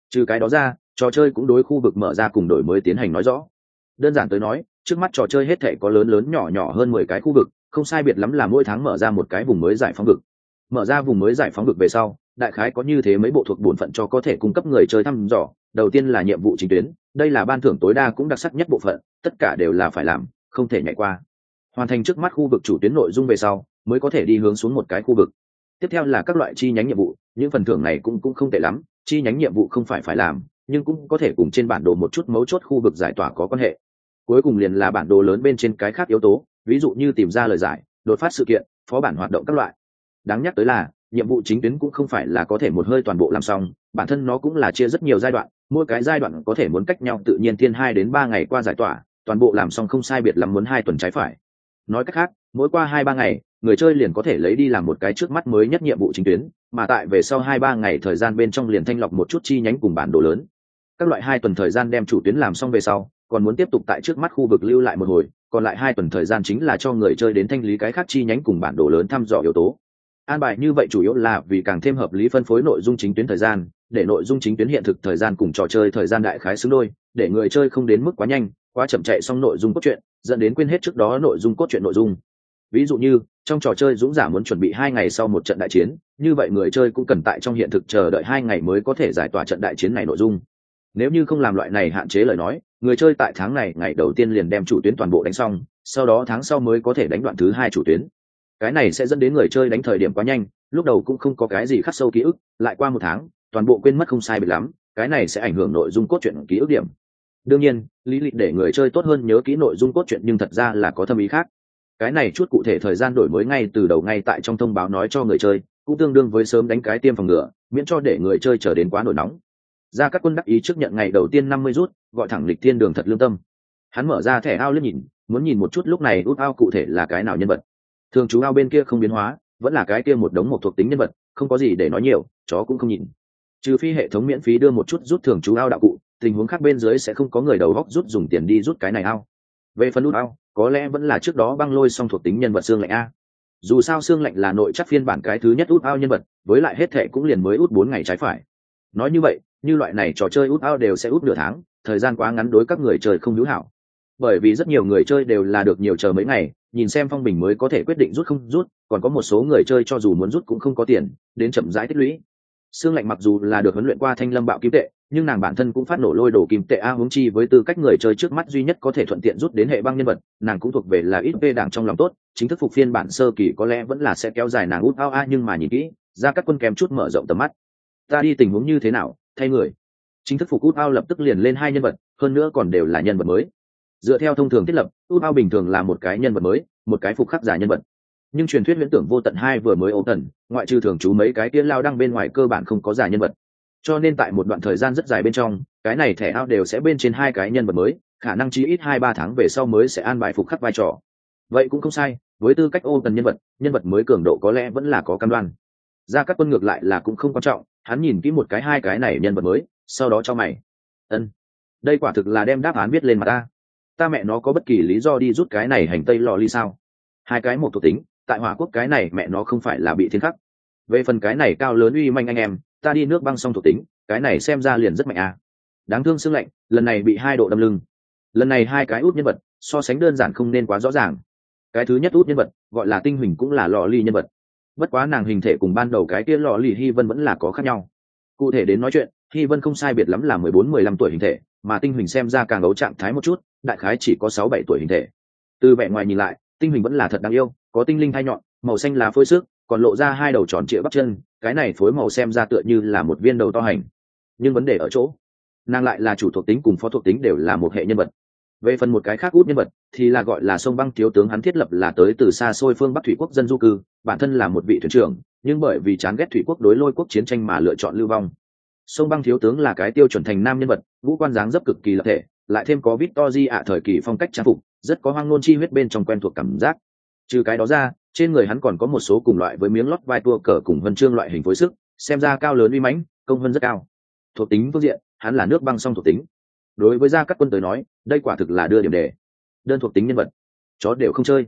A: Trừ cái đó ra, trò chơi cũng đối khu vực mở ra cùng đổi mới tiến hành nói rõ. Đơn giản tới nói, trước mắt trò chơi hết thể có lớn lớn nhỏ nhỏ hơn mười cái khu vực, không sai biệt lắm là mỗi tháng mở ra một cái vùng mới giải phóng vực. Mở ra vùng mới giải phóng vực về sau, đại khái có như thế mấy bộ thuộc bổn phận cho có thể cung cấp người chơi thăm dò. Đầu tiên là nhiệm vụ chính tuyến đây là ban thưởng tối đa cũng đặc sắc nhất bộ phận, tất cả đều là phải làm, không thể nhảy qua. Hoàn thành trước mắt khu vực chủ tuyến nội dung về sau, mới có thể đi hướng xuống một cái khu vực. Tiếp theo là các loại chi nhánh nhiệm vụ, những phần thưởng này cũng cũng không tệ lắm, chi nhánh nhiệm vụ không phải phải làm, nhưng cũng có thể cùng trên bản đồ một chút mấu chốt khu vực giải tỏa có quan hệ. Cuối cùng liền là bản đồ lớn bên trên cái khác yếu tố, ví dụ như tìm ra lời giải, đột phát sự kiện, phó bản hoạt động các loại. Đáng nhắc tới là nhiệm vụ chính tuyến cũng không phải là có thể một hơi toàn bộ làm xong, bản thân nó cũng là chia rất nhiều giai đoạn, mỗi cái giai đoạn có thể muốn cách nhau tự nhiên thiên hai đến ba ngày qua giải tỏa, toàn bộ làm xong không sai biệt lắm muốn hai tuần trái phải. Nói cách khác, mỗi qua hai ba ngày, người chơi liền có thể lấy đi làm một cái trước mắt mới nhất nhiệm vụ chính tuyến, mà tại về sau hai ba ngày thời gian bên trong liền thanh lọc một chút chi nhánh cùng bản đồ lớn. Các loại hai tuần thời gian đem chủ tuyến làm xong về sau, còn muốn tiếp tục tại trước mắt khu vực lưu lại một hồi, còn lại hai tuần thời gian chính là cho người chơi đến thanh lý cái khác chi nhánh cùng bản đồ lớn thăm dò yếu tố an bài như vậy chủ yếu là vì càng thêm hợp lý phân phối nội dung chính tuyến thời gian, để nội dung chính tuyến hiện thực thời gian cùng trò chơi thời gian đại khái xứng đôi, để người chơi không đến mức quá nhanh, quá chậm chạy xong nội dung cốt truyện, dẫn đến quên hết trước đó nội dung cốt truyện nội dung. Ví dụ như, trong trò chơi dũng giả muốn chuẩn bị hai ngày sau một trận đại chiến, như vậy người chơi cũng cần tại trong hiện thực chờ đợi hai ngày mới có thể giải tỏa trận đại chiến này nội dung. Nếu như không làm loại này hạn chế lời nói, người chơi tại tháng này ngày đầu tiên liền đem chủ tuyến toàn bộ đánh xong, sau đó tháng sau mới có thể đánh đoạn thứ hai chủ tuyến cái này sẽ dẫn đến người chơi đánh thời điểm quá nhanh, lúc đầu cũng không có cái gì khắc sâu ký ức, lại qua một tháng, toàn bộ quên mất không sai bị lắm, cái này sẽ ảnh hưởng nội dung cốt truyện ký ức điểm. Đương nhiên, lý lịch để người chơi tốt hơn nhớ kỹ nội dung cốt truyện nhưng thật ra là có thâm ý khác. Cái này chút cụ thể thời gian đổi mới ngay từ đầu ngay tại trong thông báo nói cho người chơi, cũng tương đương với sớm đánh cái tiêm phòng ngừa, miễn cho để người chơi trở đến quá nổi nóng. Ra các quân đắc ý trước nhận ngày đầu tiên năm mươi rút, gọi thẳng lịch thiên đường thật lương tâm. Hắn mở ra thẻ ao liếc nhìn, muốn nhìn một chút lúc này út ao cụ thể là cái nào nhân vật thường chú ao bên kia không biến hóa, vẫn là cái kia một đống một thuộc tính nhân vật, không có gì để nói nhiều, chó cũng không nhìn. Trừ phi hệ thống miễn phí đưa một chút rút thường chú ao đạo cụ, tình huống khác bên dưới sẽ không có người đầu góc rút dùng tiền đi rút cái này ao. Về phần út ao, có lẽ vẫn là trước đó băng lôi xong thuộc tính nhân vật xương lạnh a. Dù sao xương lạnh là nội chắc phiên bản cái thứ nhất út ao nhân vật, với lại hết thệ cũng liền mới út bốn ngày trái phải. Nói như vậy, như loại này trò chơi út ao đều sẽ út nửa tháng, thời gian quá ngắn đối các người chơi không hữu hảo bởi vì rất nhiều người chơi đều là được nhiều chờ mấy ngày, nhìn xem phong bình mới có thể quyết định rút không rút, còn có một số người chơi cho dù muốn rút cũng không có tiền, đến chậm rãi tích lũy. Sương lạnh mặc dù là được huấn luyện qua thanh lâm bạo kim tệ, nhưng nàng bản thân cũng phát nổ lôi đổ kim tệ a huống chi với tư cách người chơi trước mắt duy nhất có thể thuận tiện rút đến hệ băng nhân vật, nàng cũng thuộc về là ít vê đảng trong lòng tốt, chính thức phục phiên bản sơ kỳ có lẽ vẫn là sẽ kéo dài nàng út ao a nhưng mà nhìn kỹ, ra các quân kèm chút mở rộng tầm mắt. Ta đi tình huống như thế nào? Thay người. Chính thức phục út ao lập tức liền lên hai nhân vật, hơn nữa còn đều là nhân vật mới dựa theo thông thường thiết lập ưu ao bình thường là một cái nhân vật mới, một cái phục khắc giả nhân vật. Nhưng truyền thuyết viễn tưởng vô tận hai vừa mới ấu tần ngoại trừ thường trú mấy cái tiên lao đăng bên ngoài cơ bản không có giả nhân vật. Cho nên tại một đoạn thời gian rất dài bên trong, cái này thẻ ao đều sẽ bên trên hai cái nhân vật mới, khả năng chí ít hai ba tháng về sau mới sẽ an bài phục khắc vai trò. Vậy cũng không sai, với tư cách ô tần nhân vật nhân vật mới cường độ có lẽ vẫn là có căn đoan. Ra các quân ngược lại là cũng không quan trọng, hắn nhìn kỹ một cái hai cái này nhân vật mới, sau đó cho mày. Ân, đây quả thực là đem đáp án viết lên mà ta ta mẹ nó có bất kỳ lý do đi rút cái này hành tây lò ly sao? Hai cái một thuộc tính, tại hỏa quốc cái này mẹ nó không phải là bị thiên khắc. Về phần cái này cao lớn uy manh anh em, ta đi nước băng xong thuộc tính, cái này xem ra liền rất mạnh à. đáng thương xương lạnh, lần này bị hai độ đâm lưng. Lần này hai cái út nhân vật, so sánh đơn giản không nên quá rõ ràng. Cái thứ nhất út nhân vật, gọi là tinh huỳnh cũng là lò ly nhân vật. Bất quá nàng hình thể cùng ban đầu cái kia lò ly hy vân vẫn là có khác nhau. Cụ thể đến nói chuyện, hy vân không sai biệt lắm là mười bốn, mười lăm tuổi hình thể mà tinh huỳnh xem ra càng ấu trạng thái một chút, đại khái chỉ có sáu bảy tuổi hình thể. Từ vẻ ngoài nhìn lại, tinh huỳnh vẫn là thật đáng yêu, có tinh linh thai nhọn, màu xanh lá phôi sức còn lộ ra hai đầu tròn trịa bắp chân, cái này phối màu xem ra tựa như là một viên đầu to hành. Nhưng vấn đề ở chỗ, nàng lại là chủ thuộc tính cùng phó thuộc tính đều là một hệ nhân vật. Về phần một cái khác út nhân vật, thì là gọi là sông băng thiếu tướng hắn thiết lập là tới từ xa xôi phương bắc thủy quốc dân du cư, bản thân là một vị thuyền trưởng, nhưng bởi vì chán ghét thủy quốc đối lôi quốc chiến tranh mà lựa chọn lưu vong sông băng thiếu tướng là cái tiêu chuẩn thành nam nhân vật, ngũ quan dáng dấp cực kỳ lập thể, lại thêm có vít to di ạ thời kỳ phong cách trang phục, rất có hoang nôn chi huyết bên trong quen thuộc cảm giác. Trừ cái đó ra, trên người hắn còn có một số cùng loại với miếng lót vai tua cờ cùng vân chương loại hình phối sức, xem ra cao lớn uy mãnh, công vân rất cao. Thuộc tính phương diện, hắn là nước băng song thuộc tính. Đối với gia các quân tới nói, đây quả thực là đưa điểm đề. Đơn thuộc tính nhân vật. Chó đều không chơi.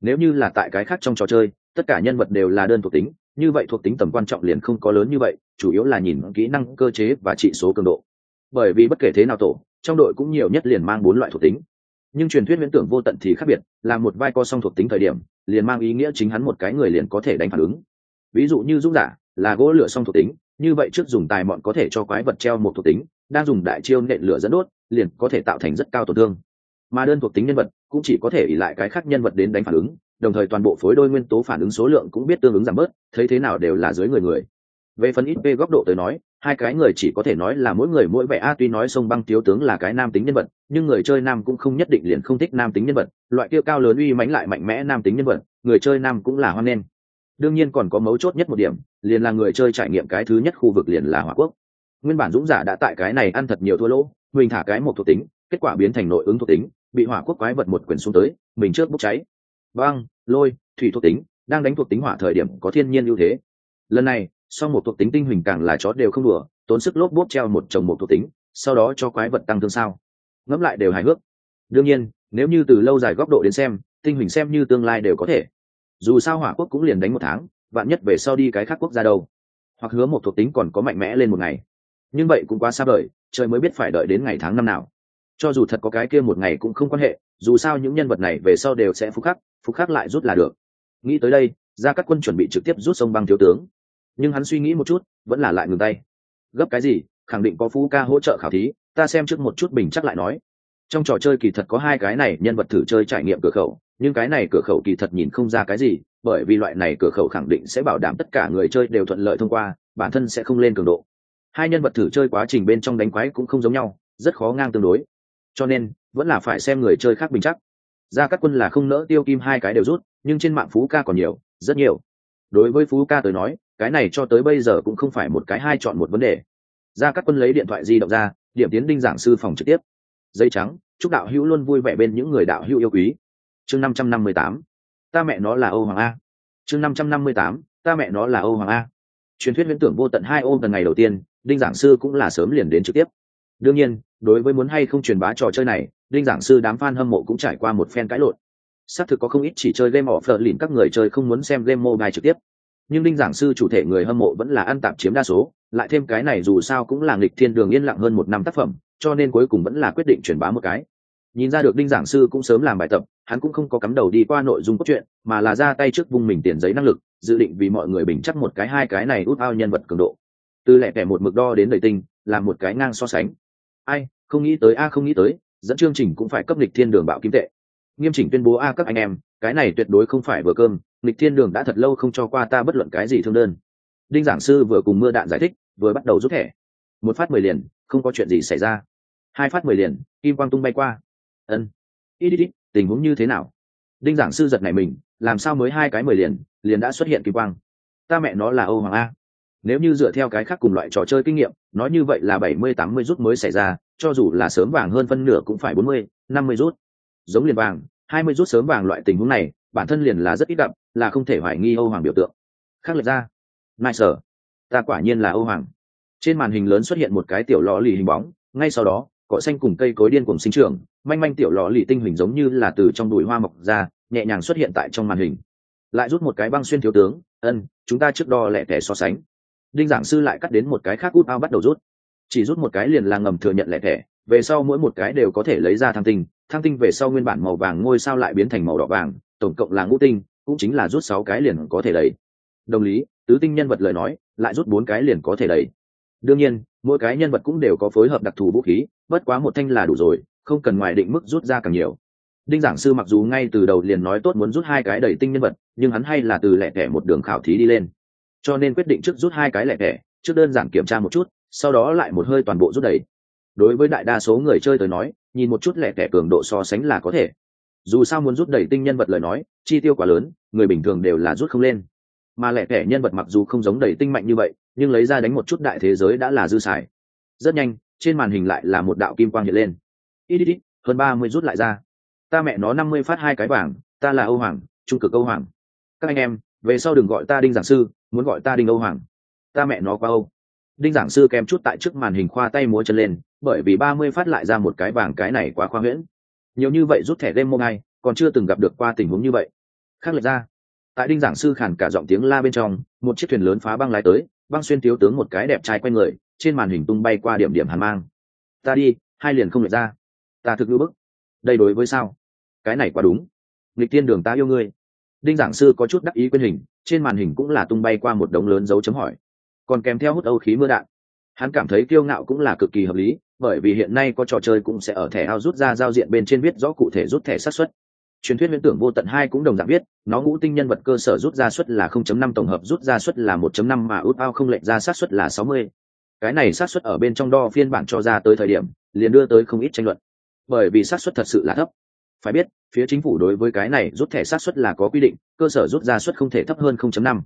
A: Nếu như là tại cái khác trong trò chơi, tất cả nhân vật đều là đơn thuộc tính như vậy thuộc tính tầm quan trọng liền không có lớn như vậy, chủ yếu là nhìn kỹ năng cơ chế và trị số cường độ. Bởi vì bất kể thế nào tổ, trong đội cũng nhiều nhất liền mang bốn loại thuộc tính. Nhưng truyền thuyết viễn tưởng vô tận thì khác biệt, là một vai co song thuộc tính thời điểm, liền mang ý nghĩa chính hắn một cái người liền có thể đánh phản ứng. Ví dụ như dũng giả, là gỗ lửa song thuộc tính, như vậy trước dùng tài mọn có thể cho quái vật treo một thuộc tính, đang dùng đại chiêu nện lửa dẫn đốt, liền có thể tạo thành rất cao tổn thương. Mà đơn thuộc tính nhân vật cũng chỉ có thể ỉ lại cái khác nhân vật đến đánh phản ứng đồng thời toàn bộ phối đôi nguyên tố phản ứng số lượng cũng biết tương ứng giảm bớt, thấy thế nào đều là dưới người người. Về phần ít về góc độ tới nói, hai cái người chỉ có thể nói là mỗi người mỗi vẻ a, tuy nói sông băng thiếu tướng là cái nam tính nhân vật, nhưng người chơi nam cũng không nhất định liền không thích nam tính nhân vật, loại kia cao lớn uy mãnh lại mạnh mẽ nam tính nhân vật, người chơi nam cũng là hoan nghênh. Đương nhiên còn có mấu chốt nhất một điểm, liền là người chơi trải nghiệm cái thứ nhất khu vực liền là hỏa quốc. Nguyên bản dũng giả đã tại cái này ăn thật nhiều thua lỗ, mình thả cái một thuộc tính, kết quả biến thành nội ứng thuộc tính, bị hỏa quốc quái vật một quyền xuống tới, mình trước bốc cháy băng lôi, thủy thuộc tính, đang đánh thuộc tính hỏa thời điểm có thiên nhiên ưu thế. Lần này, sau một thuộc tính tinh huỳnh càng là chó đều không đùa, tốn sức lốp bốp treo một chồng một thuộc tính, sau đó cho quái vật tăng thương sao. Ngẫm lại đều hài hước. Đương nhiên, nếu như từ lâu dài góc độ đến xem, tinh huỳnh xem như tương lai đều có thể. Dù sao hỏa quốc cũng liền đánh một tháng, vạn nhất về sau đi cái khác quốc gia đâu. Hoặc hứa một thuộc tính còn có mạnh mẽ lên một ngày. Nhưng vậy cũng quá xa vời, trời mới biết phải đợi đến ngày tháng năm nào. Cho dù thật có cái kia một ngày cũng không quan hệ, dù sao những nhân vật này về sau đều sẽ phúc khắc. Phục khác lại rút là được. Nghĩ tới đây ra các quân chuẩn bị trực tiếp rút sông băng thiếu tướng. Nhưng hắn suy nghĩ một chút, vẫn là lại ngừng tay. Gấp cái gì, khẳng định có phú ca hỗ trợ khảo thí, ta xem trước một chút bình chắc lại nói. Trong trò chơi kỳ thật có hai cái này, nhân vật thử chơi trải nghiệm cửa khẩu, nhưng cái này cửa khẩu kỳ thật nhìn không ra cái gì, bởi vì loại này cửa khẩu khẳng định sẽ bảo đảm tất cả người chơi đều thuận lợi thông qua, bản thân sẽ không lên cường độ. Hai nhân vật thử chơi quá trình bên trong đánh quái cũng không giống nhau, rất khó ngang tương đối. Cho nên, vẫn là phải xem người chơi khác bình chắc ra các quân là không nỡ tiêu kim hai cái đều rút, nhưng trên mạng phú ca còn nhiều, rất nhiều. Đối với phú ca tới nói, cái này cho tới bây giờ cũng không phải một cái hai chọn một vấn đề. Ra các quân lấy điện thoại di động ra, điểm tiến đinh giảng sư phòng trực tiếp. Dây trắng, chúc đạo hữu luôn vui vẻ bên những người đạo hữu yêu quý. Chương năm trăm năm mươi tám. Ta mẹ nó là âu hoàng a. Chương năm trăm năm mươi tám. Ta mẹ nó là âu hoàng a. Truyền thuyết viễn tưởng vô tận hai ô tầng ngày đầu tiên, đinh giảng sư cũng là sớm liền đến trực tiếp. Đương nhiên, đối với muốn hay không truyền bá trò chơi này đinh giảng sư đám fan hâm mộ cũng trải qua một phen cãi lộn. Xác thực có không ít chỉ chơi game phở lìn các người chơi không muốn xem game mobile trực tiếp. Nhưng đinh giảng sư chủ thể người hâm mộ vẫn là ăn tạp chiếm đa số, lại thêm cái này dù sao cũng là nghịch thiên đường yên lặng hơn một năm tác phẩm, cho nên cuối cùng vẫn là quyết định truyền bá một cái. Nhìn ra được đinh giảng sư cũng sớm làm bài tập, hắn cũng không có cắm đầu đi qua nội dung cốt truyện, mà là ra tay trước vùng mình tiền giấy năng lực, dự định vì mọi người bình chắc một cái hai cái này út ao nhân vật cường độ. Từ lẻ kẻ một mực đo đến đầy tinh là một cái ngang so sánh. Ai, không nghĩ tới, a, không nghĩ tới dẫn chương trình cũng phải cấp lịch thiên đường bạo kim tệ. Nghiêm chỉnh tuyên bố, a, các anh em, cái này tuyệt đối không phải vừa cơm lịch thiên đường đã thật lâu không cho qua ta bất luận cái gì thương đơn. Đinh giảng sư vừa cùng mưa đạn giải thích, vừa bắt đầu rút thẻ. Một phát mười liền, không có chuyện gì xảy ra. Hai phát mười liền, kim quang tung bay qua. Ân. Ít ít ít, tình huống như thế nào? Đinh giảng sư giật này mình, làm sao mới hai cái mười liền liền đã xuất hiện kim quang? Ta mẹ nó là âu hoàng a nếu như dựa theo cái khác cùng loại trò chơi kinh nghiệm, nói như vậy là bảy mươi, tám mươi rút mới xảy ra, cho dù là sớm vàng hơn phân nửa cũng phải bốn mươi, năm mươi rút. Giống liền vàng, hai mươi rút sớm vàng loại tình huống này, bản thân liền là rất ít gặp, là không thể hoài nghi âu hoàng biểu tượng. Khác lệch ra. Nại sở ta quả nhiên là âu hoàng. Trên màn hình lớn xuất hiện một cái tiểu lò lì hình bóng, ngay sau đó, cỏ xanh cùng cây cối điên cùng sinh trưởng, manh manh tiểu lò lì tinh hình giống như là từ trong đùi hoa mọc ra, nhẹ nhàng xuất hiện tại trong màn hình. Lại rút một cái băng xuyên thiếu tướng, ân, chúng ta trước đo lẹ thẻ so sánh đinh giảng sư lại cắt đến một cái khác út ao bắt đầu rút. Chỉ rút một cái liền là ngầm thừa nhận lẻ thẻ, về sau mỗi một cái đều có thể lấy ra thăng tinh thăng tinh về sau nguyên bản màu vàng ngôi sao lại biến thành màu đỏ vàng, tổng cộng là ngũ tinh, cũng chính là rút sáu cái liền có thể đầy. Đồng lý, tứ tinh nhân vật lời nói, lại rút bốn cái liền có thể đầy. Đương nhiên, mỗi cái nhân vật cũng đều có phối hợp đặc thù vũ khí, bất quá một thanh là đủ rồi, không cần ngoài định mức rút ra càng nhiều. Đinh giảng sư mặc dù ngay từ đầu liền nói tốt muốn rút hai cái đầy tinh nhân vật, nhưng hắn hay là từ lẻ thẻ một đường khảo thí đi lên cho nên quyết định trước rút hai cái lẻ thẻ, trước đơn giản kiểm tra một chút, sau đó lại một hơi toàn bộ rút đầy. Đối với đại đa số người chơi tới nói, nhìn một chút lẻ thẻ cường độ so sánh là có thể. Dù sao muốn rút đầy tinh nhân vật lời nói, chi tiêu quá lớn, người bình thường đều là rút không lên. Mà lẻ thẻ nhân vật mặc dù không giống đầy tinh mạnh như vậy, nhưng lấy ra đánh một chút đại thế giới đã là dư xài. Rất nhanh, trên màn hình lại là một đạo kim quang hiện lên. Ít ít ít, hơn ba mươi rút lại ra. Ta mẹ nó năm mươi phát hai cái vàng ta là âu hoàng, trung cực âu hoàng. Các anh em, về sau đừng gọi ta đinh giảng sư muốn gọi ta đinh âu hoàng. Ta mẹ nó qua âu. Đinh giảng sư kèm chút tại trước màn hình khoa tay múa chân lên, bởi vì ba mươi phát lại ra một cái vàng cái này quá khoa huyễn. Nhiều như vậy rút thẻ game mông ai còn chưa từng gặp được qua tình huống như vậy. Khác lệch ra. Tại đinh giảng sư khản cả giọng tiếng la bên trong, một chiếc thuyền lớn phá băng lái tới, băng xuyên thiếu tướng một cái đẹp trai quanh người, trên màn hình tung bay qua điểm điểm hàn mang. Ta đi, hai liền không lệch ra. Ta thực ngữ bức. Đây đối với sao? Cái này quá đúng. Nghịch tiên đường ta yêu ngươi. Đinh giảng sư có chút đắc ý quyên hình trên màn hình cũng là tung bay qua một đống lớn dấu chấm hỏi. Còn kèm theo hút âu khí mưa đạn. Hắn cảm thấy kiêu ngạo cũng là cực kỳ hợp lý, bởi vì hiện nay có trò chơi cũng sẽ ở thẻ ao rút ra giao diện bên trên viết rõ cụ thể rút thẻ sát xuất truyền thuyết viễn tưởng vô tận hai cũng đồng dạng viết, nó ngũ tinh nhân vật cơ sở rút ra suất là 0.5 tổng hợp, rút ra suất là 1.5 mà út ao không lệnh ra sát suất là 60. cái này sát suất ở bên trong đo phiên bản cho ra tới thời điểm, liền đưa tới không ít tranh luận. Bởi vì sát suất thật sự là thấp phải biết, phía chính phủ đối với cái này rút thẻ sát xuất là có quy định, cơ sở rút ra suất không thể thấp hơn 0.5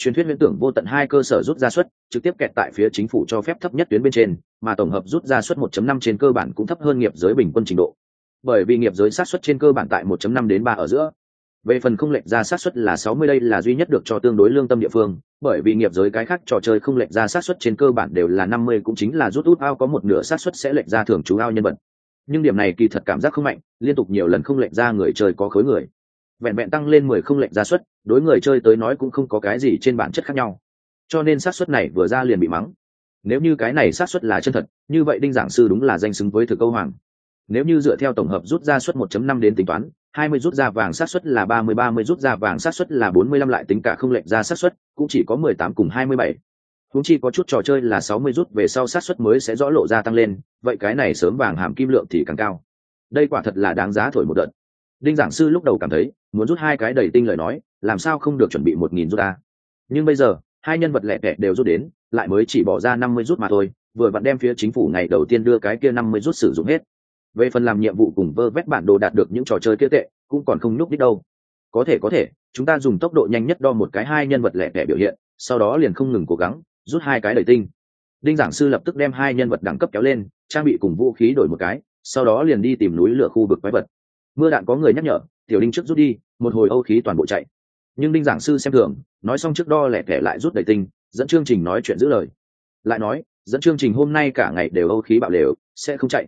A: truyền thuyết huyễn tưởng vô tận hai cơ sở rút ra suất, trực tiếp kẹt tại phía chính phủ cho phép thấp nhất tuyến bên trên, mà tổng hợp rút ra suất 1.5 trên cơ bản cũng thấp hơn nghiệp giới bình quân trình độ. Bởi vì nghiệp giới sát xuất trên cơ bản tại 1.5 đến 3 ở giữa. Về phần không lệch ra sát xuất là 60 đây là duy nhất được cho tương đối lương tâm địa phương, bởi vì nghiệp giới cái khác trò chơi không lệch ra sát xuất trên cơ bản đều là 50 cũng chính là rút út ao có một nửa sát xuất sẽ lệch ra thường chú ao nhân vật nhưng điểm này kỳ thật cảm giác không mạnh, liên tục nhiều lần không lệnh ra người chơi có khối người. Vẹn vẹn tăng lên 10 không lệnh ra suất, đối người chơi tới nói cũng không có cái gì trên bản chất khác nhau. Cho nên sát suất này vừa ra liền bị mắng. Nếu như cái này sát suất là chân thật, như vậy đinh giảng sư đúng là danh xứng với thực câu hoàng. Nếu như dựa theo tổng hợp rút ra suất 1.5 đến tính toán 20 rút ra vàng sát suất là 30 30 rút ra vàng sát suất là 45 lại tính cả không lệnh ra sát suất, cũng chỉ có 18 cùng 27 húng chi có chút trò chơi là 60 rút về sau sát suất mới sẽ rõ lộ ra tăng lên, vậy cái này sớm vàng hàm kim lượng thì càng cao. Đây quả thật là đáng giá thổi một đợt. Đinh giảng sư lúc đầu cảm thấy, muốn rút hai cái đầy tinh lời nói, làm sao không được chuẩn bị 1000 rút ra. Nhưng bây giờ, hai nhân vật lẻ tẻ đều rút đến, lại mới chỉ bỏ ra 50 rút mà thôi, vừa vặn đem phía chính phủ ngày đầu tiên đưa cái kia 50 rút sử dụng hết về phần làm nhiệm vụ cùng vơ vét bản đồ đạt được những trò chơi kia tệ cũng còn không nhúc đích đâu có thể có thể chúng ta dùng tốc độ nhanh nhất đo một cái hai nhân vật lẻ tẻ biểu hiện sau đó liền không ngừng cố gắng rút hai cái đầy tinh. Đinh giảng sư lập tức đem hai nhân vật đẳng cấp kéo lên, trang bị cùng vũ khí đổi một cái, sau đó liền đi tìm núi lửa khu vực quái vật. Mưa đạn có người nhắc nhở, tiểu đinh trước rút đi, một hồi âu khí toàn bộ chạy. Nhưng đinh giảng sư xem thường, nói xong trước đo lẻ kẻ lại rút đầy tinh, dẫn chương trình nói chuyện giữ lời. Lại nói, dẫn chương trình hôm nay cả ngày đều âu khí bạo lều sẽ không chạy.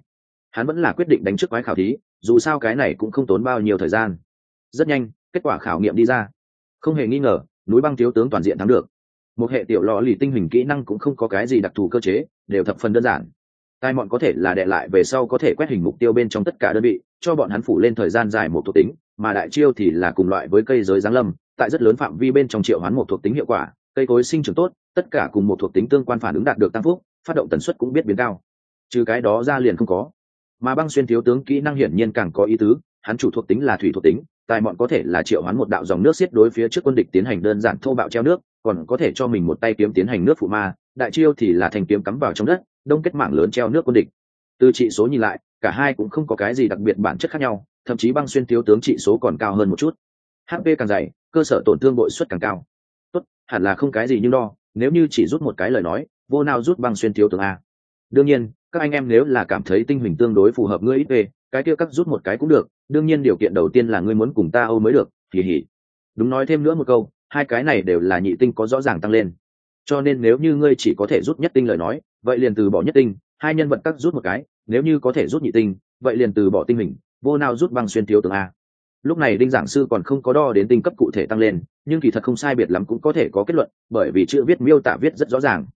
A: Hắn vẫn là quyết định đánh trước quái khảo thí, dù sao cái này cũng không tốn bao nhiêu thời gian. Rất nhanh, kết quả khảo nghiệm đi ra. Không hề nghi ngờ, núi băng thiếu tướng toàn diện thắng được một hệ tiểu lò lì tinh hình kỹ năng cũng không có cái gì đặc thù cơ chế, đều thập phần đơn giản. Tai mọn có thể là đệ lại về sau có thể quét hình mục tiêu bên trong tất cả đơn vị, cho bọn hắn phủ lên thời gian dài một thuộc tính, mà đại chiêu thì là cùng loại với cây giới giáng lâm, tại rất lớn phạm vi bên trong triệu hoán một thuộc tính hiệu quả, cây cối sinh trưởng tốt, tất cả cùng một thuộc tính tương quan phản ứng đạt được tăng phúc, phát động tần suất cũng biết biến cao. Trừ cái đó ra liền không có. Mà băng xuyên thiếu tướng kỹ năng hiển nhiên càng có ý tứ, hắn chủ thuộc tính là thủy thuộc tính tài mọn có thể là triệu hoán một đạo dòng nước xiết đối phía trước quân địch tiến hành đơn giản thô bạo treo nước còn có thể cho mình một tay kiếm tiến hành nước phụ ma, đại chiêu thì là thành kiếm cắm vào trong đất, đông kết mạng lớn treo nước quân địch. Từ trị số nhìn lại, cả hai cũng không có cái gì đặc biệt bản chất khác nhau, thậm chí băng xuyên thiếu tướng trị số còn cao hơn một chút. Hp càng dày, cơ sở tổn thương bội suất càng cao. Tốt, hẳn là không cái gì nhưng đo, nếu như chỉ rút một cái lời nói, vô nào rút băng xuyên thiếu tướng a. Đương nhiên, các anh em nếu là cảm thấy tinh hình tương đối phù hợp ngươi ít về cái kia cắt rút một cái cũng được, đương nhiên điều kiện đầu tiên là ngươi muốn cùng ta âu mới được kỳ hỉ đúng nói thêm nữa một câu hai cái này đều là nhị tinh có rõ ràng tăng lên. Cho nên nếu như ngươi chỉ có thể rút nhất tinh lời nói, vậy liền từ bỏ nhất tinh, hai nhân vật cắt rút một cái, nếu như có thể rút nhị tinh, vậy liền từ bỏ tinh hình, vô nào rút băng xuyên thiếu tướng a. Lúc này đinh giảng sư còn không có đo đến tinh cấp cụ thể tăng lên, nhưng kỳ thật không sai biệt lắm cũng có thể có kết luận, bởi vì chữ viết miêu tả viết rất rõ ràng.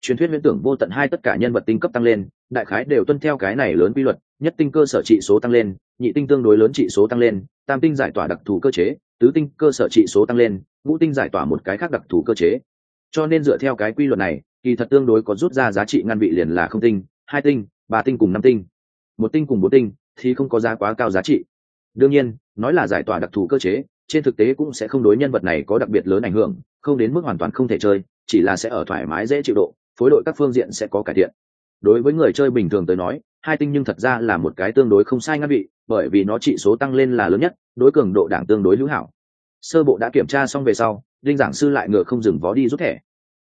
A: Truyền thuyết viễn tưởng vô tận hai tất cả nhân vật tinh cấp tăng lên, đại khái đều tuân theo cái này lớn quy luật, nhất tinh cơ sở trị số tăng lên, nhị tinh tương đối lớn trị số tăng lên, tam tinh giải tỏa đặc thù cơ chế, tứ tinh cơ sở trị số tăng lên ngũ tinh giải tỏa một cái khác đặc thù cơ chế. Cho nên dựa theo cái quy luật này, kỳ thật tương đối có rút ra giá trị ngăn vị liền là không tinh, hai tinh, ba tinh cùng năm tinh. Một tinh cùng bốn tinh thì không có giá quá cao giá trị. Đương nhiên, nói là giải tỏa đặc thù cơ chế, trên thực tế cũng sẽ không đối nhân vật này có đặc biệt lớn ảnh hưởng, không đến mức hoàn toàn không thể chơi, chỉ là sẽ ở thoải mái dễ chịu độ, phối đội các phương diện sẽ có cải thiện. Đối với người chơi bình thường tới nói, hai tinh nhưng thật ra là một cái tương đối không sai ngăn vị, bởi vì nó trị số tăng lên là lớn nhất, đối cường độ đảng tương đối hữu hảo sơ bộ đã kiểm tra xong về sau, đinh giảng sư lại ngựa không dừng vó đi rút thẻ.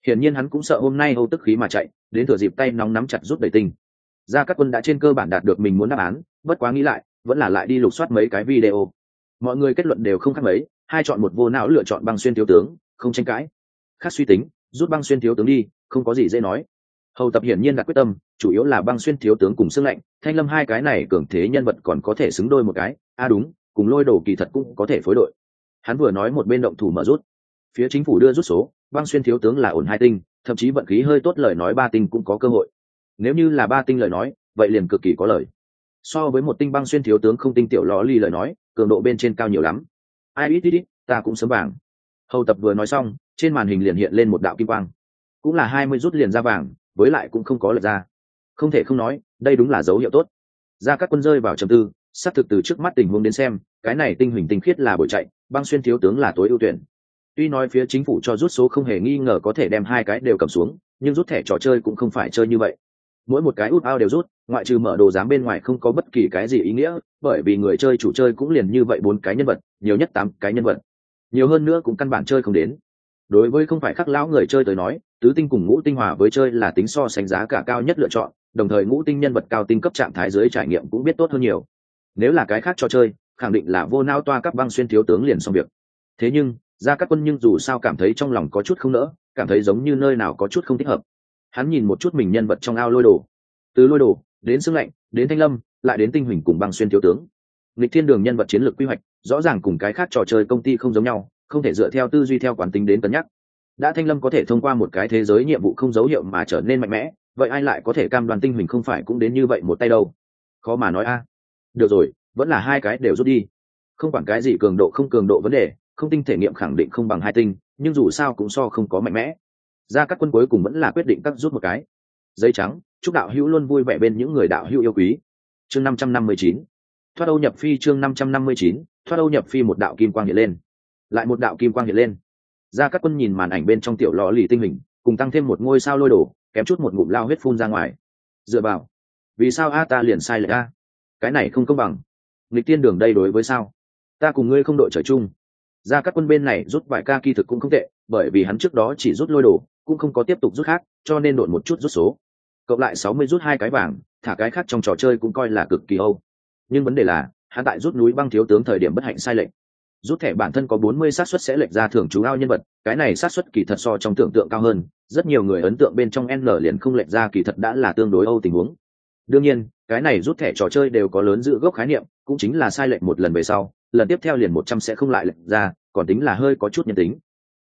A: Hiển nhiên hắn cũng sợ hôm nay âu tức khí mà chạy, đến thừa dịp tay nóng nắm chặt rút đầy tinh. Ra các quân đã trên cơ bản đạt được mình muốn đáp án, bất quá nghĩ lại, vẫn là lại đi lục soát mấy cái video. Mọi người kết luận đều không khác mấy, hai chọn một vô não lựa chọn băng xuyên thiếu tướng, không tranh cãi. Khác suy tính, rút băng xuyên thiếu tướng đi, không có gì dễ nói. Hầu tập hiển nhiên đã quyết tâm, chủ yếu là băng xuyên thiếu tướng cùng xương lạnh, thanh lâm hai cái này cường thế nhân vật còn có thể xứng đôi một cái. A à đúng, cùng lôi đồ kỳ thật cũng có thể phối đội hắn vừa nói một bên động thủ mở rút. Phía chính phủ đưa rút số, băng xuyên thiếu tướng là ổn hai tinh, thậm chí vận khí hơi tốt lời nói ba tinh cũng có cơ hội. Nếu như là ba tinh lời nói, vậy liền cực kỳ có lời. So với một tinh băng xuyên thiếu tướng không tinh tiểu lò ly lời nói, cường độ bên trên cao nhiều lắm. Ai ít ít ít, ta cũng sớm vàng. Hầu tập vừa nói xong, trên màn hình liền hiện lên một đạo kim quang. Cũng là hai mươi rút liền ra vàng, với lại cũng không có lệch ra. Không thể không nói, đây đúng là dấu hiệu tốt. Ra các quân rơi vào trầm tư, xác thực từ trước mắt tình huống đến xem, cái này tinh huỳnh tinh khiết là buổi chạy băng xuyên thiếu tướng là tối ưu tuyển. Tuy nói phía chính phủ cho rút số không hề nghi ngờ có thể đem hai cái đều cầm xuống, nhưng rút thẻ trò chơi cũng không phải chơi như vậy. Mỗi một cái út ao đều rút, ngoại trừ mở đồ giám bên ngoài không có bất kỳ cái gì ý nghĩa, bởi vì người chơi chủ chơi cũng liền như vậy bốn cái nhân vật, nhiều nhất tám cái nhân vật. Nhiều hơn nữa cũng căn bản chơi không đến. Đối với không phải khắc lão người chơi tới nói, tứ tinh cùng ngũ tinh hòa với chơi là tính so sánh giá cả cao nhất lựa chọn, đồng thời ngũ tinh nhân vật cao tinh cấp trạng thái dưới trải nghiệm cũng biết tốt hơn nhiều. Nếu là cái khác cho chơi khẳng định là vô nao toa các băng xuyên thiếu tướng liền xong việc. Thế nhưng ra các quân nhưng dù sao cảm thấy trong lòng có chút không nỡ, cảm thấy giống như nơi nào có chút không thích hợp. Hắn nhìn một chút mình nhân vật trong ao lôi đồ. Từ lôi đồ, đến xương lạnh, đến thanh lâm, lại đến tinh huỳnh cùng băng xuyên thiếu tướng. Lịch thiên đường nhân vật chiến lược quy hoạch, rõ ràng cùng cái khác trò chơi công ty không giống nhau, không thể dựa theo tư duy theo quán tính đến cân nhắc. Đã thanh lâm có thể thông qua một cái thế giới nhiệm vụ không dấu hiệu mà trở nên mạnh mẽ, vậy ai lại có thể cam đoàn tinh huỳnh không phải cũng đến như vậy một tay đâu? Khó mà nói a. Được rồi vẫn là hai cái đều rút đi. Không quản cái gì cường độ không cường độ vấn đề, không tinh thể nghiệm khẳng định không bằng hai tinh, nhưng dù sao cũng so không có mạnh mẽ. Ra các quân cuối cùng vẫn là quyết định cắt rút một cái. Giấy trắng, chúc đạo hữu luôn vui vẻ bên những người đạo hữu yêu quý. Chương năm trăm năm mươi chín. Thoát âu nhập phi chương năm trăm năm mươi chín. Thoát âu nhập phi một đạo kim quang hiện lên. Lại một đạo kim quang hiện lên. Ra các quân nhìn màn ảnh bên trong tiểu lò lì tinh hình, cùng tăng thêm một ngôi sao lôi đổ, kém chút một ngụm lao huyết phun ra ngoài. Dựa vào. Vì sao a ta liền sai lệch a? Cái này không công bằng nghịch tiên đường đây đối với sao? Ta cùng ngươi không đội trời chung. Ra các quân bên này rút vài ca kỳ thực cũng không tệ, bởi vì hắn trước đó chỉ rút lôi đồ, cũng không có tiếp tục rút khác, cho nên đội một chút rút số. Cộng lại sáu mươi rút hai cái vàng, thả cái khác trong trò chơi cũng coi là cực kỳ âu. Nhưng vấn đề là, hắn tại rút núi băng thiếu tướng thời điểm bất hạnh sai lệch. Rút thẻ bản thân có bốn mươi xác suất sẽ lệch ra thưởng chú ao nhân vật, cái này xác suất kỳ thật so trong tưởng tượng cao hơn, rất nhiều người ấn tượng bên trong n liền không lệch ra kỳ thật đã là tương đối âu tình huống. Đương nhiên, cái này rút thẻ trò chơi đều có lớn giữ gốc khái niệm cũng chính là sai lệch một lần về sau, lần tiếp theo liền một trăm sẽ không lại lệch ra, còn tính là hơi có chút nhân tính.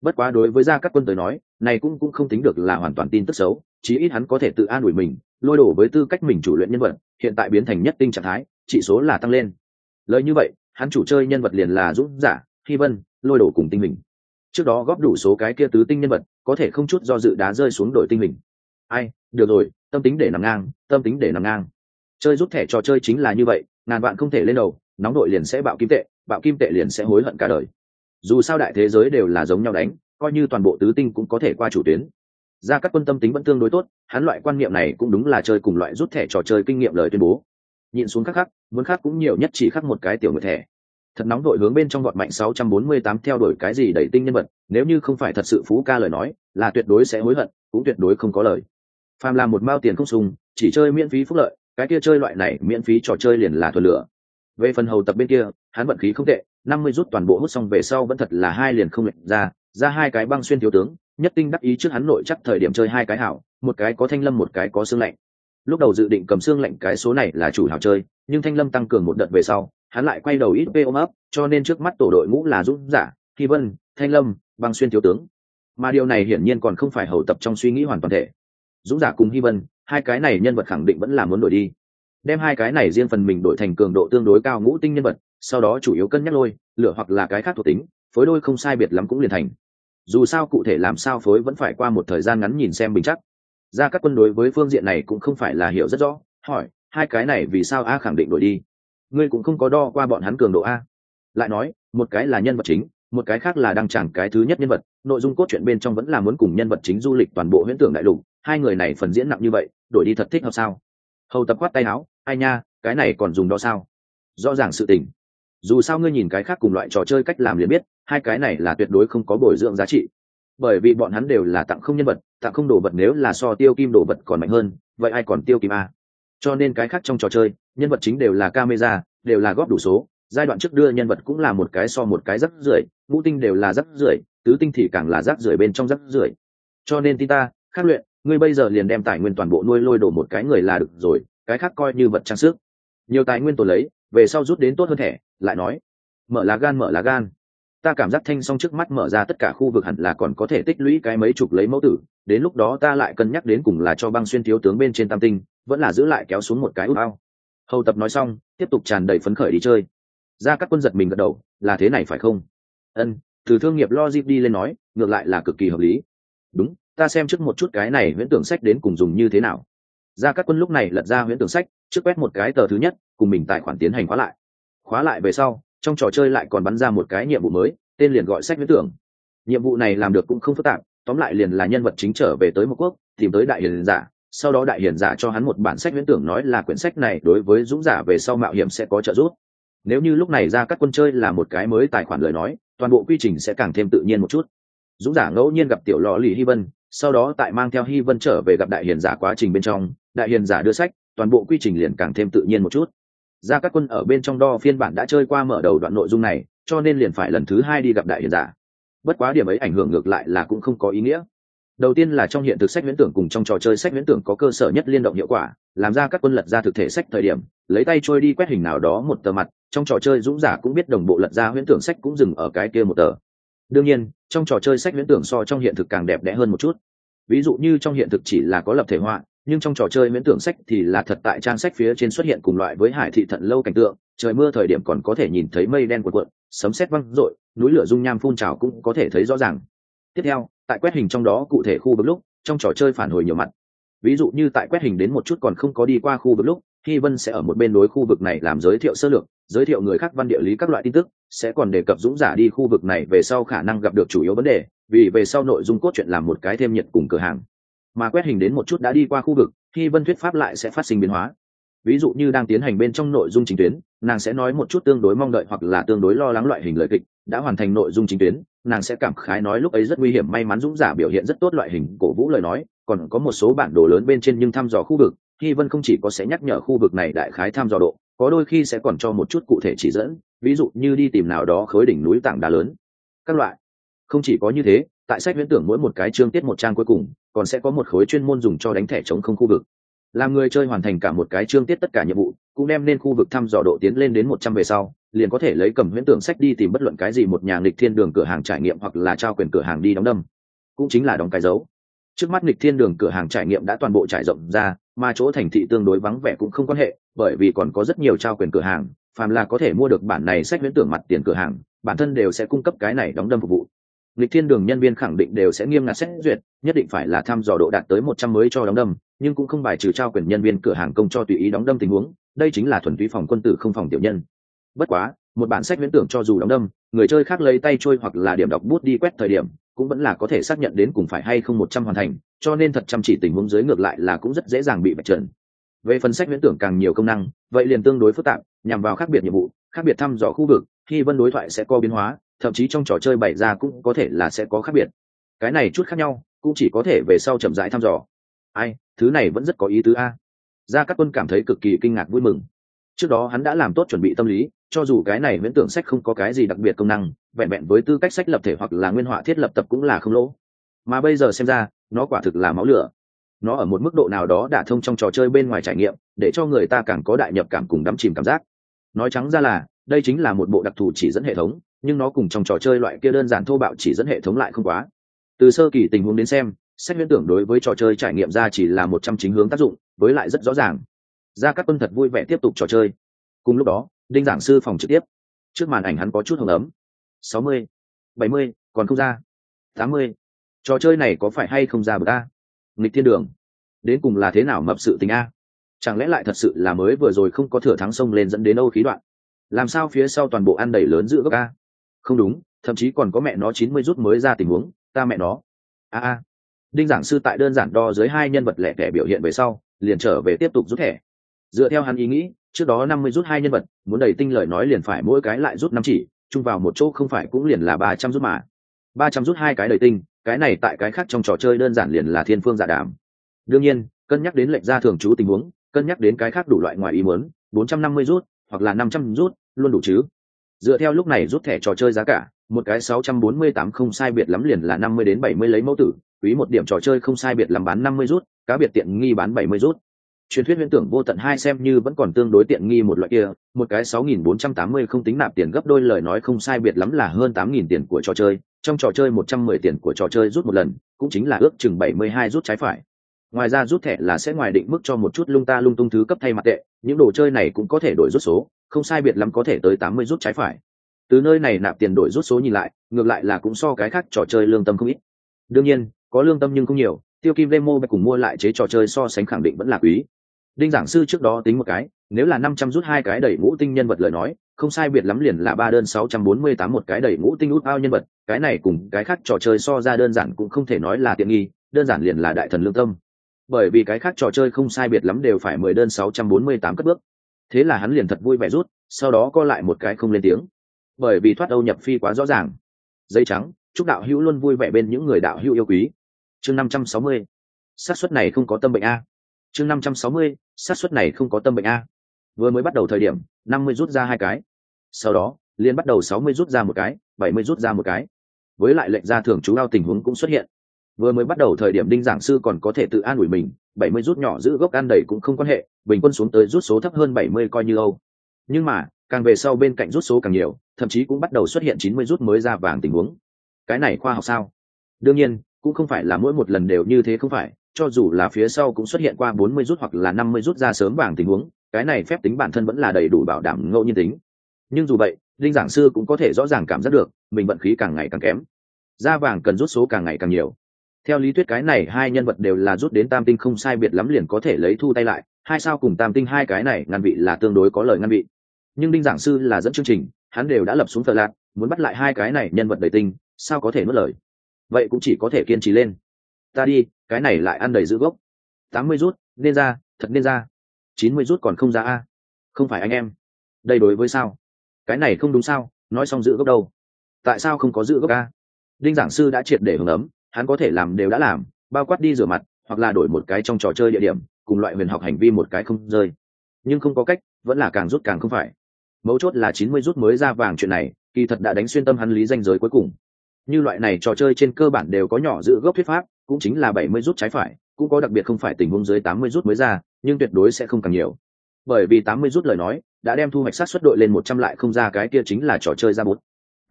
A: Bất quá đối với gia các quân tới nói, này cũng cũng không tính được là hoàn toàn tin tức xấu, chí ít hắn có thể tự an ủi mình, lôi đổ với tư cách mình chủ luyện nhân vật, hiện tại biến thành nhất tinh trạng thái, chỉ số là tăng lên. Lời như vậy, hắn chủ chơi nhân vật liền là dũng giả, hy vân, lôi đổ cùng tinh mình trước đó góp đủ số cái kia tứ tinh nhân vật, có thể không chút do dự đá rơi xuống đổi tinh mình ai, được rồi, tâm tính để nằm ngang, tâm tính để nằm ngang. Chơi rút thẻ trò chơi chính là như vậy ngàn vạn không thể lên đầu, nóng đội liền sẽ bạo kim tệ, bạo kim tệ liền sẽ hối hận cả đời. Dù sao đại thế giới đều là giống nhau đánh, coi như toàn bộ tứ tinh cũng có thể qua chủ tuyến. Ra các quân tâm tính vẫn tương đối tốt, hắn loại quan niệm này cũng đúng là chơi cùng loại rút thẻ trò chơi kinh nghiệm lời tuyên bố. Nhìn xuống khắc khắc, muốn khắc cũng nhiều nhất chỉ khắc một cái tiểu người thẻ. Thật nóng đội hướng bên trong gọt mạnh 648 theo đuổi cái gì đẩy tinh nhân vật, nếu như không phải thật sự phú ca lời nói, là tuyệt đối sẽ hối hận, cũng tuyệt đối không có lời. Phàm làm một mao tiền không sùng, chỉ chơi miễn phí phúc lợi cái kia chơi loại này miễn phí trò chơi liền là thuần lửa. Về phần hầu tập bên kia, hắn vận khí không tệ, năm mươi rút toàn bộ hút xong về sau vẫn thật là hai liền không lệnh ra ra hai cái băng xuyên thiếu tướng, nhất tinh đắc ý trước hắn nội chắc thời điểm chơi hai cái hảo, một cái có thanh lâm một cái có xương lạnh. Lúc đầu dự định cầm xương lạnh cái số này là chủ hảo chơi, nhưng thanh lâm tăng cường một đợt về sau, hắn lại quay đầu ít vê ôm ấp, cho nên trước mắt tổ đội ngũ là dũng giả thi vân, thanh lâm, băng xuyên thiếu tướng. Mà điều này hiển nhiên còn không phải hầu tập trong suy nghĩ hoàn toàn thể. Dũng giả cùng hy vân hai cái này nhân vật khẳng định vẫn là muốn đổi đi. Đem hai cái này riêng phần mình đổi thành cường độ tương đối cao ngũ tinh nhân vật, sau đó chủ yếu cân nhắc lôi, lửa hoặc là cái khác thuộc tính, phối đôi không sai biệt lắm cũng liền thành. Dù sao cụ thể làm sao phối vẫn phải qua một thời gian ngắn nhìn xem bình chắc. Ra các quân đối với phương diện này cũng không phải là hiểu rất rõ, hỏi, hai cái này vì sao a khẳng định đổi đi? Ngươi cũng không có đo qua bọn hắn cường độ a. Lại nói, một cái là nhân vật chính, một cái khác là đăng chẳng cái thứ nhất nhân vật, nội dung cốt truyện bên trong vẫn là muốn cùng nhân vật chính du lịch toàn bộ huyễn tưởng đại lục hai người này phần diễn nặng như vậy, đổi đi thật thích hợp sao? Hầu tập quát tay áo, ai nha, cái này còn dùng đó sao? Rõ ràng sự tình. Dù sao ngươi nhìn cái khác cùng loại trò chơi cách làm liền biết, hai cái này là tuyệt đối không có bồi dưỡng giá trị. Bởi vì bọn hắn đều là tặng không nhân vật, tặng không đồ vật nếu là so tiêu kim đồ vật còn mạnh hơn, vậy ai còn tiêu kim a? Cho nên cái khác trong trò chơi, nhân vật chính đều là camera, đều là góp đủ số, giai đoạn trước đưa nhân vật cũng là một cái so một cái rắc rưởi ngũ tinh đều là rắc rưởi tứ tinh thì càng là rắc rưởi bên trong rắc rưởi cho nên tin ta khắc luyện ngươi bây giờ liền đem tài nguyên toàn bộ nuôi lôi đổ một cái người là được rồi, cái khác coi như vật trang sức. Nhiều tài nguyên tôi lấy, về sau rút đến tốt hơn thẻ, lại nói, mở lá gan, mở lá gan. Ta cảm giác thanh song trước mắt mở ra tất cả khu vực hẳn là còn có thể tích lũy cái mấy chục lấy mẫu tử, đến lúc đó ta lại cân nhắc đến cùng là cho băng xuyên thiếu tướng bên trên tam tinh, vẫn là giữ lại kéo xuống một cái út ao. Hầu tập nói xong, tiếp tục tràn đầy phấn khởi đi chơi. Ra các quân giật mình gật đầu, là thế này phải không? Ân, từ thương nghiệp logic đi lên nói, ngược lại là cực kỳ hợp lý. Đúng ta xem trước một chút cái này huyễn tưởng sách đến cùng dùng như thế nào. Ra các quân lúc này lật ra huyễn tưởng sách, trước quét một cái tờ thứ nhất, cùng mình tài khoản tiến hành khóa lại. Khóa lại về sau, trong trò chơi lại còn bắn ra một cái nhiệm vụ mới, tên liền gọi sách huyễn tưởng. Nhiệm vụ này làm được cũng không phức tạp, tóm lại liền là nhân vật chính trở về tới một quốc, tìm tới đại hiền giả, sau đó đại hiền giả cho hắn một bản sách huyễn tưởng nói là quyển sách này đối với dũng giả về sau mạo hiểm sẽ có trợ giúp. Nếu như lúc này ra các quân chơi là một cái mới tài khoản lời nói, toàn bộ quy trình sẽ càng thêm tự nhiên một chút. Dũng giả ngẫu nhiên gặp tiểu lò lì hy vân sau đó tại mang theo hy vân trở về gặp đại hiền giả quá trình bên trong, đại hiền giả đưa sách, toàn bộ quy trình liền càng thêm tự nhiên một chút. Ra các quân ở bên trong đo phiên bản đã chơi qua mở đầu đoạn nội dung này, cho nên liền phải lần thứ hai đi gặp đại hiền giả. Bất quá điểm ấy ảnh hưởng ngược lại là cũng không có ý nghĩa. Đầu tiên là trong hiện thực sách viễn tưởng cùng trong trò chơi sách viễn tưởng có cơ sở nhất liên động hiệu quả, làm ra các quân lật ra thực thể sách thời điểm, lấy tay trôi đi quét hình nào đó một tờ mặt, trong trò chơi dũng giả cũng biết đồng bộ lật ra huyễn tưởng sách cũng dừng ở cái kia một tờ đương nhiên, trong trò chơi sách viễn tưởng so trong hiện thực càng đẹp đẽ hơn một chút. Ví dụ như trong hiện thực chỉ là có lập thể họa, nhưng trong trò chơi miễn tưởng sách thì là thật tại trang sách phía trên xuất hiện cùng loại với hải thị thận lâu cảnh tượng, trời mưa thời điểm còn có thể nhìn thấy mây đen cuộn cuộn, sấm sét văng rội núi lửa dung nham phun trào cũng có thể thấy rõ ràng. Tiếp theo, tại quét hình trong đó cụ thể khu vực lúc, trong trò chơi phản hồi nhiều mặt. Ví dụ như tại quét hình đến một chút còn không có đi qua khu vực lúc hy vân sẽ ở một bên đối khu vực này làm giới thiệu sơ lược, giới thiệu người khác văn địa lý các loại tin tức, sẽ còn đề cập dũng giả đi khu vực này về sau khả năng gặp được chủ yếu vấn đề, vì về sau nội dung cốt truyện làm một cái thêm nhiệt cùng cửa hàng. Mà quét hình đến một chút đã đi qua khu vực hy vân thuyết pháp lại sẽ phát sinh biến hóa. Ví dụ như đang tiến hành bên trong nội dung chính tuyến, nàng sẽ nói một chút tương đối mong đợi hoặc là tương đối lo lắng loại hình lời kịch, đã hoàn thành nội dung chính tuyến, nàng sẽ cảm khái nói lúc ấy rất nguy hiểm, may mắn dũng giả biểu hiện rất tốt loại hình cổ vũ lời nói, còn có một số bản đồ lớn bên trên nhưng thăm dò khu vực hy vân không chỉ có sẽ nhắc nhở khu vực này đại khái tham dò độ, có đôi khi sẽ còn cho một chút cụ thể chỉ dẫn, ví dụ như đi tìm nào đó khối đỉnh núi tảng đá lớn. Các loại. Không chỉ có như thế, tại sách viễn tưởng mỗi một cái chương tiết một trang cuối cùng, còn sẽ có một khối chuyên môn dùng cho đánh thẻ chống không khu vực. Làm người chơi hoàn thành cả một cái chương tiết tất cả nhiệm vụ, cũng đem nên khu vực thăm dò độ tiến lên đến một trăm về sau, liền có thể lấy cầm huyễn tưởng sách đi tìm bất luận cái gì một nhà nghịch thiên đường cửa hàng trải nghiệm hoặc là trao quyền cửa hàng đi đóng đâm. Cũng chính là đóng cái dấu trước mắt nghịch thiên đường cửa hàng trải nghiệm đã toàn bộ trải rộng ra, mà chỗ thành thị tương đối vắng vẻ cũng không quan hệ, bởi vì còn có rất nhiều trao quyền cửa hàng, phàm là có thể mua được bản này sách viễn tưởng mặt tiền cửa hàng, bản thân đều sẽ cung cấp cái này đóng đâm phục vụ. Lịch thiên đường nhân viên khẳng định đều sẽ nghiêm ngặt xét duyệt, nhất định phải là thăm dò độ đạt tới một trăm mới cho đóng đâm, nhưng cũng không bài trừ trao quyền nhân viên cửa hàng công cho tùy ý đóng đâm tình huống, đây chính là thuần túy phòng quân tử không phòng tiểu nhân. Bất quá, một bản sách viễn tưởng cho dù đóng đâm, người chơi khác lấy tay trôi hoặc là điểm đọc bút đi quét thời điểm cũng vẫn là có thể xác nhận đến cùng phải hay không một trăm hoàn thành, cho nên thật chăm chỉ tình huống dưới ngược lại là cũng rất dễ dàng bị bạch trần. Về phần sách viễn tưởng càng nhiều công năng, vậy liền tương đối phức tạp, nhằm vào khác biệt nhiệm vụ, khác biệt thăm dò khu vực, khi vân đối thoại sẽ có biến hóa, thậm chí trong trò chơi bày ra cũng có thể là sẽ có khác biệt. Cái này chút khác nhau, cũng chỉ có thể về sau chậm rãi thăm dò. Ai, thứ này vẫn rất có ý tứ a. Gia các quân cảm thấy cực kỳ kinh ngạc vui mừng. Trước đó hắn đã làm tốt chuẩn bị tâm lý cho dù cái này viễn tưởng sách không có cái gì đặc biệt công năng, vẹn vẹn với tư cách sách lập thể hoặc là nguyên họa thiết lập tập cũng là không lỗ. Mà bây giờ xem ra, nó quả thực là máu lửa. Nó ở một mức độ nào đó đã thông trong trò chơi bên ngoài trải nghiệm, để cho người ta càng có đại nhập cảm cùng đắm chìm cảm giác. Nói trắng ra là, đây chính là một bộ đặc thù chỉ dẫn hệ thống, nhưng nó cùng trong trò chơi loại kia đơn giản thô bạo chỉ dẫn hệ thống lại không quá. Từ sơ kỳ tình huống đến xem, sách huyễn tưởng đối với trò chơi trải nghiệm ra chỉ là một trăm chính hướng tác dụng, với lại rất rõ ràng. Ra các quân thật vui vẻ tiếp tục trò chơi. Cùng lúc đó đinh giảng sư phòng trực tiếp. Trước màn ảnh hắn có chút hồng ấm. Sáu mươi, bảy mươi, còn không ra. Tám mươi, trò chơi này có phải hay không ra bờ ta nghịch thiên đường. Đến cùng là thế nào mập sự tình a? Chẳng lẽ lại thật sự là mới vừa rồi không có thừa thắng sông lên dẫn đến âu khí đoạn? Làm sao phía sau toàn bộ ăn đầy lớn giữa gốc a? Không đúng, thậm chí còn có mẹ nó chín mươi rút mới ra tình huống, ta mẹ nó. A a. Đinh giảng sư tại đơn giản đo dưới hai nhân vật lẻ tẻ biểu hiện về sau, liền trở về tiếp tục rút thẻ. Dựa theo hắn ý nghĩ trước đó năm mươi rút hai nhân vật, muốn đầy tinh lời nói liền phải mỗi cái lại rút năm chỉ, chung vào một chỗ không phải cũng liền là ba trăm rút mà. Ba trăm rút hai cái đầy tinh, cái này tại cái khác trong trò chơi đơn giản liền là thiên phương dạ đàm. Đương nhiên, cân nhắc đến lệnh ra thường trú tình huống, cân nhắc đến cái khác đủ loại ngoài ý muốn, bốn trăm năm mươi rút, hoặc là năm trăm rút, luôn đủ chứ. Dựa theo lúc này rút thẻ trò chơi giá cả, một cái sáu trăm bốn mươi tám không sai biệt lắm liền là năm mươi đến bảy mươi lấy mẫu tử, quý một điểm trò chơi không sai biệt làm bán năm mươi rút, cá biệt tiện nghi bán bảy mươi rút truyền thuyết huyễn tưởng vô tận hai xem như vẫn còn tương đối tiện nghi một loại kia, một cái sáu nghìn bốn trăm tám mươi không tính nạp tiền gấp đôi lời nói không sai biệt lắm là hơn tám nghìn tiền của trò chơi, trong trò chơi một trăm mười tiền của trò chơi rút một lần, cũng chính là ước chừng bảy mươi hai rút trái phải. Ngoài ra rút thẻ là sẽ ngoài định mức cho một chút lung ta lung tung thứ cấp thay mặt tệ, những đồ chơi này cũng có thể đổi rút số, không sai biệt lắm có thể tới tám mươi rút trái phải. Từ nơi này nạp tiền đổi rút số nhìn lại, ngược lại là cũng so cái khác trò chơi lương tâm không ít. Đương nhiên, có lương tâm nhưng không nhiều, tiêu kim demo cùng mua lại chế trò chơi so sánh khẳng định vẫn là quý đinh giảng sư trước đó tính một cái, nếu là năm trăm rút hai cái đầy ngũ tinh nhân vật lời nói, không sai biệt lắm liền là ba đơn sáu trăm bốn mươi tám một cái đầy ngũ tinh út ao nhân vật, cái này cùng cái khác trò chơi so ra đơn giản cũng không thể nói là tiện nghi, đơn giản liền là đại thần lương tâm. Bởi vì cái khác trò chơi không sai biệt lắm đều phải mười đơn sáu trăm bốn mươi tám cất bước. Thế là hắn liền thật vui vẻ rút, sau đó co lại một cái không lên tiếng. Bởi vì thoát âu nhập phi quá rõ ràng. Dây trắng, chúc đạo hữu luôn vui vẻ bên những người đạo hữu yêu quý. Chương năm trăm sáu mươi. Xác suất này không có tâm bệnh a. Chương năm trăm sáu mươi xác suất này không có tâm bệnh a. Vừa mới bắt đầu thời điểm, năm mươi rút ra hai cái. Sau đó liên bắt đầu sáu mươi rút ra một cái, bảy mươi rút ra một cái. Với lại lệnh ra thưởng chú lao tình huống cũng xuất hiện. Vừa mới bắt đầu thời điểm đinh giảng sư còn có thể tự an ủi mình, bảy mươi rút nhỏ giữ gốc ăn đầy cũng không quan hệ, bình quân xuống tới rút số thấp hơn bảy mươi coi như âu. Nhưng mà, càng về sau bên cạnh rút số càng nhiều, thậm chí cũng bắt đầu xuất hiện chín mươi rút mới ra vàng tình huống. Cái này khoa học sao? Đương nhiên, cũng không phải là mỗi một lần đều như thế không phải cho dù là phía sau cũng xuất hiện qua bốn mươi rút hoặc là năm mươi rút ra sớm vàng tình huống, cái này phép tính bản thân vẫn là đầy đủ bảo đảm ngẫu nhiên tính. Nhưng dù vậy, linh giảng sư cũng có thể rõ ràng cảm giác được, mình vận khí càng ngày càng kém. Ra vàng cần rút số càng ngày càng nhiều. Theo lý thuyết cái này hai nhân vật đều là rút đến tam tinh không sai biệt lắm liền có thể lấy thu tay lại, hai sao cùng tam tinh hai cái này ngăn vị là tương đối có lời ngăn vị. Nhưng đinh giảng sư là dẫn chương trình, hắn đều đã lập xuống thờ lạc, muốn bắt lại hai cái này nhân vật đầy tinh, sao có thể mất lời? Vậy cũng chỉ có thể kiên trì lên ta đi, cái này lại ăn đầy giữ gốc. Tám mươi rút, nên ra, thật nên ra. Chín mươi rút còn không ra a. Không phải anh em. Đây đối với sao? Cái này không đúng sao? Nói xong giữ gốc đâu? Tại sao không có giữ gốc a? Đinh giảng sư đã triệt để hưởng ấm, hắn có thể làm đều đã làm, bao quát đi rửa mặt, hoặc là đổi một cái trong trò chơi địa điểm, cùng loại huyền học hành vi một cái không rơi. Nhưng không có cách, vẫn là càng rút càng không phải. Mấu chốt là chín mươi rút mới ra vàng chuyện này, kỳ thật đã đánh xuyên tâm hắn lý danh giới cuối cùng. Như loại này trò chơi trên cơ bản đều có nhỏ giữ gốc thuyết pháp cũng chính là bảy mươi rút trái phải, cũng có đặc biệt không phải tình huống dưới tám mươi rút mới ra, nhưng tuyệt đối sẽ không càng nhiều. Bởi vì tám mươi rút lời nói, đã đem thu hoạch sát xuất đội lên một trăm lại không ra cái kia chính là trò chơi ra bút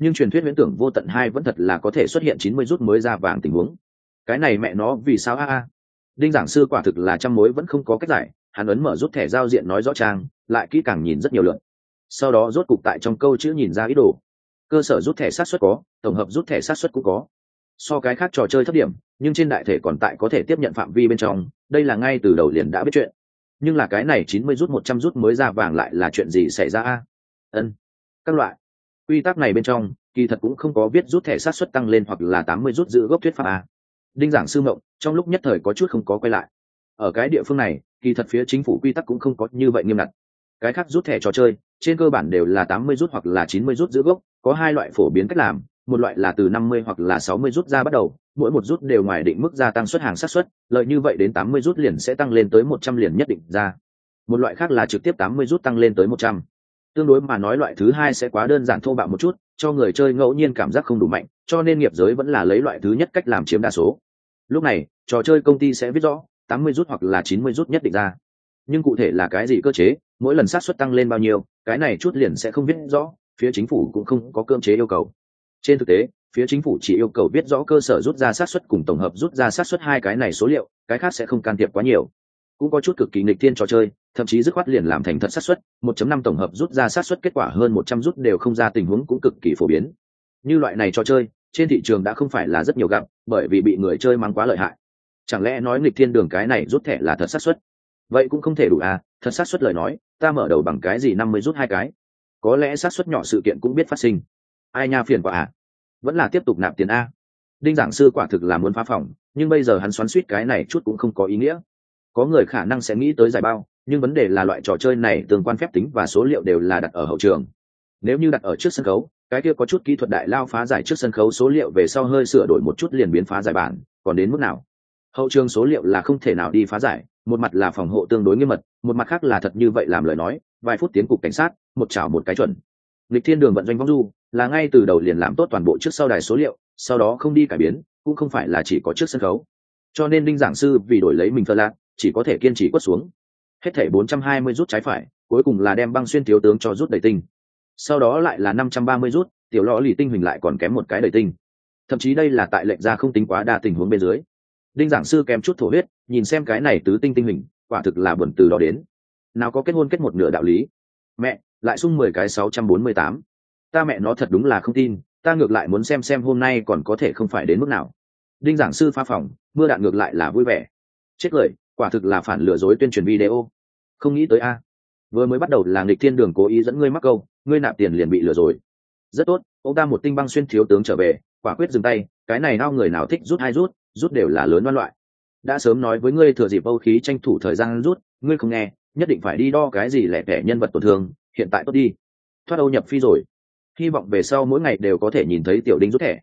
A: nhưng truyền thuyết viễn tưởng vô tận hai vẫn thật là có thể xuất hiện chín mươi rút mới ra vàng tình huống. Cái này mẹ nó, vì sao a a? Đinh giảng sư quả thực là trăm mối vẫn không có cách giải, hắn ấn mở rút thẻ giao diện nói rõ trang, lại kỹ càng nhìn rất nhiều lượt. Sau đó rốt cục tại trong câu chữ nhìn ra ý đồ. Cơ sở rút thẻ sát xuất có, tổng hợp rút thẻ sát xuất cũng có so cái khác trò chơi thấp điểm, nhưng trên đại thể còn tại có thể tiếp nhận phạm vi bên trong, đây là ngay từ đầu liền đã biết chuyện. Nhưng là cái này chín mươi rút một trăm rút mới ra vàng lại là chuyện gì xảy ra a? Ân, các loại. Quy tắc này bên trong, kỳ thật cũng không có viết rút thẻ sát xuất tăng lên hoặc là tám mươi rút giữ gốc thuyết pháp a. Đinh giảng sư mộng, trong lúc nhất thời có chút không có quay lại. Ở cái địa phương này, kỳ thật phía chính phủ quy tắc cũng không có như vậy nghiêm ngặt. Cái khác rút thẻ trò chơi, trên cơ bản đều là tám mươi rút hoặc là chín mươi rút giữ gốc, có hai loại phổ biến cách làm một loại là từ năm mươi hoặc là sáu mươi rút ra bắt đầu, mỗi một rút đều ngoài định mức gia tăng suất hàng sát suất, lợi như vậy đến tám mươi rút liền sẽ tăng lên tới một trăm liền nhất định ra. Một loại khác là trực tiếp tám mươi rút tăng lên tới một trăm. Tương đối mà nói loại thứ hai sẽ quá đơn giản thô bạo một chút, cho người chơi ngẫu nhiên cảm giác không đủ mạnh, cho nên nghiệp giới vẫn là lấy loại thứ nhất cách làm chiếm đa số. Lúc này, trò chơi công ty sẽ viết rõ, tám mươi rút hoặc là chín mươi rút nhất định ra. Nhưng cụ thể là cái gì cơ chế, mỗi lần sát suất tăng lên bao nhiêu, cái này chút liền sẽ không biết rõ, phía chính phủ cũng không có cơ chế yêu cầu trên thực tế, phía chính phủ chỉ yêu cầu biết rõ cơ sở rút ra sát xuất cùng tổng hợp rút ra sát xuất hai cái này số liệu, cái khác sẽ không can thiệp quá nhiều. Cũng có chút cực kỳ nghịch thiên trò chơi, thậm chí dứt khoát liền làm thành thật sát xuất 1.5 tổng hợp rút ra sát xuất kết quả hơn 100 rút đều không ra tình huống cũng cực kỳ phổ biến. Như loại này trò chơi, trên thị trường đã không phải là rất nhiều gặp, bởi vì bị người chơi mang quá lợi hại. Chẳng lẽ nói nghịch thiên đường cái này rút thẻ là thật sát xuất vậy cũng không thể đủ à thật sát xuất lời nói, ta mở đầu bằng cái gì năm mươi rút hai cái? Có lẽ sát xuất nhỏ sự kiện cũng biết phát sinh ai nha phiền quả à? Vẫn là tiếp tục nạp tiền a. Đinh giảng sư quả thực là muốn phá phòng, nhưng bây giờ hắn xoắn suýt cái này chút cũng không có ý nghĩa. Có người khả năng sẽ nghĩ tới giải bao, nhưng vấn đề là loại trò chơi này tương quan phép tính và số liệu đều là đặt ở hậu trường. Nếu như đặt ở trước sân khấu, cái kia có chút kỹ thuật đại lao phá giải trước sân khấu số liệu về sau hơi sửa đổi một chút liền biến phá giải bản, còn đến mức nào? Hậu trường số liệu là không thể nào đi phá giải, một mặt là phòng hộ tương đối nghiêm mật, một mặt khác là thật như vậy làm lời nói, vài phút tiến cục cảnh sát, một chảo một cái chuẩn. Lịch thiên đường vận doanh vong du là ngay từ đầu liền làm tốt toàn bộ trước sau đài số liệu, sau đó không đi cải biến, cũng không phải là chỉ có trước sân khấu. Cho nên đinh giảng sư vì đổi lấy mình phơ lạc, chỉ có thể kiên trì quất xuống. Hết thể 420 rút trái phải, cuối cùng là đem băng xuyên thiếu tướng cho rút đầy tinh. Sau đó lại là 530 rút, tiểu lõ lì tinh hình lại còn kém một cái đầy tinh. Thậm chí đây là tại lệnh ra không tính quá đa tình huống bên dưới. Đinh giảng sư kém chút thổ huyết, nhìn xem cái này tứ tinh tinh hình, quả thực là buồn từ đó đến. Nào có kết hôn kết một nửa đạo lý. Mẹ, lại sung mười cái sáu trăm bốn mươi tám ta mẹ nó thật đúng là không tin, ta ngược lại muốn xem xem hôm nay còn có thể không phải đến mức nào. Đinh giảng sư pha phòng, mưa đạn ngược lại là vui vẻ. Chết cười, quả thực là phản lừa dối tuyên truyền video. Không nghĩ tới a. Vừa mới bắt đầu là nghịch thiên đường cố ý dẫn ngươi mắc câu, ngươi nạp tiền liền bị lừa rồi. Rất tốt ông ta một tinh băng xuyên thiếu tướng trở về, quả quyết dừng tay, cái này nao người nào thích rút hay rút rút đều là lớn văn loại. Đã sớm nói với ngươi thừa dịp âu khí tranh thủ thời gian rút, ngươi không nghe, nhất định phải đi đo cái gì lẻ tẻ nhân vật tổn thương, hiện tại tốt đi. Thoát âu nhập phi rồi hy vọng về sau mỗi ngày đều có thể nhìn thấy tiểu đinh rút thẻ.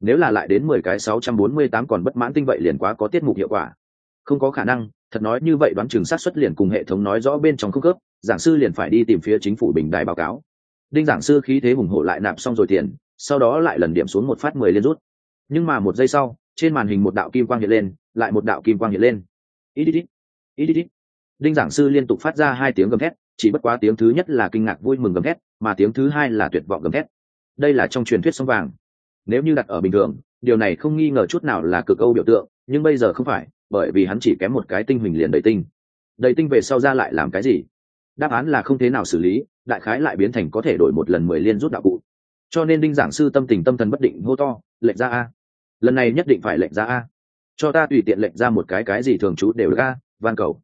A: Nếu là lại đến mười cái sáu trăm bốn mươi tám còn bất mãn tinh vậy liền quá có tiết mục hiệu quả. Không có khả năng, thật nói như vậy đoán chừng sát xuất liền cùng hệ thống nói rõ bên trong không khớp, giảng sư liền phải đi tìm phía chính phủ bình đài báo cáo. Đinh giảng sư khí thế hùng hộ lại nạp xong rồi tiền, sau đó lại lần điểm xuống một phát mười liên rút. Nhưng mà một giây sau, trên màn hình một đạo kim quang hiện lên, lại một đạo kim quang hiện lên. Ít ít ít ít ít đinh giảng sư liên tục phát ra hai tiếng gầm thét chỉ bất quá tiếng thứ nhất là kinh ngạc vui mừng gầm thét, mà tiếng thứ hai là tuyệt vọng gầm thét. Đây là trong truyền thuyết sông vàng. Nếu như đặt ở bình thường, điều này không nghi ngờ chút nào là cực âu biểu tượng, nhưng bây giờ không phải, bởi vì hắn chỉ kém một cái tinh huỳnh liền đầy tinh. Đầy tinh về sau ra lại làm cái gì? Đáp án là không thế nào xử lý, đại khái lại biến thành có thể đổi một lần mười liên rút đạo cụ. Cho nên đinh giảng sư tâm tình tâm thần bất định hô to, lệnh ra a. Lần này nhất định phải lệnh ra a. Cho ta tùy tiện lệnh ra một cái cái gì thường trú đều được a, van cầu.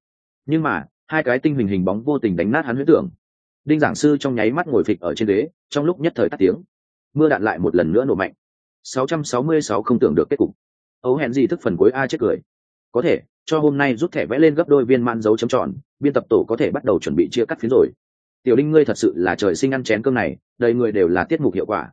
A: Nhưng mà hai cái tinh hình hình bóng vô tình đánh nát hắn huyết tưởng. Đinh giảng sư trong nháy mắt ngồi phịch ở trên ghế, trong lúc nhất thời tắt tiếng. Mưa đạn lại một lần nữa nổ mạnh. 666 không tưởng được kết cục. Ấu hẹn gì thức phần cuối a chết cười. Có thể, cho hôm nay rút thẻ vẽ lên gấp đôi viên man dấu chấm tròn, biên tập tổ có thể bắt đầu chuẩn bị chia cắt phiến rồi. Tiểu đinh ngươi thật sự là trời sinh ăn chén cơm này, đầy người đều là tiết mục hiệu quả.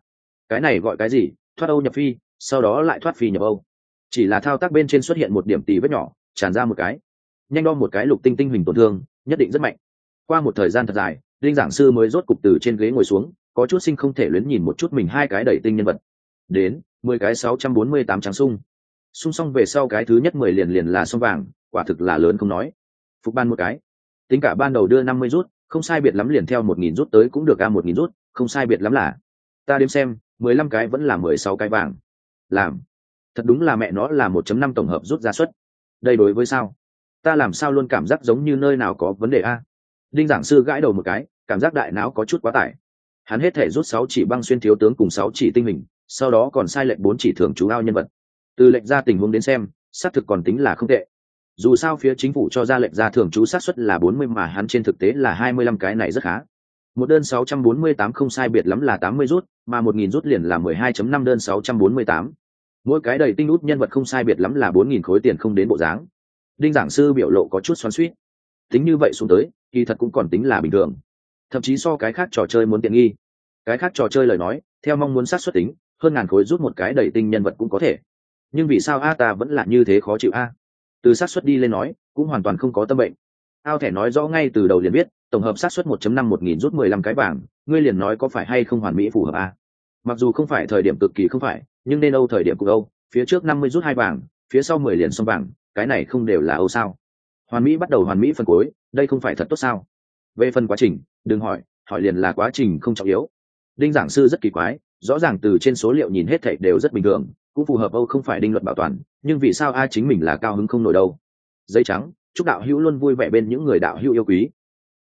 A: Cái này gọi cái gì? Thoát âu nhập phi, sau đó lại thoát phi nhập âu. Chỉ là thao tác bên trên xuất hiện một điểm tì vết nhỏ, tràn ra một cái nhanh đo một cái lục tinh tinh hình tổn thương, nhất định rất mạnh. Qua một thời gian thật dài, linh giảng sư mới rốt cục từ trên ghế ngồi xuống, có chút sinh không thể luyến nhìn một chút mình hai cái đẩy tinh nhân vật. Đến, mười cái sáu trăm bốn mươi tám trắng sung. Sung xong về sau cái thứ nhất mười liền liền là sông vàng, quả thực là lớn không nói. Phục ban một cái. Tính cả ban đầu đưa năm mươi rút, không sai biệt lắm liền theo một nghìn rút tới cũng được ca một nghìn rút, không sai biệt lắm là. Ta đếm xem, mười lăm cái vẫn là mười sáu cái vàng. Làm. Thật đúng là mẹ nó là một chấm năm tổng hợp rút ra suất. Đây đối với sao? Ta làm sao luôn cảm giác giống như nơi nào có vấn đề a? Đinh giảng sư gãi đầu một cái, cảm giác đại não có chút quá tải. Hắn hết thể rút sáu chỉ băng xuyên thiếu tướng cùng sáu chỉ tinh hình, sau đó còn sai lệnh bốn chỉ thường chú ao nhân vật. Từ lệnh ra tình huống đến xem, xác thực còn tính là không tệ. Dù sao phía chính phủ cho ra lệnh ra thường trú sát xuất là bốn mươi mà hắn trên thực tế là hai mươi lăm cái này rất khá. Một đơn sáu trăm bốn mươi tám không sai biệt lắm là tám mươi rút, mà một nghìn rút liền là mười hai chấm năm đơn sáu trăm bốn mươi tám. Mỗi cái đầy tinh út nhân vật không sai biệt lắm là bốn nghìn khối tiền không đến bộ dáng đinh giảng sư biểu lộ có chút xoắn suýt tính như vậy xuống tới, kỳ thật cũng còn tính là bình thường. Thậm chí so cái khác trò chơi muốn tiện nghi. Cái khác trò chơi lời nói, theo mong muốn sát xuất tính, hơn ngàn khối rút một cái đầy tinh nhân vật cũng có thể. Nhưng vì sao a ta vẫn là như thế khó chịu a? Từ sát xuất đi lên nói, cũng hoàn toàn không có tâm bệnh. Ao thẻ nói rõ ngay từ đầu liền biết, tổng hợp sát xuất một 1.5 một nghìn rút 15 cái vàng ngươi liền nói có phải hay không hoàn mỹ phù hợp a? mặc dù không phải thời điểm cực kỳ không phải, nhưng nên âu thời điểm cực âu, phía trước 50 rút hai vàng phía sau 10 liền xong vàng cái này không đều là âu sao? Hoàn mỹ bắt đầu hoàn mỹ phần cuối đây không phải thật tốt sao? Về phần quá trình, đừng hỏi hỏi liền là quá trình không trọng yếu. Đinh giảng sư rất kỳ quái, rõ ràng từ trên số liệu nhìn hết thảy đều rất bình thường, cũng phù hợp âu không phải đinh luật bảo toàn, nhưng vì sao a chính mình là cao hứng không nổi đâu? Giấy trắng, chúc đạo hữu luôn vui vẻ bên những người đạo hữu yêu quý.